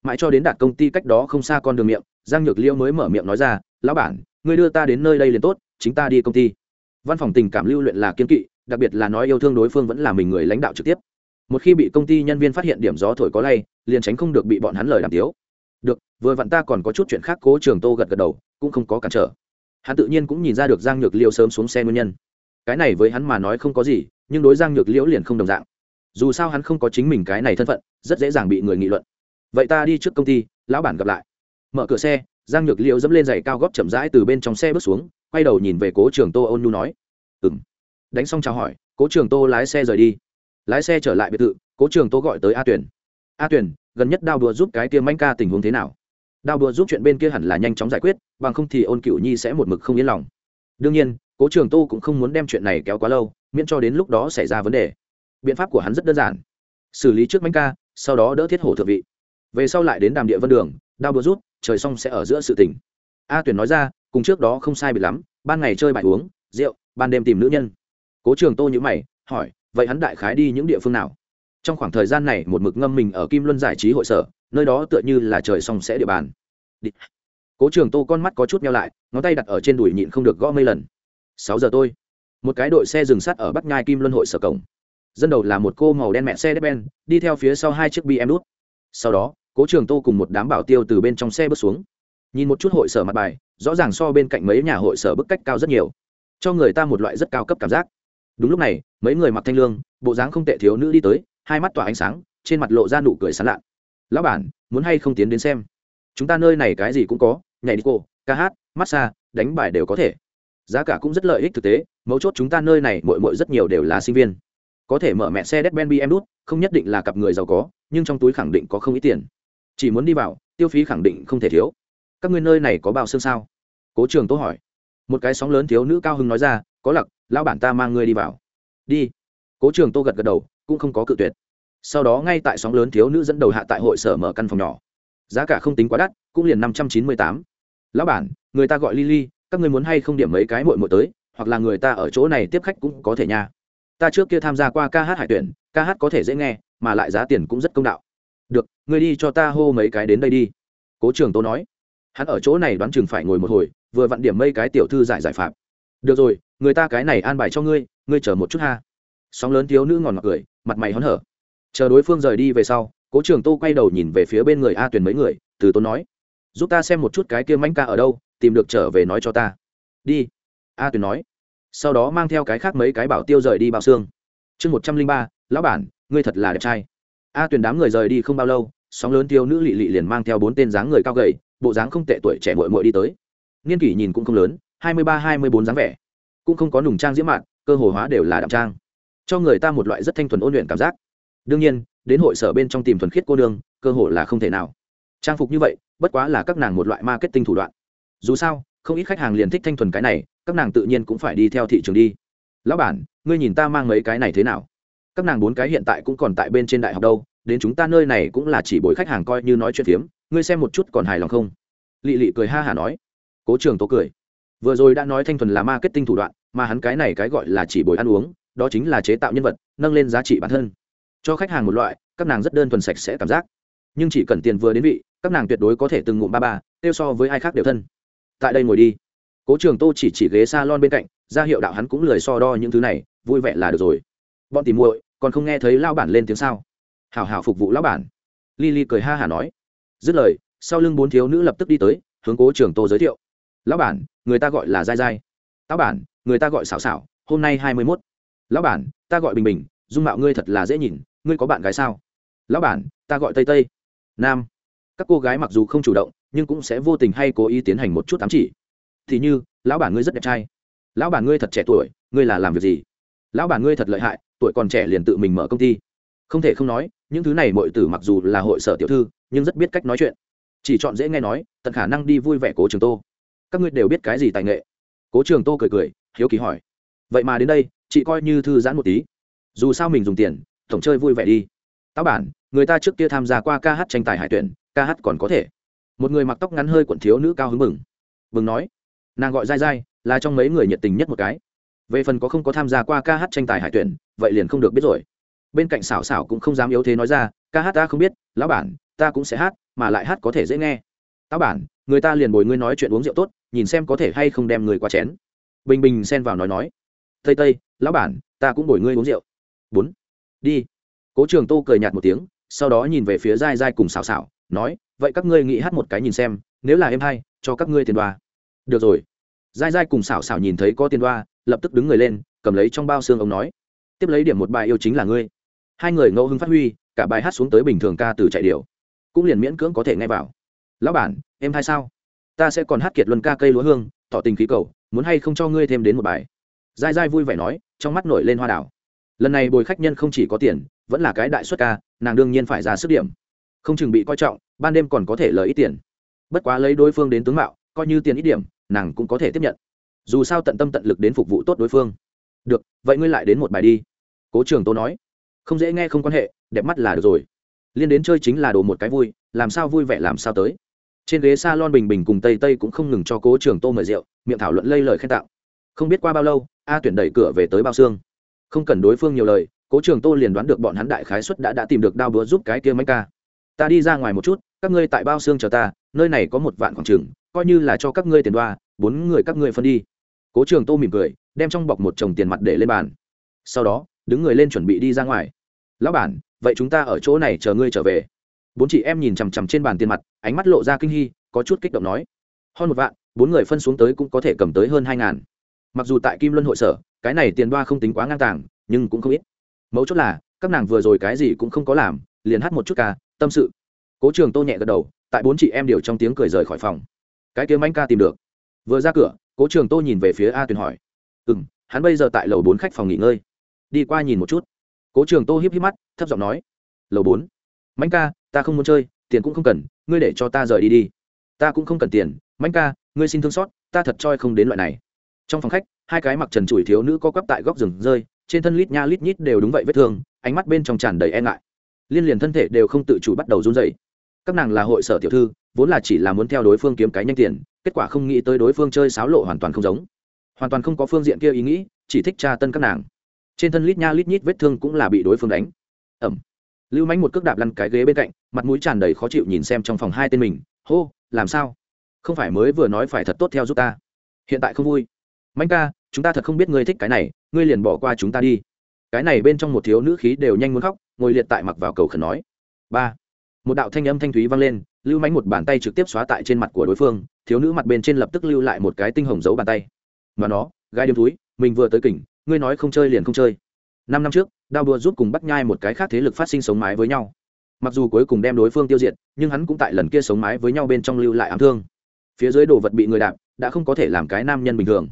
Mãi cho đến đạt công ty cách đó không xa con đường miệng, giang nhược liêu mới mở miệng nói ra, lão bản người đưa ta đến nơi đây liền tốt, chính ta đi công ty. Văn phòng tình cảm lưu luyện là kiên kỵ, đặc biệt là nói yêu thương đối phương vẫn là mình người lãnh đạo trực tiếp một khi bị công ty nhân viên phát hiện điểm gió thổi có lay, liền tránh không được bị bọn hắn lời làm tiếu. Được, vừa vặn ta còn có chút chuyện khác, cố trường tô gật gật đầu, cũng không có cản trở. Hắn tự nhiên cũng nhìn ra được giang nhược liễu sớm xuống xe nguyên nhân. Cái này với hắn mà nói không có gì, nhưng đối giang nhược liễu liền không đồng dạng. Dù sao hắn không có chính mình cái này thân phận, rất dễ dàng bị người nghị luận. Vậy ta đi trước công ty, lão bản gặp lại. Mở cửa xe, giang nhược liễu dẫm lên giày cao góp chậm rãi từ bên trong xe bước xuống, quay đầu nhìn về cố trường tô ôn nhu nói. Ừ m đánh xong chào hỏi, cố trường tô lái xe rời đi lái xe trở lại biệt thự, cố trường tô gọi tới a tuyển a tuyển gần nhất đao đùa giúp cái kia manh ca tình huống thế nào? Đao đùa giúp chuyện bên kia hẳn là nhanh chóng giải quyết, bằng không thì ôn cựu nhi sẽ một mực không yên lòng. Đương nhiên, cố trường tô cũng không muốn đem chuyện này kéo quá lâu, miễn cho đến lúc đó xảy ra vấn đề. Biện pháp của hắn rất đơn giản. Xử lý trước manh ca, sau đó đỡ thiết hổ thượng vị. Về sau lại đến đàm địa vân đường, đao đùa rút trời xong sẽ ở giữa sự tỉnh a tuyển nói ra, cùng trước đó không sai bị lắm, ban ngày chơi bài uống, rượu, ban đêm tìm nữ nhân. Cố trường tô nhữ mày, hỏi vậy hắn đại khái đi những địa phương nào? Trong khoảng thời gian này, một mực ngâm mình ở kim luân giải trí hội sở, nơi đó tựa như là trời song sẽ địa bàn. Cố trường tô con mắt có chút nhau lại, ngón tay đặt ở trên đùi nhịn không được gõ mấy lần. Sáu giờ tôi. Một cái đội xe dừng sát ở bắc nhai kim luân hội sở cổng. Dân đầu là một cô màu đen mẹ xe đép ben, đi theo phía sau hai chiếc bm đút sau đó, cố trường tô cùng một đám bảo tiêu từ bên trong xe bước xuống. Nhìn một chút hội sở mặt bài, rõ ràng so bên cạnh mấy nhà hội sở bức cách cao rất nhiều. Cho người ta một loại rất cao cấp cảm giác đúng lúc này, mấy người mặc thanh lương, bộ dáng không tệ thiếu nữ đi tới, hai mắt tỏa ánh sáng, trên mặt lộ ra nụ cười sán lạn. Lão bản, muốn hay không tiến đến xem? Chúng ta nơi này cái gì cũng có, nhảy đi cô, ca hát, massage, đánh bài đều có thể. Giá cả cũng rất lợi ích thực tế, mấu chốt chúng ta nơi này mội mội rất nhiều đều là sinh viên. Có thể mở mẹ xe đét ben bm đút, không nhất định là cặp người giàu có, nhưng trong túi khẳng định có không ít tiền. Chỉ muốn đi vào, tiêu phí khẳng định không thể thiếu. Các ngươi nơi này có bao xương sao? Cố trường tố hỏi. Một cái sóng lớn thiếu nữ cao hưng nói ra, có lặc lao bản ta mang ngươi đi vào. Đi. Cố trường tô gật gật đầu, cũng không có cự tuyệt. Sau đó ngay tại sóng lớn thiếu nữ dẫn đầu hạ tại hội sở mở căn phòng nhỏ. Giá cả không tính quá đắt, cũng liền năm trăm chín mươi tám. Lão bản, người ta gọi lily, các ngươi muốn hay không điểm mấy cái mội mội tới, hoặc là người ta ở chỗ này tiếp khách cũng có thể nha. Ta trước kia tham gia qua ca hát hải tuyển, ca hát có thể dễ nghe, mà lại giá tiền cũng rất công đạo. Được, ngươi đi cho ta hô mấy cái đến đây đi. Cố trường tô nói. Hắn ở chỗ này đoán chừng phải ngồi một hồi, vừa vặn điểm mấy cái tiểu thư giải giải phạm được rồi, người ta cái này an bài cho ngươi ngươi chờ một chút ha. Sóng lớn thiếu nữ ngòn ngọt cười, mặt mày hớn hở. Chờ đối phương rời đi về sau, cố trường tô quay đầu nhìn về phía bên người a tuyền mấy người, từ tốn nói, giúp ta xem một chút cái kia manh ca ở đâu, tìm được trở về nói cho ta. Đi, a tuyền nói. Sau đó mang theo cái khác mấy cái bảo tiêu rời đi bao xương chương một trăm linh ba, lão bản, ngươi thật là đẹp trai. A tuyền đám người rời đi không bao lâu, sóng lớn tiêu nữ lị lị liền mang theo bốn tên dáng người cao gầy, bộ dáng không tệ tuổi trẻ mội mội đi tới. Niên kỷ nhìn cũng không lớn hai mươi ba hai mươi bốn dáng vẻ. Cũng không có nùng trang diễm mạn, cơ hồ hóa đều là đạm trang. Cho người ta một loại rất thanh thuần ôn luyện cảm giác. Đương nhiên, đến hội sở bên trong tìm thuần khiết cô nương, cơ hồ là không thể nào. Trang phục như vậy, bất quá là các nàng một loại marketing thủ đoạn. Dù sao, không ít khách hàng liền thích thanh thuần cái này, các nàng tự nhiên cũng phải đi theo thị trường đi. Lão bản, ngươi nhìn ta mang mấy cái này thế nào? Các nàng bốn cái hiện tại cũng còn tại bên trên đại học đâu, đến chúng ta nơi này cũng là chỉ bồi khách hàng coi như nói chuyện phiếm, ngươi xem một chút còn hài lòng không? Lị lị cười ha hả nói. Cố trường tố cười vừa rồi đã nói thanh thuần là marketing thủ đoạn, mà hắn cái này cái gọi là chỉ bồi ăn uống, đó chính là chế tạo nhân vật, nâng lên giá trị bản thân. Cho khách hàng một loại, các nàng rất đơn thuần sạch sẽ cảm giác. Nhưng chỉ cần tiền vừa đến vị, các nàng tuyệt đối có thể từng ngụm ba ba, tiêu so với ai khác đều thân. Tại đây ngồi đi. Cố trường tô chỉ chỉ ghế s a lon bên cạnh, ra hiệu đạo hắn cũng lười so đo những thứ này, vui vẻ là được rồi. Bọn tìm muội, còn không nghe thấy lao bản lên tiếng sao? Hảo hảo phục vụ lão bản. Lily cười ha hả nói. Dứt lời, sau lưng bốn thiếu nữ lập tức đi tới, hướng cố trường tô giới thiệu. Lão bản người ta gọi là dai dai táo bản, người ta gọi xảo xảo hôm nay hai mươi mốt. Lão bản, ta gọi bình bình, dung mạo ngươi thật là dễ nhìn, ngươi có bạn gái sao? Lão bản, ta gọi tây tây. Nam. Các cô gái mặc dù không chủ động, nhưng cũng sẽ vô tình hay cố ý tiến hành một chút ám chỉ. Thì như, lão bản ngươi rất đẹp trai. Lão bản ngươi thật trẻ tuổi, ngươi là làm việc gì? Lão bản ngươi thật lợi hại, tuổi còn trẻ liền tự mình mở công ty. Không thể không nói, những thứ này mọi tử mặc dù là hội sở tiểu thư, nhưng rất biết cách nói chuyện. Chỉ chọn dễ nghe nói, tận khả năng đi vui vẻ cố trường tô các ngươi đều biết cái gì tài nghệ? Cố trường tô cười cười, hiếu kỳ hỏi. Vậy mà đến đây, chị coi như thư giãn một tí. Dù sao mình dùng tiền, tổng chơi vui vẻ đi. Táo bản, người ta trước kia tham gia qua ca hát tranh tài hải tuyển, ca hát còn có thể. Một người mặc tóc ngắn hơi quận thiếu nữ cao hứng mừng. Mừng nói. Nàng gọi dai dai là trong mấy người nhiệt tình nhất một cái. Về phần có không có tham gia qua ca hát tranh tài hải tuyển, vậy liền không được biết rồi. Bên cạnh xảo xảo cũng không dám yếu thế nói ra, ca hát ta không biết, lão bản, ta cũng sẽ hát, mà lại hát có thể dễ nghe. Táo bản, người ta liền bồi ngươi nói chuyện uống rượu tốt nhìn xem có thể hay không đem người qua chén. Bình bình xen vào nói nói, tây tây, lão bản, ta cũng bồi ngươi uống rượu. Bốn, đi. Cố trường tô cười nhạt một tiếng, sau đó nhìn về phía dai dai cùng xào xào nói, vậy các ngươi nghĩ hát một cái nhìn xem, nếu là em hay, cho các ngươi tiền đoa. Được rồi. Dai dai cùng xảo xảo nhìn thấy có tiền đoa, lập tức đứng người lên, cầm lấy trong bao xương ông nói, tiếp lấy điểm một bài yêu chính là ngươi. Hai người ngẫu hứng phát huy, cả bài hát xuống tới bình thường ca từ chạy điệu, cũng liền miễn cưỡng có thể nghe vào. Lão bản em hay sao? Ta sẽ còn hát kiệt luân ca cây lúa hương, tỏ tình khí cầu, muốn hay không cho ngươi thêm đến một bài? Dai dai vui vẻ nói, trong mắt nổi lên hoa đảo. Lần này bồi khách nhân không chỉ có tiền, vẫn là cái đại xuất ca, nàng đương nhiên phải ra sức điểm. Không chừng bị coi trọng, ban đêm còn có thể lời ít tiền. Bất quá lấy đối phương đến tướng mạo, coi như tiền ít điểm, nàng cũng có thể tiếp nhận. Dù sao tận tâm tận lực đến phục vụ tốt đối phương. Được, vậy ngươi lại đến một bài đi. Cố trường tô nói. Không dễ nghe không quan hệ, đẹp mắt là được rồi. Liên đến chơi chính là đồ một cái vui, làm sao vui vẻ làm sao tới trên ghế s a lon bình bình cùng tây tây cũng không ngừng cho cố trường tô mời rượu, miệng thảo luận lây lời khen tạo. Không biết qua bao lâu, a tuyển đẩy cửa về tới bao xương. Không cần đối phương nhiều lời, cố trường tô liền đoán được bọn hắn đại khái xuất đã đã tìm được đao búa giúp cái kia mấy ca. Ta đi ra ngoài một chút, các ngươi tại bao xương chờ ta, nơi này có một vạn khoảng trừng coi như là cho các ngươi tiền đoa, bốn người các ngươi phân đi. Cố trường tô mỉm cười, đem trong bọc một chồng tiền mặt để lên bàn. Sau đó, đứng người lên chuẩn bị đi ra ngoài. Lão bản, vậy chúng ta ở chỗ này chờ ngươi trở về bốn chị em nhìn chằm chằm trên bàn tiền mặt, ánh mắt lộ ra kinh hy có chút kích động nói. Hơn một vạn, bốn người phân xuống tới cũng có thể cầm tới hơn hai ngàn. Mặc dù tại kim luân hội sở, cái này tiền đoa không tính quá ngang tàng, nhưng cũng không ít. Mấu chốt là, các nàng vừa rồi cái gì cũng không có làm, liền hát một chút ca, tâm sự. Cố trường tô nhẹ gật đầu, tại bốn chị em điều trong tiếng cười rời khỏi phòng. Cái kiếm anh ca tìm được. Vừa ra cửa, cố trường tô nhìn về phía a tuyền hỏi. Ừ m hắn bây giờ tại lầu bốn khách phòng nghỉ ngơi. Đi qua nhìn một chút. Cố trường tô hiếp hiếp mắt, thấp giọng nói. Lầu bốn? Mãnh ca, ta không muốn chơi, tiền cũng không cần, ngươi để cho ta rời đi đi. Ta cũng không cần tiền. Mãnh ca, ngươi xin thương xót, ta thật choi không đến loại này. Trong phòng khách, hai cái mặc trần trụi thiếu nữ co quắp tại góc rừng rơi, trên thân lít nha lít nhít đều đúng vậy vết thương, ánh mắt bên trong tràn đầy e ngại. Liên liền thân thể đều không tự chủ bắt đầu run dậy các nàng là hội sở tiểu thư, vốn là chỉ là muốn theo đối phương kiếm cái nhanh tiền, kết quả không nghĩ tới đối phương chơi sáo lộ hoàn toàn không giống. Hoàn toàn không có phương diện kia ý nghĩ, chỉ thích tra tân các nàng. Trên thân lít nha lít nhít vết thương cũng là bị đối phương đánh. Ẩm lưu mánh một cước đạp lăn cái ghế bên cạnh, mặt mũi tràn đầy khó chịu nhìn xem trong phòng hai tên mình. Hô, làm sao? Không phải mới vừa nói phải thật tốt theo giúp ta. Hiện tại không vui. Mánh ca, chúng ta thật không biết ngươi thích cái này, ngươi liền bỏ qua chúng ta đi. Cái này bên trong một thiếu nữ khí đều nhanh muốn khóc, ngồi liệt tại mặc vào cầu khẩn nói. Ba. Một đạo thanh âm thanh thúy vang lên, lưu mánh một bàn tay trực tiếp xóa tại trên mặt của đối phương, thiếu nữ mặt bên trên lập tức lưu lại một cái tinh hồng giấu bàn tay. Mà nó gai đêm túi, mình vừa tới kỉnh, ngươi nói không chơi liền không chơi. Năm năm trước đao đua giúp cùng bắt nhai một cái khác thế lực phát sinh sống mái với nhau. Mặc dù cuối cùng đem đối phương tiêu diệt, nhưng hắn cũng tại lần kia sống mái với nhau bên trong lưu lại ám thương. Phía dưới đồ vật bị người đạp, đã không có thể làm cái nam nhân bình thường.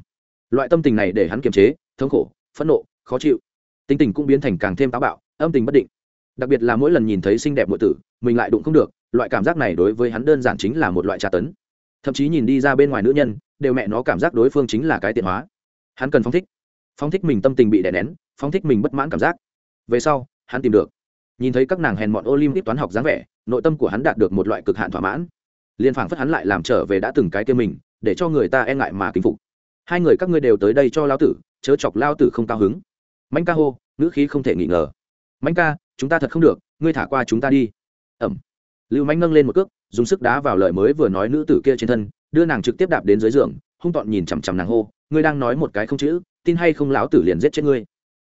Loại tâm tình này để hắn kiềm chế, thống khổ, phẫn nộ, khó chịu. Tính tình cũng biến thành càng thêm táo bạo, âm tình bất định. Đặc biệt là mỗi lần nhìn thấy xinh đẹp mọi tử, mình lại đụng không được, loại cảm giác này đối với hắn đơn giản chính là một loại tra tấn. Thậm chí nhìn đi ra bên ngoài nữ nhân, đều mẹ nó cảm giác đối phương chính là cái tiện hóa. Hắn cần phong thích. Phong thích mình tâm tình bị đè nén phong thích mình bất mãn cảm giác về sau, hắn tìm được. Nhìn thấy các nàng hèn mọn olympic toán học dáng vẻ, nội tâm của hắn đạt được một loại cực hạn thỏa mãn. Liên phảng phất hắn lại làm trở về đã từng cái kia mình, để cho người ta e ngại mà kính phục. Hai người các ngươi đều tới đây cho lao tử, chớ chọc lao tử không cao hứng. Mạnh ca hô, ngữ khí không thể nghi ngờ. Mạnh ca, chúng ta thật không được, ngươi thả qua chúng ta đi. Ẩm. Lưu mạnh nâng lên một cước, dùng sức đá vào lời mới vừa nói nữ tử kia trên thân, đưa nàng trực tiếp đạp đến dưới giường, hung tọn nhìn chằm chằm nàng hô, ngươi đang nói một cái không chữ, tin hay không lão tử liền giết chết ngươi?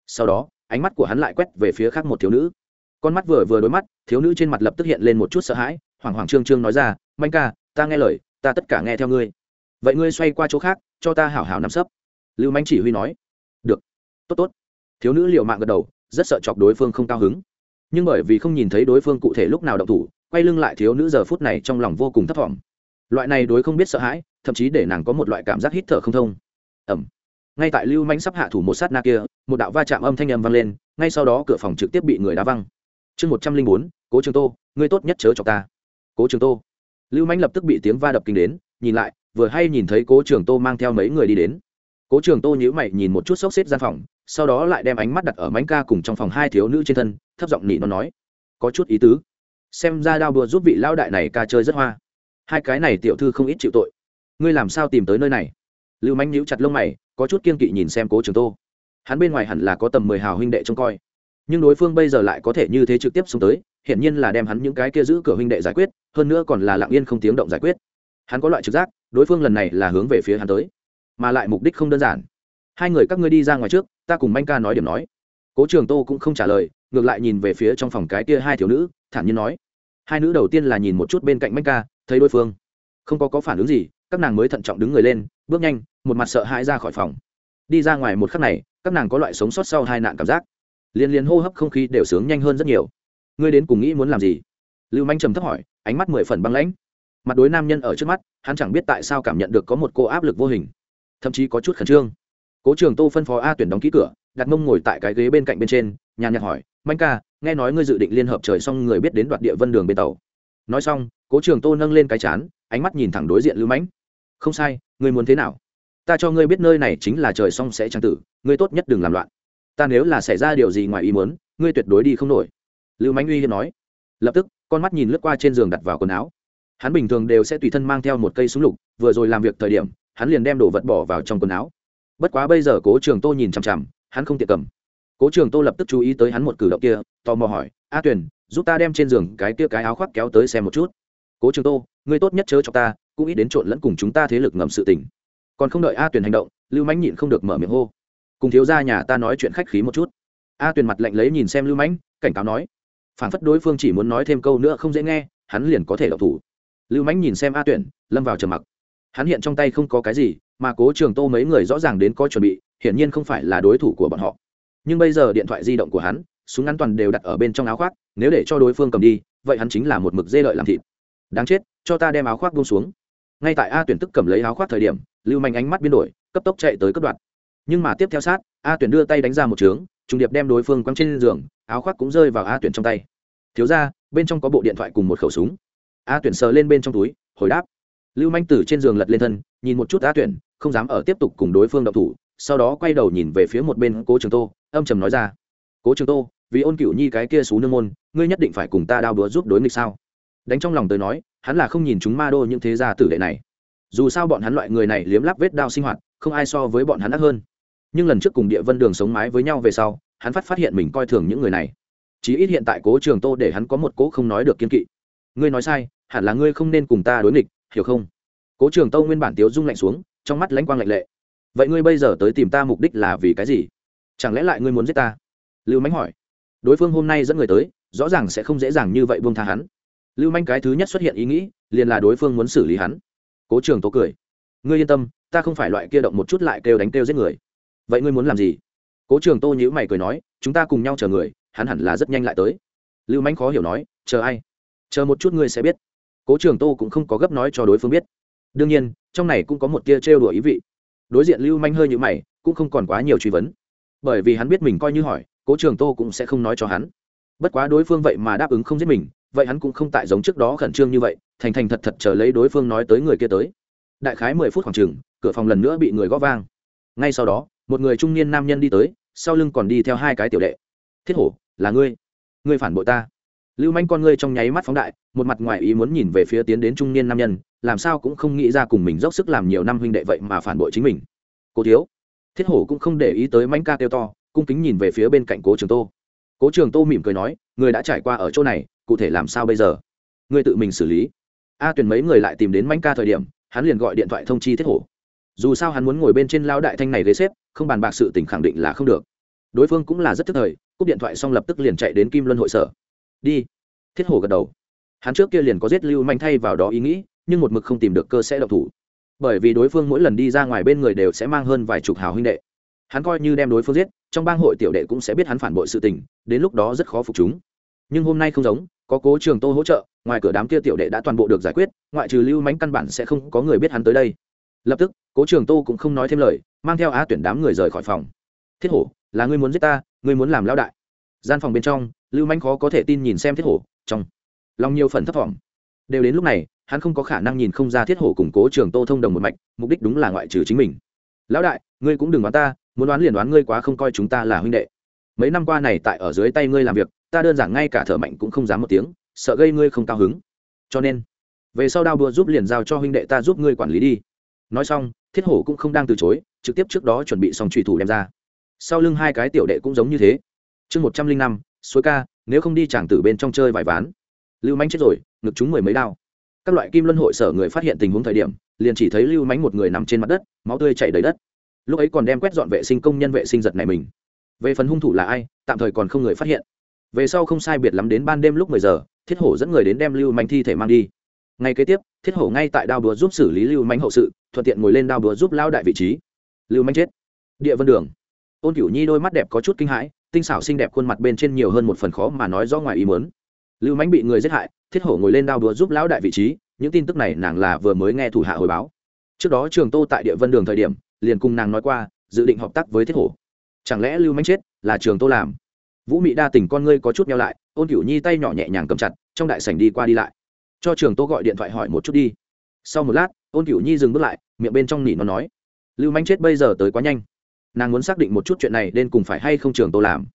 Sau đó ánh mắt của hắn lại quét về phía khác một thiếu nữ. Con mắt vừa vừa đối mắt, thiếu nữ trên mặt lập tức hiện lên một chút sợ hãi, hoảng hoảng trương trương nói ra, manh ca, ta nghe lời, ta tất cả nghe theo ngươi. Vậy ngươi xoay qua chỗ khác, cho ta hảo hảo nằm sấp. Lưu manh chỉ huy nói, được, tốt tốt. Thiếu nữ liệu mạng gật đầu, rất sợ chọc đối phương không cao hứng. Nhưng bởi vì không nhìn thấy đối phương cụ thể lúc nào động thủ, quay lưng lại thiếu nữ giờ phút này trong lòng vô cùng thấp t loại này đối không biết sợ hãi, thậm chí để nàng có một loại cảm giác hít thở không thông. Ẩm ngay tại lưu manh sắp hạ thủ một sát na kia, một đạo va chạm âm thanh âm vang lên, ngay sau đó cửa phòng trực tiếp bị người đá văng. Chương một trăm linh bốn, cố trường tô, ngươi tốt nhất chớ cho ta. Cố trường tô. Lưu manh lập tức bị tiếng va đập kinh đến, nhìn lại, vừa hay nhìn thấy cố trường tô mang theo mấy người đi đến. Cố trường tô nhữ mày nhìn một chút xốc xếp gian phòng, sau đó lại đem ánh mắt đặt ở mánh ca cùng trong phòng hai thiếu nữ trên thân, thấp giọng nỉ nó nói, có chút ý tứ. Xem ra đao đùa giúp vị lao đại này ca chơi rất hoa. Hai cái này tiểu thư không ít chịu tội. Ngươi làm sao tìm tới nơi này? Lưu manh nhíu chặt lông mày có chút kiên kỵ nhìn xem cố trường tô. Hắn bên ngoài hẳn là có tầm mười hào huynh đệ trông coi. Nhưng đối phương bây giờ lại có thể như thế trực tiếp xuống tới, hiển nhiên là đem hắn những cái kia giữ cửa huynh đệ giải quyết, hơn nữa còn là lặng yên không tiếng động giải quyết. Hắn có loại trực giác, đối phương lần này là hướng về phía hắn tới, mà lại mục đích không đơn giản. Hai người các ngươi đi ra ngoài trước, ta cùng manh ca nói điểm nói. Cố trường tô cũng không trả lời, ngược lại nhìn về phía trong phòng cái kia hai thiếu nữ, thản nhiên nói. Hai nữ đầu tiên là nhìn một chút bên cạnh manh ca, thấy đối phương không có có phản ứng gì, các nàng mới thận trọng đứng người lên, bước nhanh, một mặt sợ hãi ra khỏi phòng. Đi ra ngoài một khắc này, các nàng có loại sống sót sau hai nạn cảm giác. Liên liên hô hấp không khí đều sướng nhanh hơn rất nhiều. Ngươi đến cùng nghĩ muốn làm gì? Lưu manh trầm thấp hỏi, ánh mắt mười phần băng lãnh. Mặt đối nam nhân ở trước mắt, hắn chẳng biết tại sao cảm nhận được có một cô áp lực vô hình. Thậm chí có chút khẩn trương. Cố trường tô phân phó a tuyển đóng ký cửa, đặt mông ngồi tại cái ghế bên cạnh bên trên, nhàn nhạt hỏi, manh ca, nghe nói ngươi dự định liên hợp trời xong người biết đến đoạt địa vân đường bên tàu nói xong, cố trường tô nâng lên cái chán, ánh mắt nhìn thẳng đối diện lưu mãnh. Không sai, ngươi muốn thế nào? Ta cho ngươi biết nơi này chính là trời xong sẽ trang tử, ngươi tốt nhất đừng làm loạn. Ta nếu là xảy ra điều gì ngoài ý muốn, ngươi tuyệt đối đi không nổi. Lưu mãnh uy hiếp nói. Lập tức, con mắt nhìn lướt qua trên giường đặt vào quần áo. Hắn bình thường đều sẽ tùy thân mang theo một cây súng lục, vừa rồi làm việc thời điểm, hắn liền đem đồ vật bỏ vào trong quần áo. Bất quá bây giờ cố trường tô nhìn chằm chằm, hắn không tiện cầm. Cố trường tô lập tức chú ý tới hắn một cử động kia, tò mò hỏi, a tuyền giúp ta đem trên giường cái kia cái áo khoác kéo tới xem một chút. Cố trường tô, ngươi tốt nhất chớ cho ta, cũng ít đến trộn lẫn cùng chúng ta thế lực ngầm sự tình. Còn không đợi a tuyền hành động, lưu mãnh nhịn không được mở miệng hô. Cùng thiếu gia nhà ta nói chuyện khách khí một chút. A tuyền mặt lạnh lấy nhìn xem lưu mãnh, cảnh cáo nói. Phản phất đối phương chỉ muốn nói thêm câu nữa không dễ nghe, hắn liền có thể đọc thủ. Lưu mãnh nhìn xem a tuyển lâm vào trầm mặc. Hắn hiện trong tay không có cái gì, mà cố trường tô mấy người rõ ràng đến có chuẩn bị, hiển nhiên không phải là đối thủ của bọn họ. Nhưng bây giờ điện thoại di động của hắn, súng ngắn toàn đều đặt ở bên trong áo khoác nếu để cho đối phương cầm đi, vậy hắn chính là một mực dê lợi làm thịt. Đáng chết, cho ta đem áo khoác buông xuống. Ngay tại a tuyển tức cầm lấy áo khoác thời điểm, lưu manh ánh mắt biến đổi, cấp tốc chạy tới cấp đoạt. Nhưng mà tiếp theo sát, a tuyển đưa tay đánh ra một trướng trùng điệp đem đối phương quăng trên giường, áo khoác cũng rơi vào a tuyển trong tay. Thiếu ra bên trong có bộ điện thoại cùng một khẩu súng. A tuyển sờ lên bên trong túi, hồi đáp. Lưu manh từ trên giường lật lên thân, nhìn một chút a tuyển, không dám ở tiếp tục cùng đối phương đậu thủ, sau đó quay đầu nhìn về phía một bên cố trường tô, âm trầm nói ra. Cố trường tô vì ôn cửu nhi cái kia xú nương môn, ngươi nhất định phải cùng ta đao đúa giúp đối nghịch sao? Đánh trong lòng tới nói, hắn là không nhìn chúng ma đô những thế gia tử đệ này. Dù sao bọn hắn loại người này liếm lắp vết đao sinh hoạt, không ai so với bọn hắn ác hơn. Nhưng lần trước cùng địa vân đường sống mái với nhau về sau, hắn phát phát hiện mình coi thường những người này. Chí ít hiện tại cố trường tô để hắn có một cố không nói được kiên kỵ. Ngươi nói sai, hẳn là ngươi không nên cùng ta đối nghịch, hiểu không? Cố trường tô nguyên bản tiếu rung lạnh xuống, trong mắt lãnh quang lạnh lệ. Vậy ngươi bây giờ tới tìm ta mục đích là vì cái gì? Chẳng lẽ lại ngươi muốn giết ta? Lưu mánh hỏi đối phương hôm nay dẫn người tới, rõ ràng sẽ không dễ dàng như vậy buông tha hắn. Lưu manh cái thứ nhất xuất hiện ý nghĩ, liền là đối phương muốn xử lý hắn. Cố trường tố cười. Ngươi yên tâm, ta không phải loại kia động một chút lại kêu đánh kêu giết người. Vậy ngươi muốn làm gì? Cố trường tô nhữ mày cười nói, chúng ta cùng nhau chờ người, hắn hẳn là rất nhanh lại tới. Lưu manh khó hiểu nói, chờ ai? Chờ một chút ngươi sẽ biết. Cố trường tô cũng không có gấp nói cho đối phương biết. Đương nhiên, trong này cũng có một tia trêu đùa ý vị. Đối diện lưu manh hơi như mày, cũng không còn quá nhiều truy vấn. Bởi vì hắn biết mình coi như hỏi cố trường tô cũng sẽ không nói cho hắn. Bất quá đối phương vậy mà đáp ứng không giết mình, vậy hắn cũng không tại giống trước đó khẩn trương như vậy, thành thành thật thật chờ lấy đối phương nói tới người kia tới. Đại khái mười phút khoảng chừng, cửa phòng lần nữa bị người gõ vang. Ngay sau đó, một người trung niên nam nhân đi tới, sau lưng còn đi theo hai cái tiểu đệ. Thiết hổ, là ngươi? Ngươi phản bội ta? Lưu manh con ngươi trong nháy mắt phóng đại, một mặt ngoài ý muốn nhìn về phía tiến đến trung niên nam nhân, làm sao cũng không nghĩ ra cùng mình dốc sức làm nhiều năm huynh đệ vậy mà phản bội chính mình. Cô thiếu. Thiết hổ cũng không để ý tới manh ca kêu to cung kính nhìn về phía bên cạnh cố trường tô. cố trường tô mỉm cười nói, người đã trải qua ở chỗ này, cụ thể làm sao bây giờ? người tự mình xử lý. A tuyển mấy người lại tìm đến manh ca thời điểm, hắn liền gọi điện thoại thông chi thiết hổ. dù sao hắn muốn ngồi bên trên lao đại thanh này ghế xếp, không bàn bạc sự tình khẳng định là không được. đối phương cũng là rất thức thời, cúp điện thoại xong lập tức liền chạy đến kim luân hội sở. đi. thiết hổ gật đầu. hắn trước kia liền có giết lưu manh thay vào đó ý nghĩ, nhưng một mực không tìm được cơ sẽ độc thủ. bởi vì đối phương mỗi lần đi ra ngoài bên người đều sẽ mang hơn vài chục hào huynh đệ hắn coi như đem đối phương giết, trong bang hội tiểu đệ cũng sẽ biết hắn phản bội sự tình, đến lúc đó rất khó phục chúng. Nhưng hôm nay không giống, có cố trường tô hỗ trợ, ngoài cửa đám kia tiểu đệ đã toàn bộ được giải quyết, ngoại trừ lưu mánh căn bản sẽ không có người biết hắn tới đây. Lập tức, cố trường tô cũng không nói thêm lời, mang theo á tuyển đám người rời khỏi phòng. Thiết hổ, là ngươi muốn giết ta, ngươi muốn làm lao đại. Gian phòng bên trong, lưu mánh khó có thể tin nhìn xem thiết hổ, trong lòng nhiều phần thấp thỏm. Đều đến lúc này, hắn không có khả năng nhìn không ra thiết hổ củng cố trường tô thông đồng một mạch, mục đích đúng là ngoại trừ chính mình. Lão đại, ngươi cũng đừng đoán ta muốn đoán liền đoán ngươi quá không coi chúng ta là huynh đệ. Mấy năm qua này tại ở dưới tay ngươi làm việc, ta đơn giản ngay cả thở mạnh cũng không dám một tiếng, sợ gây ngươi không cao hứng. Cho nên, về sau đao đua giúp liền giao cho huynh đệ ta giúp ngươi quản lý đi. Nói xong, thiết hổ cũng không đang từ chối, trực tiếp trước đó chuẩn bị xong trùy thủ đem ra. Sau lưng hai cái tiểu đệ cũng giống như thế. Chương một trăm linh năm, suối ca, nếu không đi chàng tử bên trong chơi vài ván. Lưu mánh chết rồi, ngực chúng mười mấy đao. Các loại kim luân hội sở người phát hiện tình huống thời điểm, liền chỉ thấy lưu mánh một người nằm trên mặt đất, máu tươi chảy đầy đất lúc ấy còn đem quét dọn vệ sinh công nhân vệ sinh giật này mình. Về phần hung thủ là ai, tạm thời còn không người phát hiện. Về sau không sai biệt lắm đến ban đêm lúc mười giờ, thiết hổ dẫn người đến đem lưu manh thi thể mang đi. Ngay kế tiếp, thiết hổ ngay tại đao búa giúp xử lý lưu manh hậu sự, thuận tiện ngồi lên đao búa giúp lao đại vị trí. Lưu manh chết. Địa vân đường. Ôn cửu nhi đôi mắt đẹp có chút kinh hãi, tinh xảo xinh đẹp khuôn mặt bên trên nhiều hơn một phần khó mà nói do ngoài ý muốn. Lưu manh bị người giết hại, thiết hổ ngồi lên đao búa giúp lão đại vị trí, những tin tức này nàng là vừa mới nghe thủ hạ hồi báo. Trước đó trường tô tại địa vân đường thời điểm liền cùng nàng nói qua, dự định hợp tác với thiết hổ. Chẳng lẽ lưu manh chết là trường tô làm? Vũ mị đa tình con ngươi có chút nhau lại, ôn cửu nhi tay nhỏ nhẹ nhàng cầm chặt, trong đại sảnh đi qua đi lại. Cho trường tô gọi điện thoại hỏi một chút đi. Sau một lát, ôn cửu nhi dừng bước lại, miệng bên trong nỉ nó nói, lưu manh chết bây giờ tới quá nhanh. Nàng muốn xác định một chút chuyện này nên cùng phải hay không trường tô làm.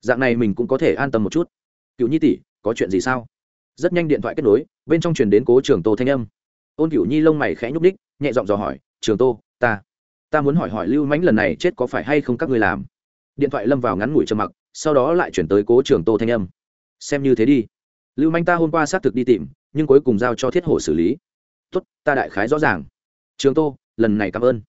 Dạng này mình cũng có thể an tâm một chút. Cựu nhi tỷ, có chuyện gì sao? Rất nhanh điện thoại kết nối, bên trong truyền đến cố trường tô thanh âm. Ôn cửu nhi lông mày khẽ nhúc đích nhẹ giọng dò hỏi, trường tô ta muốn hỏi hỏi lưu mãnh lần này chết có phải hay không các ngươi làm? Điện thoại lâm vào ngắn ngủi trầm mặc, sau đó lại chuyển tới cố trường tô thanh âm. Xem như thế đi. Lưu manh ta hôm qua xác thực đi tìm, nhưng cuối cùng giao cho thiết hổ xử lý. Tốt, ta đại khái rõ ràng. Trường tô, lần này cảm ơn.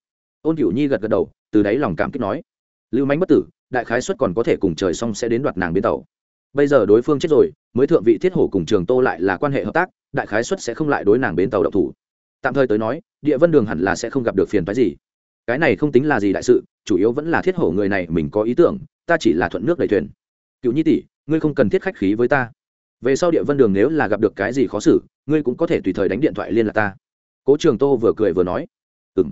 Ôn cửu nhi gật gật đầu, từ đáy lòng cảm kích nói. Lưu manh bất tử, đại khái xuất còn có thể cùng trời xong sẽ đến đoạt nàng bến tàu bây giờ đối phương chết rồi, mới thượng vị thiết hổ cùng trường tô lại là quan hệ hợp tác, đại khái xuất sẽ không lại đối nàng bến tàu độc thủ. Tạm thời tới nói, địa vân đường hẳn là sẽ không gặp được phiền phái gì cái này không tính là gì đại sự, chủ yếu vẫn là thiết hổ người này mình có ý tưởng, ta chỉ là thuận nước đầy thuyền. Cựu nhi tỷ, ngươi không cần thiết khách khí với ta. Về sau địa vân đường nếu là gặp được cái gì khó xử, ngươi cũng có thể tùy thời đánh điện thoại liên lạc ta. Cố trường tô vừa cười vừa nói. Ừ m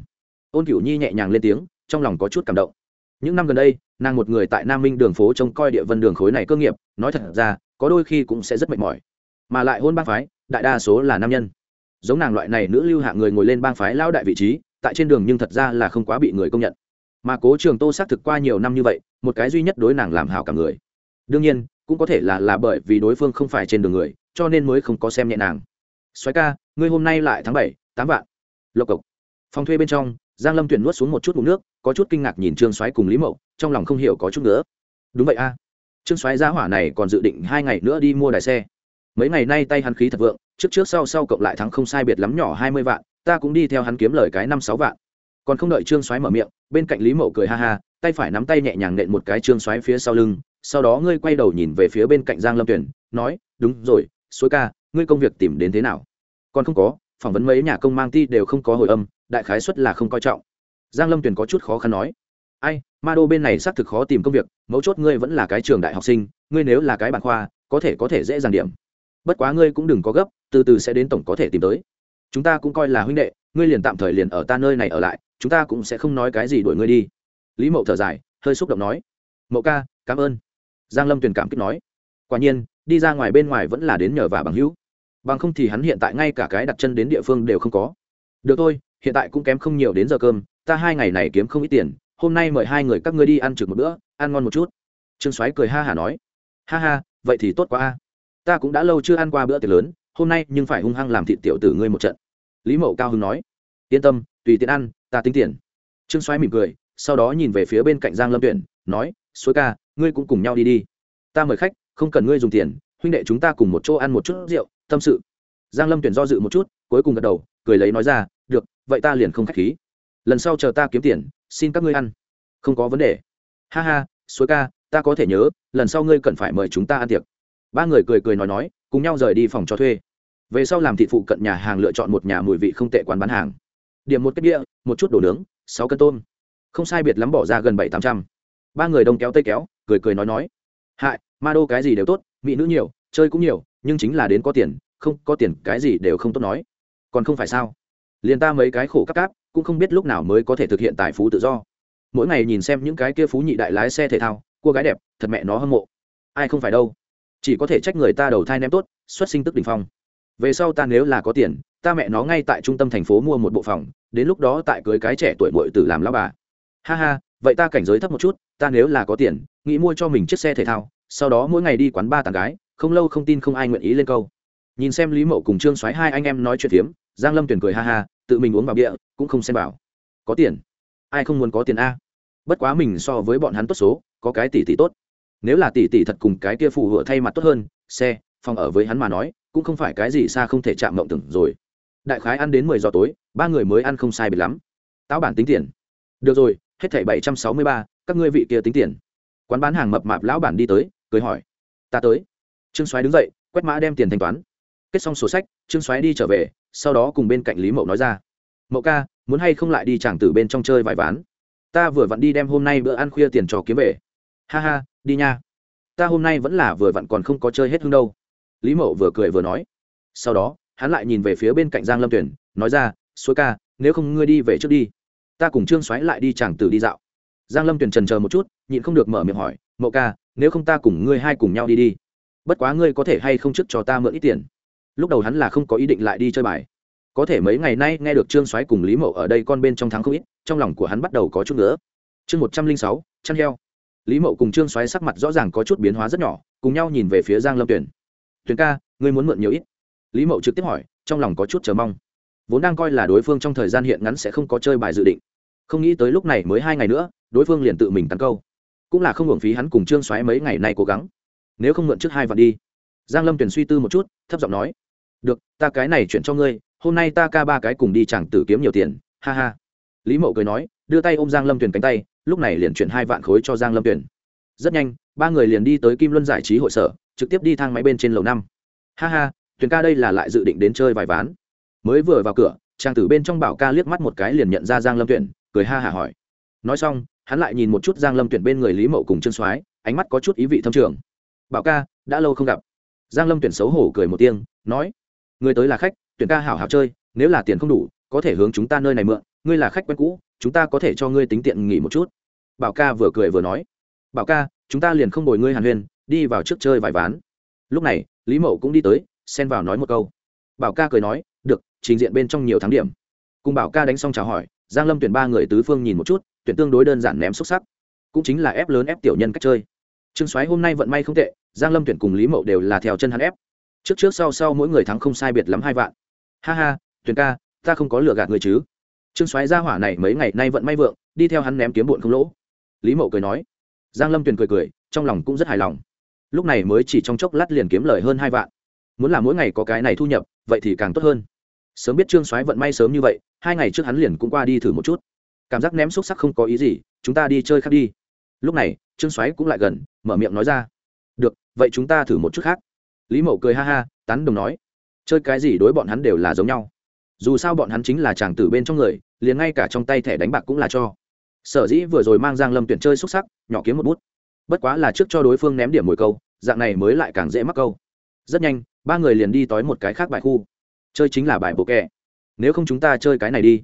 ôn cựu nhi nhẹ nhàng lên tiếng, trong lòng có chút cảm động. Những năm gần đây, nàng một người tại nam minh đường phố trông coi địa vân đường khối này cơ nghiệp, nói thật ra, có đôi khi cũng sẽ rất mệt mỏi. Mà lại hôn bang phái, đại đa số là nam nhân. Giống nàng loại này nữ lưu hạ người ngồi lên bang phái lao đại vị trí tại trên đường nhưng thật ra là không quá bị người công nhận. Mà cố trường tô xác thực qua nhiều năm như vậy, một cái duy nhất đối nàng làm hảo cả người. Đương nhiên, cũng có thể là là bởi vì đối phương không phải trên đường người, cho nên mới không có xem nhẹ nàng. Xoáy ca, ngươi hôm nay lại tháng bảy, tám vạn. Lộc cộc. Phòng thuê bên trong, giang lâm tuyển nuốt xuống một chút ngụm nước, có chút kinh ngạc nhìn trương xoáy cùng lý mậu, trong lòng không hiểu có chút nữa. Đúng vậy a. Trương xoáy giá hỏa này còn dự định hai ngày nữa đi mua đài xe. Mấy ngày nay tay hắn khí thật vượng, trước trước sau sau cộng lại thắng không sai biệt lắm nhỏ hai mươi vạn ta cũng đi theo hắn kiếm lời cái năm sáu vạn. Còn không đợi trương soái mở miệng, bên cạnh lý mậu cười ha ha, tay phải nắm tay nhẹ nhàng nện một cái trương soái phía sau lưng, sau đó ngươi quay đầu nhìn về phía bên cạnh giang lâm tuyển nói, đúng rồi, suối ca, ngươi công việc tìm đến thế nào? Còn không có, phỏng vấn mấy nhà công mang ti đều không có hồi âm, đại khái suất là không coi trọng. Giang lâm tuyển có chút khó khăn nói, ai, ma đô bên này xác thực khó tìm công việc, mấu chốt ngươi vẫn là cái trường đại học sinh, ngươi nếu là cái bản khoa, có thể có thể dễ dàng điểm. Bất quá ngươi cũng đừng có gấp, từ từ sẽ đến tổng có thể tìm tới chúng ta cũng coi là huynh đệ, ngươi liền tạm thời liền ở ta nơi này ở lại, chúng ta cũng sẽ không nói cái gì đuổi ngươi đi. Lý mậu thở dài, hơi xúc động nói. Mậu ca, cảm ơn. Giang lâm tuyền cảm kích nói. Quả nhiên, đi ra ngoài bên ngoài vẫn là đến nhờ và bằng hữu. Bằng không thì hắn hiện tại ngay cả cái đặt chân đến địa phương đều không có. Được thôi, hiện tại cũng kém không nhiều đến giờ cơm, ta hai ngày này kiếm không ít tiền, hôm nay mời hai người các ngươi đi ăn trực một bữa, ăn ngon một chút. Trương soái cười ha hả nói. Ha ha, vậy thì tốt quá a. Ta cũng đã lâu chưa ăn qua bữa tiệc lớn hôm nay nhưng phải hung hăng làm thịt tiểu tử ngươi một trận. Lý mậu cao hưng nói. Yên tâm, tùy tiện ăn, ta tính tiền. Trương soái mỉm cười, sau đó nhìn về phía bên cạnh giang lâm tuyển, nói, suối ca, ngươi cũng cùng nhau đi đi. Ta mời khách, không cần ngươi dùng tiền, huynh đệ chúng ta cùng một chỗ ăn một chút rượu, tâm sự. Giang lâm tuyển do dự một chút, cuối cùng gật đầu, cười lấy nói ra, được, vậy ta liền không khách khí. Lần sau chờ ta kiếm tiền, xin các ngươi ăn. Không có vấn đề. Ha ha, suối ca, ta có thể nhớ, lần sau ngươi cần phải mời chúng ta ăn tiệc. Ba người cười cười nói nói cùng nhau rời đi phòng cho thuê. Về sau làm thị phụ cận nhà hàng lựa chọn một nhà mùi vị không tệ quán bán hàng. Điểm một cái đĩa một chút đồ nướng, sáu cân tôm. Không sai biệt lắm bỏ ra gần bảy tám trăm. Ba người đông kéo tây kéo, cười cười nói nói. Hại, ma đô cái gì đều tốt, mỹ nữ nhiều, chơi cũng nhiều, nhưng chính là đến có tiền, không có tiền cái gì đều không tốt nói. Còn không phải sao? Liền ta mấy cái khổ cắp cáp, cũng không biết lúc nào mới có thể thực hiện tài phú tự do. Mỗi ngày nhìn xem những cái kia phú nhị đại lái xe thể thao cô gái đẹp, thật mẹ nó hâm mộ. Ai không phải đâu chỉ có thể trách người ta đầu thai ném tốt, xuất sinh tức đ ỉ n h phong. Về sau ta nếu là có tiền, ta mẹ nó ngay tại trung tâm thành phố mua một bộ phòng, đến lúc đó tại cưới cái trẻ tuổi bội tử làm lao bà. Ha ha, vậy ta cảnh giới thấp một chút, ta nếu là có tiền, nghĩ mua cho mình chiếc xe thể thao, sau đó mỗi ngày đi quán ba tàn gái, không lâu không tin không ai nguyện ý lên câu. Nhìn xem lý mậu cùng trương soái hai anh em nói chuyện phiếm, giang lâm tuyển cười ha ha, tự mình uống vào bia, cũng không xem bảo. Có tiền? Ai không muốn có tiền a? Bất quá mình so với bọn hắn tốt số, có cái tỷ tỷ tốt nếu là tỷ tỷ thật cùng cái kia phù hựa thay mặt tốt hơn, xe, phòng ở với hắn mà nói, cũng không phải cái gì xa không thể chạm mộng tưởng rồi. Đại khái ăn đến mười giờ tối, ba người mới ăn không sai biệt lắm. Táo bản tính tiền. Được rồi, hết thảy bảy trăm sáu mươi ba, các ngươi vị kia tính tiền. Quán bán hàng mập mạp lão bản đi tới, cười hỏi. Ta tới. Trương soái đứng dậy, quét mã đem tiền thanh toán. Kết xong sổ sách, trương soái đi trở về, sau đó cùng bên cạnh lý mậu nói ra. Mậu ca, muốn hay không lại đi chàng tử bên trong chơi vài ván? Ta vừa vặn đi đem hôm nay bữa ăn khuya tiền trò kiếm về ha ha, đi nha. Ta hôm nay vẫn là vừa vặn còn không có chơi hết hương đâu. Lý mậu vừa cười vừa nói. Sau đó, hắn lại nhìn về phía bên cạnh giang lâm tuyển, nói ra suối ca, nếu không ngươi đi về trước đi. Ta cùng trương xoáy lại đi chàng tử đi dạo. Giang lâm tuyển trần chờ một chút, nhịn không được mở miệng hỏi, mậu ca, nếu không ta cùng ngươi hai cùng nhau đi đi. Bất quá ngươi có thể hay không trước cho ta mượn ít tiền? Lúc đầu hắn là không có ý định lại đi chơi bài. Có thể mấy ngày nay nghe được trương soái cùng lý mậu ở đây con bên trong thắng không ít, trong lòng của hắn bắt đầu có chút nữa chương một trăm linh sáu, chăn heo lý mậu cùng trương soái sắc mặt rõ ràng có chút biến hóa rất nhỏ, cùng nhau nhìn về phía giang lâm tuyển tuyển ca, ngươi muốn mượn nhiều ít? Lý mậu trực tiếp hỏi, trong lòng có chút chờ mong. Vốn đang coi là đối phương trong thời gian hiện ngắn sẽ không có chơi bài dự định. Không nghĩ tới lúc này mới hai ngày nữa, đối phương liền tự mình tấn câu. Cũng là không hưởng phí hắn cùng trương xoáy mấy ngày nay cố gắng. Nếu không mượn trước hai vạn đi. Giang lâm tuyển suy tư một chút, thấp giọng nói, được, ta cái này chuyển cho ngươi, hôm nay ta ca ba cái cùng đi chẳng tử kiếm nhiều tiền, ha ha. Lý mậu cười nói, đưa tay ôm giang lâm tuyển cánh tay lúc này liền chuyển hai vạn khối cho giang lâm tuyển. Rất nhanh, ba người liền đi tới kim luân giải trí hội sở, trực tiếp đi thang máy bên trên lầu năm. Ha ha, tuyển ca đây là lại dự định đến chơi vài ván. Mới vừa vào cửa, trang tử bên trong bảo ca liếc mắt một cái liền nhận ra giang lâm tuyển, cười ha hả hỏi. Nói xong, hắn lại nhìn một chút giang lâm tuyển bên người lý mậu cùng trương soái, ánh mắt có chút ý vị thâm trường. Bảo ca, đã lâu không gặp. Giang lâm tuyển xấu hổ cười một tiếng, nói, người tới là khách, tuyển ca hảo hảo chơi, nếu là tiền không đủ, có thể hướng chúng ta nơi này mượn, ngươi là khách quen cũ chúng ta có thể cho ngươi tính tiện nghỉ một chút. Bảo ca vừa cười vừa nói. Bảo ca, chúng ta liền không bồi ngươi hàn huyên đi vào trước chơi vài ván. Lúc này, lý mậu cũng đi tới, xen vào nói một câu. Bảo ca cười nói, được, trình diện bên trong nhiều thắng điểm. Cùng bảo ca đánh xong chào hỏi, giang lâm tuyển ba người tứ phương nhìn một chút, tuyển tương đối đơn giản ném xúc sắc. Cũng chính là ép lớn ép tiểu nhân cách chơi. Trương soái hôm nay vận may không tệ, giang lâm tuyển cùng lý mậu đều là theo chân hắn ép. Trước trước sau sau mỗi người thắng không sai biệt lắm hai vạn. Ha ha, tuyển ca, ta không có lừa gạt người chứ trương soái gia hỏa này mấy ngày nay vẫn may vượng, đi theo hắn ném kiếm bụn không lỗ. Lý mậu cười nói. Giang lâm Tuyền cười cười, trong lòng cũng rất hài lòng. Lúc này mới chỉ trong chốc lát liền kiếm lời hơn hai vạn. Muốn là mỗi ngày có cái này thu nhập, vậy thì càng tốt hơn. Sớm biết trương soái vận may sớm như vậy, hai ngày trước hắn liền cũng qua đi thử một chút. Cảm giác ném xúc sắc không có ý gì, chúng ta đi chơi khác đi. Lúc này, trương soái cũng lại gần, mở miệng nói ra. Được, vậy chúng ta thử một chút khác. Lý mậu cười ha ha, tán đồng nói. Chơi cái gì đối bọn hắn đều là giống nhau dù sao bọn hắn chính là chàng tử bên trong người, liền ngay cả trong tay thẻ đánh bạc cũng là cho. Sở dĩ vừa rồi mang giang lâm tuyển chơi xúc sắc, nhỏ kiếm một bút. Bất quá là trước cho đối phương ném điểm mồi câu, dạng này mới lại càng dễ mắc câu. Rất nhanh, ba người liền đi tói một cái khác bài khu. Chơi chính là bài bộ kẹ. Nếu không chúng ta chơi cái này đi.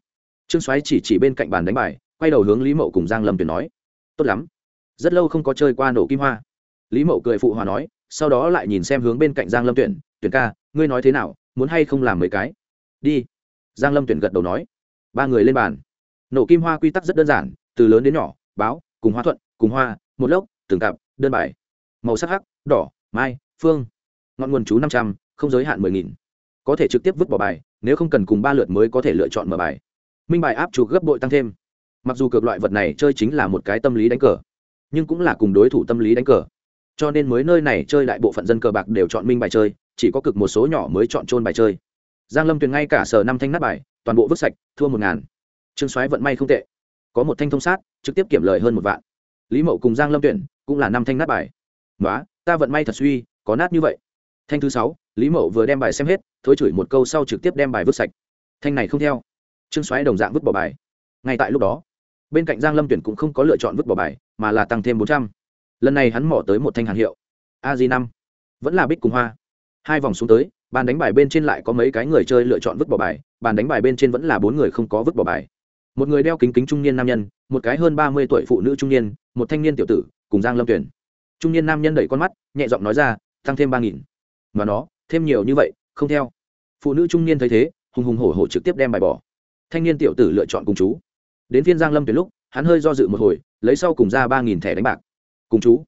Trương soái chỉ chỉ bên cạnh bàn đánh bài, quay đầu hướng lý mậu cùng giang lâm tuyển nói. Tốt lắm. Rất lâu không có chơi qua nổ kim hoa. Lý mậu cười phụ hòa nói, sau đó lại nhìn xem hướng bên cạnh giang lâm tuyển. Tuyển ca, ngươi nói thế nào, muốn hay không làm mấy cái? Đi giang lâm tuyển gật đầu nói, ba người lên bàn. Nổ kim hoa quy tắc rất đơn giản, từ lớn đến nhỏ, báo, cùng hoa thuận, cùng hoa, một lốc, từng cặp, đơn bài. Màu sắc hắc, đỏ, mai, phương. Ngọn nguồn chú năm trăm, không giới hạn mười nghìn. Có thể trực tiếp vứt bỏ bài, nếu không cần cùng ba lượt mới có thể lựa chọn mở bài. Minh bài áp chụp gấp bội tăng thêm. Mặc dù cược loại vật này chơi chính là một cái tâm lý đánh cờ, nhưng cũng là cùng đối thủ tâm lý đánh cờ. Cho nên mới nơi này chơi đại bộ phận dân cờ bạc đều chọn minh bài chơi, chỉ có cực một số nhỏ mới chọn trôn bài chơi giang lâm tuyền ngay cả sở năm thanh nát bài, toàn bộ vứt sạch, thua một ngàn. Trương soái vận may không tệ. Có một thanh thông sát, trực tiếp kiểm lời hơn một vạn. Lý mậu cùng giang lâm tuyển cũng là năm thanh nát bài. Nói ta vận may thật suy, có nát như vậy. Thanh thứ sáu, lý mậu vừa đem bài xem hết, thối chửi một câu sau trực tiếp đem bài vứt sạch. Thanh này không theo. Trương Soái đồng dạng vứt bỏ bài. Ngay tại lúc đó, bên cạnh giang lâm tuyển cũng không có lựa chọn vứt bỏ bài, mà là tăng thêm bốn trăm. Lần này hắn mỏ tới một thanh hàng hiệu. A di năm. Vẫn là bích cùng hoa. Hai vòng xuống tới bàn đánh bài bên trên lại có mấy cái người chơi lựa chọn vứt bỏ bài, bàn đánh bài bên trên vẫn là bốn người không có vứt bỏ bài. Một người đeo kính kính trung niên nam nhân, một cái hơn ba mươi tuổi phụ nữ trung niên, một thanh niên tiểu tử, cùng giang lâm tuyển. Trung niên nam nhân đẩy con mắt, nhẹ giọng nói ra, tăng thêm ba nghìn. Mà nó, thêm nhiều như vậy, không theo. Phụ nữ trung niên thấy thế, hùng hùng hổ hổ trực tiếp đem bài bỏ. Thanh niên tiểu tử lựa chọn cùng chú. Đến phiên giang lâm tuyển lúc, hắn hơi do dự một hồi, lấy sau cùng ra ba nghìn thẻ đánh bạc. Cùng chú.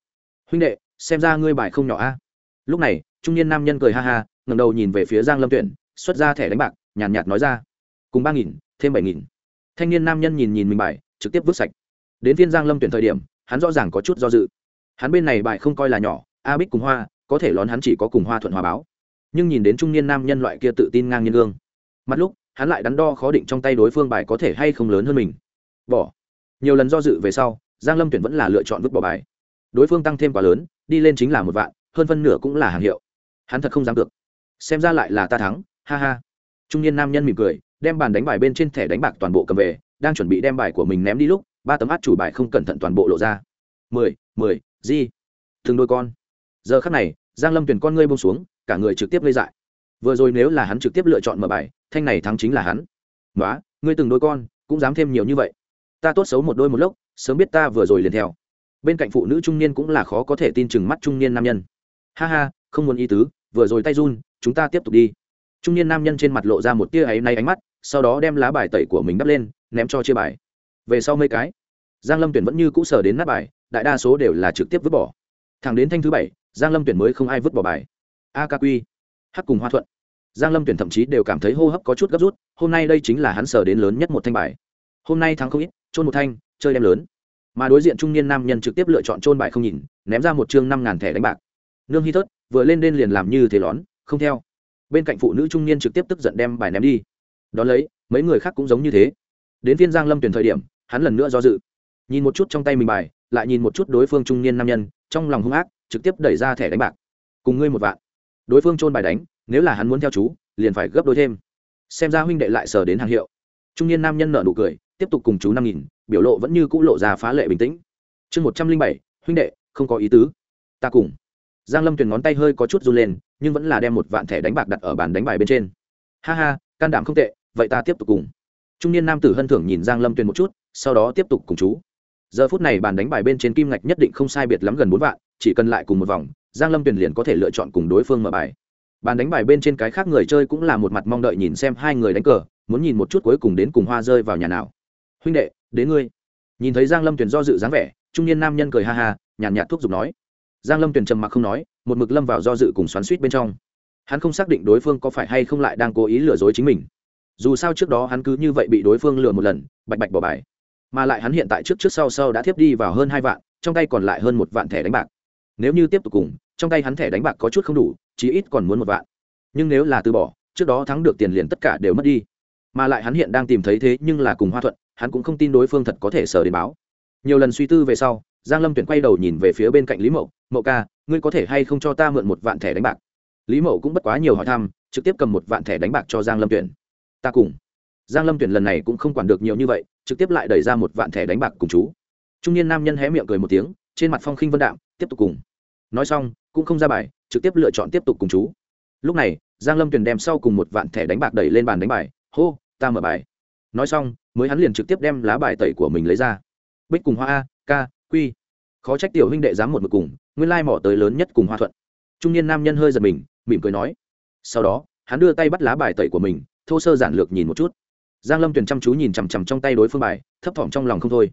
Huynh đệ, xem ra ngươi bài không nhỏ a. Lúc này, trung niên nam nhân cười ha ha ngẩng đầu nhìn về phía giang lâm tuyển xuất ra thẻ đánh bạc nhàn nhạt, nói ra. Cùng ba nghìn thêm bảy nghìn. Thanh niên nam nhân nhìn nhìn mình bài trực tiếp vứt sạch. Đến phiên giang lâm tuyển thời điểm hắn rõ ràng có chút do dự. Hắn bên này bài không coi là nhỏ a bích cùng hoa có thể lón hắn chỉ có cùng hoa thuận hòa báo. Nhưng nhìn đến trung niên nam nhân loại kia tự tin ngang nhiên gương. Mặt lúc hắn lại đắn đo khó định trong tay đối phương bài có thể hay không lớn hơn mình. Bỏ. Nhiều lần do dự về sau giang lâm tuyển vẫn là lựa chọn vứt bỏ bài. Đối phương tăng thêm quá lớn đi lên chính là một vạn hơn phân nửa cũng là hàng hiệu. Hắn thật không dám được xem ra lại là ta thắng, ha ha. Trung niên nam nhân mỉm cười, đem bàn đánh bài bên trên thẻ đánh bạc toàn bộ cầm về, đang chuẩn bị đem bài của mình ném đi lúc, ba tấm át chủ bài không cẩn thận toàn bộ lộ ra. Mười mười, di. Từng đôi con. Giờ khắc này, giang lâm tuyển con ngươi bông xuống, cả người trực tiếp lây dại. Vừa rồi nếu là hắn trực tiếp lựa chọn mở bài, thanh này thắng chính là hắn. Nói ngươi từng đôi con, cũng dám thêm nhiều như vậy. Ta tốt xấu một đôi một lốc, sớm biết ta vừa rồi liền theo. Bên cạnh phụ nữ trung niên cũng là khó có thể tin chừng mắt trung niên nam nhân. Ha ha, không muốn ý tứ, vừa rồi tay run chúng ta tiếp tục đi. Trung niên nam nhân trên mặt lộ ra một tia ấy nay ánh mắt, sau đó đem lá bài tẩy của mình đắp lên, ném cho chia bài. Về sau mấy cái, giang lâm tuyển vẫn như cũ sờ đến nát bài, đại đa số đều là trực tiếp vứt bỏ. Thẳng đến thanh thứ bảy, giang lâm tuyển mới không ai vứt bỏ bài. A ca quy, hắc cùng hoa thuận. Giang lâm tuyển thậm chí đều cảm thấy hô hấp có chút gấp rút, hôm nay đây chính là hắn sờ đến lớn nhất một thanh bài. Hôm nay thắng không ít trôn một thanh, chơi đem lớn. Mà đối diện trung niên nam nhân trực tiếp lựa chọn trôn bài không nhìn, ném ra một chương năm ngàn thẻ đánh bạc. Nương hy thớt, vừa lên đên liền làm như thế lón không theo. Bên cạnh phụ nữ trung niên trực tiếp tức giận đem bài ném đi. Đón lấy, mấy người khác cũng giống như thế. Đến phiên giang lâm tuyển thời điểm, hắn lần nữa do dự. Nhìn một chút trong tay mình bài, lại nhìn một chút đối phương trung niên nam nhân, trong lòng hung ác, trực tiếp đẩy ra thẻ đánh bạc. Cùng ngươi một vạn. Đối phương trôn bài đánh, nếu là hắn muốn theo chú, liền phải gấp đôi thêm. Xem ra huynh đệ lại sờ đến hàng hiệu. Trung niên nam nhân nợ nụ cười, tiếp tục cùng chú năm nghìn, biểu lộ vẫn như cũ lộ ra phá lệ bình tĩnh. Chương một trăm linh bảy, huynh đệ, không có ý tứ. Ta cùng giang lâm tuyền ngón tay hơi có chút run lên, nhưng vẫn là đem một vạn thẻ đánh bạc đặt ở bàn đánh bài bên trên. Ha ha, can đảm không tệ, vậy ta tiếp tục cùng. Trung niên nam tử hân thưởng nhìn giang lâm tuyền một chút, sau đó tiếp tục cùng chú. Giờ phút này bàn đánh bài bên trên kim ngạch nhất định không sai biệt lắm gần bốn vạn, chỉ cần lại cùng một vòng, giang lâm tuyền liền có thể lựa chọn cùng đối phương mở bài. Bàn đánh bài bên trên cái khác người chơi cũng là một mặt mong đợi nhìn xem hai người đánh cờ, muốn nhìn một chút cuối cùng đến cùng hoa rơi vào nhà nào. Huynh đệ, đến ngươi. Nhìn thấy giang lâm tuyền do dự dáng vẻ, trung niên nam nhân cười ha ha, nhàn nhạt thuốc giục nói giang lâm tuyền trầm mặc không nói, một mực lâm vào do dự cùng xoắn suýt bên trong. Hắn không xác định đối phương có phải hay không lại đang cố ý lừa dối chính mình. Dù sao trước đó hắn cứ như vậy bị đối phương lừa một lần, bạch bạch bỏ bài. Mà lại hắn hiện tại trước trước sau sau đã tiếp đi vào hơn hai vạn, trong tay còn lại hơn một vạn thẻ đánh bạc. Nếu như tiếp tục cùng, trong tay hắn thẻ đánh bạc có chút không đủ, chí ít còn muốn một vạn. Nhưng nếu là từ bỏ, trước đó thắng được tiền liền tất cả đều mất đi. Mà lại hắn hiện đang tìm thấy thế nhưng là cùng hoa thuận, hắn cũng không tin đối phương thật có thể sờ đến báo. Nhiều lần suy tư về sau giang lâm tuyển quay đầu nhìn về phía bên cạnh lý mậu mậu ca, ngươi có thể hay không cho ta mượn một vạn thẻ đánh bạc? Lý mậu cũng bất quá nhiều hỏi thăm, trực tiếp cầm một vạn thẻ đánh bạc cho giang lâm tuyển. Ta cùng. Giang lâm tuyển lần này cũng không quản được nhiều như vậy, trực tiếp lại đẩy ra một vạn thẻ đánh bạc cùng chú. Trung niên nam nhân hé miệng cười một tiếng, trên mặt phong khinh vân đạm, tiếp tục cùng. Nói xong, cũng không ra bài, trực tiếp lựa chọn tiếp tục cùng chú. Lúc này, giang lâm tuyền đem sau cùng một vạn thẻ đánh bạc đẩy lên bàn đánh bài, hô, ta mở bài. Nói xong, mới hắn liền trực tiếp đem lá bài tẩy của mình lấy ra. Bích cùng hoa a, k quy khó trách tiểu huynh đệ dám một mực cùng, nguyên lai mỏ tới lớn nhất cùng hoa thuận. Trung niên nam nhân hơi giật mình, mỉm cười nói. Sau đó, hắn đưa tay bắt lá bài tẩy của mình, thô sơ giản lược nhìn một chút. Giang lâm tuyền chăm chú nhìn chằm chằm trong tay đối phương bài, thấp thỏm trong lòng không thôi.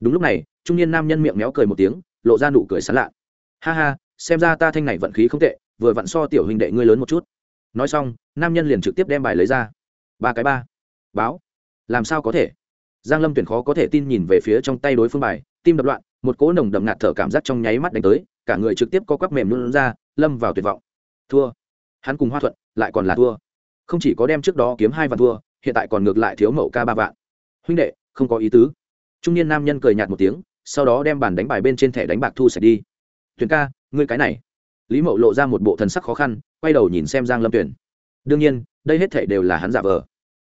Đúng lúc này, trung niên nam nhân miệng méo cười một tiếng, lộ ra nụ cười sán lạ. Ha ha, xem ra ta thanh này vận khí không tệ, vừa vặn so tiểu huynh đệ ngươi lớn một chút. Nói xong, nam nhân liền trực tiếp đem bài lấy ra. Ba cái ba. Báo. Làm sao có thể? Giang lâm tuyển khó có thể tin nhìn về phía trong tay đối phương bài, tim đập loạn một cỗ nồng đậm ngạt thở cảm giác trong nháy mắt đánh tới, cả người trực tiếp co quắp mềm luôn ra, lâm vào tuyệt vọng. Thua. Hắn cùng hoa thuận lại còn là thua. Không chỉ có đem trước đó kiếm hai vạn thua, hiện tại còn ngược lại thiếu mậu ca ba vạn. Huynh đệ, không có ý tứ. Trung niên nam nhân cười nhạt một tiếng, sau đó đem bàn đánh bài bên trên thẻ đánh bạc thu sạch đi. Tuyển ca, ngươi cái này. Lý mậu lộ ra một bộ thần sắc khó khăn, quay đầu nhìn xem giang lâm tuyển đương nhiên, đây hết thể đều là hắn giả vờ.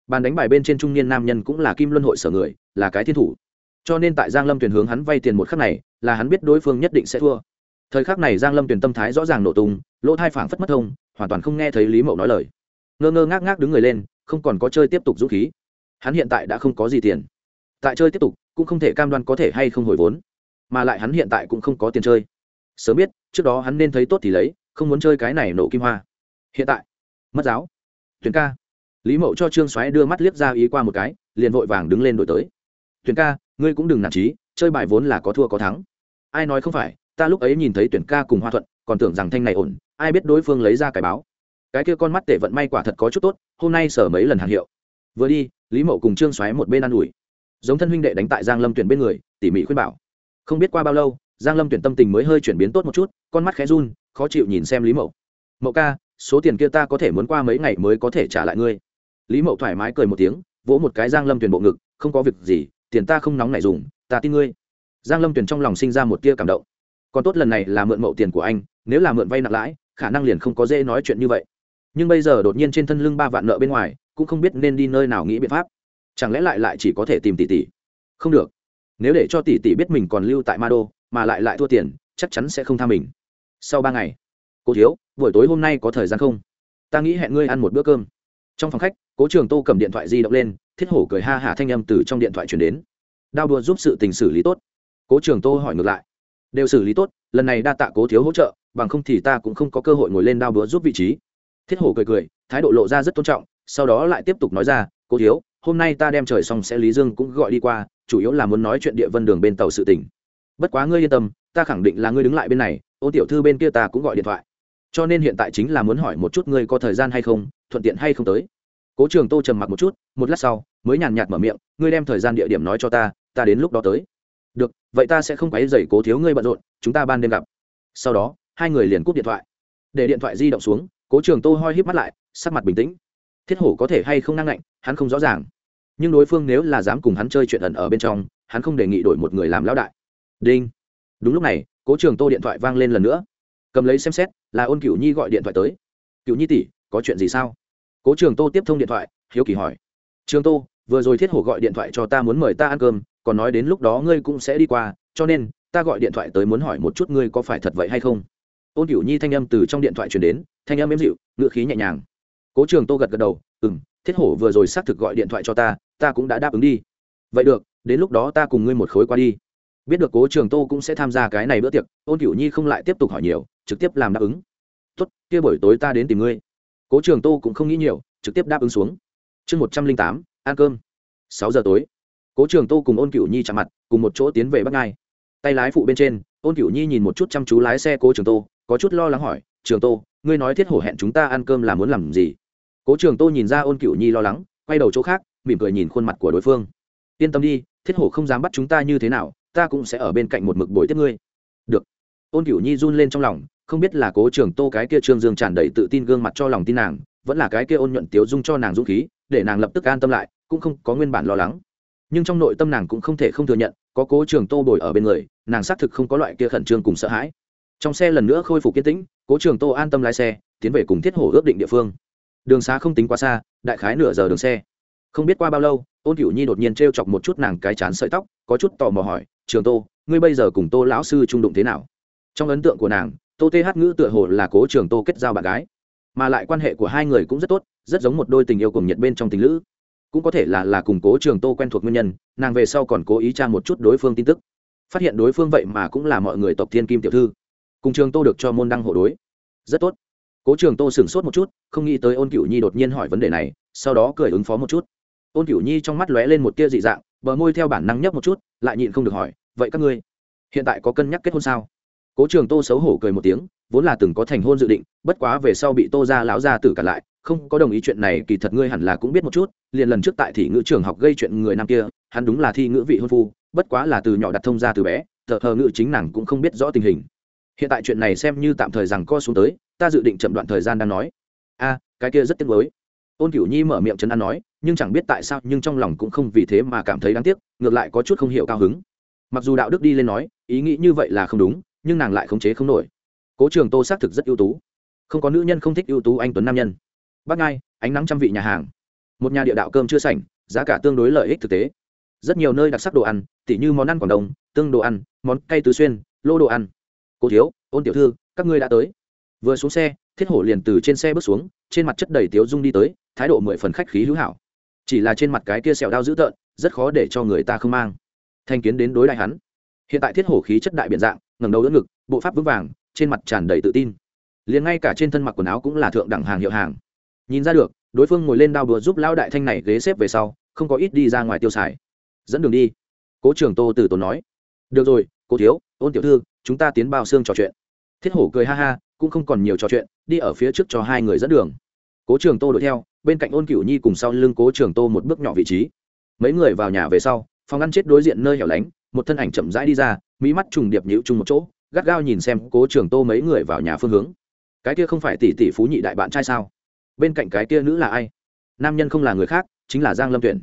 Bàn đánh bài bên trên trung niên nam nhân cũng là kim luân hội sở người, là cái thiên thủ cho nên tại giang lâm tuyển hướng hắn vay tiền một khắc này, là hắn biết đối phương nhất định sẽ thua. Thời khắc này giang lâm tuyển tâm thái rõ ràng nổ tung, lỗ thai phảng phất mất thông, hoàn toàn không nghe thấy lý mậu nói lời. Ngơ ngơ ngác ngác đứng người lên, không còn có chơi tiếp tục dũng khí. Hắn hiện tại đã không có gì tiền. Tại chơi tiếp tục, cũng không thể cam đoan có thể hay không hồi vốn. Mà lại hắn hiện tại cũng không có tiền chơi. Sớm biết, trước đó hắn nên thấy tốt thì lấy, không muốn chơi cái này nổ kim hoa. Hiện tại, mất giáo. Tuyển ca. Lý mậu cho trương xoáy đưa mắt liếc ra ý qua một cái, liền vội vàng đứng lên đổi tới. Tuyển ca, ngươi cũng đừng nản trí chơi bài vốn là có thua có thắng. Ai nói không phải, ta lúc ấy nhìn thấy tuyển ca cùng hoa thuận, còn tưởng rằng thanh này ổn, ai biết đối phương lấy ra cái báo. Cái kia con mắt tệ vận may quả thật có chút tốt, hôm nay sở mấy lần hàng hiệu. Vừa đi, lý mậu cùng trương xoáy một bên ăn ủi. Giống thân huynh đệ đánh tại giang lâm tuyển bên người, tỉ mỉ khuyên bảo. Không biết qua bao lâu, giang lâm tuyển tâm tình mới hơi chuyển biến tốt một chút, con mắt khẽ run, khó chịu nhìn xem lý mậu. Mậu ca, số tiền kia ta có thể muốn qua mấy ngày mới có thể trả lại ngươi. Lý mậu thoải mái cười một tiếng, vỗ một cái giang lâm tuyển bộ ngực, không có việc gì tiền ta không nóng nảy dùng, ta tin ngươi. Giang lâm tuyển trong lòng sinh ra một tia cảm động. Còn tốt lần này là mượn mậu tiền của anh, nếu là mượn vay nặng lãi, khả năng liền không có dễ nói chuyện như vậy. Nhưng bây giờ đột nhiên trên thân lưng ba vạn nợ bên ngoài, cũng không biết nên đi nơi nào nghĩ biện pháp. Chẳng lẽ lại lại chỉ có thể tìm tỷ tỷ? Không được. Nếu để cho tỷ tỷ biết mình còn lưu tại ma đô, mà lại lại thua tiền, chắc chắn sẽ không tha mình. Sau ba ngày, cô thiếu, buổi tối hôm nay có thời gian không? Ta nghĩ hẹn ngươi ăn một bữa cơm. Trong phòng khách, cố trường tô cầm điện thoại di động lên thiết hổ cười ha hả thanh âm từ trong điện thoại chuyển đến. Đao đua giúp sự tình xử lý tốt. Cố trường tô hỏi ngược lại. Đều xử lý tốt, lần này đa tạ cố thiếu hỗ trợ, bằng không thì ta cũng không có cơ hội ngồi lên đao đúa giúp vị trí. Thiết hổ cười cười, thái độ lộ ra rất tôn trọng, sau đó lại tiếp tục nói ra, cố thiếu, hôm nay ta đem trời xong sẽ lý dương cũng gọi đi qua, chủ yếu là muốn nói chuyện địa vân đường bên tàu sự tỉnh bất quá ngươi yên tâm, ta khẳng định là ngươi đứng lại bên này, ô tiểu thư bên kia ta cũng gọi điện thoại. Cho nên hiện tại chính là muốn hỏi một chút ngươi có thời gian hay không, thuận tiện hay không tới cố trường tô trầm mặc một chút, một lát sau, mới nhàn nhạt mở miệng, ngươi đem thời gian địa điểm nói cho ta ta đến lúc đó tới. Được, vậy ta sẽ không quấy dày cố thiếu ngươi bận rộn, chúng ta ban đêm gặp. Sau đó, hai người liền cúp điện thoại. Để điện thoại di động xuống, cố trường tô hoi híp mắt lại, sắc mặt bình tĩnh. Thiết hổ có thể hay không năng ngạnh, hắn không rõ ràng. Nhưng đối phương nếu là dám cùng hắn chơi chuyện ẩn ở bên trong, hắn không đề nghị đổi một người làm lão đại. Đinh. Đúng lúc này, cố trường tô điện thoại vang lên lần nữa. Cầm lấy xem xét, là ôn cửu nhi gọi điện thoại tới. Cửu nhi tỷ, có chuyện gì sao? Cố trường tô tiếp thông điện thoại, hiếu kỳ hỏi. Trường tô, vừa rồi thiết hổ gọi điện thoại cho ta muốn mời ta ăn cơm, còn nói đến lúc đó ngươi cũng sẽ đi qua, cho nên, ta gọi điện thoại tới muốn hỏi một chút ngươi có phải thật vậy hay không? Ôn cửu nhi thanh âm từ trong điện thoại truyền đến, thanh âm êm dịu ngựa khí nhẹ nhàng. Cố trường tô gật gật đầu ừ m thiết hổ vừa rồi xác thực gọi điện thoại cho ta ta cũng đã đáp ứng đi. Vậy được, đến lúc đó ta cùng ngươi một khối qua đi. Biết được cố trường tô cũng sẽ tham gia cái này bữa tiệc, ôn cửu nhi không lại tiếp tục hỏi nhiều, trực tiếp làm đáp ứng. Tốt, kia buổi tối ta đến tìm ngươi cố trường tô cũng không nghĩ nhiều, trực tiếp đáp ứng xuống. Chương một trăm linh tám, ăn cơm. Sáu giờ tối. Cố trường tô cùng ôn cửu nhi chạm mặt, cùng một chỗ tiến về bắc ngai. Tay lái phụ bên trên, ôn cửu nhi nhìn một chút chăm chú lái xe cố trường tô, có chút lo lắng hỏi, trường tô, ngươi nói thiết hổ hẹn chúng ta ăn cơm là muốn làm gì? Cố trường tô nhìn ra ôn cửu nhi lo lắng, quay đầu chỗ khác, mỉm cười nhìn khuôn mặt của đối phương. Yên tâm đi, thiết hổ không dám bắt chúng ta như thế nào, ta cũng sẽ ở bên cạnh một mực bồi tiếp ngươi. Được. Ôn cửu nhi run lên trong lòng không biết là cố trường tô cái kia trương dương tràn đầy tự tin gương mặt cho lòng tin nàng, vẫn là cái kia ôn nhuận tiếu dung cho nàng dũng khí, để nàng lập tức an tâm lại, cũng không có nguyên bản lo lắng. Nhưng trong nội tâm nàng cũng không thể không thừa nhận, có cố trường tô bồi ở bên người, nàng xác thực không có loại kia khẩn trương cùng sợ hãi. Trong xe lần nữa khôi phục kiên tĩnh, cố trường tô an tâm lái xe, tiến về cùng thiết hổ ước định địa phương. Đường xá không tính quá xa, đại khái nửa giờ đường xe. Không biết qua bao lâu, ôn cửu nhi đột nhiên t r e o chọc một chút nàng cái chán sợi tóc, có chút tò mò hỏi, trường tô, ngươi bây giờ cùng tô lão sư trung đụng thế nào? Trong ấn tượng của nàng tô th ngữ tựa hồ là cố trường tô kết giao bạn gái, mà lại quan hệ của hai người cũng rất tốt, rất giống một đôi tình yêu cùng nhiệt bên trong tình lữ. Cũng có thể là là cùng cố trường tô quen thuộc nguyên nhân, nàng về sau còn cố ý tra một chút đối phương tin tức. Phát hiện đối phương vậy mà cũng là mọi người tộc thiên kim tiểu thư. Cùng trường tô được cho môn đăng hộ đối. Rất tốt. Cố trường tô sửng sốt một chút, không nghĩ tới ôn cửu nhi đột nhiên hỏi vấn đề này, sau đó cười ứng phó một chút. Ôn cửu nhi trong mắt lóe lên một tia dị dạng, bờ môi theo bản năng nhấp một chút, lại nhịn không được hỏi, vậy các ngươi hiện tại có cân nhắc kết hôn sao? Cố trường tô xấu hổ cười một tiếng, vốn là từng có thành hôn dự định, bất quá về sau bị tô ra lão ra tử cả lại, không có đồng ý chuyện này, kỳ thật ngươi hẳn là cũng biết một chút, liền lần trước tại thị ngữ trường học gây chuyện người nam kia, hắn đúng là thi ngữ vị hôn phu, bất quá là từ nhỏ đặt thông ra từ bé thợ hờ ngữ chính nàng cũng không biết rõ tình hình. Hiện tại chuyện này xem như tạm thời rằng co xuống tới, ta dự định chậm đoạn thời gian đang nói. A, cái kia rất tiếc mới ôn cửu nhi mở miệng chấn an nói, nhưng chẳng biết tại sao, nhưng trong lòng cũng không vì thế mà cảm thấy đáng tiếc, ngược lại có chút không hiểu cao hứng. Mặc dù đạo đức đi lên nói, ý nghĩ như vậy là không đúng nhưng nàng lại khống chế không nổi. Cố trường tô xác thực rất ưu tú. Không có nữ nhân không thích ưu tú anh tuấn nam nhân. Bác ngai, ánh nắng trăm vị nhà hàng. Một nhà địa đạo cơm chưa sảnh, giá cả tương đối lợi ích thực tế. Rất nhiều nơi đặc sắc đồ ăn, tỉ như món ăn quảng đông, tương đồ ăn, món cay tứ xuyên, lô đồ ăn. Cô thiếu, ôn tiểu thư, các ngươi đã tới. Vừa xuống xe, thiết hổ liền từ trên xe bước xuống, trên mặt chất đầy tiếu dung đi tới, thái độ mười phần khách khí hữu hảo. Chỉ là trên mặt cái kia sẹo đau dữ tợn, rất khó để cho người ta không mang. Thanh kiến đến đối đại hắn hiện tại thiết hổ khí chất đại biện dạng, ngẩng đầu đỡ ngực, bộ pháp vững vàng, trên mặt tràn đầy tự tin. Liền ngay cả trên thân mặc quần áo cũng là thượng đẳng hàng hiệu hàng. Nhìn ra được, đối phương ngồi lên đao búa giúp lão đại thanh này ghế xếp về sau, không có ít đi ra ngoài tiêu xài. Dẫn đường đi. Cố trưởng tô từ tốn nói. Được rồi, cố thiếu, ôn tiểu thư, chúng ta tiến bao xương trò chuyện. Thiết hổ cười ha ha, cũng không còn nhiều trò chuyện, đi ở phía trước cho hai người dẫn đường. Cố trường tô đuổi theo, bên cạnh ôn cửu nhi cùng sau lưng cố trường tô một bước nhỏ vị trí. Mấy người vào nhà về sau, phòng ăn chết đối diện nơi hẻo lánh một thân ảnh chậm rãi đi ra mỹ mắt trùng điệp nhữ chung một chỗ, gắt gao nhìn xem cố trường tô mấy người vào nhà phương hướng. Cái kia không phải tỷ tỷ phú nhị đại bạn trai sao? Bên cạnh cái kia nữ là ai? Nam nhân không là người khác, chính là giang lâm tuyển.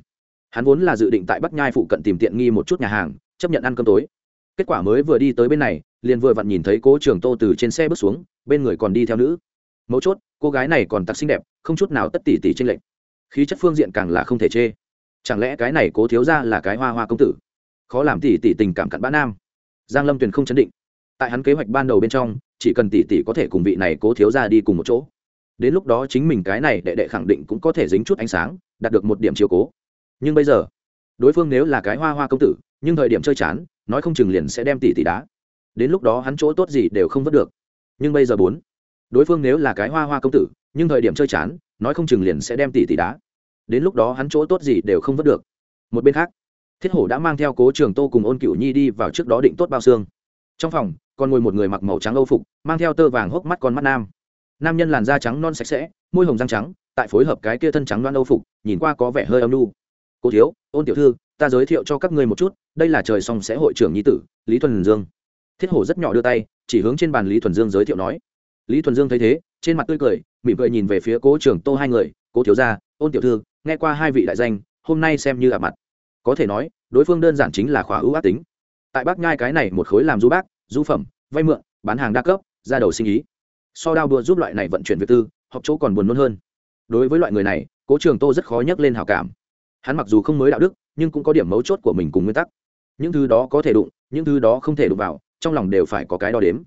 Hắn vốn là dự định tại bắc nhai phụ cận tìm tiện nghi một chút nhà hàng, chấp nhận ăn cơm tối. Kết quả mới vừa đi tới bên này, liền vừa vặn nhìn thấy cố trường tô từ trên xe bước xuống, bên người còn đi theo nữ. Mấu chốt, cô gái này còn tặc xinh đẹp, không chút nào tất tỉ tỉ tranh lệch. Khí chất phương diện càng là không thể chê. Chẳng lẽ cái này cố thiếu ra là cái hoa hoa công tử? Khó làm tỷ tỷ tình cảm cặn bã nam. Giang lâm tuyền không chấn định. Tại hắn kế hoạch ban đầu bên trong, chỉ cần tỷ tỷ có thể cùng vị này cố thiếu ra đi cùng một chỗ. Đến lúc đó chính mình cái này đệ đệ khẳng định cũng có thể dính chút ánh sáng, đạt được một điểm chiều cố. Nhưng bây giờ, đối phương nếu là cái hoa hoa công tử, nhưng thời điểm chơi chán, nói không chừng liền sẽ đem tỷ tỷ đá. Đến lúc đó hắn chỗ tốt gì đều không vớt được. Nhưng bây giờ bốn, đối phương nếu là cái hoa hoa công tử, nhưng thời điểm chơi chán, nói không chừng liền sẽ đem tỷ tỷ đá. Đến lúc đó hắn chỗ tốt gì đều không vớt được. Một bên khác thiết hổ đã mang theo cố trường tô cùng ôn cựu nhi đi vào trước đó định tốt bao xương. Trong phòng, còn ngồi một người mặc màu trắng âu phục, mang theo tơ vàng hốc mắt con mắt nam. Nam nhân làn da trắng non sạch sẽ, môi hồng răng trắng, tại phối hợp cái kia thân trắng đoan âu phục, nhìn qua có vẻ hơi âm nu. cô thiếu, ôn tiểu thư, ta giới thiệu cho các ngươi một chút, đây là trời song sẽ hội trưởng nhi tử, lý thuần dương. Thiết hổ rất nhỏ đưa tay, chỉ hướng trên bàn lý thuần dương giới thiệu nói. Lý thuần dương thấy thế, trên mặt tươi cười, mỉm cười nhìn về phía cố trưởng tô hai người. Cố thiếu gia, ôn tiểu thư, nghe qua hai vị đại danh, hôm nay xem như gặp mặt có thể nói, đối phương đơn giản chính là khóa ưu ác tính. Tại bác nhai cái này một khối làm du bác, du phẩm, vay mượn, bán hàng đa cấp, ra đầu sinh ý. So đao đua giúp loại này vận chuyển việc tư, học chỗ còn buồn nôn hơn. Đối với loại người này, cố trường tô rất khó nhắc lên hào cảm. Hắn mặc dù không mới đạo đức, nhưng cũng có điểm mấu chốt của mình cùng nguyên tắc. Những thứ đó có thể đụng, những thứ đó không thể đụng vào, trong lòng đều phải có cái đo đếm.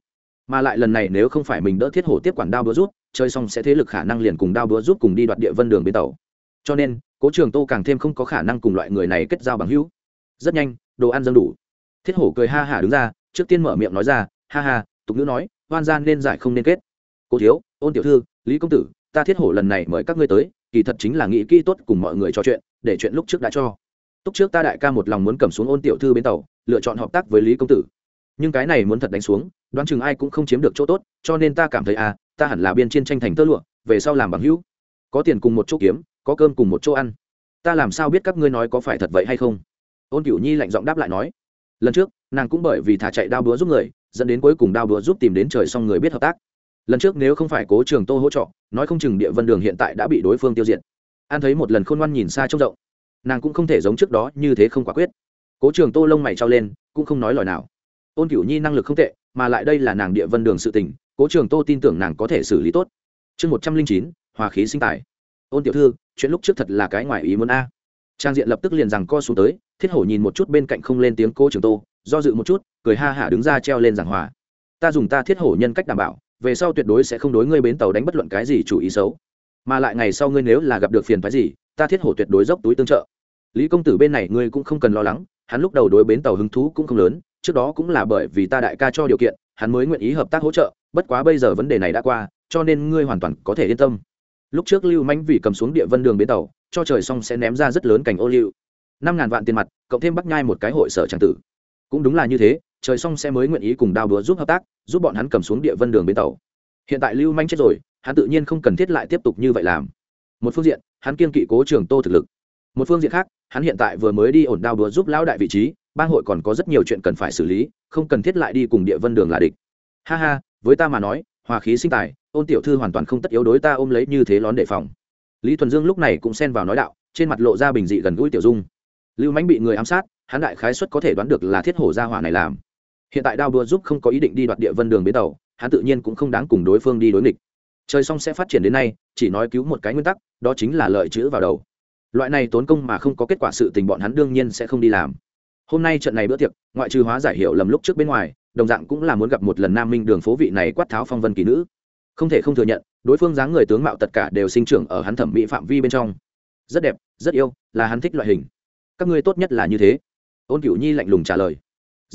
Mà lại lần này nếu không phải mình đỡ thiết hổ tiếp quản đao đũa rút chơi xong sẽ thế lực khả năng liền cùng đao đũa rút cùng đi đoạt địa vân đường bên tàu. Cho nên cố trường tô càng thêm không có khả năng cùng loại người này kết giao bằng hữu. Rất nhanh, đồ ăn dâng đủ. Thiết hổ cười ha hả đứng ra, trước tiên mở miệng nói ra, ha ha, tục ngữ nói, hoan gian nên giải không nên kết. Cố thiếu, ôn tiểu thư, lý công tử, ta thiết hổ lần này mời các ngươi tới, kỳ thật chính là nghĩ kỹ tốt cùng mọi người trò chuyện, để chuyện lúc trước đã cho. Túc trước ta đại ca một lòng muốn cầm xuống ôn tiểu thư bến tàu, lựa chọn hợp tác với lý công tử. Nhưng cái này muốn thật đánh xuống, đoán chừng ai cũng không chiếm được chỗ tốt, cho nên ta cảm thấy à ta hẳn là biên chiến tranh thành tơ lụa, về sau làm bằng hữu. Có tiền cùng một chỗ kiếm có cơm cùng một chỗ ăn. Ta làm sao biết các ngươi nói có phải thật vậy hay không? Ôn cửu nhi lạnh giọng đáp lại nói. Lần trước, nàng cũng bởi vì thả chạy đao búa giúp người, dẫn đến cuối cùng đao búa giúp tìm đến trời xong người biết hợp tác. Lần trước nếu không phải cố trường tô hỗ trợ, nói không chừng địa vân đường hiện tại đã bị đối phương tiêu diệt. An thấy một lần khôn ngoan nhìn xa trông rộng. Nàng cũng không thể giống trước đó như thế không quả quyết. Cố trường tô lông mày trao lên, cũng không nói lời nào. Ôn cửu nhi năng lực không tệ, mà lại đây là nàng địa vân đường sự tình, cố trường tô tin tưởng nàng có thể xử lý tốt. Chương một trăm linh chín, hòa khí sinh tài. Ôn tiểu thư chuyện lúc trước thật là cái ngoài ý muốn a. Trang diện lập tức liền rằng co xuống tới, thiết hổ nhìn một chút bên cạnh không lên tiếng cô trường tô, do dự một chút, cười ha hả đứng ra treo lên giảng hòa. Ta dùng ta thiết hổ nhân cách đảm bảo, về sau tuyệt đối sẽ không đối ngươi bến tàu đánh bất luận cái gì chủ ý xấu. Mà lại ngày sau ngươi nếu là gặp được phiền phái gì, ta thiết hổ tuyệt đối dốc túi tương trợ. Lý công tử bên này ngươi cũng không cần lo lắng, hắn lúc đầu đối bến tàu hứng thú cũng không lớn, trước đó cũng là bởi vì ta đại ca cho điều kiện, hắn mới nguyện ý hợp tác hỗ trợ, bất quá bây giờ vấn đề này đã qua, cho nên ngươi hoàn toàn có thể yên tâm lúc trước lưu manh vì cầm xuống địa vân đường bến tàu, cho trời xong sẽ ném ra rất lớn cảnh ô liu. Năm ngàn vạn tiền mặt, cộng thêm bắt nhai một cái hội sở tràng tử. Cũng đúng là như thế, trời xong sẽ mới nguyện ý cùng đao đúa giúp hợp tác, giúp bọn hắn cầm xuống địa vân đường bến tàu. Hiện tại lưu manh chết rồi, hắn tự nhiên không cần thiết lại tiếp tục như vậy làm. Một phương diện, hắn kiên kỵ cố trường tô thực lực. Một phương diện khác, hắn hiện tại vừa mới đi ổn đao đúa giúp lão đại vị trí, bang hội còn có rất nhiều chuyện cần phải xử lý, không cần thiết lại đi cùng địa vân đường là địch. Ha ha, với ta mà nói hòa khí sinh tài, ôn tiểu thư hoàn toàn không tất yếu đối ta ôm lấy như thế lón đề phòng. Lý thuần dương lúc này cũng xen vào nói đạo, trên mặt lộ ra bình dị gần gũi tiểu dung. Lưu mãnh bị người ám sát, hắn đại khái xuất có thể đoán được là thiết hổ gia hỏa này làm. Hiện tại đao đua giúp không có ý định đi đoạt địa vân đường bến tàu, hắn tự nhiên cũng không đáng cùng đối phương đi đối nghịch. Trời xong sẽ phát triển đến nay, chỉ nói cứu một cái nguyên tắc, đó chính là lợi chữ vào đầu. Loại này tốn công mà không có kết quả sự tình bọn hắn đương nhiên sẽ không đi làm. Hôm nay trận này bữa tiệc, ngoại trừ hóa giải hiệu lầm lúc trước bên ngoài đồng dạng cũng là muốn gặp một lần nam minh đường phố vị này quát tháo phong vân kỳ nữ. Không thể không thừa nhận, đối phương dáng người tướng mạo tất cả đều sinh trưởng ở hắn thẩm mỹ phạm vi bên trong. Rất đẹp, rất yêu, là hắn thích loại hình. Các ngươi tốt nhất là như thế. Ôn cửu nhi lạnh lùng trả lời.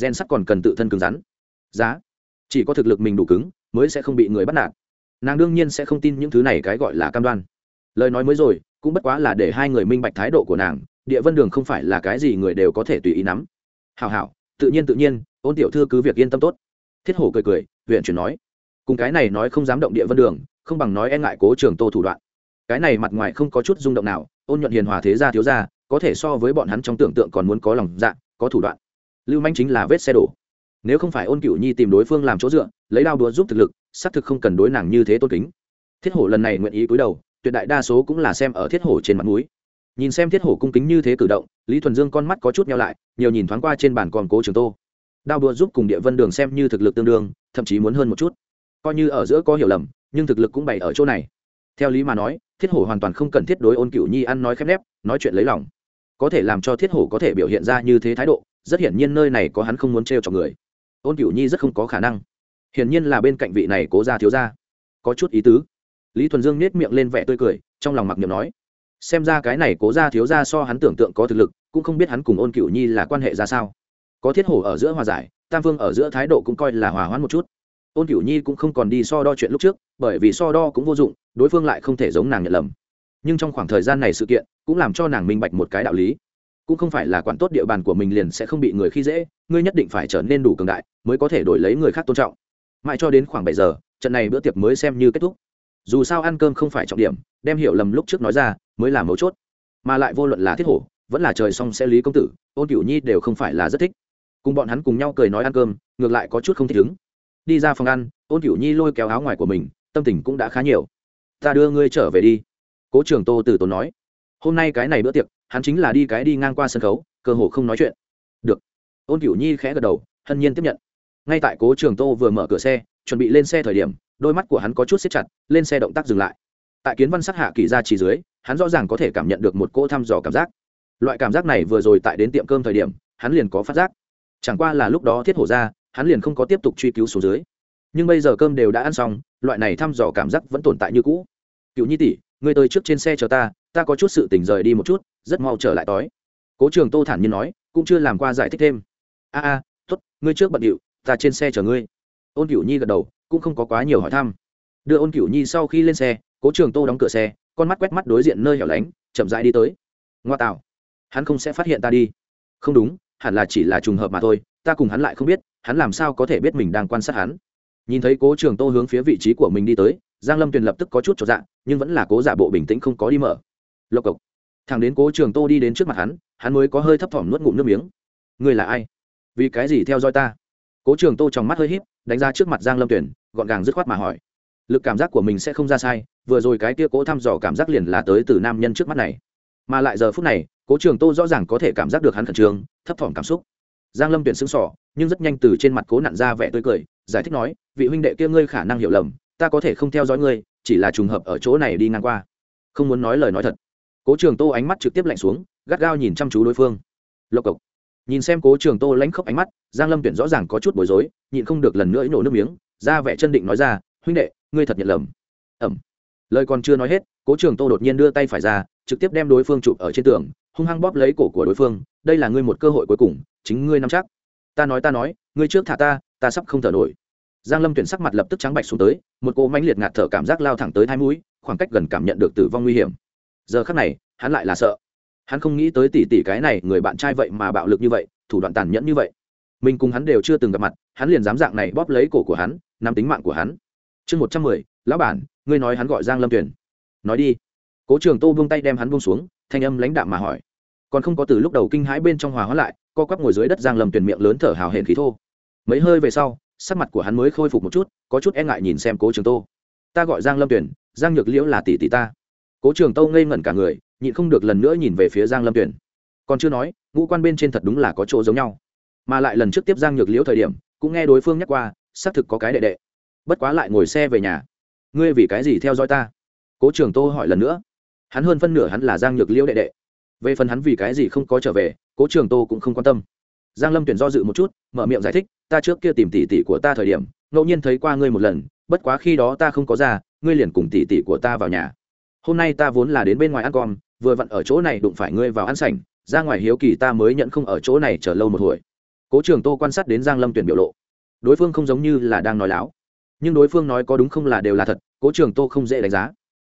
Gen sắt còn cần tự thân cứng rắn. Giá. Chỉ có thực lực mình đủ cứng, mới sẽ không bị người bắt nạt. Nàng đương nhiên sẽ không tin những thứ này cái gọi là cam đoan. Lời nói mới rồi, cũng bất quá là để hai người minh bạch thái độ của nàng, địa vân đường không phải là cái gì người đều có thể tùy ý nắm. Hào hào tự nhiên tự nhiên ôn tiểu thư cứ việc yên tâm tốt. Thiết hổ cười cười, huyện chuyển nói. Cùng cái này nói không dám động địa vân đường, không bằng nói e ngại cố trường tô thủ đoạn. Cái này mặt ngoài không có chút rung động nào, ôn nhuận hiền hòa thế gia thiếu gia, có thể so với bọn hắn trong tưởng tượng còn muốn có lòng dạ có thủ đoạn. Lưu manh chính là vết xe đổ. Nếu không phải ôn cửu nhi tìm đối phương làm chỗ dựa, lấy đao đúa giúp thực lực, xác thực không cần đối nàng như thế tôn kính. Thiết hổ lần này nguyện ý cúi đầu, tuyệt đại đa số cũng là xem ở thiết hổ trên mặt núi nhìn xem thiết hổ cung kính như thế cử động, lý thuần dương con mắt có chút nhau lại, nhiều nhìn thoáng qua trên bàn còn cố trường tô đao đua giúp cùng địa vân đường xem như thực lực tương đương, thậm chí muốn hơn một chút. Coi như ở giữa có hiểu lầm, nhưng thực lực cũng bày ở chỗ này. Theo lý mà nói, thiết hổ hoàn toàn không cần thiết đối ôn cửu nhi ăn nói khép nép, nói chuyện lấy lòng. Có thể làm cho thiết hổ có thể biểu hiện ra như thế thái độ, rất hiển nhiên nơi này có hắn không muốn t r cho người. Ôn cửu nhi rất không có khả năng. Hiển nhiên là bên cạnh vị này cố ra thiếu ra có chút ý tứ. Lý thuần dương nết miệng lên vẻ tươi cười, trong lòng mặc niệm nói, xem ra cái này cố ra thiếu ra so hắn tưởng tượng có thực lực, cũng không biết hắn cùng ôn cửu nhi là quan hệ ra sao có thiết hổ ở giữa hòa giải, tam vương ở giữa thái độ cũng coi là hòa hoãn một chút. Ôn cửu nhi cũng không còn đi so đo chuyện lúc trước, bởi vì so đo cũng vô dụng, đối phương lại không thể giống nàng nhận lầm. Nhưng trong khoảng thời gian này sự kiện cũng làm cho nàng minh bạch một cái đạo lý. Cũng không phải là quản tốt địa bàn của mình liền sẽ không bị người khi dễ, ngươi nhất định phải trở nên đủ cường đại mới có thể đổi lấy người khác tôn trọng. Mãi cho đến khoảng bảy giờ, trận này bữa tiệc mới xem như kết thúc. Dù sao ăn cơm không phải trọng điểm, đem hiểu lầm lúc trước nói ra mới là mấu chốt. Mà lại vô luận là thiết hổ, vẫn là trời xong sẽ lý công tử ôn cửu nhi đều không phải là rất thích cùng bọn hắn cùng nhau cười nói ăn cơm, ngược lại có chút không thích ứng. Đi ra phòng ăn, ôn cửu nhi lôi kéo áo ngoài của mình, tâm tình cũng đã khá nhiều. Ta đưa ngươi trở về đi. Cố trưởng tô từ tốn nói. Hôm nay cái này bữa tiệc, hắn chính là đi cái đi ngang qua sân khấu, cơ hồ không nói chuyện. Được. Ôn cửu nhi khẽ gật đầu, hân nhiên tiếp nhận. Ngay tại cố trường tô vừa mở cửa xe, chuẩn bị lên xe thời điểm, đôi mắt của hắn có chút xếp chặt, lên xe động tác dừng lại. Tại kiến văn sắc hạ kỳ ra chỉ dưới, hắn rõ ràng có thể cảm nhận được một cỗ thăm dò cảm giác. Loại cảm giác này vừa rồi tại đến tiệm cơm thời điểm, hắn liền có phát giác chẳng qua là lúc đó thiết hổ ra, hắn liền không có tiếp tục truy cứu số dưới. Nhưng bây giờ cơm đều đã ăn xong, loại này thăm dò cảm giác vẫn tồn tại như cũ. Cựu nhi tỷ, ngươi tới trước trên xe chờ ta ta có chút sự tỉnh rời đi một chút, rất mau trở lại tối. Cố trường tô thản nhiên nói, cũng chưa làm qua giải thích thêm. A a t ố t ngươi trước bận điệu, ta trên xe chờ ngươi. Ôn cửu nhi gật đầu, cũng không có quá nhiều hỏi thăm. Đưa ôn cửu nhi sau khi lên xe, cố trường tô đóng cửa xe, con mắt quét mắt đối diện nơi hẻo lánh, chậm rãi đi tới. Ngoa tạo, hắn không sẽ phát hiện ta đi. Không đúng hẳn là chỉ là trùng hợp mà thôi, ta cùng hắn lại không biết, hắn làm sao có thể biết mình đang quan sát hắn. Nhìn thấy cố trường tô hướng phía vị trí của mình đi tới, giang lâm tuyền lập tức có chút cho dạ nhưng vẫn là cố giả bộ bình tĩnh không có đi mở. Lộc cộc. Thằng đến cố trường tô đi đến trước mặt hắn hắn mới có hơi thấp thỏm nuốt ngụm nước miếng. Ngươi là ai? Vì cái gì theo dõi ta? Cố trường tô trong mắt hơi híp, đánh ra trước mặt giang lâm tuyển gọn gàng dứt khoát mà hỏi. Lực cảm giác của mình sẽ không ra sai, vừa rồi cái kia cố thăm dò cảm giác liền là tới từ nam nhân trước mắt này mà lại giờ phút này, cố trường tô rõ ràng có thể cảm giác được hắn khẩn trương, thấp thỏm cảm xúc. Giang lâm tuyển xứng sỏ, nhưng rất nhanh từ trên mặt cố nặn ra vẻ tươi cười, giải thích nói, vị huynh đệ kia ngươi khả năng hiểu lầm, ta có thể không theo dõi ngươi, chỉ là trùng hợp ở chỗ này đi ngang qua. Không muốn nói lời nói thật. Cố trường tô ánh mắt trực tiếp lạnh xuống, gắt gao nhìn chăm chú đối phương. Lộc cộc. Nhìn xem cố trường tô lãnh khốc ánh mắt, giang lâm tuyển rõ ràng có chút bối rối, nhịn không được lần nữa nổ nước miếng, ra vẻ chân định nói ra, huynh đệ, ngươi thật nhận lầm. Ẩm. Lời còn chưa nói hết, cố trường tô đột nhiên đưa tay phải ra trực tiếp đem đối phương chụp ở trên tường, hung hăng bóp lấy cổ của đối phương, đây là ngươi một cơ hội cuối cùng, chính ngươi nắm chắc. Ta nói ta nói, ngươi trước thả ta ta sắp không thở nổi. Giang lâm tuyển sắc mặt lập tức trắng bạch xuống tới, một cô mãnh liệt ngạt thở cảm giác lao thẳng tới hai mũi, khoảng cách gần cảm nhận được tử vong nguy hiểm. Giờ khắc này, hắn lại là sợ. Hắn không nghĩ tới tỷ tỷ cái này, người bạn trai vậy mà bạo lực như vậy, thủ đoạn tàn nhẫn như vậy. Mình cùng hắn đều chưa từng gặp mặt, hắn liền dám dạng này bóp lấy cổ của hắn, nắm tính mạng của hắn. Chương một trăm mười, lão bản, ngươi nói hắn gọi giang lâm tuyển. Nói đi cố trường tô buông tay đem hắn buông xuống, thanh âm lãnh đạm mà hỏi. Còn không có từ lúc đầu kinh hãi bên trong hòa hóa lại, co quắp ngồi dưới đất giang lâm tuyển miệng lớn thở hào hển khí thô. Mấy hơi về sau, sắc mặt của hắn mới khôi phục một chút, có chút e ngại nhìn xem cố trường tô. Ta gọi giang lâm tuyển, giang nhược liễu là tỷ tỷ ta. Cố trường tô ngây ngẩn cả người, nhịn không được lần nữa nhìn về phía giang lâm tuyển. Còn chưa nói, ngũ quan bên trên thật đúng là có chỗ giống nhau. Mà lại lần trước tiếp giang nhược liễu thời điểm, cũng nghe đối phương nhắc qua, xác thực có cái đệ đệ. Bất quá lại ngồi xe về nhà. Ngươi vì cái gì theo dõi ta? Cố trường tô hỏi lần nữa hắn hơn phân nửa hắn là giang nhược liễu đệ đệ. Về phần hắn vì cái gì không có trở về, cố trường tô cũng không quan tâm. Giang lâm tuyển do dự một chút, mở miệng giải thích, ta trước kia tìm tỷ tỷ của ta thời điểm, ngẫu nhiên thấy qua ngươi một lần, bất quá khi đó ta không có ra, ngươi liền cùng tỷ tỷ của ta vào nhà. Hôm nay ta vốn là đến bên ngoài ăn con vừa vặn ở chỗ này đụng phải ngươi vào ăn sảnh, ra ngoài hiếu kỳ ta mới nhận không ở chỗ này chờ lâu một hồi. Cố trường tô quan sát đến giang lâm tuyển biểu lộ. Đối phương không giống như là đang nói láo. Nhưng đối phương nói có đúng không là đều là thật, cố trường tô không dễ đánh giá.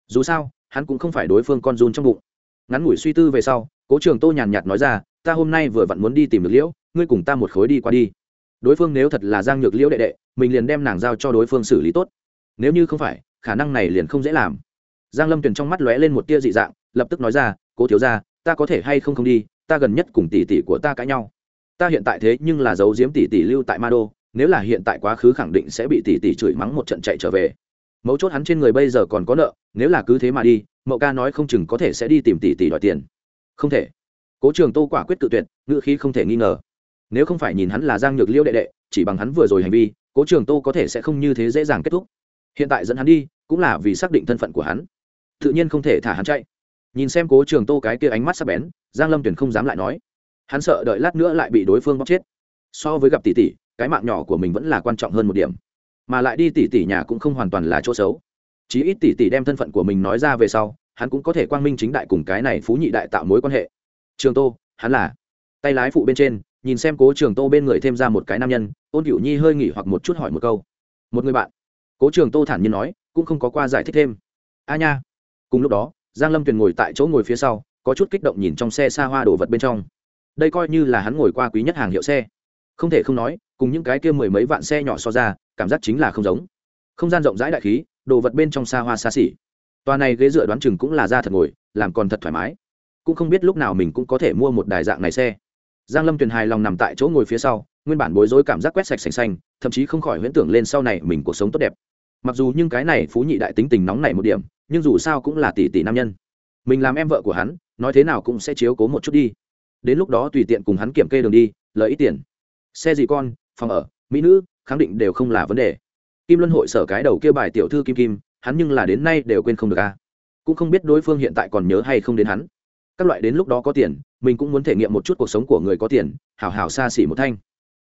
Dù sao hắn cũng không phải đối phương con run trong bụng. Ngắn ngủi suy tư về sau, cố trường tô nhàn nhạt nói ra, ta hôm nay vừa vặn muốn đi tìm được liễu, ngươi cùng ta một khối đi qua đi. Đối phương nếu thật là giang nhược liễu đệ đệ, mình liền đem nàng giao cho đối phương xử lý tốt. Nếu như không phải, khả năng này liền không dễ làm. Giang lâm tuyền trong mắt lóe lên một tia dị dạng, lập tức nói ra, cố thiếu ra ta có thể hay không không đi, ta gần nhất cùng tỷ tỷ của ta cãi nhau. Ta hiện tại thế nhưng là giấu giếm tỷ tỷ lưu tại ma đô, nếu là hiện tại quá khứ khẳng định sẽ bị tỷ tỷ chửi mắng một trận chạy trở về mấu chốt hắn trên người bây giờ còn có nợ, nếu là cứ thế mà đi, mậu ca nói không chừng có thể sẽ đi tìm tỷ tỷ đòi tiền. Không thể. Cố trường tô quả quyết tự tuyệt, ngữ khí không thể nghi ngờ. Nếu không phải nhìn hắn là giang nhược liêu đệ đệ, chỉ bằng hắn vừa rồi hành vi, cố trường tô có thể sẽ không như thế dễ dàng kết thúc. Hiện tại dẫn hắn đi, cũng là vì xác định thân phận của hắn. Tự nhiên không thể thả hắn chạy. Nhìn xem cố trường tô cái kia ánh mắt sắp bén, giang lâm tuyển không dám lại nói. Hắn sợ đợi lát nữa lại bị đối phương bóc chết. So với gặp tỷ tỷ, cái mạng nhỏ của mình vẫn là quan trọng hơn một điểm mà lại đi tỷ tỷ nhà cũng không hoàn toàn là chỗ xấu. Chí ít tỷ tỷ đem thân phận của mình nói ra về sau, hắn cũng có thể quang minh chính đại cùng cái này phú nhị đại tạo mối quan hệ. Trường tô, hắn là. Tay lái phụ bên trên, nhìn xem cố trường tô bên người thêm ra một cái nam nhân ôn cựu nhi hơi nghỉ hoặc một chút hỏi một câu. Một người bạn. Cố trường tô thản nhiên nói, cũng không có qua giải thích thêm. A nha. Cùng lúc đó, giang lâm tuyền ngồi tại chỗ ngồi phía sau, có chút kích động nhìn trong xe xa hoa đồ vật bên trong. Đây coi như là hắn ngồi qua quý nhất hàng hiệu xe không thể không nói, cùng những cái kia mười mấy vạn xe nhỏ so ra, cảm giác chính là không giống. Không gian rộng rãi đại khí, đồ vật bên trong xa hoa xa xỉ. Tòa này ghế dựa đoán chừng cũng là ra thật ngồi, làm còn thật thoải mái. Cũng không biết lúc nào mình cũng có thể mua một đài dạng này xe. Giang lâm tuyền hài lòng nằm tại chỗ ngồi phía sau, nguyên bản bối rối cảm giác quét sạch sành xanh, thậm chí không khỏi huyễn tưởng lên sau này mình cuộc sống tốt đẹp. Mặc dù nhưng cái này phú nhị đại tính tình nóng này một điểm, nhưng dù sao cũng là tỷ tỷ nam nhân. Mình làm em vợ của hắn, nói thế nào cũng sẽ chiếu cố một chút đi. Đến lúc đó tùy tiện cùng hắn kiểm kê đường đi, lợi ít tiền xe gì con, phòng ở, mỹ nữ, khẳng định đều không là vấn đề. Kim luân hội sở cái đầu kia bài tiểu thư kim kim, hắn nhưng là đến nay đều quên không được a cũng không biết đối phương hiện tại còn nhớ hay không đến hắn. Các loại đến lúc đó có tiền, mình cũng muốn thể nghiệm một chút cuộc sống của người có tiền hào hào xa xỉ một thanh.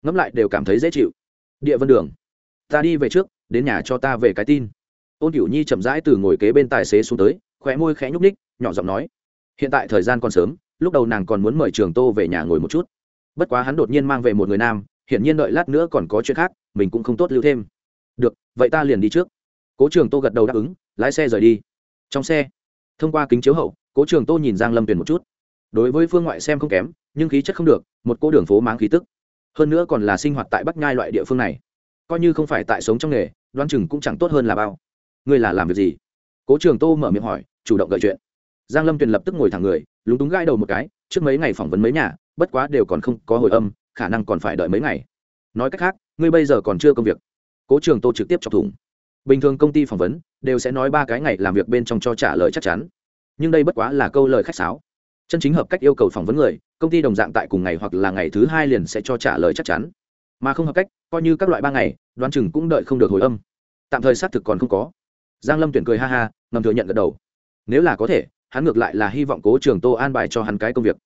Ngẫm lại đều cảm thấy dễ chịu. Địa vân đường. Ta đi về trước, đến nhà cho ta về cái tin. Ôn cửu nhi chậm rãi từ ngồi kế bên tài xế xuống tới, khóe môi khẽ nhúc ních nhỏ giọng nói. Hiện tại thời gian còn sớm, lúc đầu nàng còn muốn mời trường tô về nhà ngồi một chút bất quá hắn đột nhiên mang về một người nam, hiển nhiên đợi lát nữa còn có chuyện khác, mình cũng không tốt lưu thêm. Được, vậy ta liền đi trước. Cố trường tô gật đầu đáp ứng, lái xe rời đi. Trong xe, thông qua kính chiếu hậu, cố trường tô nhìn giang lâm tuyền một chút. Đối với phương ngoại xem không kém, nhưng khí chất không được, một cô đường phố máng khí tức. Hơn nữa còn là sinh hoạt tại bắc nhai loại địa phương này. Coi như không phải tại sống trong nghề đoan chừng cũng chẳng tốt hơn là bao. Ngươi là làm việc gì? Cố trường tô mở miệng hỏi, chủ động gợi chuyện. Giang lâm tuyền lập tức ngồi thẳng người, lúng túng gãi đầu một cái, trước mấy ngày phỏng vấn mấy nhà bất quá đều còn không có hồi âm, khả năng còn phải đợi mấy ngày. Nói cách khác, ngươi bây giờ còn chưa công việc. Cố trường tô trực tiếp chọc thủng. Bình thường công ty phỏng vấn đều sẽ nói ba cái ngày làm việc bên trong cho trả lời chắc chắn. Nhưng đây bất quá là câu lời khách sáo. Chân chính hợp cách yêu cầu phỏng vấn người, công ty đồng dạng tại cùng ngày hoặc là ngày thứ hai liền sẽ cho trả lời chắc chắn. Mà không hợp cách, coi như các loại ba ngày, đoán chừng cũng đợi không được hồi âm. Tạm thời xác thực còn không có. Giang lâm tuyển cười ha ha, ngầm thừa nhận gật đầu. Nếu là có thể, hắn ngược lại là hy vọng cố trường tô an bài cho hắn cái công việc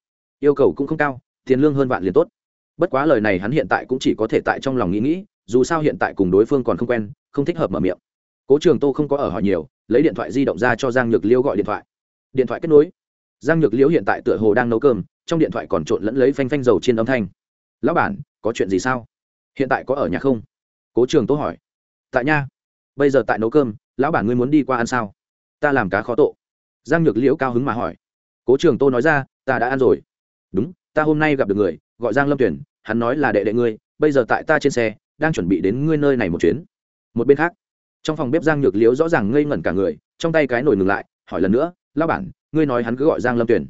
yêu cầu cũng không cao, tiền lương hơn vạn liền tốt. Bất quá lời này hắn hiện tại cũng chỉ có thể tại trong lòng nghĩ nghĩ, dù sao hiện tại cùng đối phương còn không quen, không thích hợp mở miệng. Cố trường tô không có ở hỏi nhiều, lấy điện thoại di động ra cho giang nhược liêu gọi điện thoại. Điện thoại kết nối. Giang nhược liễu hiện tại tựa hồ đang nấu cơm, trong điện thoại còn trộn lẫn lấy phanh phanh dầu trên âm thanh. Lão bản, có chuyện gì sao? Hiện tại có ở nhà không? Cố trường tô hỏi. Tại nha bây giờ tại nấu cơm, lão bản ngươi muốn đi qua ăn sao? Ta làm cá khó tộ giang nhược liễu cao hứng mà hỏi. Cố trường tô nói ra, ta đã ăn rồi đúng, ta hôm nay gặp được người, gọi giang lâm tuyển hắn nói là đệ đệ ngươi, bây giờ tại ta trên xe, đang chuẩn bị đến ngươi nơi này một chuyến. Một bên khác, trong phòng bếp giang nhược liễu rõ ràng ngây ngẩn cả người, trong tay cái nồi ngừng lại, hỏi lần nữa lao bản, ngươi nói hắn cứ gọi giang lâm tuyển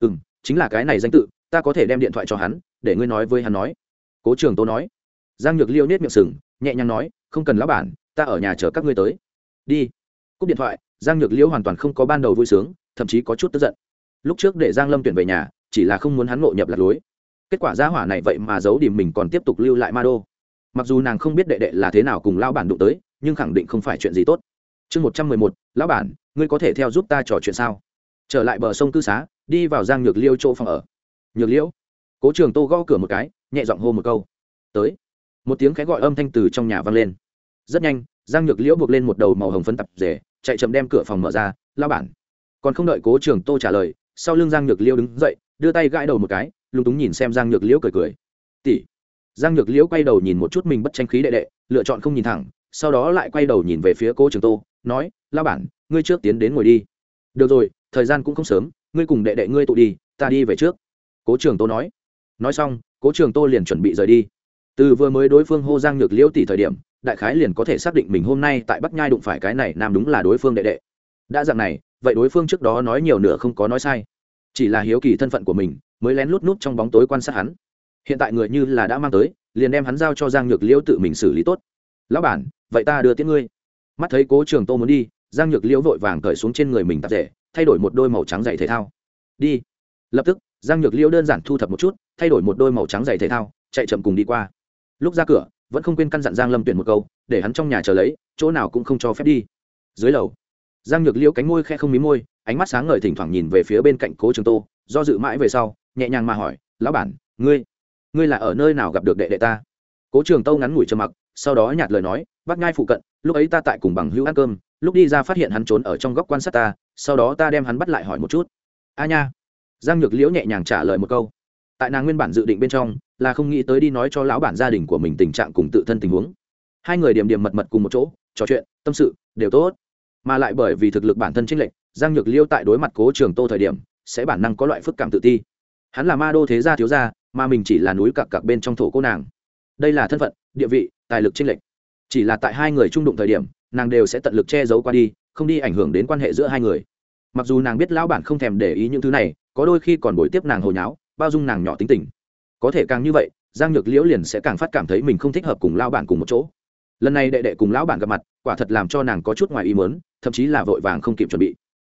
ừ m chính là cái này danh tự, ta có thể đem điện thoại cho hắn, để ngươi nói với hắn nói. Cố trường tô nói. Giang nhược liêu nết miệng sừng, nhẹ nhàng nói, không cần lão bản, ta ở nhà chờ các ngươi tới. Đi. Cúp điện thoại, giang nhược liêu hoàn toàn không có ban đầu vui sướng, thậm chí có chút tức giận. Lúc trước để giang lâm tuyển về nhà chỉ là không muốn hắn ngộ nhập lạc lối. Kết quả gia hỏa này vậy mà giấu điểm mình còn tiếp tục lưu lại ma đô. Mặc dù nàng không biết đệ đệ là thế nào cùng lão bản đụng tới, nhưng khẳng định không phải chuyện gì tốt. Chương một trăm mười một, lão bản, ngươi có thể theo giúp ta trò chuyện sao? Trở lại bờ sông tư xá, đi vào giang nhược liêu chỗ phòng ở. Nhược liễu cố trường tô gõ cửa một cái, nhẹ giọng hô một câu. Tới. Một tiếng khẽ gọi âm thanh từ trong nhà vang lên. Rất nhanh, giang nhược liễu buộc lên một đầu màu hồng phấn tập rể, chạy chậm đem cửa phòng mở ra. Lao bản. Còn không đợi cố trường tô trả lời, sau lưng giang nhược liêu đứng dậy đưa tay gãi đầu một cái, lúng túng nhìn xem giang nhược liễu cười cười. Tỷ. Giang nhược liễu quay đầu nhìn một chút mình bất tranh khí đệ đệ, lựa chọn không nhìn thẳng, sau đó lại quay đầu nhìn về phía cô trường tô, nói lao bản, ngươi trước tiến đến ngồi đi. Được rồi, thời gian cũng không sớm, ngươi cùng đệ đệ ngươi tụ đi, ta đi về trước. Cố trường tô nói. Nói xong, cố trường tô liền chuẩn bị rời đi. Từ vừa mới đối phương hô giang nhược liễu tỷ thời điểm, đại khái liền có thể xác định mình hôm nay tại bắc nhai đụng phải cái này nam đúng là đối phương đệ đệ. Đã dạng này, vậy đối phương trước đó nói nhiều nữa không có nói sai chỉ là hiếu kỳ thân phận của mình, mới lén lút nút trong bóng tối quan sát hắn. Hiện tại người như là đã mang tới, liền đem hắn giao cho giang nhược liễu tự mình xử lý tốt. Lão bản, vậy ta đưa tiễn ngươi. Mắt thấy cố trường tô muốn đi, giang nhược liễu vội vàng cởi xuống trên người mình tạp rể thay đổi một đôi màu trắng giày thể thao. Đi. Lập tức, giang nhược liễu đơn giản thu thập một chút, thay đổi một đôi màu trắng giày thể thao, chạy chậm cùng đi qua. Lúc ra cửa, vẫn không quên căn dặn giang lâm tuyển một câu, để hắn trong nhà chờ lấy, chỗ nào cũng không cho phép đi. Dưới lầu, giang nhược liễu cánh môi khe không mí môi ánh mắt sáng ngời thỉnh thoảng nhìn về phía bên cạnh cố trường tô, do dự mãi về sau, nhẹ nhàng mà hỏi, lão bản, ngươi ngươi là ở nơi nào gặp được đệ đệ ta? Cố trường tô ngắn ngủi trầm mặc, sau đó nhạt lời nói bắt ngai phụ cận, lúc ấy ta tại cùng bằng hữu ăn cơm, lúc đi ra phát hiện hắn trốn ở trong góc quan sát ta, sau đó ta đem hắn bắt lại hỏi một chút. A nha. Giang nhược liễu nhẹ nhàng trả lời một câu. Tại nàng nguyên bản dự định bên trong, là không nghĩ tới đi nói cho lão bản gia đình của mình tình trạng cùng tự thân tình huống. Hai người điểm điểm mật mật cùng một chỗ, trò chuyện, tâm sự, đều tốt mà lại bởi vì thực lực bản thân chênh lệch, giang nhược liêu tại đối mặt cố trường tô thời điểm, sẽ bản năng có loại phức cảm tự ti. Hắn là ma đô thế gia thiếu gia, mà mình chỉ là núi cặc cặc bên trong thổ cô nàng. Đây là thân phận, địa vị, tài lực chênh lệch. Chỉ là tại hai người trung đụng thời điểm, nàng đều sẽ tận lực che giấu qua đi, không đi ảnh hưởng đến quan hệ giữa hai người. Mặc dù nàng biết lão bản không thèm để ý những thứ này, có đôi khi còn bồi tiếp nàng hồi nháo, bao dung nàng nhỏ tính tình. Có thể càng như vậy, giang nhược liễu liền sẽ càng phát cảm thấy mình không thích hợp cùng lao bản cùng một chỗ. Lần này đệ đệ cùng lão bản gặp mặt, quả thật làm cho nàng có chút ngoài ý mớn thậm chí là vội vàng không kịp chuẩn bị.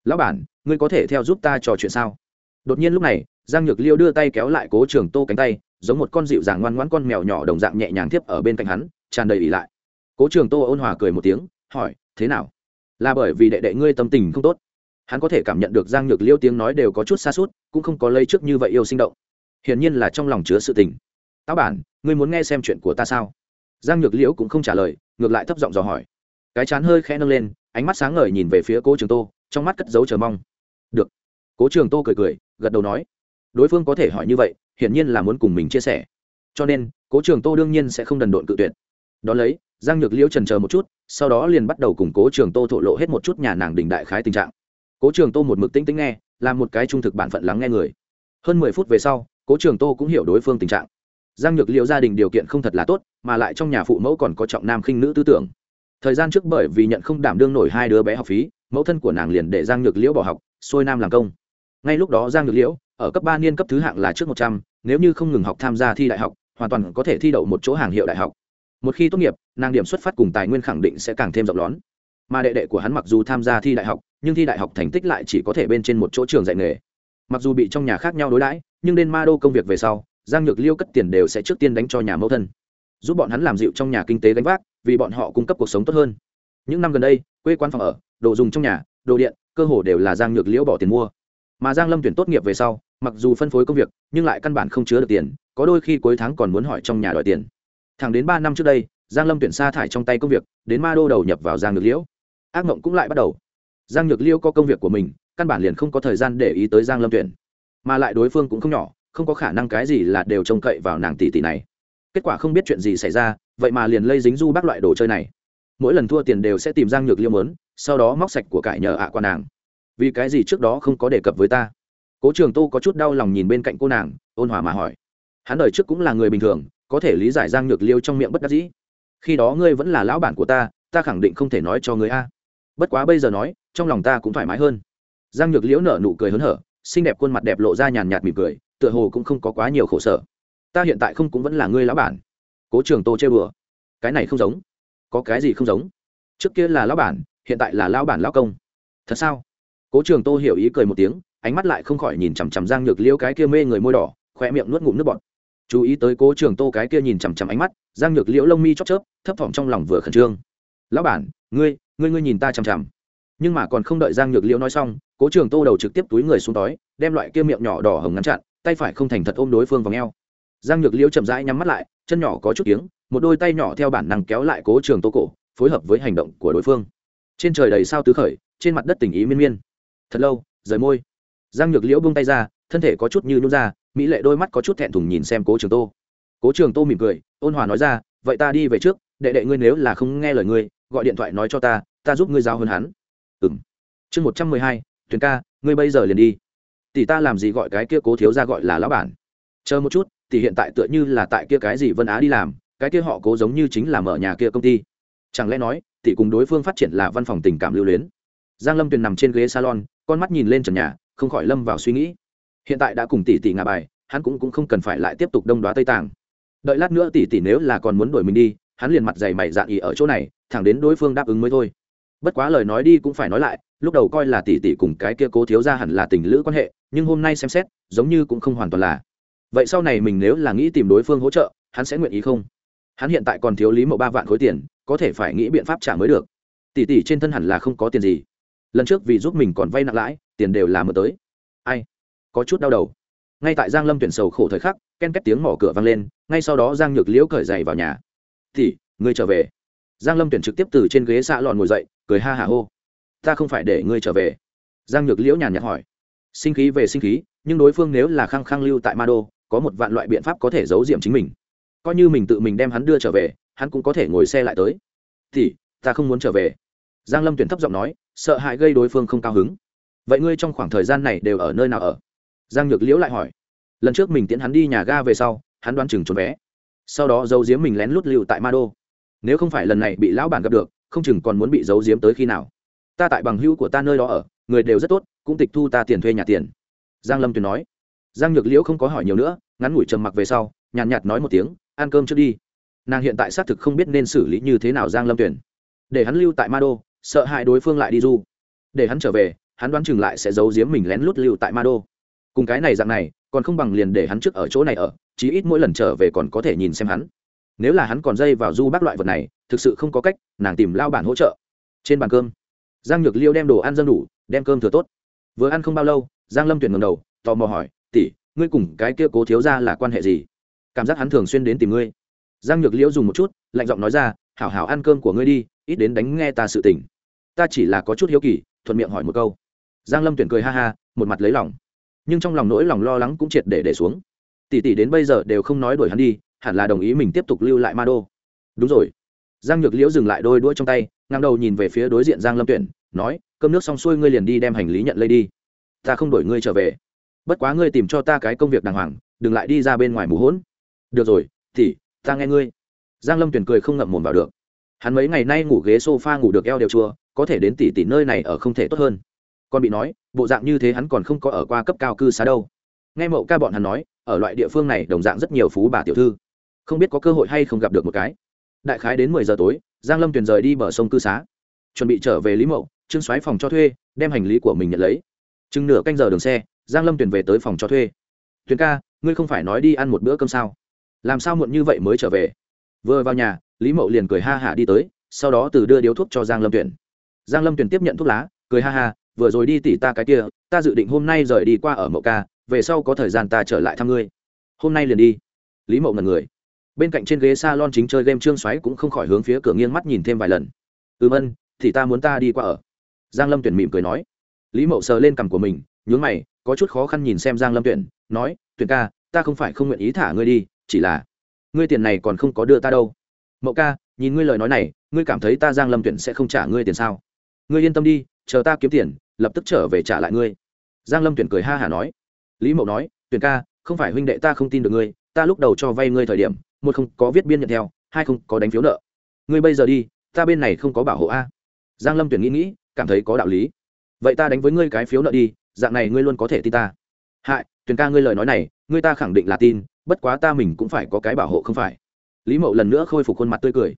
Lão bản, ngươi có thể theo giúp ta trò chuyện sao? Đột nhiên lúc này, giang nhược liêu đưa tay kéo lại cố trường tô cánh tay, giống một con dịu dàng ngoan ngoãn con mèo nhỏ đồng dạng nhẹ nhàng tiếp ở bên cạnh hắn, tràn đầy ỉ lại. Cố trường tô ôn hòa cười một tiếng, hỏi, thế nào? Là bởi vì đệ đệ ngươi tâm tình không tốt. Hắn có thể cảm nhận được giang nhược liêu tiếng nói đều có chút xa suốt, cũng không có lấy trước như vậy yêu sinh động. Hiển nhiên là trong lòng chứa sự tình. Táo bản, ngươi muốn nghe xem chuyện của ta sao? Giang nhược liễu cũng không trả lời, ngược lại thấp giọng dò hỏi cái chán hơi khẽ nâng lên, ánh mắt sáng ngời nhìn về phía cố trường tô, trong mắt cất dấu chờ mong. Được. Cố trường tô cười cười, gật đầu nói. Đối phương có thể hỏi như vậy, hiển nhiên là muốn cùng mình chia sẻ. Cho nên, cố trường tô đương nhiên sẽ không đần độn cự tuyệt. Đón lấy, giang nhược liễu trần chờ một chút, sau đó liền bắt đầu cùng cố trường tô thổ lộ hết một chút nhà nàng đình đại khái tình trạng. Cố trường tô một mực tĩnh tĩnh nghe, là một cái trung thực bản phận lắng nghe người. Hơn mười phút về sau, cố trường tô cũng hiểu đối phương tình trạng. Giang nhược liễu gia đình điều kiện không thật là tốt, mà lại trong nhà phụ mẫu còn có trọng nam khinh nữ tư tưởng thời gian trước bởi vì nhận không đảm đương nổi hai đứa bé học phí, mẫu thân của nàng liền để giang nhược liễu bỏ học, xuôi nam làm công. Ngay lúc đó giang nhược liễu, ở cấp ba niên cấp thứ hạng là trước một trăm, nếu như không ngừng học tham gia thi đại học, hoàn toàn có thể thi đậu một chỗ hàng hiệu đại học. Một khi tốt nghiệp, nàng điểm xuất phát cùng tài nguyên khẳng định sẽ càng thêm rộng lón. Mà đệ đệ của hắn mặc dù tham gia thi đại học, nhưng thi đại học thành tích lại chỉ có thể bên trên một chỗ trường dạy nghề. Mặc dù bị trong nhà khác nhau đối đãi, nhưng đến ma đô công việc về sau, giang nhược liêu cất tiền đều sẽ trước tiên đánh cho nhà mẫu thân. Giúp bọn hắn làm dịu trong nhà kinh tế gánh vác vì bọn họ cung cấp cuộc sống tốt hơn. Những năm gần đây, quê quán phòng ở, đồ dùng trong nhà, đồ điện, cơ hồ đều là giang nhược liễu bỏ tiền mua. Mà giang lâm tuyển tốt nghiệp về sau, mặc dù phân phối công việc, nhưng lại căn bản không chứa được tiền, có đôi khi cuối tháng còn muốn hỏi trong nhà đòi tiền. Thẳng đến ba năm trước đây, giang lâm tuyển sa thải trong tay công việc, đến ma đô đầu nhập vào giang nhược liễu. Ác mộng cũng lại bắt đầu. Giang nhược liễu có công việc của mình, căn bản liền không có thời gian để ý tới giang lâm tuyển. Mà lại đối phương cũng không nhỏ, không có khả năng cái gì là đều trông cậy vào nàng tỷ tỷ này. Kết quả không biết chuyện gì xảy ra vậy mà liền lây dính du bác loại đồ chơi này. Mỗi lần thua tiền đều sẽ tìm giang nhược liêu mớn sau đó móc sạch của cải nhờ ạ à qua nàng. Vì cái gì trước đó không có đề cập với ta? Cố trường tô có chút đau lòng nhìn bên cạnh cô nàng, ôn hòa mà hỏi. Hắn đời trước cũng là người bình thường, có thể lý giải giang nhược liêu trong miệng bất đắc dĩ. Khi đó ngươi vẫn là lão bản của ta ta khẳng định không thể nói cho ngươi a. Bất quá bây giờ nói, trong lòng ta cũng thoải mái hơn. Giang nhược liễu nở nụ cười hớn hở, xinh đẹp khuôn mặt đẹp lộ ra nhàn nhạt mỉm cười, tựa hồ cũng không có quá nhiều khổ sở. Ta hiện tại không cũng vẫn là ngươi lão bản cố trường tô chơi bừa cái này không giống. Có cái gì không giống? Trước kia là lão bản, hiện tại là lão bản lão công. Thật sao? Cố trường tô hiểu ý cười một tiếng, ánh mắt lại không khỏi nhìn chằm chằm giang nhược liễu cái kia mê người môi đỏ khoe miệng nuốt ngụm nước bọt. Chú ý tới cố trường tô cái kia nhìn chằm chằm ánh mắt, giang nhược liễu lông mi chóp chớp, thấp thỏm trong lòng vừa khẩn trương. Lão bản, ngươi ngươi ngươi nhìn ta chằm chằm. Nhưng mà còn không đợi giang nhược liễu nói xong, cố trường tô đầu trực tiếp túi người xuống tói, đem loại kia miệng nhỏ đỏ hồng ngắn chặn, tay phải không thành thật ôm đối phương vào ngheo giang nhược liễu chậm rãi nhắm mắt lại chân nhỏ có chút tiếng một đôi tay nhỏ theo bản năng kéo lại cố trường tô cổ, phối hợp với hành động của đối phương. Trên trời đầy sao tứ khởi, trên mặt đất tình ý miên miên. Thật lâu, rời môi. Giang nhược liễu buông tay ra, thân thể có chút như nhún ra, mỹ lệ đôi mắt có chút thẹn thùng nhìn xem cố trường tô. Cố trường tô mỉm cười, ôn hòa nói ra, vậy ta đi về trước, đệ đệ ngươi nếu là không nghe lời ngươi, gọi điện thoại nói cho ta ta giúp ngươi giao hơn hắn. Ừ m chương một trăm mười hai, tuyền ca, ngươi bây giờ liền đi. Tỷ ta làm gì gọi cái kia cố thiếu ra gọi là lão bản? Chờ một chút thì hiện tại tựa như là tại kia cái gì vân á đi làm cái kia họ cố giống như chính là mở nhà kia công ty. Chẳng lẽ nói tỷ cùng đối phương phát triển là văn phòng tình cảm lưu luyến? Giang lâm tuyền nằm trên ghế salon con mắt nhìn lên trần nhà không khỏi lâm vào suy nghĩ. Hiện tại đã cùng tỷ tỷ ngà bài hắn cũng, cũng không cần phải lại tiếp tục đông đoá tây tàng đợi lát nữa tỷ tỷ nếu là còn muốn đuổi mình đi hắn liền mặt dày mày dạn ý ở chỗ này thẳng đến đối phương đáp ứng mới thôi. Bất quá lời nói đi cũng phải nói lại lúc đầu coi là tỷ tỷ cùng cái kia cố thiếu ra hẳn là tình lữ quan hệ nhưng hôm nay xem xét giống như cũng không hoàn toàn là vậy sau này mình nếu là nghĩ tìm đối phương hỗ trợ, hắn sẽ nguyện ý không? Hắn hiện tại còn thiếu lý mậu ba vạn khối tiền, có thể phải nghĩ biện pháp trả mới được. Tỷ tỷ trên thân hẳn là không có tiền gì. Lần trước vì giúp mình còn vay nặng lãi, tiền đều là mượn tới. Ai? Có chút đau đầu. Ngay tại giang lâm tuyển sầu khổ thời khắc, ken két tiếng mỏ cửa vang lên, ngay sau đó giang nhược liễu cởi giày vào nhà. Tỷ, ngươi trở về. Giang lâm tuyển trực tiếp từ trên ghế xạ lòn ngồi dậy, cười ha hả hô. Ta không phải để ngươi trở về. Giang nhược liễu nhàn nhạt hỏi. Sinh khí về sinh khí, nhưng đối phương nếu là khăng khăng lưu tại ma đô có một vạn loại biện pháp có thể giấu diệm chính mình. Coi như mình tự mình đem hắn đưa trở về, hắn cũng có thể ngồi xe lại tới. Thì, ta không muốn trở về. Giang lâm tuyển thấp giọng nói, sợ hãi gây đối phương không cao hứng. Vậy ngươi trong khoảng thời gian này đều ở nơi nào ở? Giang nhược liễu lại hỏi. Lần trước mình tiễn hắn đi nhà ga về sau, hắn đoán chừng trốn vé. Sau đó giấu giếm mình lén lút lưu tại ma đô. Nếu không phải lần này bị lão bản gặp được, không chừng còn muốn bị giấu giếm tới khi nào. Ta tại bằng hữu của ta nơi đó ở, người đều rất tốt, cũng tịch thu ta tiền thuê nhà tiền. Giang lâm tuyền nói giang nhược liễu không có hỏi nhiều nữa ngắn ngủi trầm mặc về sau nhàn nhạt, nhạt nói một tiếng ăn cơm trước đi. Nàng hiện tại xác thực không biết nên xử lý như thế nào giang lâm tuyền để hắn lưu tại ma đô sợ hại đối phương lại đi du. Để hắn trở về hắn đoán chừng lại sẽ giấu giếm mình lén lút lưu tại ma đô. Cùng cái này dạng này còn không bằng liền để hắn trước ở chỗ này ở chí ít mỗi lần trở về còn có thể nhìn xem hắn. Nếu là hắn còn dây vào du bác loại vật này thực sự không có cách nàng tìm lao bản hỗ trợ. Trên bàn cơm giang nhược liêu đem đồ ăn dân đủ đem cơm thừa tốt. Vừa ăn không bao lâu giang lâm tuyển ngầm đầu tò mò hỏi tỷ, ngươi cùng cái kia cố thiếu ra là quan hệ gì? Cảm giác hắn thường xuyên đến tìm ngươi. Giang nhược liễu dùng một chút, lạnh giọng nói ra, hảo hảo ăn cơm của ngươi đi, ít đến đánh nghe ta sự tình. Ta chỉ là có chút hiếu kỳ, thuận miệng hỏi một câu. Giang lâm tuyển cười ha ha, một mặt lấy lòng. Nhưng trong lòng nỗi lòng lo lắng cũng triệt để để xuống. Tỷ tỷ đến bây giờ đều không nói đuổi hắn đi, hẳn là đồng ý mình tiếp tục lưu lại ma đô. Đúng rồi. Giang nhược liễu dừng lại đôi đuôi trong tay, ngang đầu nhìn về phía đối diện giang lâm tuyển, nói, cơm nước xong xuôi ngươi liền đi đem hành lý nhận lấy đi. Ta không đổi ngươi trở về bất quá ngươi tìm cho ta cái công việc đàng hoàng, đừng lại đi ra bên ngoài mù hỗn được rồi, thì, ta nghe ngươi. Giang lâm tuyển cười không ngậm mồm vào được. Hắn mấy ngày nay ngủ ghế sofa ngủ được eo đều chua, có thể đến tỷ tỷ nơi này ở không thể tốt hơn. Còn bị nói, bộ dạng như thế hắn còn không có ở qua cấp cao cư xá đâu. Nghe mậu ca bọn hắn nói, ở loại địa phương này đồng dạng rất nhiều phú bà tiểu thư. Không biết có cơ hội hay không gặp được một cái. Đại khái đến mười giờ tối, giang lâm tuyền rời đi bờ sông cư xá. Chuẩn bị trở về lý mậu, trương xoáy phòng cho thuê, đem hành lý của mình nhận lấy. Chừng nửa canh giờ đường xe giang lâm tuyền về tới phòng cho thuê. Tuyền ca, ngươi không phải nói đi ăn một bữa cơm sao? Làm sao muộn như vậy mới trở về? Vừa vào nhà, lý mậu liền cười ha hả đi tới, sau đó từ đưa điếu thuốc cho giang lâm tuyển. Giang lâm tuyển tiếp nhận thuốc lá, cười ha ha, vừa rồi đi tỉ ta cái kia, ta dự định hôm nay rời đi qua ở mậu ca, về sau có thời gian ta trở lại thăm ngươi. Hôm nay liền đi. Lý mậu ngần người. Bên cạnh trên ghế s a lon chính chơi game trương xoáy cũng không khỏi hướng phía cửa nghiêng mắt nhìn thêm vài lần. Ừm ân, thì ta muốn ta đi qua ở. Giang lâm tuyển mỉm cười nói. Lý mậu sờ lên cằm của mình, nhướng mày có chút khó khăn nhìn xem giang lâm tuyển, nói, tuyển ca, ta không phải không nguyện ý thả ngươi đi, chỉ là, ngươi tiền này còn không có đưa ta đâu. Mậu ca, nhìn ngươi lời nói này, ngươi cảm thấy ta giang lâm tuyển sẽ không trả ngươi tiền sao? Ngươi yên tâm đi, chờ ta kiếm tiền, lập tức trở về trả lại ngươi. Giang lâm tuyển cười ha hả nói. Lý mậu nói, tuyển ca, không phải huynh đệ ta không tin được ngươi, ta lúc đầu cho vay ngươi thời điểm, một không có viết biên nhận theo, hai không có đánh phiếu nợ. Ngươi bây giờ đi, ta bên này không có bảo hộ a. Giang lâm tuyển nghĩ nghĩ, cảm thấy có đạo lý. Vậy ta đánh với ngươi cái phiếu nợ đi dạng này ngươi luôn có thể tin ta. Hại, tuyền ca ngươi lời nói này, ngươi ta khẳng định là tin, bất quá ta mình cũng phải có cái bảo hộ không phải. Lý mậu lần nữa khôi phục khuôn mặt tươi cười.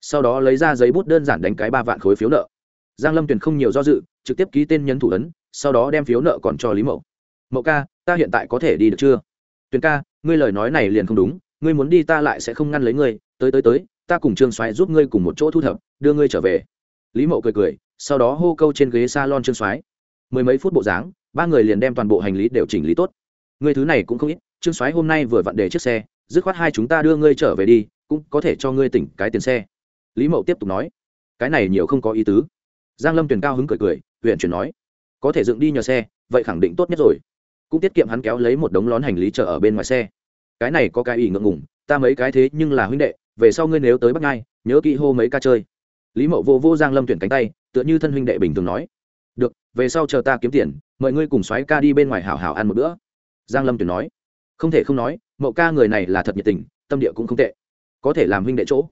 Sau đó lấy ra giấy bút đơn giản đánh cái ba vạn khối phiếu nợ. Giang lâm tuyền không nhiều do dự, trực tiếp ký tên nhấn thủ ấn, sau đó đem phiếu nợ còn cho lý mậu. Mậu ca, ta hiện tại có thể đi được chưa? Tuyền ca, ngươi lời nói này liền không đúng, ngươi muốn đi ta lại sẽ không ngăn lấy ngươi, tới tới tới, ta cùng trương soái giúp ngươi cùng một chỗ thu thập, đưa ngươi trở về. Lý mậu cười cười, sau đó hô câu trên ghế s a lon trương soái. Mười mấy phút bộ dáng ba người liền đem toàn bộ hành lý đều chỉnh lý tốt. Ngươi thứ này cũng không ít, trương soái hôm nay vừa vặn để chiếc xe, dứt khoát hai chúng ta đưa ngươi trở về đi, cũng có thể cho ngươi tỉnh cái tiền xe. Lý mậu tiếp tục nói, cái này nhiều không có ý tứ. Giang lâm tuyển cao hứng cười cười, huyện chuyển nói, có thể dựng đi nhờ xe, vậy khẳng định tốt nhất rồi. Cũng tiết kiệm hắn kéo lấy một đống lón hành lý chở ở bên ngoài xe. Cái này có cái ý ngượng ngùng, ta mấy cái thế nhưng là huynh đệ, về sau ngươi nếu tới bắc ngai, nhớ kỹ hô mấy ca chơi. Lý mậu vô vô giang lâm tuyển cánh tay, tựa như thân huynh đệ bình thường nói được, về sau chờ ta kiếm tiền, mời ngươi cùng soái ca đi bên ngoài hảo hảo ăn một bữa. Giang lâm tuyển nói. Không thể không nói, mậu ca người này là thật nhiệt tình, tâm địa cũng không tệ. Có thể làm huynh đệ chỗ.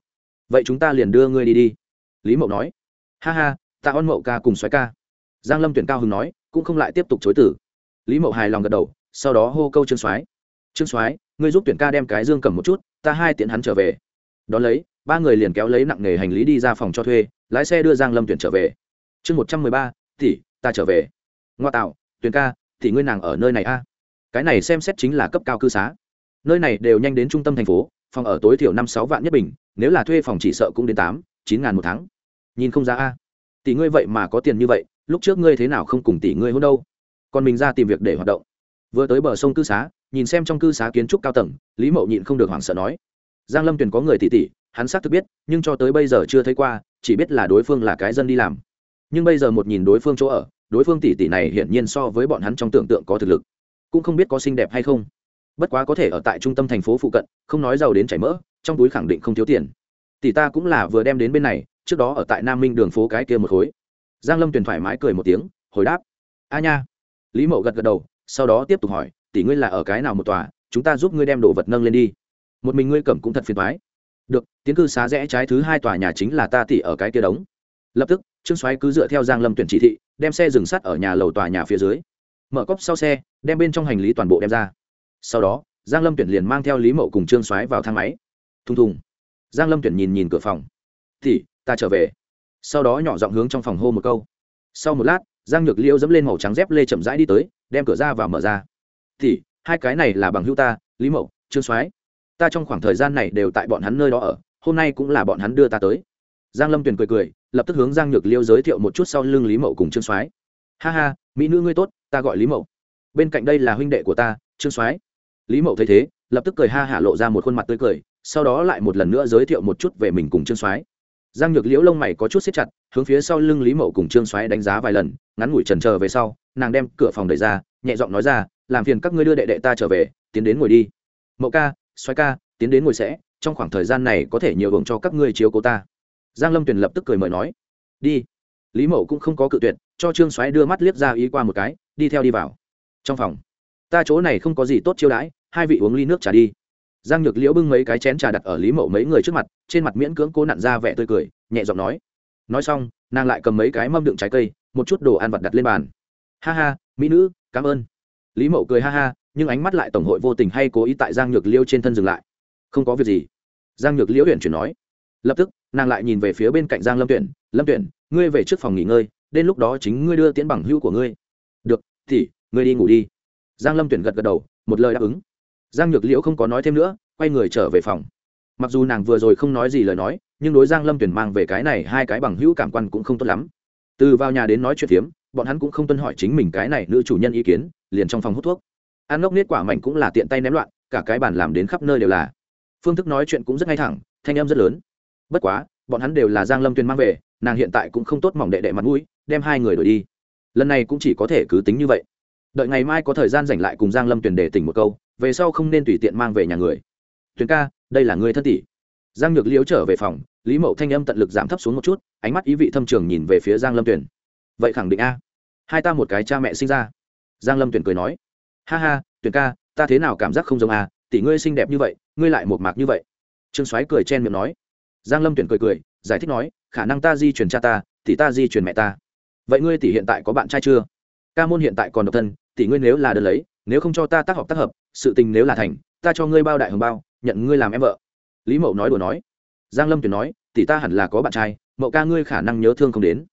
Vậy chúng ta liền đưa ngươi đi đi. Lý mậu nói. Ha ha, ta ơn mậu ca cùng soái ca. Giang lâm tuyển cao hứng nói, cũng không lại tiếp tục chối tử lý mậu hài lòng gật đầu, sau đó hô câu trương soái. Trương soái, ngươi giúp tuyển ca đem cái dương cầm một chút, ta hai tiện hắn trở về. Đón lấy, ba người liền kéo lấy nặng nghề hành lý đi ra phòng cho thuê, lái xe đưa giang lâm tuyển trở về. Chương một trăm mười ba tỷ, ta trở về. Ngoa tạo tuyển ca thì ngươi nàng ở nơi này a. Cái này xem xét chính là cấp cao cư xá. Nơi này đều nhanh đến trung tâm thành phố, phòng ở tối thiểu năm sáu vạn nhất bình, nếu là thuê phòng chỉ sợ cũng đến tám, chín ngàn một tháng. Nhìn không ra a. Tỷ ngươi vậy mà có tiền như vậy, lúc trước ngươi thế nào không cùng tỷ ngươi hôn đâu? Còn mình ra tìm việc để hoạt động. Vừa tới bờ sông cư xá, nhìn xem trong cư xá kiến trúc cao tầng, lý mậu nhịn không được hoảng sợ nói. Giang lâm tuyền có người tỷ tỷ hắn xác thực biết, nhưng cho tới bây giờ chưa thấy qua, chỉ biết là đối phương là cái dân đi làm nhưng bây giờ một nhìn đối phương chỗ ở, đối phương tỷ tỷ này hiển nhiên so với bọn hắn trong tưởng tượng có thực lực, cũng không biết có xinh đẹp hay không. Bất quá có thể ở tại trung tâm thành phố phụ cận, không nói giàu đến chảy mỡ, trong túi khẳng định không thiếu tiền. Tỷ ta cũng là vừa đem đến bên này, trước đó ở tại nam minh đường phố cái kia một khối. Giang lâm tuyền thoải mái cười một tiếng, hồi đáp, a nha. Lý mậu gật gật đầu, sau đó tiếp tục hỏi, tỷ ngươi là ở cái nào một tòa, chúng ta giúp ngươi đem đồ vật nâng lên đi. Một mình ngươi cầm cũng thật phiền thoái được, tiến cư xá rẽ trái thứ hai tòa nhà chính là ta tỷ ở cái kia đống. Lập tức trương soái cứ dựa theo giang lâm tuyển chỉ thị, đem xe dừng sắt ở nhà lầu tòa nhà phía dưới. Mở cốc sau xe, đem bên trong hành lý toàn bộ đem ra. Sau đó, giang lâm tuyển liền mang theo lý mậu cùng trương soái vào thang máy. Thùng thùng. Giang lâm tuyển nhìn nhìn cửa phòng. Thì ta trở về. Sau đó nhỏ giọng hướng trong phòng hô một câu. Sau một lát, giang nhược liễu dẫm lên màu trắng dép lê chậm rãi đi tới, đem cửa ra và mở ra. Thì hai cái này là bằng hữu ta, lý mậu, trương soái. Ta trong khoảng thời gian này đều tại bọn hắn nơi đó ở, hôm nay cũng là bọn hắn đưa ta tới. Giang lâm Tuyển cười cười lập tức hướng giang nhược liêu giới thiệu một chút sau lưng lý mậu cùng trương soái. Ha ha, mỹ nữ ngươi tốt, ta gọi lý mậu. Bên cạnh đây là huynh đệ của ta, trương soái. Lý mậu thấy thế, lập tức cười ha hả lộ ra một khuôn mặt tươi cười, sau đó lại một lần nữa giới thiệu một chút về mình cùng trương soái. Giang nhược liễu lông mày có chút xếp chặt, hướng phía sau lưng lý mậu cùng trương soái đánh giá vài lần, ngắn ngủi trần chờ về sau, nàng đem cửa phòng đẩy ra, nhẹ giọng nói ra, làm phiền các ngươi đưa đệ đệ ta trở về, tiến đến ngồi đi. Mậu ca, Soái ca, tiến đến ngồi sẽ, trong khoảng thời gian này có thể nhiều hưởng cho các ngươi chiếu cố ta giang lâm tuyền lập tức cười mời nói, đi. Lý mậu cũng không có cự tuyệt, cho trương Soái đưa mắt liếc ra ý qua một cái, đi theo đi vào. Trong phòng, ta chỗ này không có gì tốt chiêu đãi, hai vị uống ly nước trà đi. Giang nhược liễu bưng mấy cái chén trà đặt ở lý mậu mấy người trước mặt, trên mặt miễn cưỡng cố nặn ra vẻ tươi cười, nhẹ giọng nói nói xong, nàng lại cầm mấy cái mâm đựng trái cây, một chút đồ ăn vặt đặt lên bàn. Ha ha, mỹ nữ, cảm ơn. Lý mậu cười ha ha, nhưng ánh mắt lại tổng hội vô tình hay cố ý tại giang nhược liễu trên thân dừng lại. Không có việc gì. Giang nhược liễu huyện chuyển nói. Lập tức nàng lại nhìn về phía bên cạnh giang lâm tuyển lâm tuyển, ngươi về trước phòng nghỉ ngơi, đến lúc đó chính ngươi đưa tiễn bằng hữu của ngươi. Được, thì, ngươi đi ngủ đi. Giang lâm tuyển gật gật đầu, một lời đáp ứng. Giang nhược liễu không có nói thêm nữa, quay người trở về phòng. Mặc dù nàng vừa rồi không nói gì lời nói, nhưng đối giang lâm tuyển mang về cái này hai cái bằng hữu cảm quan cũng không tốt lắm. Từ vào nhà đến nói chuyện phiếm, bọn hắn cũng không tuân hỏi chính mình cái này nữ chủ nhân ý kiến, liền trong phòng hút thuốc. Ăn ngốc nết quả mảnh cũng là tiện tay ném loạn, cả cái bàn làm đến khắp nơi đều là. Phương thức nói chuyện cũng rất ngay thẳng, thanh âm rất lớn bất quá, bọn hắn đều là giang lâm tuyền mang về, nàng hiện tại cũng không tốt mỏng đệ đệ mặt mũi, đem hai người đổi đi. Lần này cũng chỉ có thể cứ tính như vậy. Đợi ngày mai có thời gian dành lại cùng giang lâm tuyền để tỉnh một câu, về sau không nên tùy tiện mang về nhà người. Tuyền ca, đây là người thân tỷ. Giang nhược liễu trở về phòng, lý mậu thanh âm tận lực giảm thấp xuống một chút, ánh mắt ý vị thâm trường nhìn về phía giang lâm tuyền. Vậy khẳng định a. Hai ta một cái cha mẹ sinh ra. Giang lâm tuyền cười nói. Ha ha, tuyền ca, ta thế nào cảm giác không giống a? Tỷ ngươi xinh đẹp như vậy, ngươi lại một mạc như vậy. Trương soái cười chen miệng nói giang lâm tuyển cười cười, giải thích nói, khả năng ta di chuyển cha ta, thì ta di chuyển mẹ ta. Vậy ngươi tỷ hiện tại có bạn trai chưa? Ca môn hiện tại còn độc thân, tỷ ngươi nếu là đơn lấy, nếu không cho ta tác học tác hợp, sự tình nếu là thành, ta cho ngươi bao đại hồng bao, nhận ngươi làm em vợ. Lý mậu nói đùa nói. Giang lâm tuyển nói, tỷ ta hẳn là có bạn trai, mậu ca ngươi khả năng nhớ thương không đến.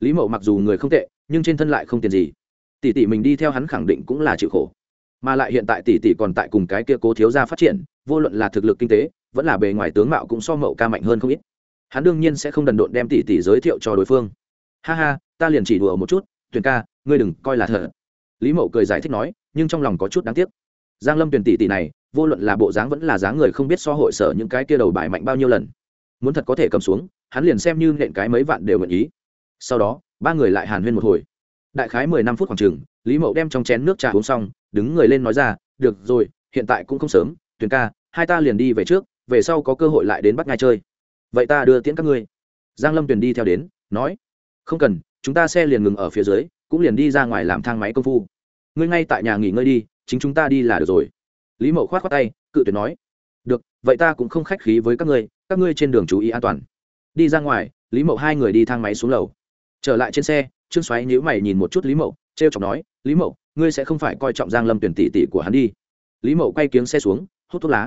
Lý mậu mặc dù người không tệ, nhưng trên thân lại không tiền gì. Tỷ tỷ mình đi theo hắn khẳng định cũng là chịu khổ. Mà lại hiện tại tỷ tỷ còn tại cùng cái kia cố thiếu gia phát triển, vô luận là thực lực kinh tế vẫn là bề ngoài tướng mạo cũng so mậu ca mạnh hơn không ít. Hắn đương nhiên sẽ không đần độn đem tỷ tỷ giới thiệu cho đối phương. Ha ha, ta liền chỉ đùa một chút, tuyền ca, ngươi đừng coi là thợ lý mậu cười giải thích nói, nhưng trong lòng có chút đáng tiếc. Giang lâm tuyền tỷ tỷ này, vô luận là bộ dáng vẫn là dáng người không biết so hội sở những cái kia đầu bài mạnh bao nhiêu lần. Muốn thật có thể cầm xuống, hắn liền xem như nện cái mấy vạn đều nguyện ý. Sau đó, ba người lại hàn huyên một hồi. Đại khái mười năm phút khoảng chừng, lý mậu đem trong chén nước trà uống xong, đứng người lên nói ra, được rồi, hiện tại cũng không sớm, tuyền ca, hai ta liền đi về trước về sau có cơ hội lại đến bắt ngay chơi. Vậy ta đưa tiễn các ngươi. Giang lâm tuyền đi theo đến, nói, không cần, chúng ta xe liền ngừng ở phía dưới, cũng liền đi ra ngoài làm thang máy công phu. Ngươi ngay tại nhà nghỉ ngơi đi, chính chúng ta đi là được rồi. Lý mậu khoát khoát tay, cự tuyệt nói, được, vậy ta cũng không khách khí với các ngươi các ngươi trên đường chú ý an toàn. Đi ra ngoài, lý mậu hai người đi thang máy xuống lầu. Trở lại trên xe, trương xoáy nhíu mày nhìn một chút lý mậu t r e o chọc nói, lý mậu, ngươi sẽ không phải coi trọng giang lâm tuyển tỷ tỷ của hắn đi. Lý mậu quay kiếng xe xuống, hút thuốc lá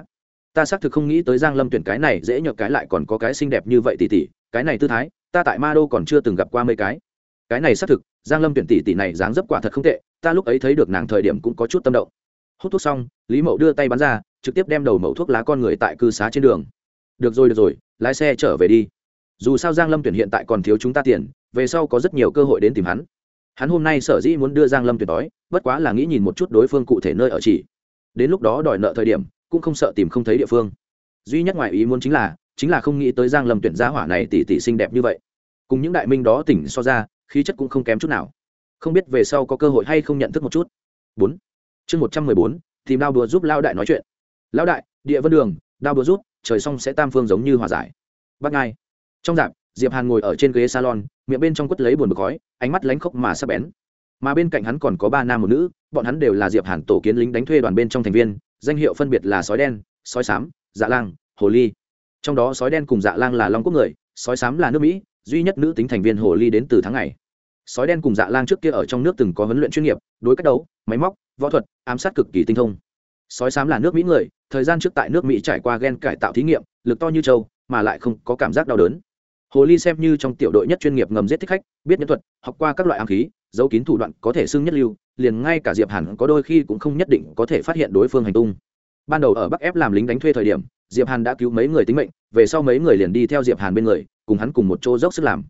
ta xác thực không nghĩ tới giang lâm tuyển cái này dễ nhờ cái lại còn có cái xinh đẹp như vậy tỷ tỷ, cái này tư thái, ta tại ma đô còn chưa từng gặp qua mấy cái. Cái này xác thực, giang lâm tuyển tỷ tỷ này dáng dấp quả thật không tệ, ta lúc ấy thấy được nàng thời điểm cũng có chút tâm động. Hút thuốc xong, lý mậu đưa tay bắn ra, trực tiếp đem đầu mẩu thuốc lá con người tại cư xá trên đường. Được rồi được rồi, lái xe trở về đi. Dù sao giang lâm tuyển hiện tại còn thiếu chúng ta tiền, về sau có rất nhiều cơ hội đến tìm hắn. Hắn hôm nay sở dĩ muốn đưa giang lâm tuyển đói, bất quá là nghĩ nhìn một chút đối phương cụ thể nơi ở chỉ. Đến lúc đó đòi nợ thời điểm cũng không sợ tìm không thấy địa phương. Duy nhất ngoài ý muốn chính là chính là không nghĩ tới giang lâm tuyển giá hỏa này tỷ tỷ xinh đẹp như vậy. Cùng những đại minh đó tỉnh so ra, khí chất cũng không kém chút nào. Không biết về sau có cơ hội hay không nhận thức một chút. Bốn. Chương một trăm mười bốn, tìm đao đùa giúp lao đại nói chuyện. Lao đại, địa vân đường đao đùa giúp, trời xong sẽ tam phương giống như hòa giải. Bác ngay trong dạp, diệp hàn ngồi ở trên ghế salon, miệng bên trong quất lấy buồn bực khói, ánh mắt lánh khóc mà sắp bén. Mà bên cạnh hắn còn có ba nam một nữ, bọn hắn đều là diệp hàn tổ kiến lính đánh thuê đoàn bên trong thành viên danh hiệu phân biệt là sói đen, sói xám dạ lang, hồ ly. Trong đó sói đen cùng dạ lang là long quốc người, sói xám là nước mỹ, duy nhất nữ tính thành viên hồ ly đến từ tháng ngày. Sói đen cùng dạ lang trước kia ở trong nước từng có huấn luyện chuyên nghiệp, đối cách đấu, máy móc, võ thuật, ám sát cực kỳ tinh thông. Sói xám là nước mỹ người, thời gian trước tại nước mỹ trải qua gen cải tạo thí nghiệm, lực to như trâu, mà lại không có cảm giác đau đớn. Hồ ly xem như trong tiểu đội nhất chuyên nghiệp ngầm giết thích khách, biết nhân thuật, học qua các loại ám khí, giấu kín thủ đoạn có thể xưng nhất lưu liền ngay cả diệp hàn có đôi khi cũng không nhất định có thể phát hiện đối phương hành tung. Ban đầu ở bắc ép làm lính đánh thuê thời điểm, diệp hàn đã cứu mấy người tính mệnh, về sau mấy người liền đi theo diệp hàn bên người, cùng hắn cùng một chỗ dốc sức làm.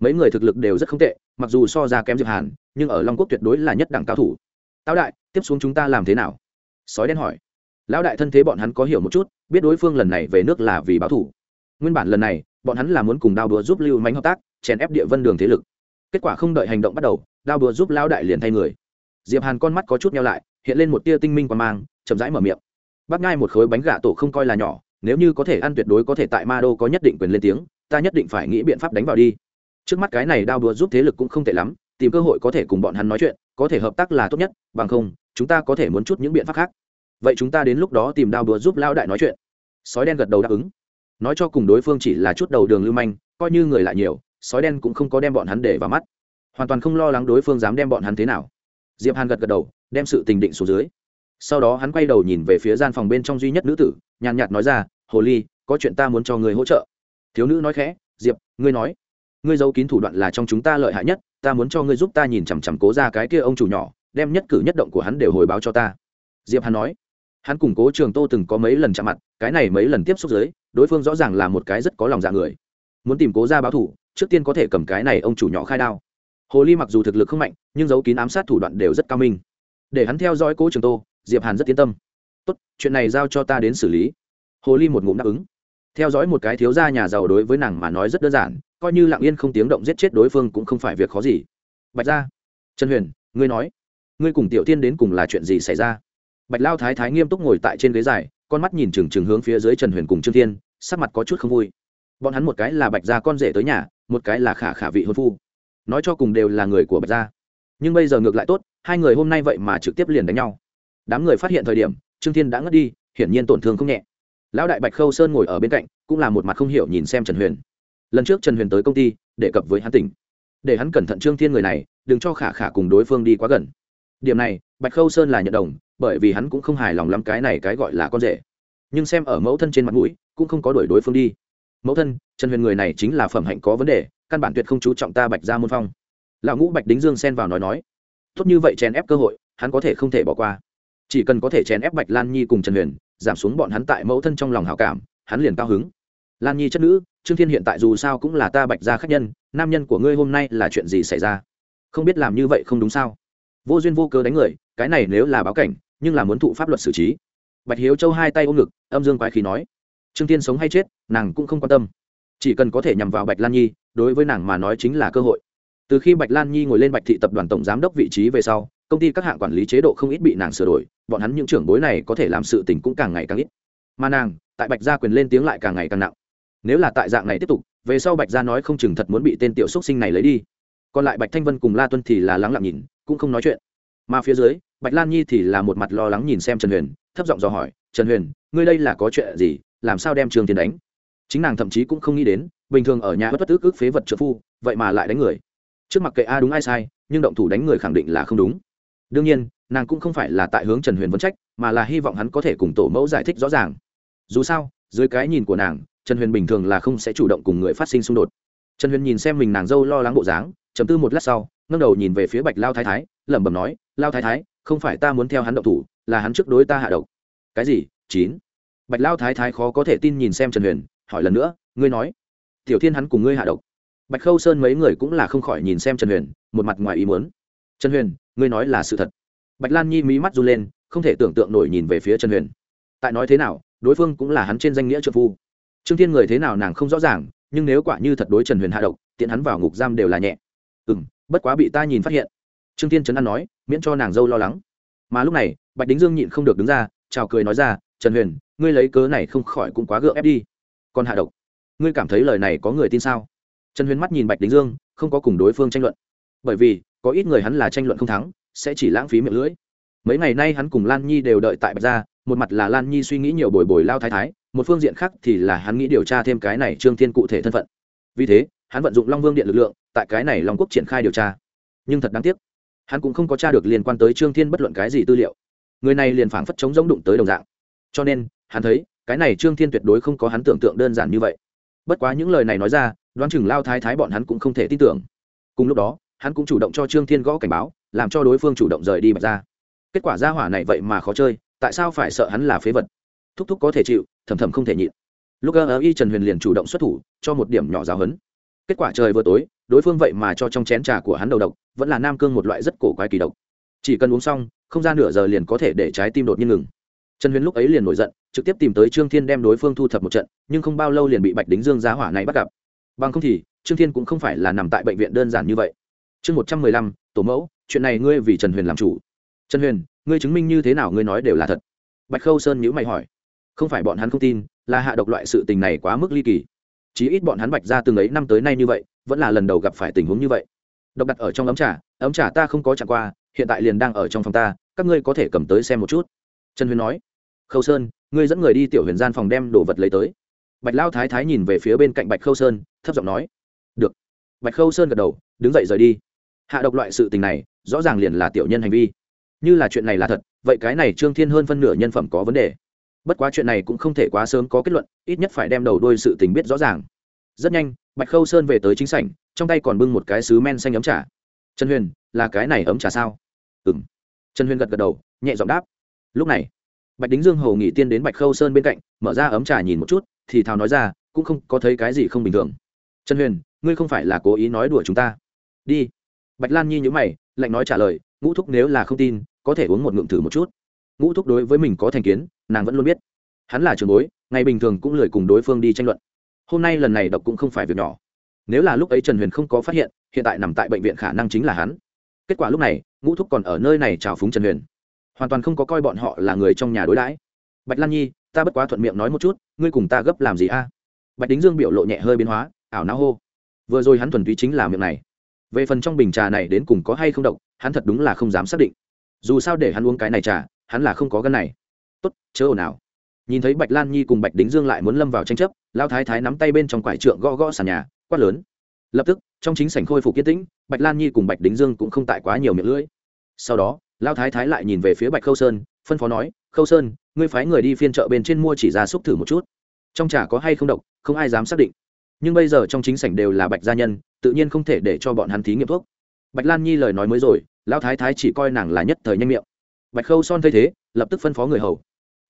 Mấy người thực lực đều rất không tệ, mặc dù so ra kém diệp hàn, nhưng ở long quốc tuyệt đối là nhất đẳng cao thủ. Tao đại, tiếp xuống chúng ta làm thế nào? Sói đen hỏi. Lão đại thân thế bọn hắn có hiểu một chút, biết đối phương lần này về nước là vì báo thủ nguyên bản lần này, bọn hắn là muốn cùng đao đũa giúp lưu mánh hợp tác, chèn ép địa vân đường thế lực. Kết quả không đợi hành động bắt đầu, đao đũa giúp lão đại liền thay người diệp hàn con mắt có chút nhau lại, hiện lên một tia tinh minh qua mang, chậm rãi mở miệng. Bắt ngay một khối bánh gà tổ không coi là nhỏ, nếu như có thể ăn tuyệt đối có thể tại ma đô có nhất định quyền lên tiếng, ta nhất định phải nghĩ biện pháp đánh vào đi. Trước mắt cái này đao đùa giúp thế lực cũng không tệ lắm, tìm cơ hội có thể cùng bọn hắn nói chuyện, có thể hợp tác là tốt nhất, bằng không, chúng ta có thể muốn chút những biện pháp khác. Vậy chúng ta đến lúc đó tìm đao đùa giúp lão đại nói chuyện. Sói đen gật đầu đáp ứng. Nói cho cùng đối phương chỉ là chút đầu đường lưu manh, coi như người lại nhiều, sói đen cũng không có đem bọn hắn để vào mắt. Hoàn toàn không lo lắng đối phương dám đem bọn hắn thế nào diệp hàn gật gật đầu, đem sự tình định xuống dưới. Sau đó hắn quay đầu nhìn về phía gian phòng bên trong duy nhất nữ tử, nhàn nhạt nói ra, hồ ly, có chuyện ta muốn cho người hỗ trợ. Thiếu nữ nói khẽ, diệp, ngươi nói. Ngươi giấu kín thủ đoạn là trong chúng ta lợi hại nhất, ta muốn cho ngươi giúp ta nhìn chằm chằm cố ra cái kia ông chủ nhỏ, đem nhất cử nhất động của hắn đều hồi báo cho ta. Diệp hàn nói. Hắn cùng cố trường tô từng có mấy lần chạm mặt, cái này mấy lần tiếp xúc dưới, đối phương rõ ràng là một cái rất có lòng dạ người. Muốn tìm cố ra báo thủ trước tiên có thể cầm cái này ông chủ nhỏ khai đao hồ ly mặc dù thực lực không mạnh, nhưng giấu kín ám sát thủ đoạn đều rất cao minh. Để hắn theo dõi cố trường tô, diệp hàn rất yên tâm. Tốt, chuyện này giao cho ta đến xử lý. Hồ ly một ngụm đáp ứng. Theo dõi một cái thiếu gia nhà giàu đối với nàng mà nói rất đơn giản, coi như lặng yên không tiếng động giết chết đối phương cũng không phải việc khó gì. Bạch gia, trần huyền, ngươi nói, ngươi cùng tiểu tiên đến cùng là chuyện gì xảy ra? Bạch lao thái thái nghiêm túc ngồi tại trên ghế dài, con mắt nhìn trừng trừng hướng phía dưới trần huyền cùng trương thiên, sắc mặt có chút không vui. Bọn hắn một cái là bạch gia con rể tới nhà, một cái là khả khả vị hôn phu nói cho cùng đều là người của bạch gia. Nhưng bây giờ ngược lại tốt, hai người hôm nay vậy mà trực tiếp liền đánh nhau. Đám người phát hiện thời điểm, trương thiên đã ngất đi, hiển nhiên tổn thương không nhẹ. Lão đại bạch khâu sơn ngồi ở bên cạnh, cũng là một mặt không hiểu nhìn xem trần huyền. Lần trước trần huyền tới công ty đề cập với hắn tỉnh. Để hắn cẩn thận trương thiên người này, đừng cho khả khả cùng đối phương đi quá gần. Điểm này, bạch khâu sơn là nhận đồng, bởi vì hắn cũng không hài lòng lắm cái này cái gọi là con rể. Nhưng xem ở mẫu thân trên mặt mũi, cũng không có đuổi đối phương đi. Mẫu thân, trần huyền người này chính là phẩm hạnh có vấn đề căn bản tuyệt không chú trọng ta bạch ra môn phong. Lão ngũ bạch đính dương xen vào nói nói, tốt như vậy chèn ép cơ hội, hắn có thể không thể bỏ qua. Chỉ cần có thể chèn ép bạch lan nhi cùng trần huyền, giảm xuống bọn hắn tại mẫu thân trong lòng hảo cảm, hắn liền cao hứng. Lan nhi chất nữ, trương thiên hiện tại dù sao cũng là ta bạch gia khách nhân, nam nhân của ngươi hôm nay là chuyện gì xảy ra? Không biết làm như vậy không đúng sao? Vô duyên vô cớ đánh người, cái này nếu là báo cảnh, nhưng là muốn thụ pháp luật xử trí. Bạch hiếu châu hai tay ôm ngực, âm dương quái khí nói, trương thiên sống hay chết, nàng cũng không quan tâm chỉ cần có thể nhằm vào bạch lan nhi, đối với nàng mà nói chính là cơ hội. Từ khi bạch lan nhi ngồi lên bạch thị tập đoàn tổng giám đốc vị trí về sau, công ty các hạng quản lý chế độ không ít bị nàng sửa đổi, bọn hắn những trưởng bối này có thể làm sự tình cũng càng ngày càng ít. Mà nàng, tại bạch gia quyền lên tiếng lại càng ngày càng nặng. Nếu là tại dạng này tiếp tục, về sau bạch gia nói không chừng thật muốn bị tên tiểu xúc sinh này lấy đi. Còn lại bạch thanh vân cùng la tuân thì là lắng lặng nhìn, cũng không nói chuyện. Mà phía dưới, bạch lan nhi thì là một mặt lo lắng nhìn xem trần huyền, thấp giọng dò hỏi, trần huyền, ngươi đây là có chuyện gì? Làm sao đem trương thiên đánh? Chính nàng thậm chí cũng không nghĩ đến, bình thường ở nhà bất bất ức ức phế vật trợ phu, vậy mà lại đánh người. Trước mặt kệ a đúng ai sai, nhưng động thủ đánh người khẳng định là không đúng. Đương nhiên, nàng cũng không phải là tại hướng trần huyền vấn trách, mà là hy vọng hắn có thể cùng tổ mẫu giải thích rõ ràng. Dù sao, dưới cái nhìn của nàng, trần huyền bình thường là không sẽ chủ động cùng người phát sinh xung đột. Trần huyền nhìn xem mình nàng dâu lo lắng bộ dáng chấm tư một lát sau, ngẩng đầu nhìn về phía bạch lao thái thái, lẩm bẩm nói, lao thái thái, không phải ta muốn theo hắn động thủ, là hắn trước đối ta hạ độc. Cái gì? Chín? Bạch lao thái thái khó có thể tin nhìn xem trần huyền hỏi lần nữa, ngươi nói, tiểu thiên hắn cùng ngươi hạ độc. Bạch khâu sơn mấy người cũng là không khỏi nhìn xem trần huyền, một mặt ngoài ý muốn. Trần huyền, ngươi nói là sự thật. Bạch lan nhi mí mắt run lên, không thể tưởng tượng nổi nhìn về phía trần huyền. Tại nói thế nào, đối phương cũng là hắn trên danh nghĩa trợ phu. Trương thiên người thế nào nàng không rõ ràng, nhưng nếu quả như thật đối trần huyền hạ độc, tiện hắn vào ngục giam đều là nhẹ. Ừ m bất quá bị ta nhìn phát hiện. Trương thiên trấn an nói, miễn cho nàng dâu lo lắng. Mà lúc này, bạch đính dương nhịn không được đứng ra, chào cười nói ra, trần huyền, ngươi lấy cớ này không khỏi cũng quá gượng ép đi còn hạ độc. Ngươi cảm thấy lời này có người tin sao? Trần huyền mắt nhìn bạch đính dương, không có cùng đối phương tranh luận. Bởi vì, có ít người hắn là tranh luận không thắng, sẽ chỉ lãng phí miệng lưỡi. Mấy ngày nay hắn cùng lan nhi đều đợi tại bạch gia, một mặt là lan nhi suy nghĩ nhiều bồi bồi lao thái thái, một phương diện khác thì là hắn nghĩ điều tra thêm cái này trương thiên cụ thể thân phận. Vì thế, hắn vận dụng long vương điện lực lượng, tại cái này long quốc triển khai điều tra. Nhưng thật đáng tiếc, hắn cũng không có tra được liên quan tới trương thiên bất luận cái gì tư liệu. Người này liền phảng phất chống giống đụng tới đồng dạng. Cho nên, hắn thấy cái này trương thiên tuyệt đối không có hắn tưởng tượng đơn giản như vậy. Bất quá những lời này nói ra, đoán chừng lao thái thái bọn hắn cũng không thể tin tưởng. Cùng lúc đó, hắn cũng chủ động cho trương thiên gõ cảnh báo, làm cho đối phương chủ động rời đi bạch ra. Kết quả ra hỏa này vậy mà khó chơi, tại sao phải sợ hắn là phế vật? Thúc thúc có thể chịu, thầm thầm không thể nhịn. Lúc ơ y trần huyền liền chủ động xuất thủ, cho một điểm nhỏ giáo hấn kết quả trời vừa tối, đối phương vậy mà cho trong chén trà của hắn đầu độc, vẫn là nam cương một loại rất cổ quái kỳ độc. Chỉ cần uống xong, không ra nửa giờ liền có thể để trái tim đột nhiên ngừng trần huyền lúc ấy liền nổi giận, trực tiếp tìm tới trương thiên đem đối phương thu thập một trận, nhưng không bao lâu liền bị bạch đính dương giá hỏa này bắt gặp. Bằng không thì, trương thiên cũng không phải là nằm tại bệnh viện đơn giản như vậy. Chương một trăm mười lăm, tổ mẫu, chuyện này ngươi vì trần huyền làm chủ. Trần huyền, ngươi chứng minh như thế nào ngươi nói đều là thật. Bạch khâu sơn nhữ mày hỏi. Không phải bọn hắn không tin, là hạ độc loại sự tình này quá mức ly kỳ. Chí ít bọn hắn bạch ra từng ấy năm tới nay như vậy, vẫn là lần đầu gặp phải tình huống như vậy. Độc đặt ở trong ấm trà ấm trà ta không có chặn qua, hiện tại liền đang ở trong phòng ta, các ngươi có thể cầm tới xem một chút. Trần huyền nói khâu sơn, ngươi dẫn người đi tiểu huyền gian phòng đem đồ vật lấy tới. Bạch lao thái thái nhìn về phía bên cạnh bạch khâu sơn, thấp giọng nói, được. Bạch khâu sơn gật đầu, đứng dậy rời đi. Hạ độc loại sự tình này, rõ ràng liền là tiểu nhân hành vi. Như là chuyện này là thật, vậy cái này trương thiên hơn phân nửa nhân phẩm có vấn đề. Bất quá chuyện này cũng không thể quá sớm có kết luận, ít nhất phải đem đầu đôi sự tình biết rõ ràng. Rất nhanh, bạch khâu sơn về tới chính sảnh, trong tay còn bưng một cái sứ men xanh ấm trà. Trần huyền, là cái này ấm trà sao? Ừ m trần huyền gật gật đầu, nhẹ giọng đáp. Lúc này bạch đính dương hầu nghỉ tiên đến bạch khâu sơn bên cạnh, mở ra ấm trà nhìn một chút, thì thào nói ra, cũng không có thấy cái gì không bình thường. Trần huyền, ngươi không phải là cố ý nói đùa chúng ta? Đi. Bạch lan nhi nhữ mày, lạnh nói trả lời, ngũ thúc nếu là không tin, có thể uống một ngụm thử một chút. Ngũ thúc đối với mình có thành kiến, nàng vẫn luôn biết. Hắn là trường bối, ngày bình thường cũng lười cùng đối phương đi tranh luận. Hôm nay lần này độc cũng không phải việc nhỏ. Nếu là lúc ấy trần huyền không có phát hiện hiện tại nằm tại bệnh viện khả năng chính là hắn. Kết quả lúc này, ngũ thúc còn ở nơi này chào phúng trần huyền hoàn toàn không có coi bọn họ là người trong nhà đối đãi. Bạch lan nhi, ta bất quá thuận miệng nói một chút, ngươi cùng ta gấp làm gì a? Bạch đính dương biểu lộ nhẹ hơi biến hóa, ảo não hô. Vừa rồi hắn thuần túy chính là miệng này. Về phần trong bình trà này đến cùng có hay không độc, hắn thật đúng là không dám xác định. Dù sao để hắn uống cái này trà, hắn là không có gân này. Tốt, chớ ồn ào. Nhìn thấy bạch lan nhi cùng bạch đính dương lại muốn lâm vào tranh chấp lao thái thái nắm tay bên trong quải trượng gõ gõ sàn nhà, quát lớn. Lập tức, trong chính sảnh khôi phục kiến tĩnh, bạch lan nhi cùng bạch đính dương cũng không tại quá nhiều miệng lưỡi. Sau đó lao thái thái lại nhìn về phía bạch khâu sơn, phân phó nói, khâu sơn, ngươi phái người đi phiên chợ bên trên mua chỉ ra xúc thử một chút. Trong trà có hay không độc, không ai dám xác định. Nhưng bây giờ trong chính sảnh đều là bạch gia nhân, tự nhiên không thể để cho bọn hắn thí nghiệm thuốc. Bạch lan nhi lời nói mới rồi lão thái thái chỉ coi nàng là nhất thời nhanh miệng. Bạch khâu son thay thế, lập tức phân phó người hầu.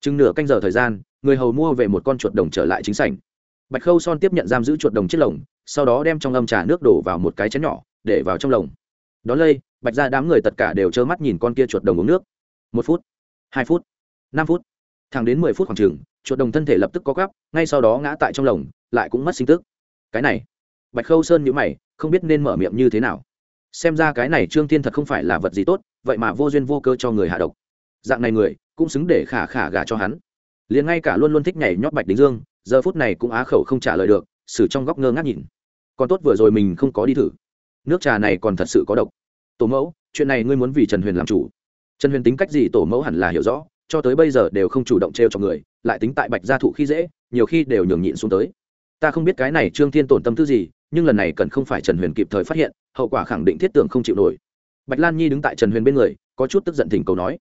Chừng nửa canh giờ thời gian, người hầu mua về một con chuột đồng trở lại chính sảnh. Bạch khâu son tiếp nhận giam giữ chuột đồng chiếc lồng, sau đó đem trong âm trà nước đổ vào một cái chén nhỏ, để vào trong lồng đón lây, bạch ra đám người tất cả đều trơ mắt nhìn con kia chuột đồng uống nước. Một phút, hai phút, năm phút, thẳng đến mười phút khoảng chừng, chuột đồng thân thể lập tức có gắp ngay sau đó ngã tại trong lồng, lại cũng mất sinh tức. Cái này, bạch khâu sơn nhữ mày, không biết nên mở miệng như thế nào. Xem ra cái này trương thiên thật không phải là vật gì tốt, vậy mà vô duyên vô cơ cho người hạ độc. Dạng này người, cũng xứng để khả khả gà cho hắn. Liền ngay cả luôn luôn thích nhảy nhót bạch đính dương, giờ phút này cũng á khẩu không trả lời được xử trong góc ngơ ngác nhìn. Còn tốt vừa rồi mình không có đi thử nước trà này còn thật sự có độc. Tổ mẫu, chuyện này ngươi muốn vì trần huyền làm chủ. Trần huyền tính cách gì tổ mẫu hẳn là hiểu rõ, cho tới bây giờ đều không chủ động t r e o cho người, lại tính tại bạch gia thụ khi dễ, nhiều khi đều nhường nhịn xuống tới. Ta không biết cái này trương thiên tổn tâm tư gì, nhưng lần này cần không phải trần huyền kịp thời phát hiện, hậu quả khẳng định thiết tưởng không chịu nổi. Bạch lan nhi đứng tại trần huyền bên người, có chút tức giận thỉnh cầu nói.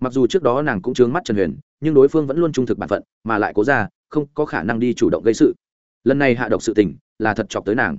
Mặc dù trước đó nàng cũng chướng mắt trần huyền, nhưng đối phương vẫn luôn trung thực b ả n phận, mà lại cố ra, không có khả năng đi chủ động gây sự. Lần này hạ độc sự tình, là thật chọc tới nàng.